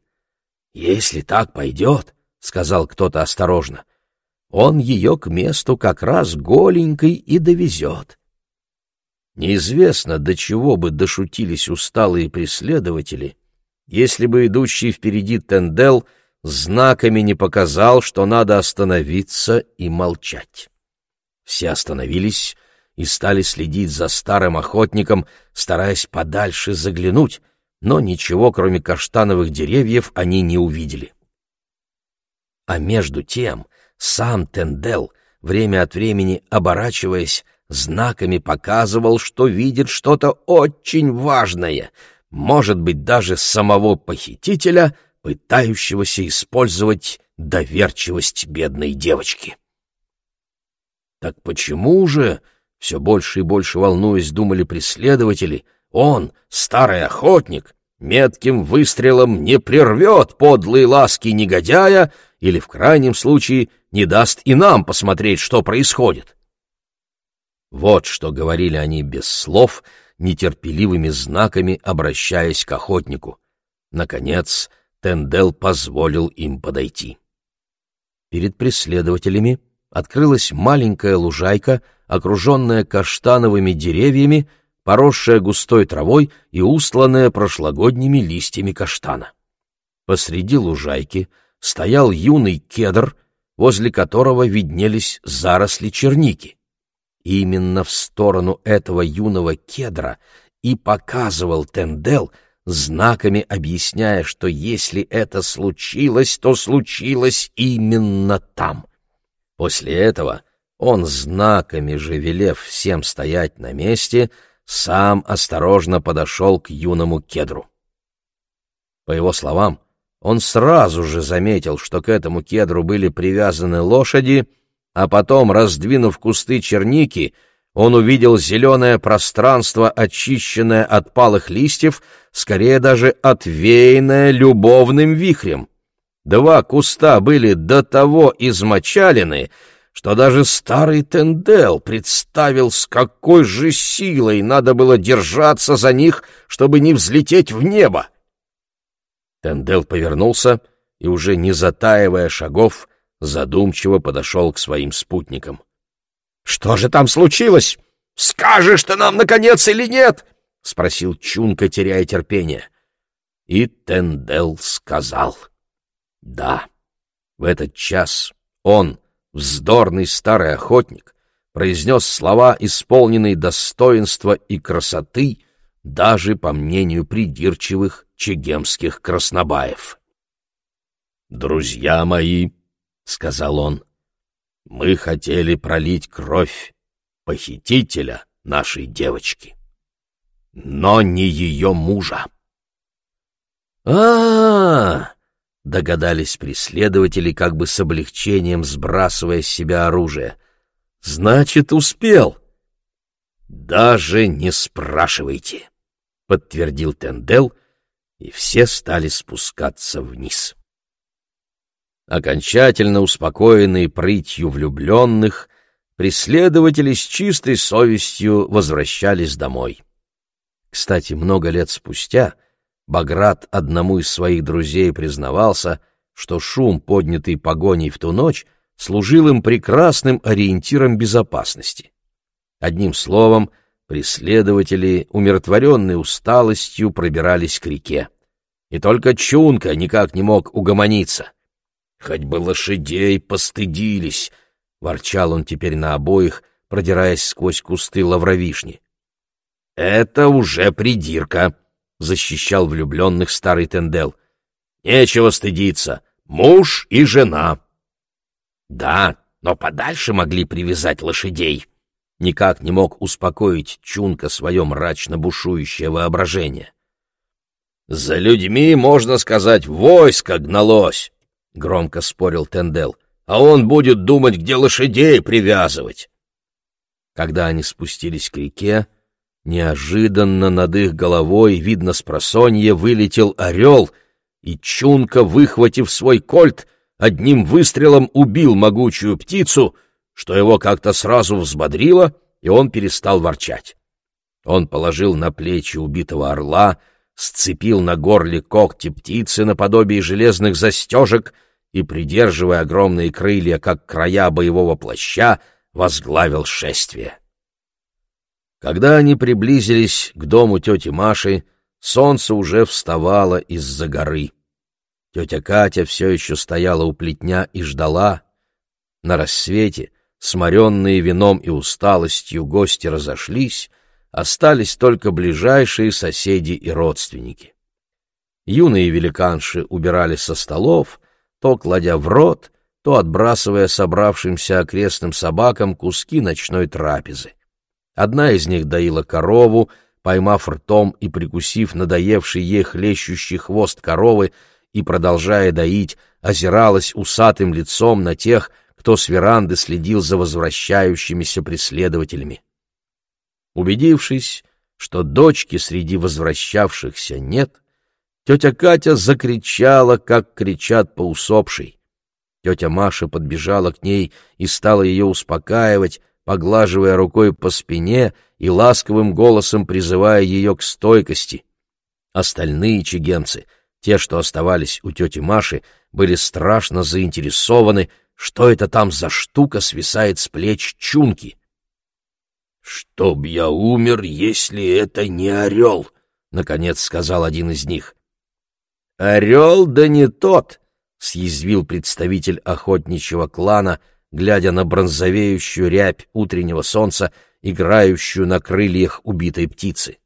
«Если так пойдет», — сказал кто-то осторожно, — «он ее к месту как раз голенькой и довезет». Неизвестно, до чего бы дошутились усталые преследователи, если бы идущий впереди Тендел знаками не показал, что надо остановиться и молчать. Все остановились и стали следить за старым охотником, стараясь подальше заглянуть, но ничего, кроме каштановых деревьев, они не увидели. А между тем сам Тендел, время от времени оборачиваясь, знаками показывал, что видит что-то очень важное, может быть, даже самого похитителя, пытающегося использовать доверчивость бедной девочки. Так почему же, все больше и больше волнуясь, думали преследователи, он, старый охотник, метким выстрелом не прервет подлые ласки негодяя или, в крайнем случае, не даст и нам посмотреть, что происходит? Вот что говорили они без слов, нетерпеливыми знаками обращаясь к охотнику. Наконец, Тендел позволил им подойти. Перед преследователями открылась маленькая лужайка, окруженная каштановыми деревьями, поросшая густой травой и устланная прошлогодними листьями каштана. Посреди лужайки стоял юный кедр, возле которого виднелись заросли черники. Именно в сторону этого юного кедра и показывал Тендел, знаками объясняя, что если это случилось, то случилось именно там. После этого он, знаками же велев всем стоять на месте, сам осторожно подошел к юному кедру. По его словам, он сразу же заметил, что к этому кедру были привязаны лошади — а потом, раздвинув кусты черники, он увидел зеленое пространство, очищенное от палых листьев, скорее даже отвеянное любовным вихрем. Два куста были до того измочалены, что даже старый Тендел представил, с какой же силой надо было держаться за них, чтобы не взлететь в небо. Тендел повернулся и, уже не затаивая шагов, задумчиво подошел к своим спутникам. — Что же там случилось? Скажешь ты нам, наконец, или нет? — спросил Чунка, теряя терпение. И Тендел сказал. — Да, в этот час он, вздорный старый охотник, произнес слова, исполненные достоинства и красоты, даже по мнению придирчивых чегемских краснобаев. «Друзья мои!» — сказал он, — мы хотели пролить кровь похитителя нашей девочки, но не ее мужа. а, -а, -а догадались преследователи, как бы с облегчением сбрасывая с себя оружие. «Значит, успел!» «Даже не спрашивайте!» — подтвердил Тендел, и все стали спускаться вниз. Окончательно успокоенные прытью влюбленных, преследователи с чистой совестью возвращались домой. Кстати, много лет спустя Баграт одному из своих друзей признавался, что шум, поднятый погоней в ту ночь, служил им прекрасным ориентиром безопасности. Одним словом, преследователи, умиротворенные усталостью, пробирались к реке. И только Чунка никак не мог угомониться. Хоть бы лошадей постыдились!» — ворчал он теперь на обоих, продираясь сквозь кусты лавровишни. «Это уже придирка», — защищал влюбленных старый Тендел. «Нечего стыдиться, муж и жена». «Да, но подальше могли привязать лошадей», — никак не мог успокоить Чунка свое мрачно бушующее воображение. «За людьми, можно сказать, войско гналось», — громко спорил Тендел, «а он будет думать, где лошадей привязывать». Когда они спустились к реке, неожиданно над их головой, видно с просонья, вылетел орел, и Чунка, выхватив свой кольт, одним выстрелом убил могучую птицу, что его как-то сразу взбодрило, и он перестал ворчать. Он положил на плечи убитого орла, сцепил на горле когти птицы наподобие железных застежек и, придерживая огромные крылья, как края боевого плаща, возглавил шествие. Когда они приблизились к дому тети Маши, солнце уже вставало из-за горы. Тетя Катя все еще стояла у плетня и ждала. На рассвете, сморенные вином и усталостью, гости разошлись, остались только ближайшие соседи и родственники. Юные великанши убирали со столов, то кладя в рот, то отбрасывая собравшимся окрестным собакам куски ночной трапезы. Одна из них доила корову, поймав ртом и прикусив надоевший ей хлещущий хвост коровы, и, продолжая доить, озиралась усатым лицом на тех, кто с веранды следил за возвращающимися преследователями. Убедившись, что дочки среди возвращавшихся нет, тетя Катя закричала, как кричат по усопшей. Тетя Маша подбежала к ней и стала ее успокаивать, поглаживая рукой по спине и ласковым голосом призывая ее к стойкости. Остальные чигенцы, те, что оставались у тети Маши, были страшно заинтересованы, что это там за штука свисает с плеч чунки. «Чтоб я умер, если это не орел!» — наконец сказал один из них. «Орел да не тот!» — съязвил представитель охотничьего клана, глядя на бронзовеющую рябь утреннего солнца, играющую на крыльях убитой птицы.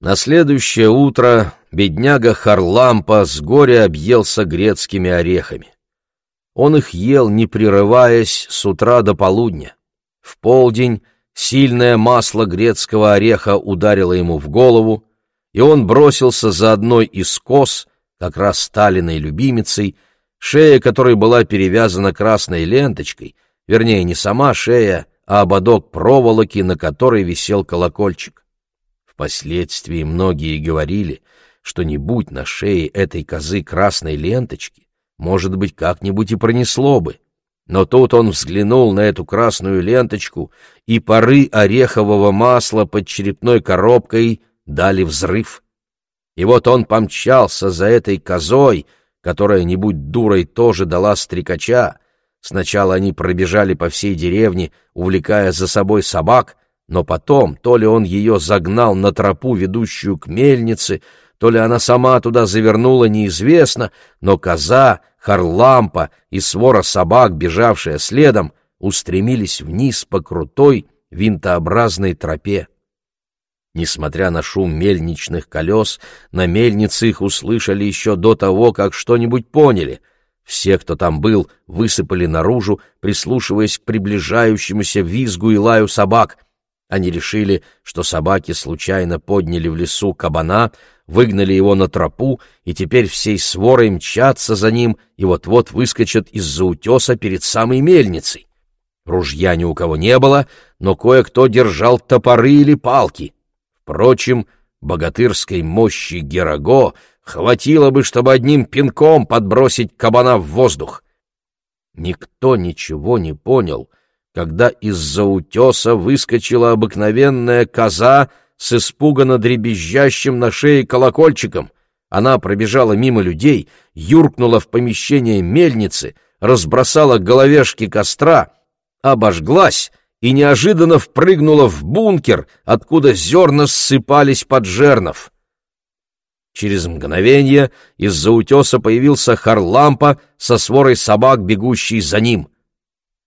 На следующее утро бедняга Харлампа с горя объелся грецкими орехами. Он их ел, не прерываясь, с утра до полудня. В полдень сильное масло грецкого ореха ударило ему в голову, и он бросился за одной из кос, как раз Сталиной любимицей, шея которой была перевязана красной ленточкой, вернее, не сама шея, а ободок проволоки, на которой висел колокольчик. Впоследствии многие говорили, что не будь на шее этой козы красной ленточки, может быть, как-нибудь и пронесло бы. Но тут он взглянул на эту красную ленточку, и пары орехового масла под черепной коробкой дали взрыв. И вот он помчался за этой козой, которая, не будь дурой, тоже дала стрекача. Сначала они пробежали по всей деревне, увлекая за собой собак, но потом то ли он ее загнал на тропу, ведущую к мельнице, то ли она сама туда завернула, неизвестно, но коза, харлампа и свора собак, бежавшая следом, устремились вниз по крутой винтообразной тропе. Несмотря на шум мельничных колес, на мельнице их услышали еще до того, как что-нибудь поняли. Все, кто там был, высыпали наружу, прислушиваясь к приближающемуся визгу и лаю собак. Они решили, что собаки случайно подняли в лесу кабана, выгнали его на тропу, и теперь всей сворой мчатся за ним и вот-вот выскочат из-за утеса перед самой мельницей. Ружья ни у кого не было, но кое-кто держал топоры или палки. Впрочем, богатырской мощи Гераго хватило бы, чтобы одним пинком подбросить кабана в воздух. Никто ничего не понял, когда из-за утеса выскочила обыкновенная коза с испуганно дребезжащим на шее колокольчиком. Она пробежала мимо людей, юркнула в помещение мельницы, разбросала головешки костра, обожглась и неожиданно впрыгнула в бункер, откуда зерна ссыпались под жернов. Через мгновение из-за утеса появился Харлампа со сворой собак, бегущий за ним.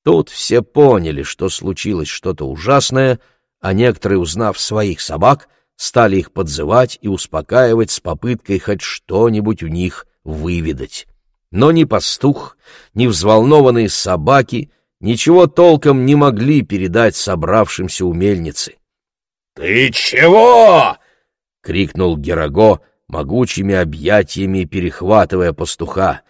Тут все поняли, что случилось что-то ужасное, а некоторые, узнав своих собак, стали их подзывать и успокаивать с попыткой хоть что-нибудь у них выведать. Но ни пастух, ни взволнованные собаки ничего толком не могли передать собравшимся у мельницы. «Ты чего?» — крикнул Гераго, могучими объятиями перехватывая пастуха.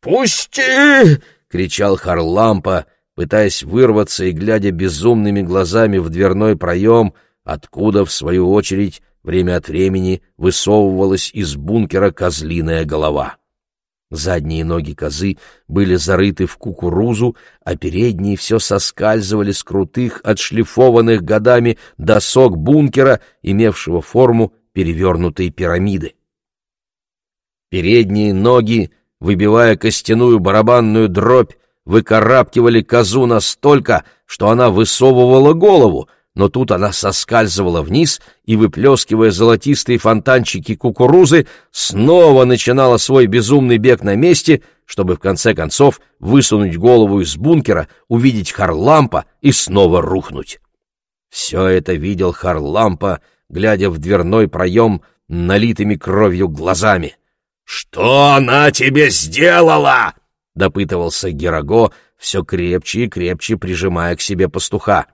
«Пусти!» — кричал Харлампа, пытаясь вырваться и глядя безумными глазами в дверной проем, откуда, в свою очередь, время от времени высовывалась из бункера козлиная голова. Задние ноги козы были зарыты в кукурузу, а передние все соскальзывали с крутых, отшлифованных годами досок бункера, имевшего форму перевернутой пирамиды. Передние ноги, выбивая костяную барабанную дробь, выкарабкивали козу настолько, что она высовывала голову, но тут она соскальзывала вниз и, выплескивая золотистые фонтанчики кукурузы, снова начинала свой безумный бег на месте, чтобы в конце концов высунуть голову из бункера, увидеть Харлампа и снова рухнуть. Все это видел Харлампа, глядя в дверной проем налитыми кровью глазами. «Что она тебе сделала?» — допытывался Гераго, все крепче и крепче прижимая к себе пастуха.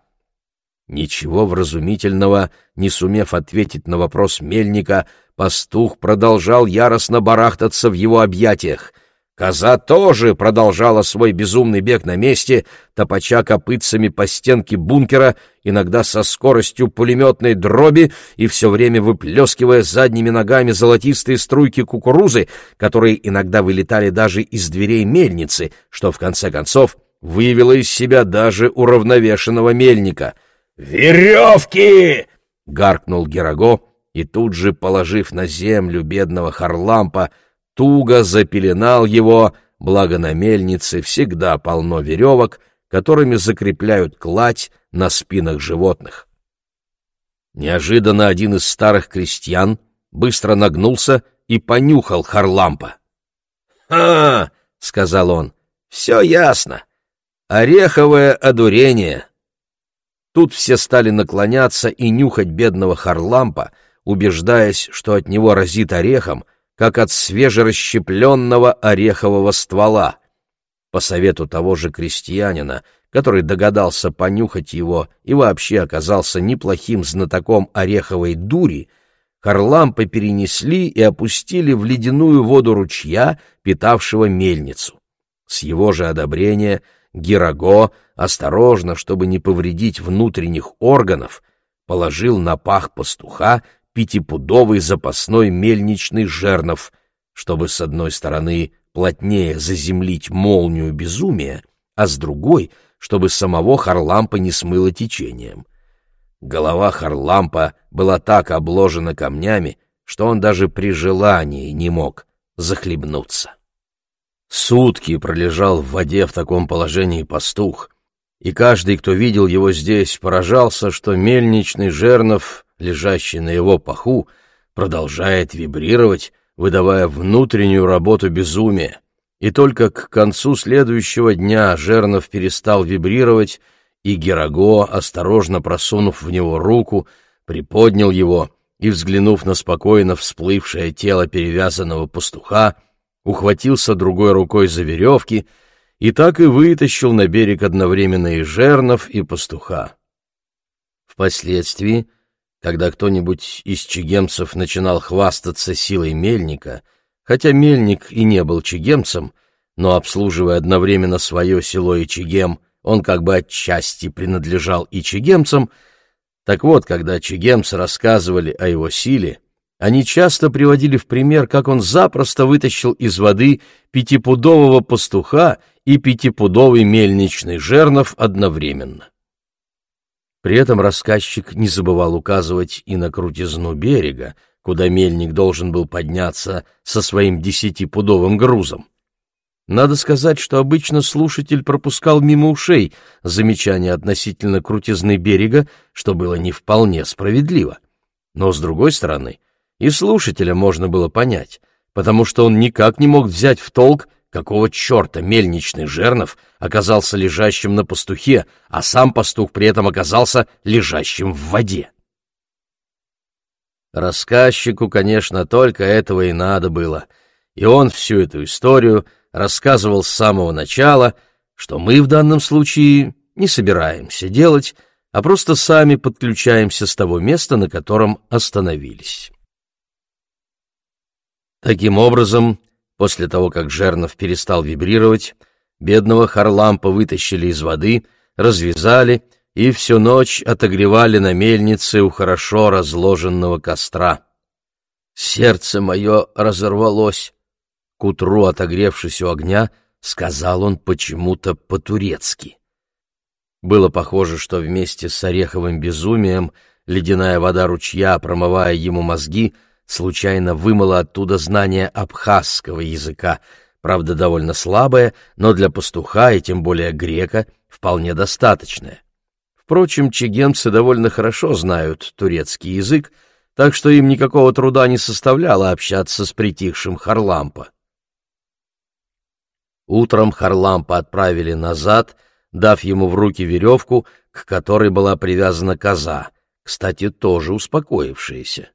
Ничего вразумительного, не сумев ответить на вопрос мельника, пастух продолжал яростно барахтаться в его объятиях — Коза тоже продолжала свой безумный бег на месте, топача копытцами по стенке бункера, иногда со скоростью пулеметной дроби и все время выплескивая задними ногами золотистые струйки кукурузы, которые иногда вылетали даже из дверей мельницы, что в конце концов выявило из себя даже уравновешенного мельника. «Веревки!» — гаркнул Гераго, и тут же, положив на землю бедного Харлампа, туго запеленал его, благо на мельнице всегда полно веревок, которыми закрепляют кладь на спинах животных. Неожиданно один из старых крестьян быстро нагнулся и понюхал Харлампа. «Ха!» — сказал он. «Все ясно. Ореховое одурение». Тут все стали наклоняться и нюхать бедного Харлампа, убеждаясь, что от него разит орехом, как от свежерасщепленного орехового ствола. По совету того же крестьянина, который догадался понюхать его и вообще оказался неплохим знатоком ореховой дури, Харлампы перенесли и опустили в ледяную воду ручья, питавшего мельницу. С его же одобрения Гераго, осторожно, чтобы не повредить внутренних органов, положил на пах пастуха пятипудовый запасной мельничный жернов, чтобы с одной стороны плотнее заземлить молнию безумия, а с другой, чтобы самого Харлампа не смыло течением. Голова Харлампа была так обложена камнями, что он даже при желании не мог захлебнуться. Сутки пролежал в воде в таком положении пастух, и каждый, кто видел его здесь, поражался, что мельничный жернов лежащий на его паху, продолжает вибрировать, выдавая внутреннюю работу безумия. И только к концу следующего дня Жернов перестал вибрировать, и Гераго, осторожно просунув в него руку, приподнял его и, взглянув на спокойно всплывшее тело перевязанного пастуха, ухватился другой рукой за веревки и так и вытащил на берег одновременно и Жернов, и пастуха. Впоследствии когда кто-нибудь из чегемцев начинал хвастаться силой мельника, хотя мельник и не был чегемцем, но, обслуживая одновременно свое село и чегем, он как бы отчасти принадлежал и чегемцам, так вот, когда чегемцы рассказывали о его силе, они часто приводили в пример, как он запросто вытащил из воды пятипудового пастуха и пятипудовый мельничный жернов одновременно. При этом рассказчик не забывал указывать и на крутизну берега, куда мельник должен был подняться со своим десятипудовым грузом. Надо сказать, что обычно слушатель пропускал мимо ушей замечания относительно крутизны берега, что было не вполне справедливо. Но, с другой стороны, и слушателя можно было понять, потому что он никак не мог взять в толк, какого черта мельничный жернов оказался лежащим на пастухе, а сам пастух при этом оказался лежащим в воде. Рассказчику, конечно, только этого и надо было, и он всю эту историю рассказывал с самого начала, что мы в данном случае не собираемся делать, а просто сами подключаемся с того места, на котором остановились. Таким образом, после того, как жернов перестал вибрировать, бедного Харлампа вытащили из воды, развязали и всю ночь отогревали на мельнице у хорошо разложенного костра. Сердце мое разорвалось. К утру, отогревшись у огня, сказал он почему-то по-турецки. Было похоже, что вместе с ореховым безумием ледяная вода ручья, промывая ему мозги, случайно вымыла оттуда знание абхазского языка, правда, довольно слабое, но для пастуха и тем более грека вполне достаточное. Впрочем, чегемцы довольно хорошо знают турецкий язык, так что им никакого труда не составляло общаться с притихшим Харлампа. Утром Харлампа отправили назад — дав ему в руки веревку, к которой была привязана коза, кстати, тоже успокоившаяся.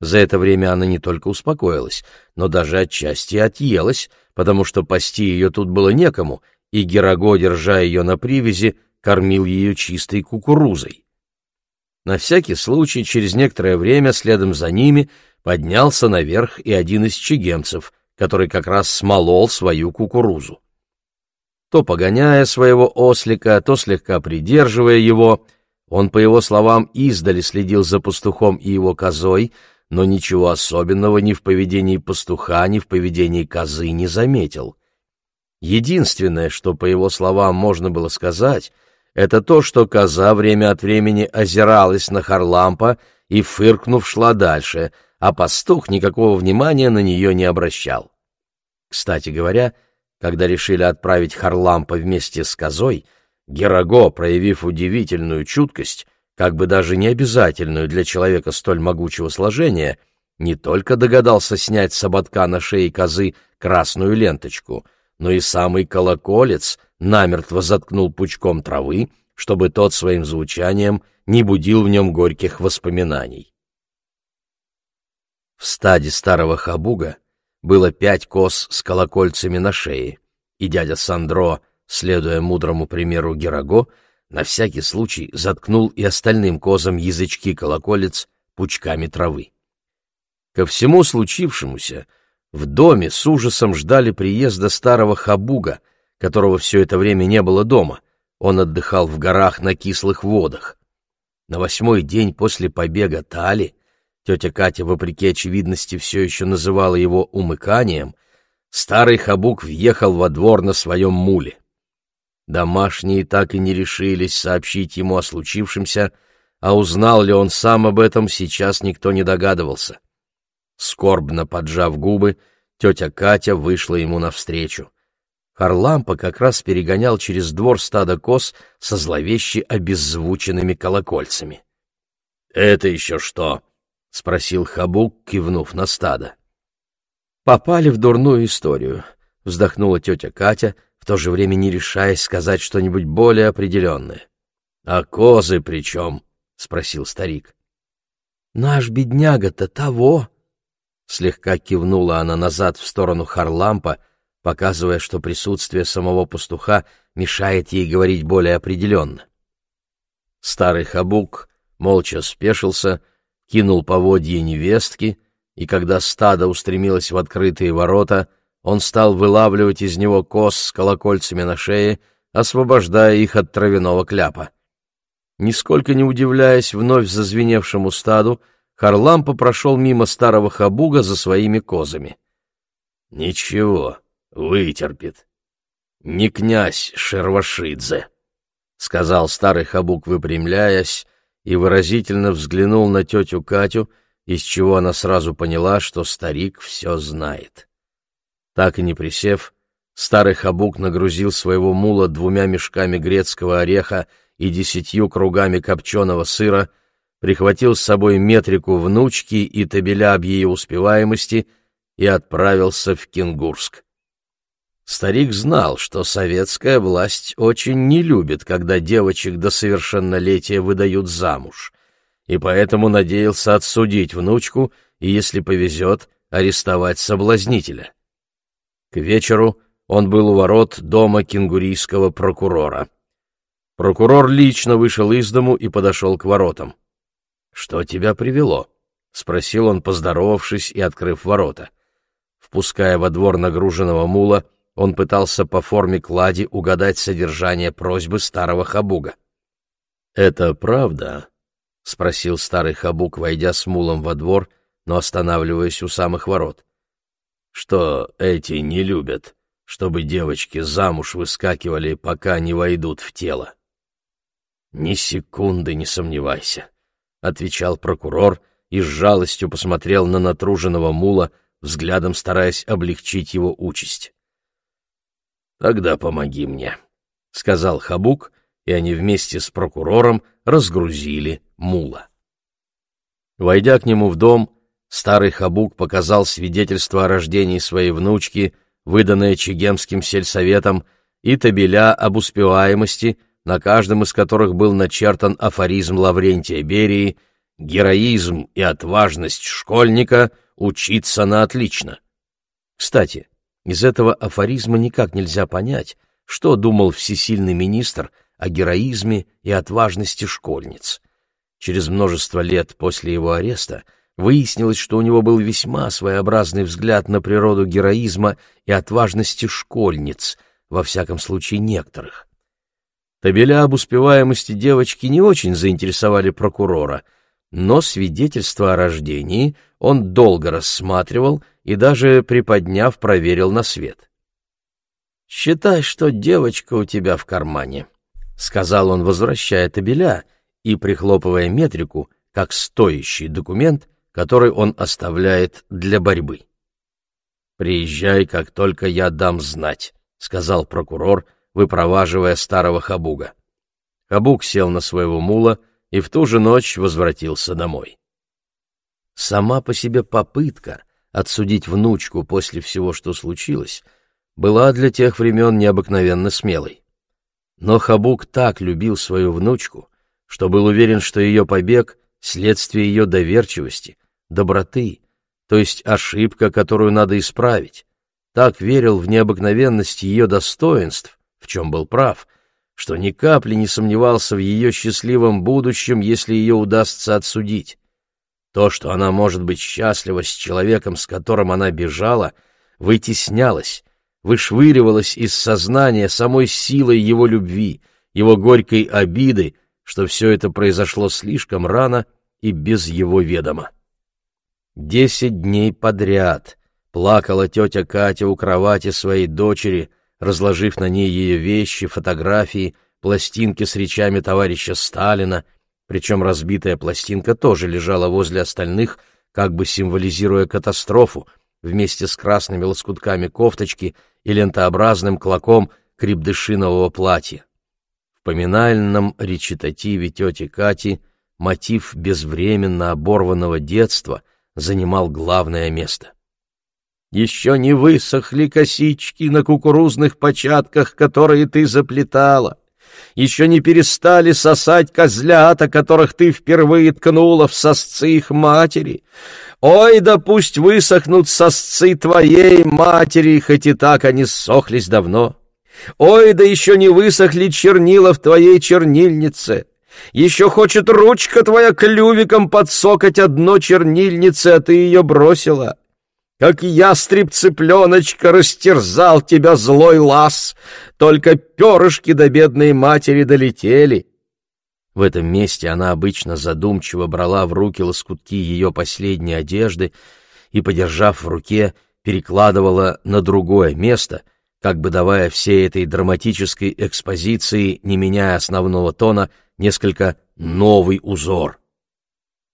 За это время она не только успокоилась, но даже отчасти отъелась, потому что пасти ее тут было некому, и Гераго, держа ее на привязи, кормил ее чистой кукурузой. На всякий случай, через некоторое время следом за ними поднялся наверх и один из чегемцев, который как раз смолол свою кукурузу то погоняя своего ослика, то слегка придерживая его. Он, по его словам, издали следил за пастухом и его козой, но ничего особенного ни в поведении пастуха, ни в поведении козы не заметил. Единственное, что, по его словам, можно было сказать, это то, что коза время от времени озиралась на Харлампа и, фыркнув, шла дальше, а пастух никакого внимания на нее не обращал. Кстати говоря, когда решили отправить Харлампа вместе с козой, Гераго, проявив удивительную чуткость, как бы даже не обязательную для человека столь могучего сложения, не только догадался снять с ободка на шее козы красную ленточку, но и самый колоколец намертво заткнул пучком травы, чтобы тот своим звучанием не будил в нем горьких воспоминаний. В стаде старого хабуга было пять коз с колокольцами на шее, и дядя Сандро, следуя мудрому примеру Гераго, на всякий случай заткнул и остальным козам язычки колоколец пучками травы. Ко всему случившемуся в доме с ужасом ждали приезда старого Хабуга, которого все это время не было дома. Он отдыхал в горах на кислых водах. На восьмой день после побега Тали тетя Катя, вопреки очевидности, все еще называла его умыканием, старый хабук въехал во двор на своем муле. Домашние так и не решились сообщить ему о случившемся, а узнал ли он сам об этом, сейчас никто не догадывался. Скорбно поджав губы, тетя Катя вышла ему навстречу. Харлампа как раз перегонял через двор стадо коз со зловеще обеззвученными колокольцами. — Это еще что? — спросил Хабук, кивнув на стадо. «Попали в дурную историю», — вздохнула тетя Катя, в то же время не решаясь сказать что-нибудь более определенное. «А козы при чем?» — спросил старик. «Наш бедняга-то того!» Слегка кивнула она назад в сторону Харлампа, показывая, что присутствие самого пастуха мешает ей говорить более определенно. Старый Хабук молча спешился, — кинул поводье невестки, и когда стадо устремилось в открытые ворота, он стал вылавливать из него коз с колокольцами на шее, освобождая их от травяного кляпа. Нисколько не удивляясь вновь зазвеневшему стаду, Харлампа прошел мимо старого хабуга за своими козами. «Ничего, вытерпит. Не князь Шервашидзе», — сказал старый хабук, выпрямляясь, и выразительно взглянул на тетю Катю, из чего она сразу поняла, что старик все знает. Так и не присев, старый хабук нагрузил своего мула двумя мешками грецкого ореха и десятью кругами копченого сыра, прихватил с собой метрику внучки и табеля об ее успеваемости и отправился в Кенгурск. Старик знал, что советская власть очень не любит, когда девочек до совершеннолетия выдают замуж, и поэтому надеялся отсудить внучку и, если повезет, арестовать соблазнителя. К вечеру он был у ворот дома кенгурийского прокурора. Прокурор лично вышел из дому и подошел к воротам. «Что тебя привело?» — спросил он, поздоровавшись и открыв ворота. Впуская во двор нагруженного мула, он пытался по форме клади угадать содержание просьбы старого хабуга. «Это правда?» — спросил старый хабуг, войдя с мулом во двор, но останавливаясь у самых ворот. «Что эти не любят, чтобы девочки замуж выскакивали, пока не войдут в тело?» «Ни секунды не сомневайся», — отвечал прокурор и с жалостью посмотрел на натруженного мула, взглядом стараясь облегчить его участь. «Тогда помоги мне», — сказал Хабук, и они вместе с прокурором разгрузили мула. Войдя к нему в дом, старый Хабук показал свидетельство о рождении своей внучки, выданное Чегемским сельсоветом, и табеля об успеваемости, на каждом из которых был начертан афоризм Лаврентия Берии «Героизм и отважность школьника учиться на отлично». Кстати, из этого афоризма никак нельзя понять, что думал всесильный министр о героизме и отважности школьниц. Через множество лет после его ареста выяснилось, что у него был весьма своеобразный взгляд на природу героизма и отважности школьниц, во всяком случае некоторых. Табеля об успеваемости девочки не очень заинтересовали прокурора, но свидетельство о рождении он долго рассматривал и даже приподняв, проверил на свет. «Считай, что девочка у тебя в кармане», — сказал он, возвращая табеля и прихлопывая метрику, как стоящий документ, который он оставляет для борьбы. «Приезжай, как только я дам знать», — сказал прокурор, выпроваживая старого Хабуга. Хабуг сел на своего мула и в ту же ночь возвратился домой. Сама по себе попытка — отсудить внучку после всего, что случилось, была для тех времен необыкновенно смелой. Но Хабук так любил свою внучку, что был уверен, что ее побег — следствие ее доверчивости, доброты, то есть ошибка, которую надо исправить. Так верил в необыкновенность ее достоинств, в чем был прав, что ни капли не сомневался в ее счастливом будущем, если ее удастся отсудить. То, что она может быть счастлива с человеком, с которым она бежала, вытеснялось, вышвыривалось из сознания самой силой его любви, его горькой обиды, что все это произошло слишком рано и без его ведома. Десять дней подряд плакала тетя Катя у кровати своей дочери, разложив на ней ее вещи, фотографии, пластинки с речами товарища Сталина, причем разбитая пластинка тоже лежала возле остальных, как бы символизируя катастрофу, вместе с красными лоскутками кофточки и лентообразным клоком крепдышинового платья. В поминальном речитативе тети Кати мотив безвременно оборванного детства занимал главное место. «Еще не высохли косички на кукурузных початках, которые ты заплетала еще не перестали сосать козлята, которых ты впервые ткнула в сосцы их матери. Ой, да пусть высохнут сосцы твоей матери, хоть и так они сохлись давно. Ой, да еще не высохли чернила в твоей чернильнице. Еще хочет ручка твоя клювиком подсокать одно чернильнице, а ты ее бросила как ястреб-цыпленочка растерзал тебя злой лаз, только перышки до бедной матери долетели. В этом месте она обычно задумчиво брала в руки лоскутки ее последней одежды и, подержав в руке, перекладывала на другое место, как бы давая всей этой драматической экспозиции, не меняя основного тона, несколько новый узор.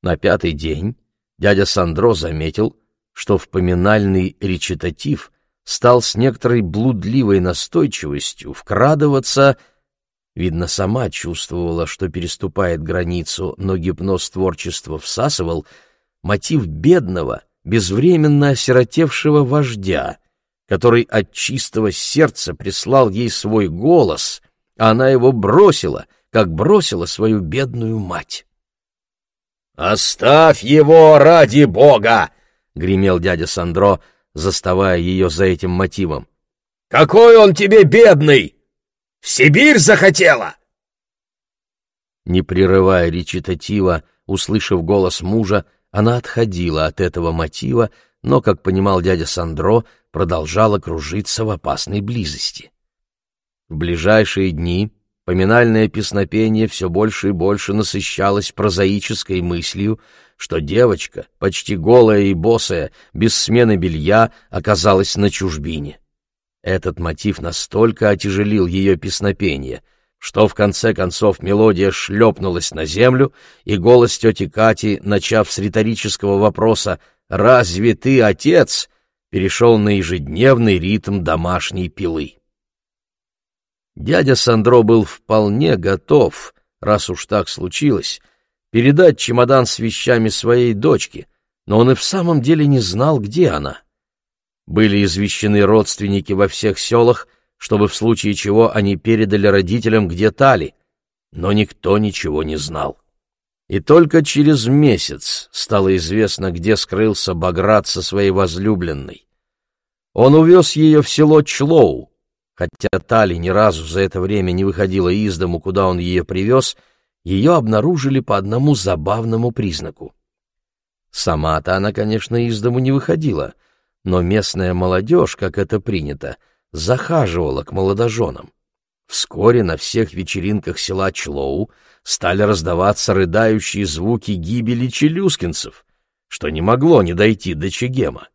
На пятый день дядя Сандро заметил, что в поминальный речитатив стал с некоторой блудливой настойчивостью вкрадываться Видно, сама чувствовала, что переступает границу, но гипноз творчества всасывал мотив бедного, безвременно осиротевшего вождя, который от чистого сердца прислал ей свой голос, а она его бросила, как бросила свою бедную мать. «Оставь его ради Бога!» — гремел дядя Сандро, заставая ее за этим мотивом. «Какой он тебе бедный! В Сибирь захотела!» Не прерывая речитатива, услышав голос мужа, она отходила от этого мотива, но, как понимал дядя Сандро, продолжала кружиться в опасной близости. В ближайшие дни поминальное песнопение все больше и больше насыщалось прозаической мыслью, что девочка, почти голая и босая, без смены белья, оказалась на чужбине. Этот мотив настолько отяжелил ее песнопение, что в конце концов мелодия шлепнулась на землю, и голос тети Кати, начав с риторического вопроса «Разве ты отец?», перешел на ежедневный ритм домашней пилы. Дядя Сандро был вполне готов, раз уж так случилось, передать чемодан с вещами своей дочке, но он и в самом деле не знал, где она. Были извещены родственники во всех селах, чтобы в случае чего они передали родителям, где Тали, но никто ничего не знал. И только через месяц стало известно, где скрылся Баграт со своей возлюбленной. Он увез ее в село Члоу, хотя Тали ни разу за это время не выходила из дому, куда он ее привез, ее обнаружили по одному забавному признаку. Сама-то она, конечно, из дому не выходила — но местная молодежь, как это принято, захаживала к молодоженам. Вскоре на всех вечеринках села Члоу стали раздаваться рыдающие звуки гибели челюскинцев, что не могло не дойти до Чегема.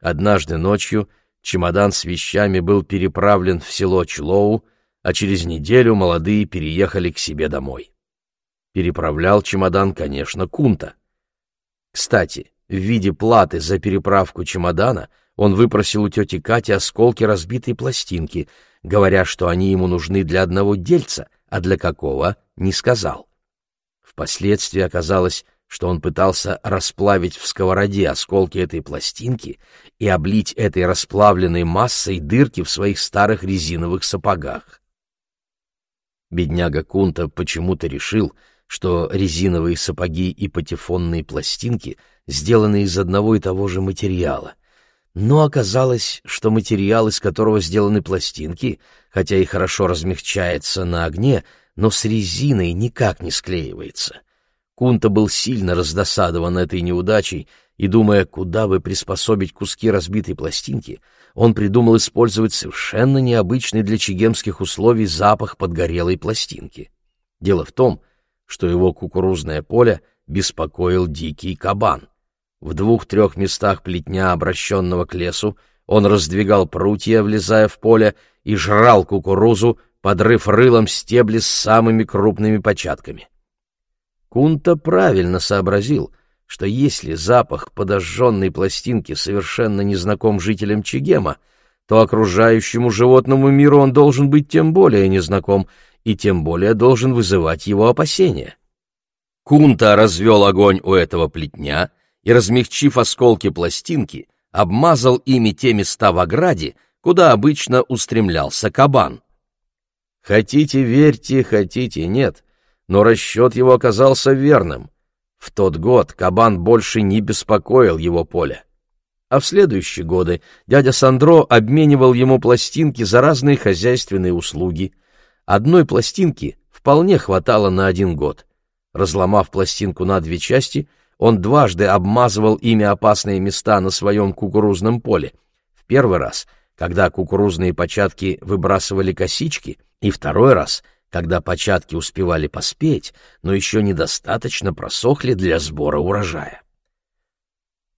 Однажды ночью чемодан с вещами был переправлен в село Члоу, а через неделю молодые переехали к себе домой. Переправлял чемодан, конечно, Кунта. Кстати, в виде платы за переправку чемодана он выпросил у тети Кати осколки разбитой пластинки, говоря, что они ему нужны для одного дельца, а для какого — не сказал. Впоследствии оказалось, что он пытался расплавить в сковороде осколки этой пластинки и облить этой расплавленной массой дырки в своих старых резиновых сапогах. Бедняга Кунта почему-то решил, что резиновые сапоги и патефонные пластинки — сделаны из одного и того же материала. Но оказалось, что материал, из которого сделаны пластинки, хотя и хорошо размягчается на огне, но с резиной никак не склеивается. Кунта был сильно раздосадован этой неудачей, и, думая, куда бы приспособить куски разбитой пластинки, он придумал использовать совершенно необычный для чегемских условий запах подгорелой пластинки. Дело в том, что его кукурузное поле беспокоил дикий кабан. В двух-трех местах плетня, обращенного к лесу, он раздвигал прутья, влезая в поле, и жрал кукурузу, подрыв рылом стебли с самыми крупными початками. Кунта правильно сообразил, что если запах подожженной пластинки совершенно незнаком жителям Чегема, то окружающему животному миру он должен быть тем более незнаком и тем более должен вызывать его опасения. Кунта развел огонь у этого плетня — и, размягчив осколки пластинки, обмазал ими те места в ограде, куда обычно устремлялся кабан. Хотите верьте, хотите нет, но расчет его оказался верным. В тот год кабан больше не беспокоил его поле. А в следующие годы дядя Сандро обменивал ему пластинки за разные хозяйственные услуги. Одной пластинки вполне хватало на один год. Разломав пластинку на две части — он дважды обмазывал ими опасные места на своем кукурузном поле. В первый раз, когда кукурузные початки выбрасывали косички, и второй раз, когда початки успевали поспеть, но еще недостаточно просохли для сбора урожая.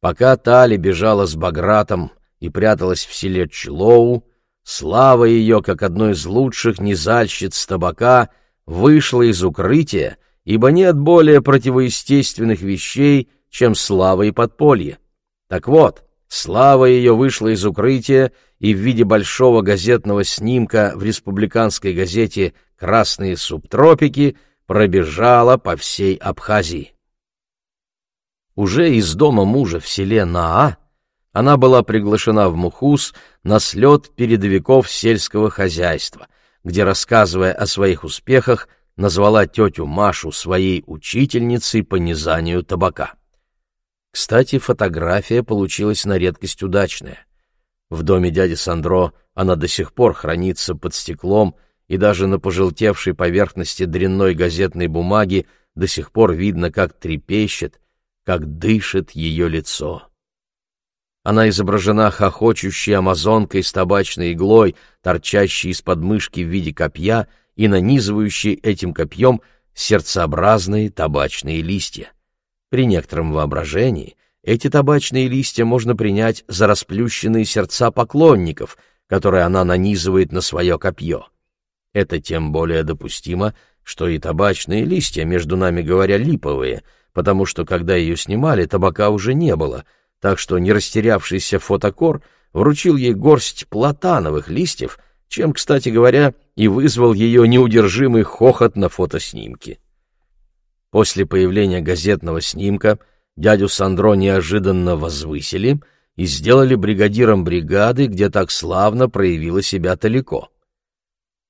Пока Тали бежала с Багратом и пряталась в селе Члоу, слава ее, как одной из лучших низальщиц табака, вышла из укрытия ибо нет более противоестественных вещей, чем слава и подполье. Так вот, слава ее вышла из укрытия и в виде большого газетного снимка в республиканской газете «Красные субтропики» пробежала по всей Абхазии. Уже из дома мужа в селе Наа она была приглашена в Мухус на слет передовиков сельского хозяйства, где, рассказывая о своих успехах, назвала тетю Машу своей учительницей по низанию табака. Кстати, фотография получилась на редкость удачная. В доме дяди Сандро она до сих пор хранится под стеклом, и даже на пожелтевшей поверхности дрянной газетной бумаги до сих пор видно, как трепещет, как дышит ее лицо. Она изображена хохочущей амазонкой с табачной иглой, торчащей из подмышки в виде копья и нанизывающей этим копьем сердцеобразные табачные листья. При некотором воображении эти табачные листья можно принять за расплющенные сердца поклонников, которые она нанизывает на свое копье. Это тем более допустимо, что и табачные листья, между нами говоря, липовые, потому что, когда ее снимали, табака уже не было — так что не растерявшийся фотокор вручил ей горсть платановых листьев, чем, кстати говоря, и вызвал ее неудержимый хохот на фотоснимке. После появления газетного снимка дядю Сандро неожиданно возвысили и сделали бригадиром бригады, где так славно проявила себя Талико.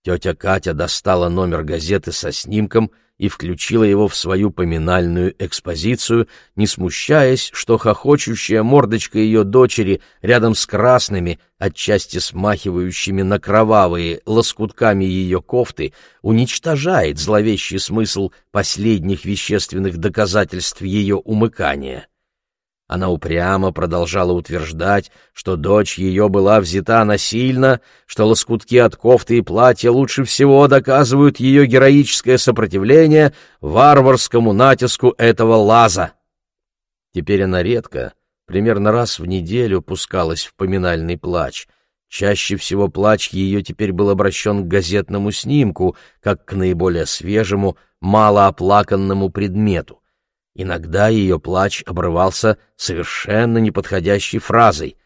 Тетя Катя достала номер газеты со снимком — и включила его в свою поминальную экспозицию, не смущаясь, что хохочущая мордочка ее дочери рядом с красными, отчасти смахивающими на кровавые лоскутками ее кофты, уничтожает зловещий смысл последних вещественных доказательств ее умыкания. Она упрямо продолжала утверждать, что дочь ее была взята насильно, что лоскутки от кофты и платья лучше всего доказывают ее героическое сопротивление варварскому натиску этого лаза. Теперь она редко, примерно раз в неделю, пускалась в поминальный плач. Чаще всего плач ее теперь был обращен к газетному снимку, как к наиболее свежему, малооплаканному предмету. Иногда ее плач обрывался совершенно неподходящей фразой.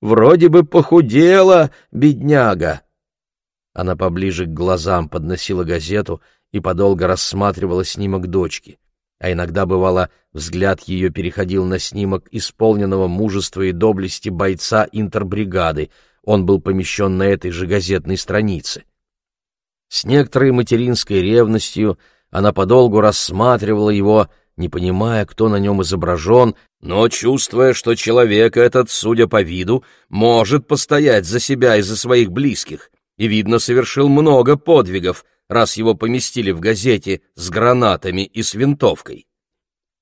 «Вроде бы похудела, бедняга!» Она поближе к глазам подносила газету и подолго рассматривала снимок дочки. А иногда, бывало, взгляд ее переходил на снимок исполненного мужества и доблести бойца интербригады. Он был помещен на этой же газетной странице. С некоторой материнской ревностью она подолгу рассматривала его, не понимая, кто на нем изображен, но чувствуя, что человек этот, судя по виду, может постоять за себя и за своих близких, и, видно, совершил много подвигов, раз его поместили в газете с гранатами и с винтовкой.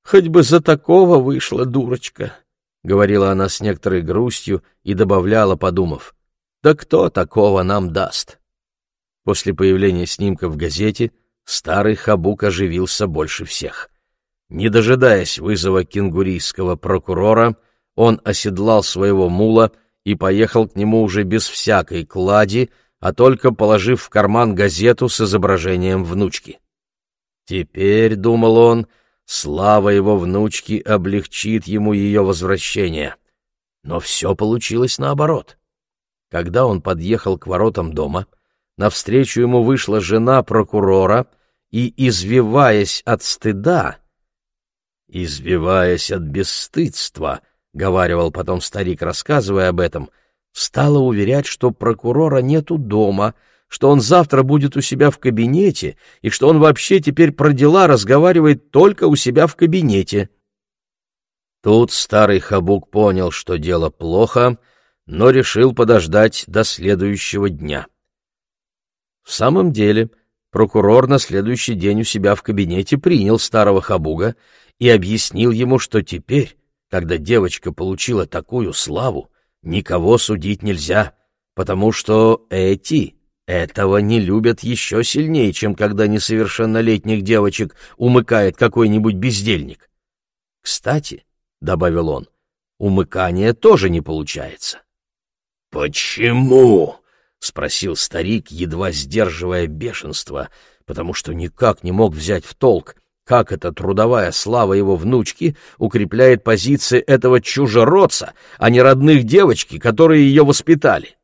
«Хоть бы за такого вышла дурочка», — говорила она с некоторой грустью и добавляла, подумав, «да кто такого нам даст?» После появления снимка в газете старый Хабук оживился больше всех. Не дожидаясь вызова кенгурийского прокурора, он оседлал своего мула и поехал к нему уже без всякой клади, а только положив в карман газету с изображением внучки. Теперь, — думал он, — слава его внучки облегчит ему ее возвращение. Но все получилось наоборот. Когда он подъехал к воротам дома, навстречу ему вышла жена прокурора и, извиваясь от стыда, «Избиваясь от бесстыдства», — говаривал потом старик, рассказывая об этом, стала уверять, что прокурора нету дома, что он завтра будет у себя в кабинете и что он вообще теперь про дела разговаривает только у себя в кабинете. Тут старый Хабук понял, что дело плохо, но решил подождать до следующего дня. В самом деле, прокурор на следующий день у себя в кабинете принял старого Хабуга и объяснил ему, что теперь, когда девочка получила такую славу, никого судить нельзя, потому что эти этого не любят еще сильнее, чем когда несовершеннолетних девочек умыкает какой-нибудь бездельник. Кстати, — добавил он, — умыкание тоже не получается. — Почему? — спросил старик, едва сдерживая бешенство, потому что никак не мог взять в толк, как эта трудовая слава его внучки укрепляет позиции этого чужеродца, а не родных девочки, которые ее воспитали.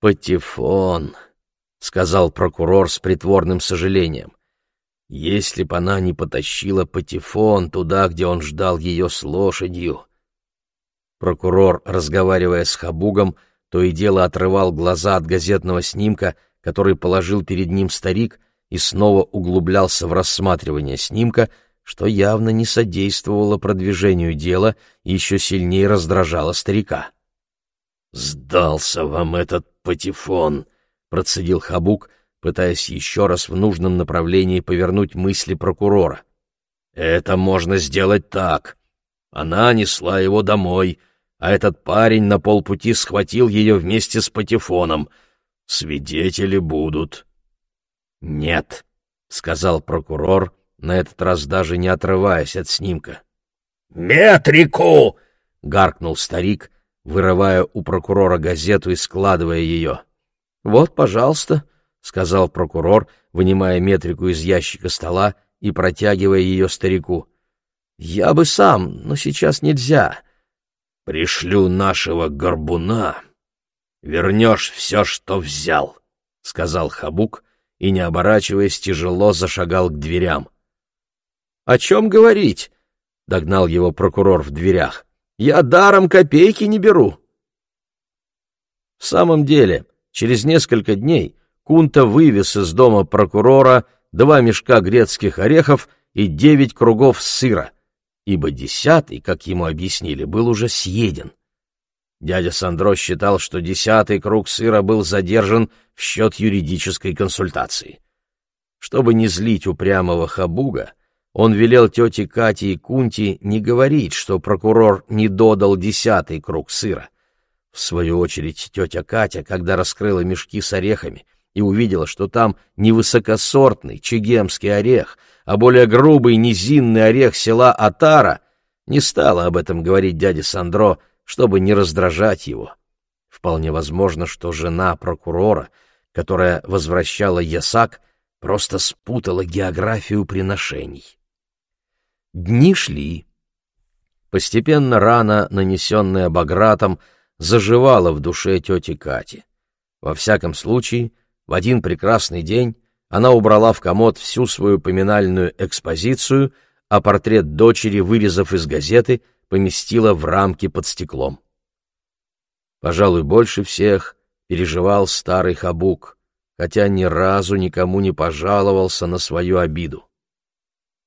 «Патефон», — сказал прокурор с притворным сожалением. «Если б она не потащила Патефон туда, где он ждал ее с лошадью». Прокурор, разговаривая с Хабугом, то и дело отрывал глаза от газетного снимка, который положил перед ним старик, и снова углублялся в рассматривание снимка, что явно не содействовало продвижению дела и еще сильнее раздражало старика. «Сдался вам этот патефон!» — процедил Хабук, пытаясь еще раз в нужном направлении повернуть мысли прокурора. «Это можно сделать так. Она несла его домой, а этот парень на полпути схватил ее вместе с патефоном. Свидетели будут». «Нет», — сказал прокурор, на этот раз даже не отрываясь от снимка. «Метрику!» — гаркнул старик, вырывая у прокурора газету и складывая ее. «Вот, пожалуйста», — сказал прокурор, вынимая метрику из ящика стола и протягивая ее старику. «Я бы сам, но сейчас нельзя. Пришлю нашего горбуна. Вернешь все, что взял», — сказал Хабук, и, не оборачиваясь, тяжело зашагал к дверям. «О чем говорить?» — догнал его прокурор в дверях. «Я даром копейки не беру». В самом деле, через несколько дней Кунта вывез из дома прокурора два мешка грецких орехов и девять кругов сыра, ибо десятый, как ему объяснили, был уже съеден. Дядя Сандро считал, что десятый круг сыра был задержан в счет юридической консультации. Чтобы не злить упрямого Хабуга, он велел тете Кате и Кунти не говорить, что прокурор не додал десятый круг сыра. В свою очередь тетя Катя, когда раскрыла мешки с орехами и увидела, что там не высокосортный чегемский орех, а более грубый низинный орех села Атара, не стала об этом говорить дяде Сандро, чтобы не раздражать его. Вполне возможно, что жена прокурора, которая возвращала ясак, просто спутала географию приношений. Дни шли. Постепенно рана, нанесенная Багратом, заживала в душе тети Кати. Во всяком случае, в один прекрасный день она убрала в комод всю свою поминальную экспозицию, а портрет дочери, вырезав из газеты, — поместила в рамки под стеклом. Пожалуй, больше всех переживал старый Хабук, хотя ни разу никому не пожаловался на свою обиду.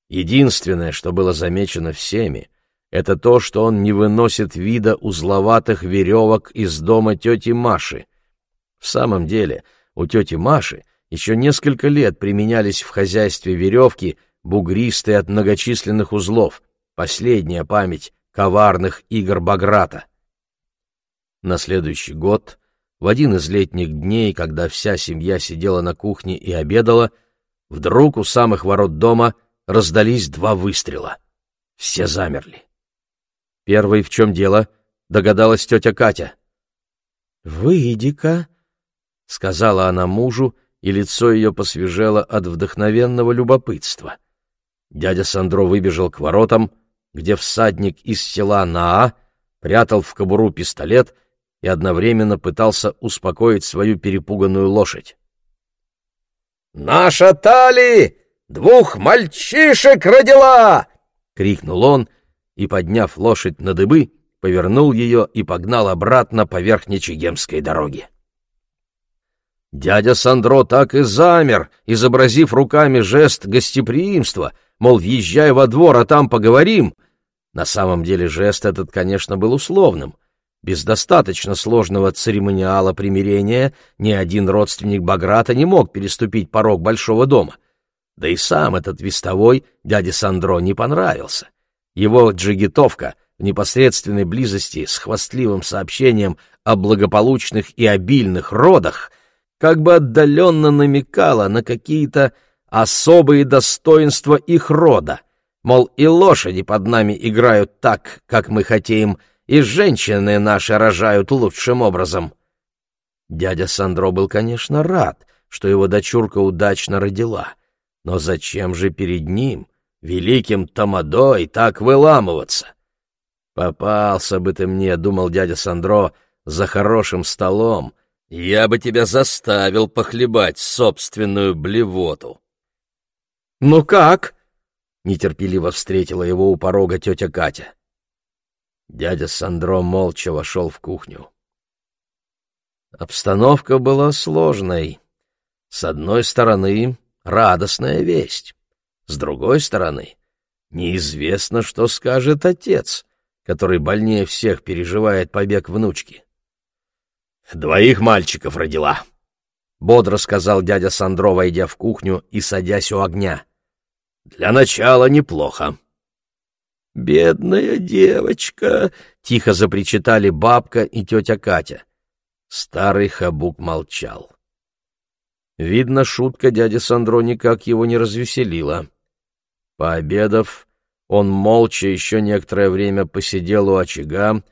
Единственное, что было замечено всеми, это то, что он не выносит вида узловатых веревок из дома тети Маши. В самом деле, у тети Маши еще несколько лет применялись в хозяйстве веревки, бугристые от многочисленных узлов, последняя память коварных игр Баграта. На следующий год, в один из летних дней, когда вся семья сидела на кухне и обедала, вдруг у самых ворот дома раздались два выстрела. Все замерли. Первый в чем дело, догадалась тетя Катя. «Выйди-ка», — сказала она мужу, и лицо ее посвежело от вдохновенного любопытства. Дядя Сандро выбежал к воротам, где всадник из села Наа прятал в кобуру пистолет и одновременно пытался успокоить свою перепуганную лошадь. «Наша Тали двух мальчишек родила!» — крикнул он и, подняв лошадь на дыбы, повернул ее и погнал обратно по верхнечегемской дороге. Дядя Сандро так и замер, изобразив руками жест гостеприимства — мол, въезжай во двор, а там поговорим. На самом деле жест этот, конечно, был условным. Без достаточно сложного церемониала примирения ни один родственник Баграта не мог переступить порог большого дома. Да и сам этот вестовой дяде Сандро не понравился. Его джигитовка в непосредственной близости с хвастливым сообщением о благополучных и обильных родах как бы отдаленно намекала на какие-то особые достоинства их рода. Мол, и лошади под нами играют так, как мы хотим, и женщины наши рожают лучшим образом. Дядя Сандро был, конечно, рад, что его дочурка удачно родила. Но зачем же перед ним, великим тамадой так выламываться. Попался бы ты мне, — думал дядя Сандро, — за хорошим столом, я бы тебя заставил похлебать собственную блевоту. — Ну как? — нетерпеливо встретила его у порога тетя Катя. Дядя Сандро молча вошел в кухню. Обстановка была сложной. С одной стороны, радостная весть. С другой стороны, неизвестно, что скажет отец, который больнее всех переживает побег внучки. «Двоих мальчиков родила», — бодро сказал дядя Сандро, войдя в кухню и садясь у огня. «Для начала неплохо». «Бедная девочка!» — тихо запричитали бабка и тетя Катя. Старый хабук молчал. Видно, шутка дяди Сандро никак его не развеселила. Пообедав, он молча еще некоторое время посидел у очага,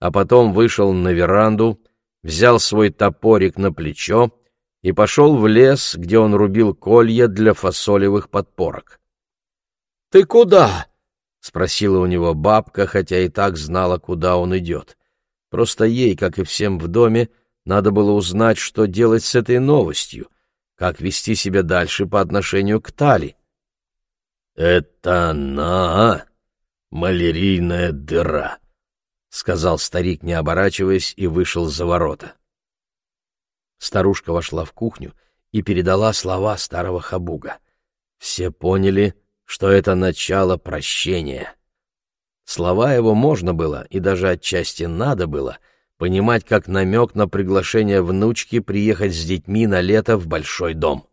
а потом вышел на веранду, взял свой топорик на плечо и пошел в лес, где он рубил колья для фасолевых подпорок. — Ты куда? — спросила у него бабка, хотя и так знала, куда он идет. Просто ей, как и всем в доме, надо было узнать, что делать с этой новостью, как вести себя дальше по отношению к Тали. «Это она, малярийная дыра», — сказал старик, не оборачиваясь, и вышел за ворота. Старушка вошла в кухню и передала слова старого хабуга. Все поняли, что это начало прощения. Слова его можно было и даже отчасти надо было — понимать как намек на приглашение внучки приехать с детьми на лето в большой дом.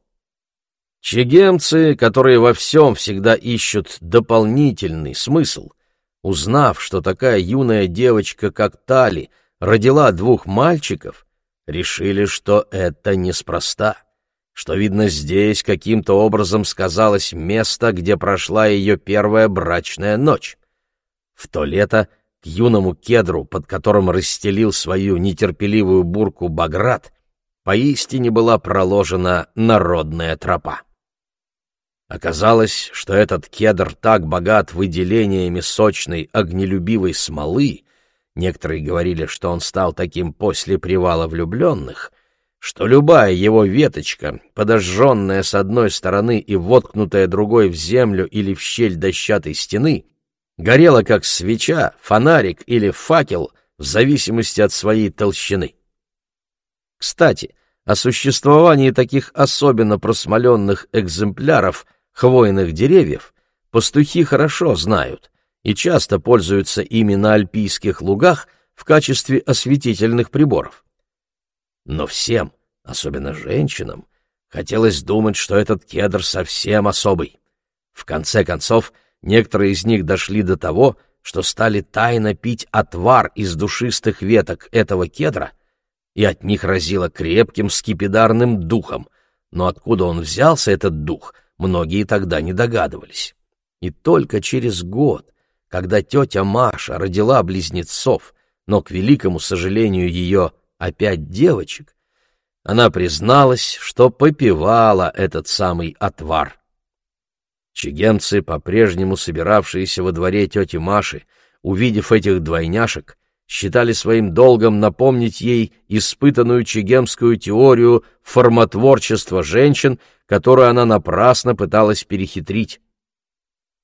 Чегемцы, которые во всем всегда ищут дополнительный смысл, узнав, что такая юная девочка, как Тали, родила двух мальчиков, решили, что это неспроста, что, видно, здесь каким-то образом сказалось место, где прошла ее первая брачная ночь. В то лето к юному кедру, под которым расстелил свою нетерпеливую бурку Баграт, поистине была проложена народная тропа. Оказалось, что этот кедр так богат выделениями сочной огнелюбивой смолы, некоторые говорили, что он стал таким после привала влюбленных, что любая его веточка, подожженная с одной стороны и воткнутая другой в землю или в щель дощатой стены, горела как свеча, фонарик или факел в зависимости от своей толщины. Кстати, о существовании таких особенно просмоленных экземпляров хвойных деревьев пастухи хорошо знают и часто пользуются ими на альпийских лугах в качестве осветительных приборов. Но всем, особенно женщинам, хотелось думать, что этот кедр совсем особый. В конце концов, Некоторые из них дошли до того, что стали тайно пить отвар из душистых веток этого кедра, и от них разило крепким скипидарным духом, но откуда он взялся, этот дух, многие тогда не догадывались. И только через год, когда тетя Маша родила близнецов, но, к великому сожалению ее, опять девочек, она призналась, что попивала этот самый отвар. Чегемцы, по-прежнему собиравшиеся во дворе тети Маши, увидев этих двойняшек, считали своим долгом напомнить ей испытанную чегемскую теорию формотворчества женщин, которую она напрасно пыталась перехитрить.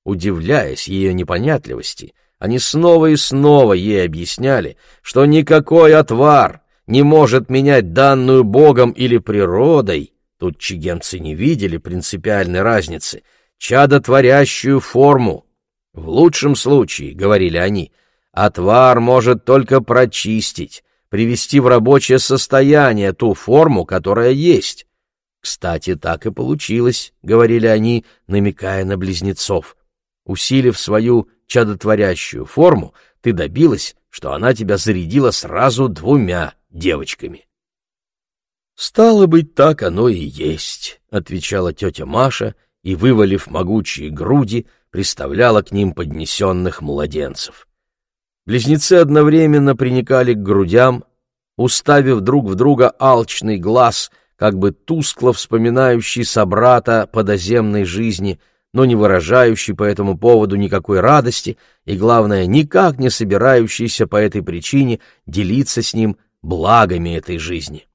Удивляясь ее непонятливости, они снова и снова ей объясняли, что никакой отвар не может менять данную Богом или природой, тут чегемцы не видели принципиальной разницы — чадотворящую форму. В лучшем случае, — говорили они, — отвар может только прочистить, привести в рабочее состояние ту форму, которая есть. Кстати, так и получилось, — говорили они, намекая на близнецов. Усилив свою чадотворящую форму, ты добилась, что она тебя зарядила сразу двумя девочками. «Стало быть, так оно и есть», — отвечала тетя Маша, — и, вывалив могучие груди, приставляла к ним поднесенных младенцев. Близнецы одновременно приникали к грудям, уставив друг в друга алчный глаз, как бы тускло вспоминающий собрата по доземной жизни, но не выражающий по этому поводу никакой радости и, главное, никак не собирающийся по этой причине делиться с ним благами этой жизни.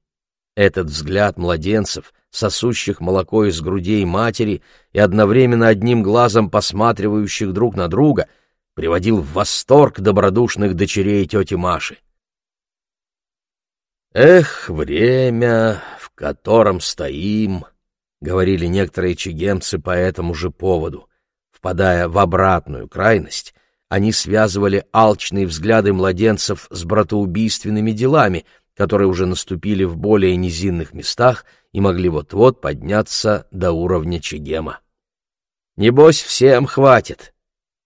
Этот взгляд младенцев, сосущих молоко из грудей матери и одновременно одним глазом посматривающих друг на друга, приводил в восторг добродушных дочерей тети Маши. «Эх, время, котором стоим!» — говорили некоторые чегемцы по этому же поводу. Впадая в обратную крайность, они связывали алчные взгляды младенцев с братоубийственными делами, которые уже наступили в более низинных местах и могли вот-вот подняться до уровня чегема. «Небось, всем хватит!»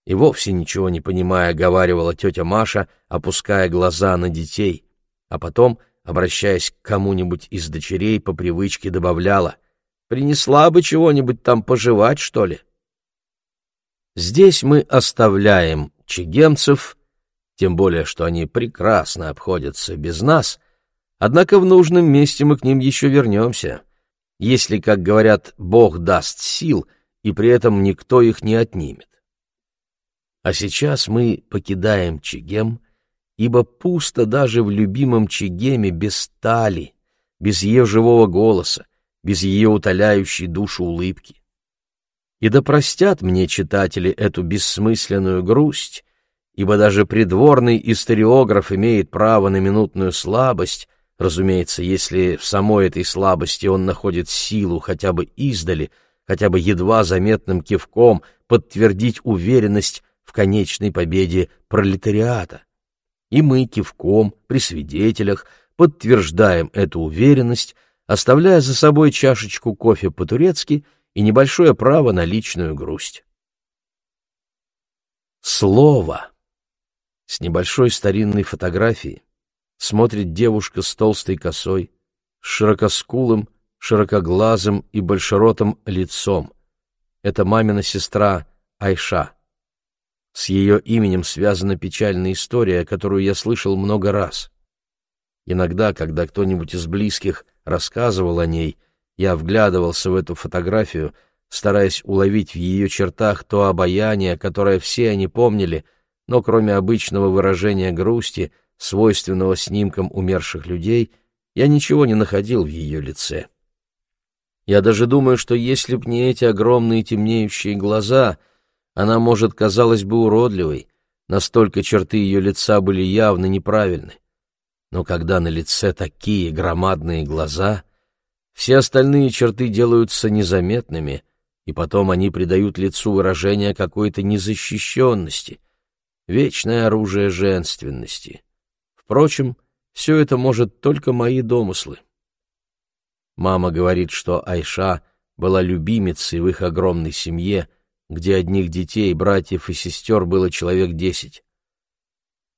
И вовсе ничего не понимая, говаривала тетя Маша, опуская глаза на детей, а потом, обращаясь к кому-нибудь из дочерей, по привычке добавляла — Принесла бы чего-нибудь там пожевать, что ли? Здесь мы оставляем чегемцев, тем более, что они прекрасно обходятся без нас, однако в нужном месте мы к ним еще вернемся, если, как говорят, Бог даст сил, и при этом никто их не отнимет. А сейчас мы покидаем Чегем, ибо пусто даже в любимом Чегеме без Тали, без ее живого голоса, без ее утоляющей душу улыбки. И да простят мне читатели эту бессмысленную грусть, ибо даже придворный историограф имеет право на минутную слабость, разумеется, если в самой этой слабости он находит силу хотя бы издали, хотя бы едва заметным кивком подтвердить уверенность в конечной победе пролетариата. И мы кивком при свидетелях подтверждаем эту уверенность, оставляя за собой чашечку кофе по-турецки и небольшое право на личную грусть. Слово. С небольшой старинной фотографии смотрит девушка с толстой косой, с широкоскулым, широкоглазым и большеротым лицом. Это мамина сестра Айша. С ее именем связана печальная история, которую я слышал много раз. Иногда, когда кто-нибудь из близких рассказывал о ней, я вглядывался в эту фотографию, стараясь уловить в ее чертах то обаяние, которое все они помнили, но кроме обычного выражения грусти, свойственного снимкам умерших людей, я ничего не находил в ее лице. Я даже думаю, что если б не эти огромные темнеющие глаза, она, может, казалась бы уродливой, настолько черты ее лица были явно неправильны но когда на лице такие громадные глаза, все остальные черты делаются незаметными, и потом они придают лицу выражение какой-то незащищенности, вечное оружие женственности. Впрочем, все это может только мои домыслы. Мама говорит, что Айша была любимицей в их огромной семье, где одних детей, братьев и сестер было человек десять.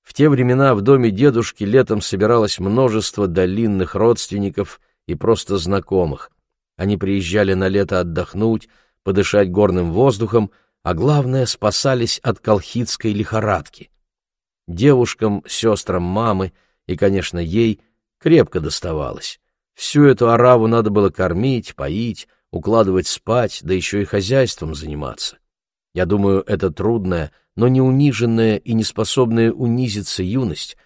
В те времена в доме дедушки летом собиралось множество долинных родственников и просто знакомых. Они приезжали на лето отдохнуть, подышать горным воздухом, а главное, спасались от колхидской лихорадки. Девушкам, сестрам мамы и, конечно, ей крепко доставалось. Всю эту ораву надо было кормить, поить, укладывать спать, да еще и хозяйством заниматься. Я думаю, это трудная, но не униженная и не способная унизиться юность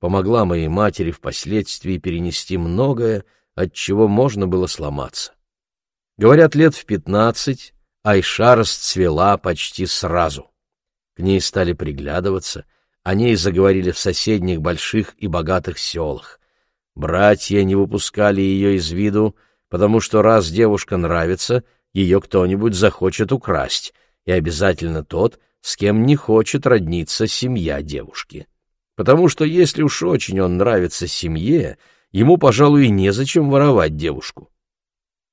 помогла моей матери впоследствии перенести многое, от чего можно было сломаться. Говорят, лет в пятнадцать Айша расцвела почти сразу. К ней стали приглядываться, о ней заговорили в соседних больших и богатых селах. Братья не выпускали ее из виду, потому что раз девушка нравится, ее кто-нибудь захочет украсть, и обязательно тот, с кем не хочет родниться семья девушки. Потому что если уж очень он нравится семье, ему, пожалуй, и незачем воровать девушку.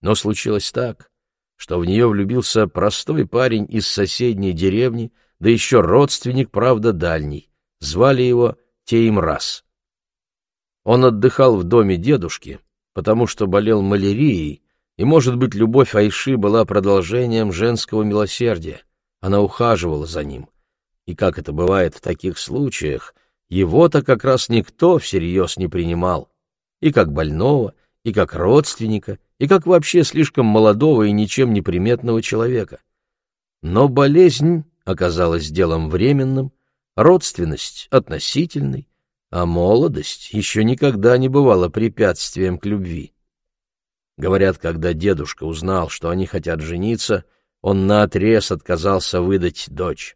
Но случилось так, что в нее влюбился простой парень из соседней деревни, да еще родственник, правда, дальний. Звали его Теймрас. Он отдыхал в доме дедушки, потому что болел малярией, и, может быть, любовь Айши была продолжением женского милосердия. Она ухаживала за ним. И, как это бывает в таких случаях, его-то как раз никто всерьез не принимал. И как больного, и как родственника, и как вообще слишком молодого и ничем не приметного человека. Но болезнь оказалась делом временным, родственность относительной, а молодость еще никогда не бывала препятствием к любви. Говорят, когда дедушка узнал, что они хотят жениться, он наотрез отказался выдать дочь.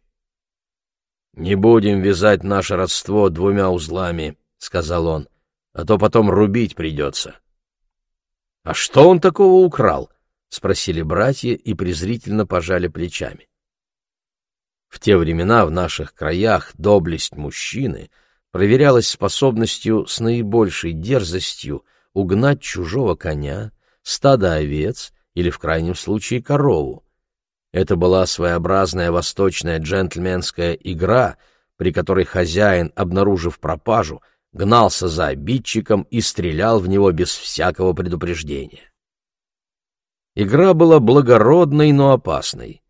«Не будем вязать наше родство двумя узлами», — сказал он, — «а то потом рубить придется». «А что он такого украл?» — спросили братья и презрительно пожали плечами. В те времена в наших краях доблесть мужчины проверялась способностью с наибольшей дерзостью угнать чужого коня, стадо овец или, в крайнем случае, корову. Это была своеобразная восточная джентльменская игра, при которой хозяин, обнаружив пропажу, гнался за обидчиком и стрелял в него без всякого предупреждения. Игра была благородной, но опасной.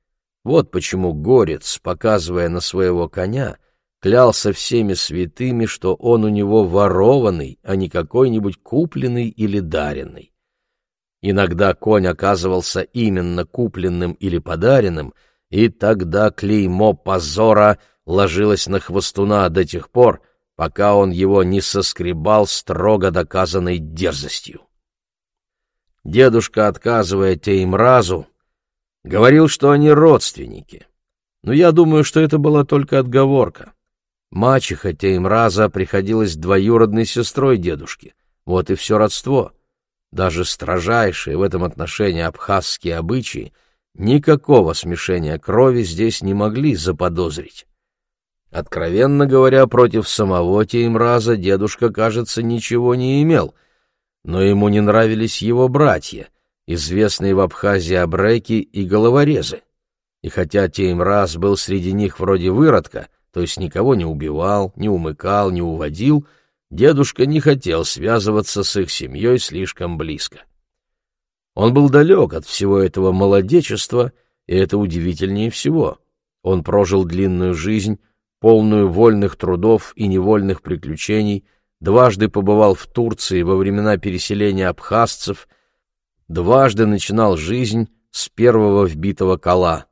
Вот почему горец, показывая на своего коня, клялся всеми святыми, что он у него ворованный, а не какой-нибудь купленный или даренный. Иногда конь оказывался именно купленным или подаренным, и тогда клеймо позора ложилось на хвостуна до тех пор, пока он его не соскребал строго доказанной дерзостью. Дедушка, отказывая Теймразу, Говорил, что они родственники. Но я думаю, что это была только отговорка. Мачеха Теймраза приходилась двоюродной сестрой дедушки. Вот и все родство. Даже строжайшие в этом отношении абхазские обычаи никакого смешения крови здесь не могли заподозрить. Откровенно говоря, против самого Теймраза дедушка, кажется, ничего не имел, но ему не нравились его братья — известные в Абхазии абреки и головорезы. И хотя Теймраз был среди них вроде выродка, то есть никого не убивал, не умыкал, не уводил, дедушка не хотел связываться с их семьей слишком близко. Он был далек от всего этого молодечества, и это удивительнее всего. Он прожил длинную жизнь, полную вольных трудов и невольных приключений, дважды побывал в Турции во времена переселения абхазцев — дважды начинал жизнь с первого вбитого кола.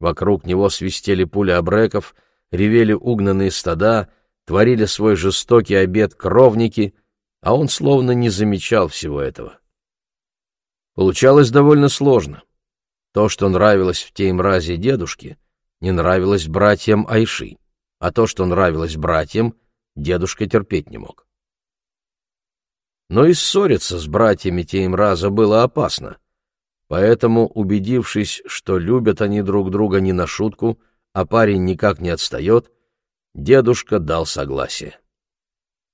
Вокруг него свистели пули обреков, ревели угнанные стада, творили свой жестокий обед кровники, а он словно не замечал всего этого. Получалось довольно сложно. То, что нравилось в тей мразе дедушке, не нравилось братьям Айши, а то, что нравилось братьям, дедушка терпеть не мог. Но и ссориться с братьями Теймраза было опасно. Поэтому, убедившись, что любят они друг друга не на шутку, а парень никак не отстает, дедушка дал согласие.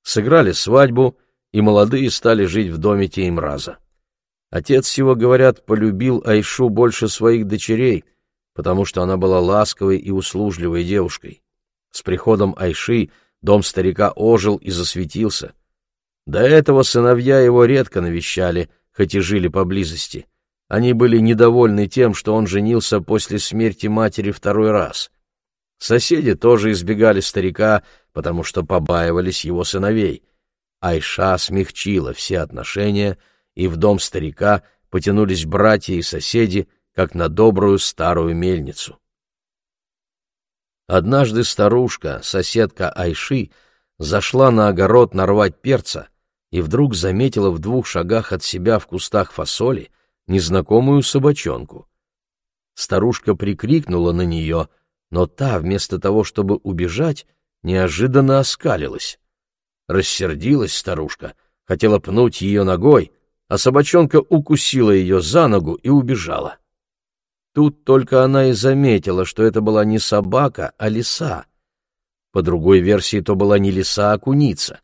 Сыграли свадьбу, и молодые стали жить в доме Теймраза. Отец его, говорят, полюбил Айшу больше своих дочерей, потому что она была ласковой и услужливой девушкой. С приходом Айши дом старика ожил и засветился. До этого сыновья его редко навещали, хоть и жили поблизости. Они были недовольны тем, что он женился после смерти матери второй раз. Соседи тоже избегали старика, потому что побаивались его сыновей. Айша смягчила все отношения, и в дом старика потянулись братья и соседи, как на добрую старую мельницу. Однажды старушка, соседка Айши, зашла на огород нарвать перца, и вдруг заметила в двух шагах от себя в кустах фасоли незнакомую собачонку. Старушка прикрикнула на нее, но та, вместо того, чтобы убежать, неожиданно оскалилась. Рассердилась старушка, хотела пнуть ее ногой, а собачонка укусила ее за ногу и убежала. Тут только она и заметила, что это была не собака, а лиса. По другой версии, то была не лиса, а куница.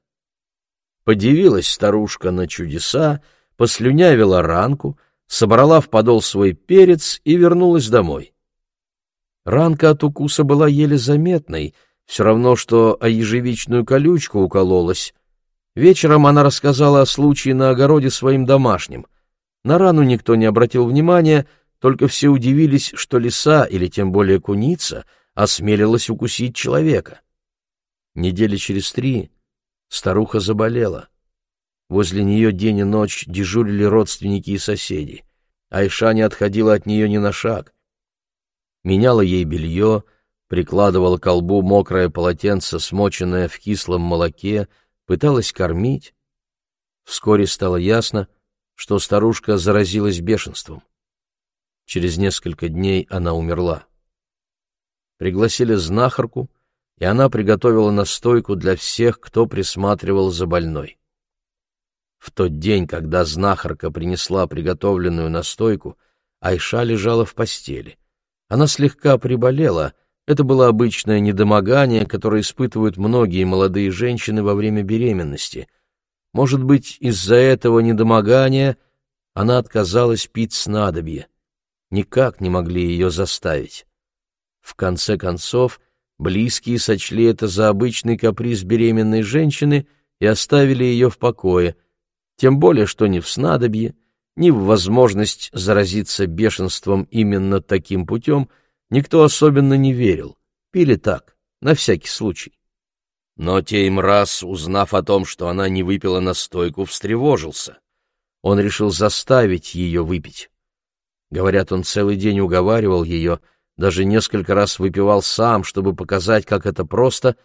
Подивилась старушка на чудеса, послюнявила ранку, собрала в подол свой перец и вернулась домой. Ранка от укуса была еле заметной, все равно, что о ежевичную колючку укололась. Вечером она рассказала о случае на огороде своим домашним. На рану никто не обратил внимания, только все удивились, что лиса, или тем более куница, осмелилась укусить человека. Недели через три Старуха заболела. Возле нее день и ночь дежурили родственники и соседи. Айша не отходила от нее ни на шаг. Меняла ей белье, прикладывала к колбу мокрое полотенце, смоченное в кислом молоке, пыталась кормить. Вскоре стало ясно, что старушка заразилась бешенством. Через несколько дней она умерла. Пригласили знахарку, и она приготовила настойку для всех, кто присматривал за больной. В тот день, когда знахарка принесла приготовленную настойку, Айша лежала в постели. Она слегка приболела, это было обычное недомогание, которое испытывают многие молодые женщины во время беременности. Может быть, из-за этого недомогания она отказалась пить снадобье. Никак не могли ее заставить. В конце концов, близкие сочли это за обычный каприз беременной женщины и оставили ее в покое — тем более, что ни в снадобье, ни в возможность заразиться бешенством именно таким путем никто особенно не верил. Пили так, на всякий случай. Но Теймраз, узнав о том, что она не выпила настойку, встревожился. Он решил заставить ее выпить. Говорят, он целый день уговаривал ее, даже несколько раз выпивал сам, чтобы показать, как это просто,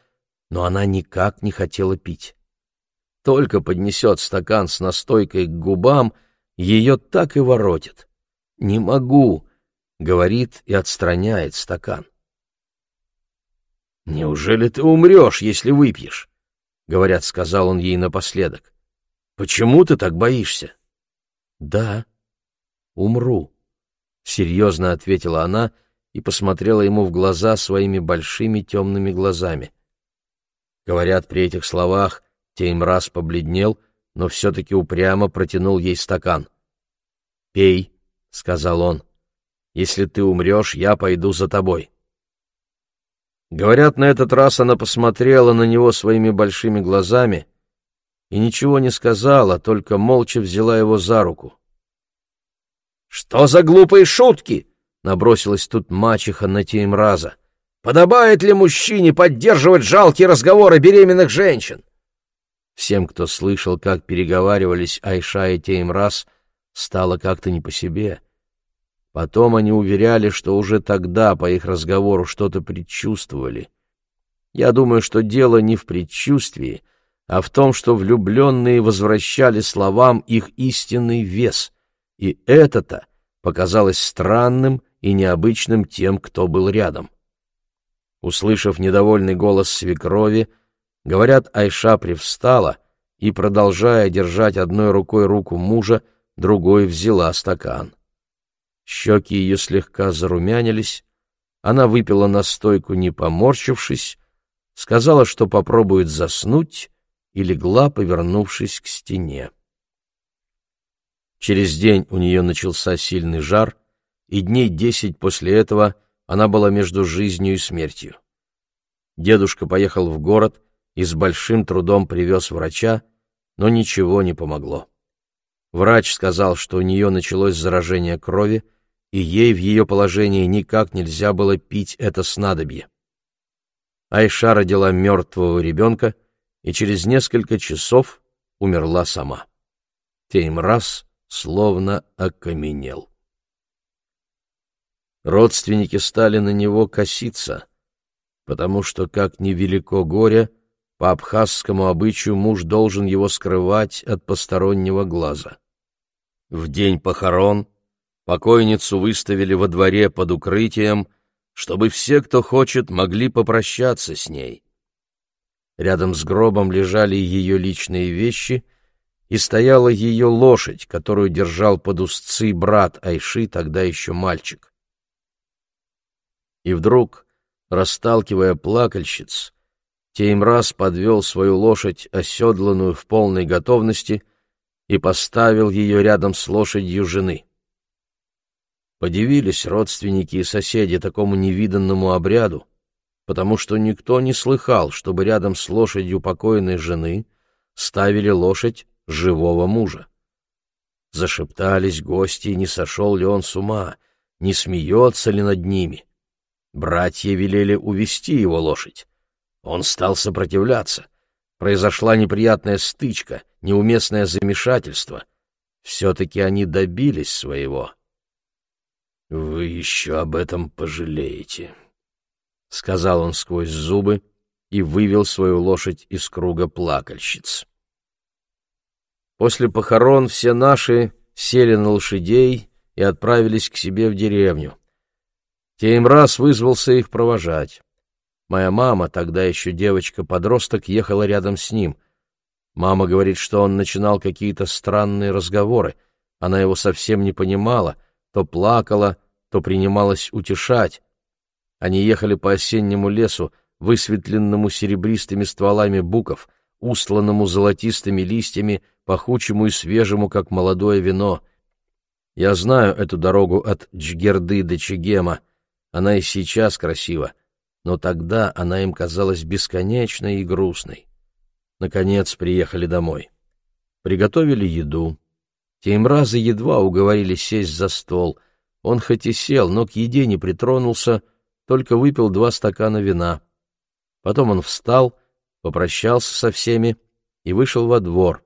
но она никак не хотела пить. Только поднесет стакан с настойкой к губам, ее так и воротит. «Не могу», — говорит и отстраняет стакан. «Неужели ты умрешь, если выпьешь?» — говорят, сказал он ей напоследок. «Почему ты так боишься?» «Да, умру», — серьезно ответила она и посмотрела ему в глаза своими большими темными глазами. Говорят, при этих словах Теймраз побледнел, но все-таки упрямо протянул ей стакан. «Пей», — сказал он, — «если ты умрешь, я пойду за тобой». Говорят, на этот раз она посмотрела на него своими большими глазами и ничего не сказала, только молча взяла его за руку. «Что за глупые шутки?» — набросилась тут мачеха на Теймраза. «Подобает ли мужчине поддерживать жалкие разговоры беременных женщин?» Всем, кто слышал, как переговаривались Айша и Теймраз, стало как-то не по себе. Потом они уверяли, что уже тогда по их разговору что-то предчувствовали. Я думаю, что дело не в предчувствии, а в том, что влюбленные возвращали словам их истинный вес, и это-то показалось странным и необычным тем, кто был рядом. Услышав недовольный голос свекрови, Говорят, Айша привстала и, продолжая держать одной рукой руку мужа, другой взяла стакан. Щеки ее слегка зарумянились, она выпила настойку, не поморщившись, сказала, что попробует заснуть, и легла, повернувшись к стене. Через день у нее начался сильный жар, и дней десять после этого она была между жизнью и смертью. Дедушка поехал в город и с большим трудом привез врача, но ничего не помогло. Врач сказал, что у нее началось заражение крови, и ей в ее положении никак нельзя было пить это снадобье. Айша родила мертвого ребенка и через несколько часов умерла сама. Теймраз словно окаменел. Родственники стали на него коситься, потому что, как невелико горе, по абхазскому обычаю муж должен его скрывать от постороннего глаза. В день похорон покойницу выставили во дворе под укрытием, чтобы все, кто хочет, могли попрощаться с ней. Рядом с гробом лежали ее личные вещи, и стояла ее лошадь, которую держал под узцы брат Айши, тогда еще мальчик. И вдруг, расталкивая плакальщиц, Теймраз подвел свою лошадь, оседланную в полной готовности, и поставил ее рядом с лошадью жены. Подивились родственники и соседи такому невиданному обряду, потому что никто не слыхал, чтобы рядом с лошадью покойной жены ставили лошадь живого мужа. Зашептались гости, не сошел ли он с ума, не смеется ли над ними. Братья велели увести его лошадь. Он стал сопротивляться. Произошла неприятная стычка, неуместное замешательство. Все-таки они добились своего. «Вы еще об этом пожалеете», — сказал он сквозь зубы и вывел свою лошадь из круга плакальщиц. После похорон все наши сели на лошадей и отправились к себе в деревню. Теймраз вызвался их провожать. Моя мама, тогда еще девочка-подросток, ехала рядом с ним. Мама говорит, что он начинал какие-то странные разговоры. Она его совсем не понимала, то плакала, то принималась утешать. Они ехали по осеннему лесу, высветленному серебристыми стволами буков, устланному золотистыми листьями, пахучему и свежему, как молодое вино. Я знаю эту дорогу от Джгерды до Чегема. Она и сейчас красива, но тогда она им казалась бесконечной и грустной. Наконец приехали домой. Приготовили еду. Теймразы едва уговорили сесть за стол. Он хоть и сел, но к еде не притронулся, только выпил два стакана вина. Потом он встал, попрощался со всеми и вышел во двор.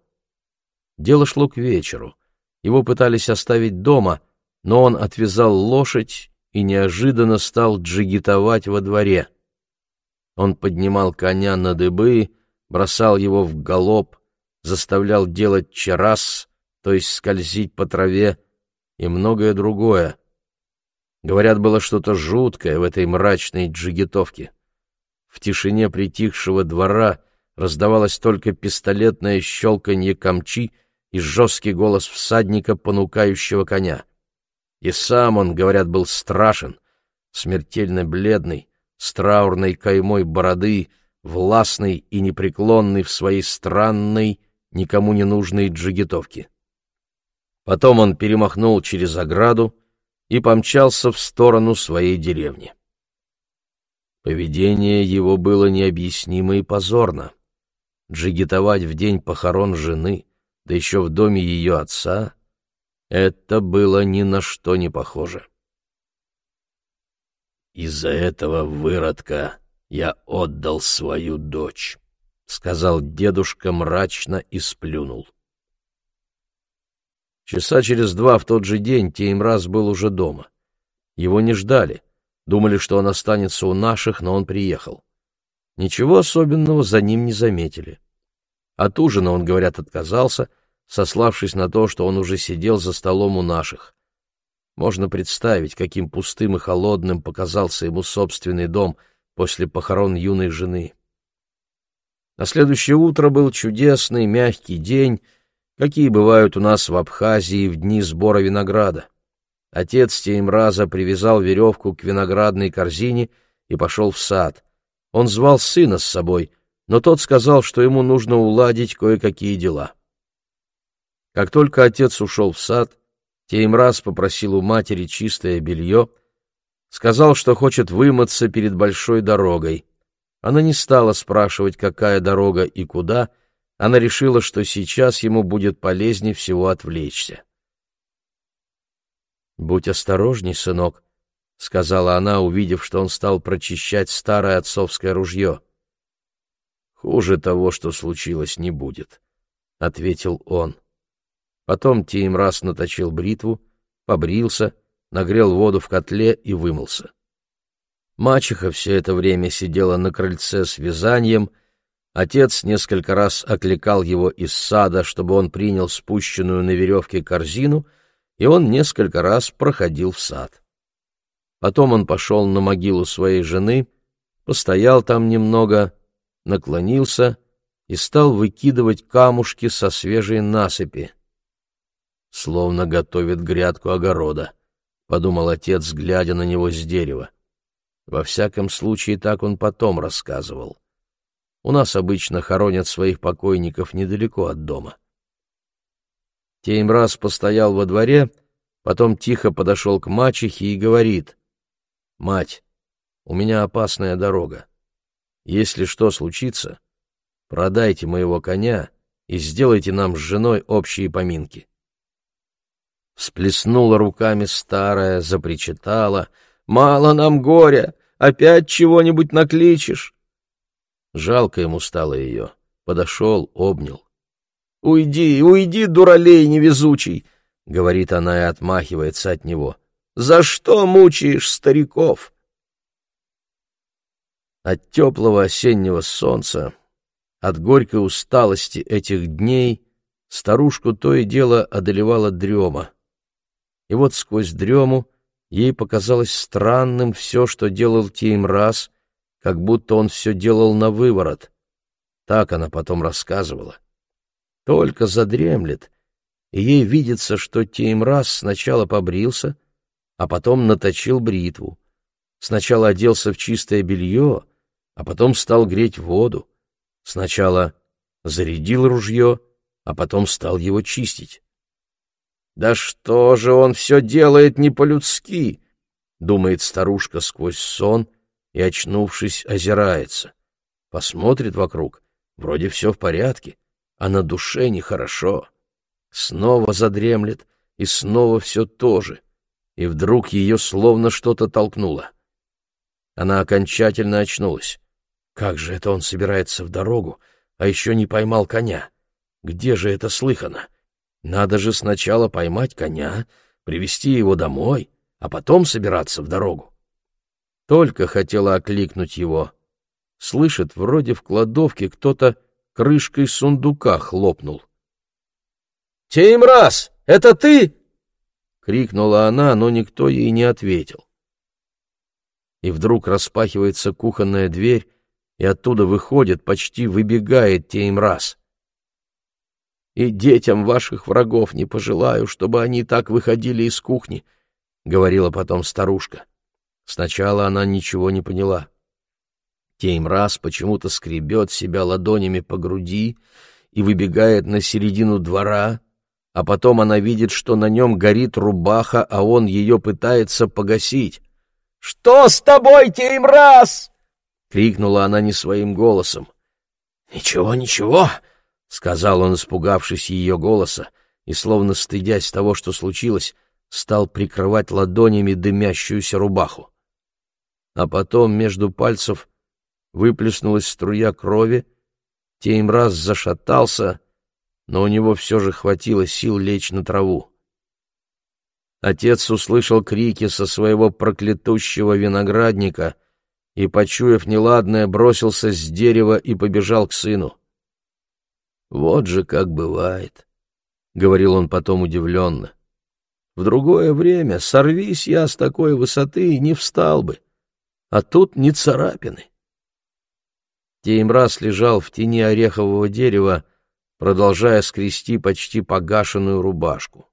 Дело шло к вечеру. Его пытались оставить дома, но он отвязал лошадь и неожиданно стал джигитовать во дворе. Он поднимал коня на дыбы, бросал его в галоп, заставлял делать чарас, то есть скользить по траве, и многое другое. Говорят, было что-то жуткое в этой мрачной джигитовке. В тишине притихшего двора раздавалось только пистолетное щелканье камчи и жесткий голос всадника, понукающего коня. И сам он, говорят, был страшен, смертельно бледный, с траурной каймой бороды, властный и непреклонный в своей странной, никому не нужной джигитовке. Потом он перемахнул через ограду и помчался в сторону своей деревни. Поведение его было необъяснимо и позорно. Джигитовать в день похорон жены, да еще в доме ее отца, это было ни на что не похоже. «Из-за этого выродка я отдал свою дочь», — сказал дедушка мрачно и сплюнул. Часа через два в тот же день Теймраз был уже дома. Его не ждали. Думали, что он останется у наших, но он приехал. Ничего особенного за ним не заметили. От ужина он, говорят, отказался — сославшись на то, что он уже сидел за столом у наших. Можно представить, каким пустым и холодным показался ему собственный дом после похорон юной жены. На следующее утро был чудесный, мягкий день, какие бывают у нас в Абхазии в дни сбора винограда. Отец Теймраза привязал веревку к виноградной корзине и пошел в сад. Он звал сына с собой, но тот сказал, что ему нужно уладить кое-какие дела. Как только отец ушел в сад, Теймраз попросил у матери чистое белье, сказал, что хочет вымыться перед большой дорогой. Она не стала спрашивать, какая дорога и куда, она решила, что сейчас ему будет полезнее всего отвлечься. «Будь осторожней, сынок», — сказала она, увидев, что он стал прочищать старое отцовское ружье. «Хуже того, что случилось, не будет», — ответил он. Потом Тим раз наточил бритву, побрился, нагрел воду в котле и вымылся. Мачеха все это время сидела на крыльце с вязанием, отец несколько раз окликал его из сада, чтобы он принял спущенную на веревке корзину, и он несколько раз проходил в сад. Потом он пошел на могилу своей жены, постоял там немного, наклонился и стал выкидывать камушки со свежей насыпи словно готовит грядку огорода, — подумал отец, глядя на него с дерева. Во всяком случае, так он потом рассказывал. У нас обычно хоронят своих покойников недалеко от дома. Теймраз постоял во дворе, потом тихо подошел к мачехе и говорит, «Мать, у меня опасная дорога. Если что случится, продайте моего коня и сделайте нам с женой общие поминки». Всплеснула руками старая, запричитала. «Мало нам горя! Опять чего-нибудь накличешь!» Жалко ему стало ее. Подошел, обнял. «Уйди, уйди, дуралей невезучий!» — говорит она и отмахивается от него. За что мучаешь стариков? От теплого осеннего солнца, от горькой усталости этих дней старушку то и дело одолевала дрема. И вот сквозь дрему ей показалось странным все, что делал Тим раз, как будто он все делал на выворот. Так она потом рассказывала. Только задремлет, и ей видится, что Тим раз сначала побрился, а потом наточил бритву. Сначала оделся в чистое белье, а потом стал греть воду. Сначала зарядил ружье, а потом стал его чистить. «Да что же он все делает не по-людски?» — думает старушка сквозь сон и, очнувшись, озирается. Посмотрит вокруг, вроде все в порядке, а на душе нехорошо. Снова задремлет, и снова все то же, и вдруг ее словно что-то толкнуло. Она окончательно очнулась. Как же это он собирается в дорогу, а еще не поймал коня? Где же это слыхано? Надо же сначала поймать коня, привести его домой, а потом собираться в дорогу. Только хотела окликнуть его. Слышит, вроде в кладовке кто-то крышкой сундука хлопнул. «Теймраз, это ты?» — крикнула она, но никто ей не ответил. И вдруг распахивается кухонная дверь, и оттуда выходит, почти выбегает Теймраз. «И детям ваших врагов не пожелаю, чтобы они так выходили из кухни», — говорила потом старушка. Сначала она ничего не поняла. Теймраз почему-то скребет себя ладонями по груди и выбегает на середину двора, а потом она видит, что на нем горит рубаха, а он ее пытается погасить. «Что с тобой, Теймраз?» — крикнула она не своим голосом. «Ничего, ничего», — сказал он, испугавшись ее голоса, и, словно стыдясь того, что случилось, стал прикрывать ладонями дымящуюся рубаху. А потом между пальцев выплеснулась струя крови, Теймраз зашатался, но у него все же хватило сил лечь на траву. Отец услышал крики со своего проклятущего виноградника и, почуяв неладное, бросился с дерева и побежал к сыну. «Вот же как бывает», — говорил он потом удивленно. «В другое время сорвись я с такой высоты и не встал бы, а тут не царапины». Теймраз лежал в тени орехового дерева, продолжая скрести почти погашенную рубашку.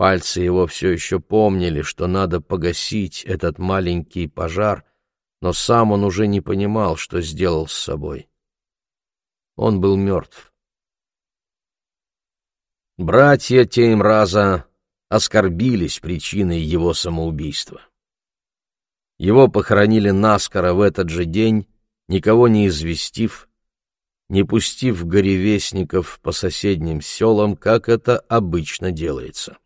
Пальцы его все еще помнили, что надо погасить этот маленький пожар, но сам он уже не понимал, что сделал с собой. Он был мертв. Братья Теймраза оскорбились причиной его самоубийства. Его похоронили наскоро в этот же день, никого не известив, не пустив горевестников по соседним селам, как это обычно делается.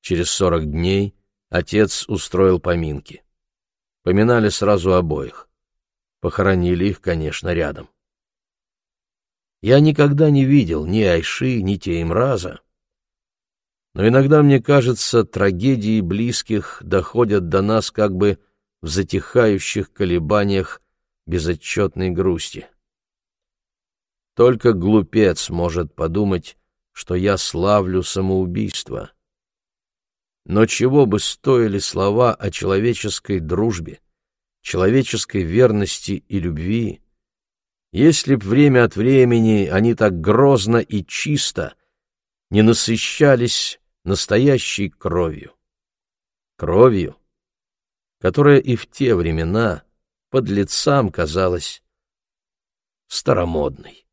Через сорок дней отец устроил поминки. Поминали сразу обоих. Похоронили их, конечно, рядом. Я никогда не видел ни Айши, ни Теймраза. Но иногда, мне кажется, трагедии близких доходят до нас как бы в затихающих колебаниях безотчетной грусти. Только глупец может подумать, что я славлю самоубийство. Но чего бы стоили слова о человеческой дружбе, человеческой верности и любви, если б время от времени они так грозно и чисто не насыщались настоящей кровью. Кровью, которая и в те времена под лицам казалась старомодной.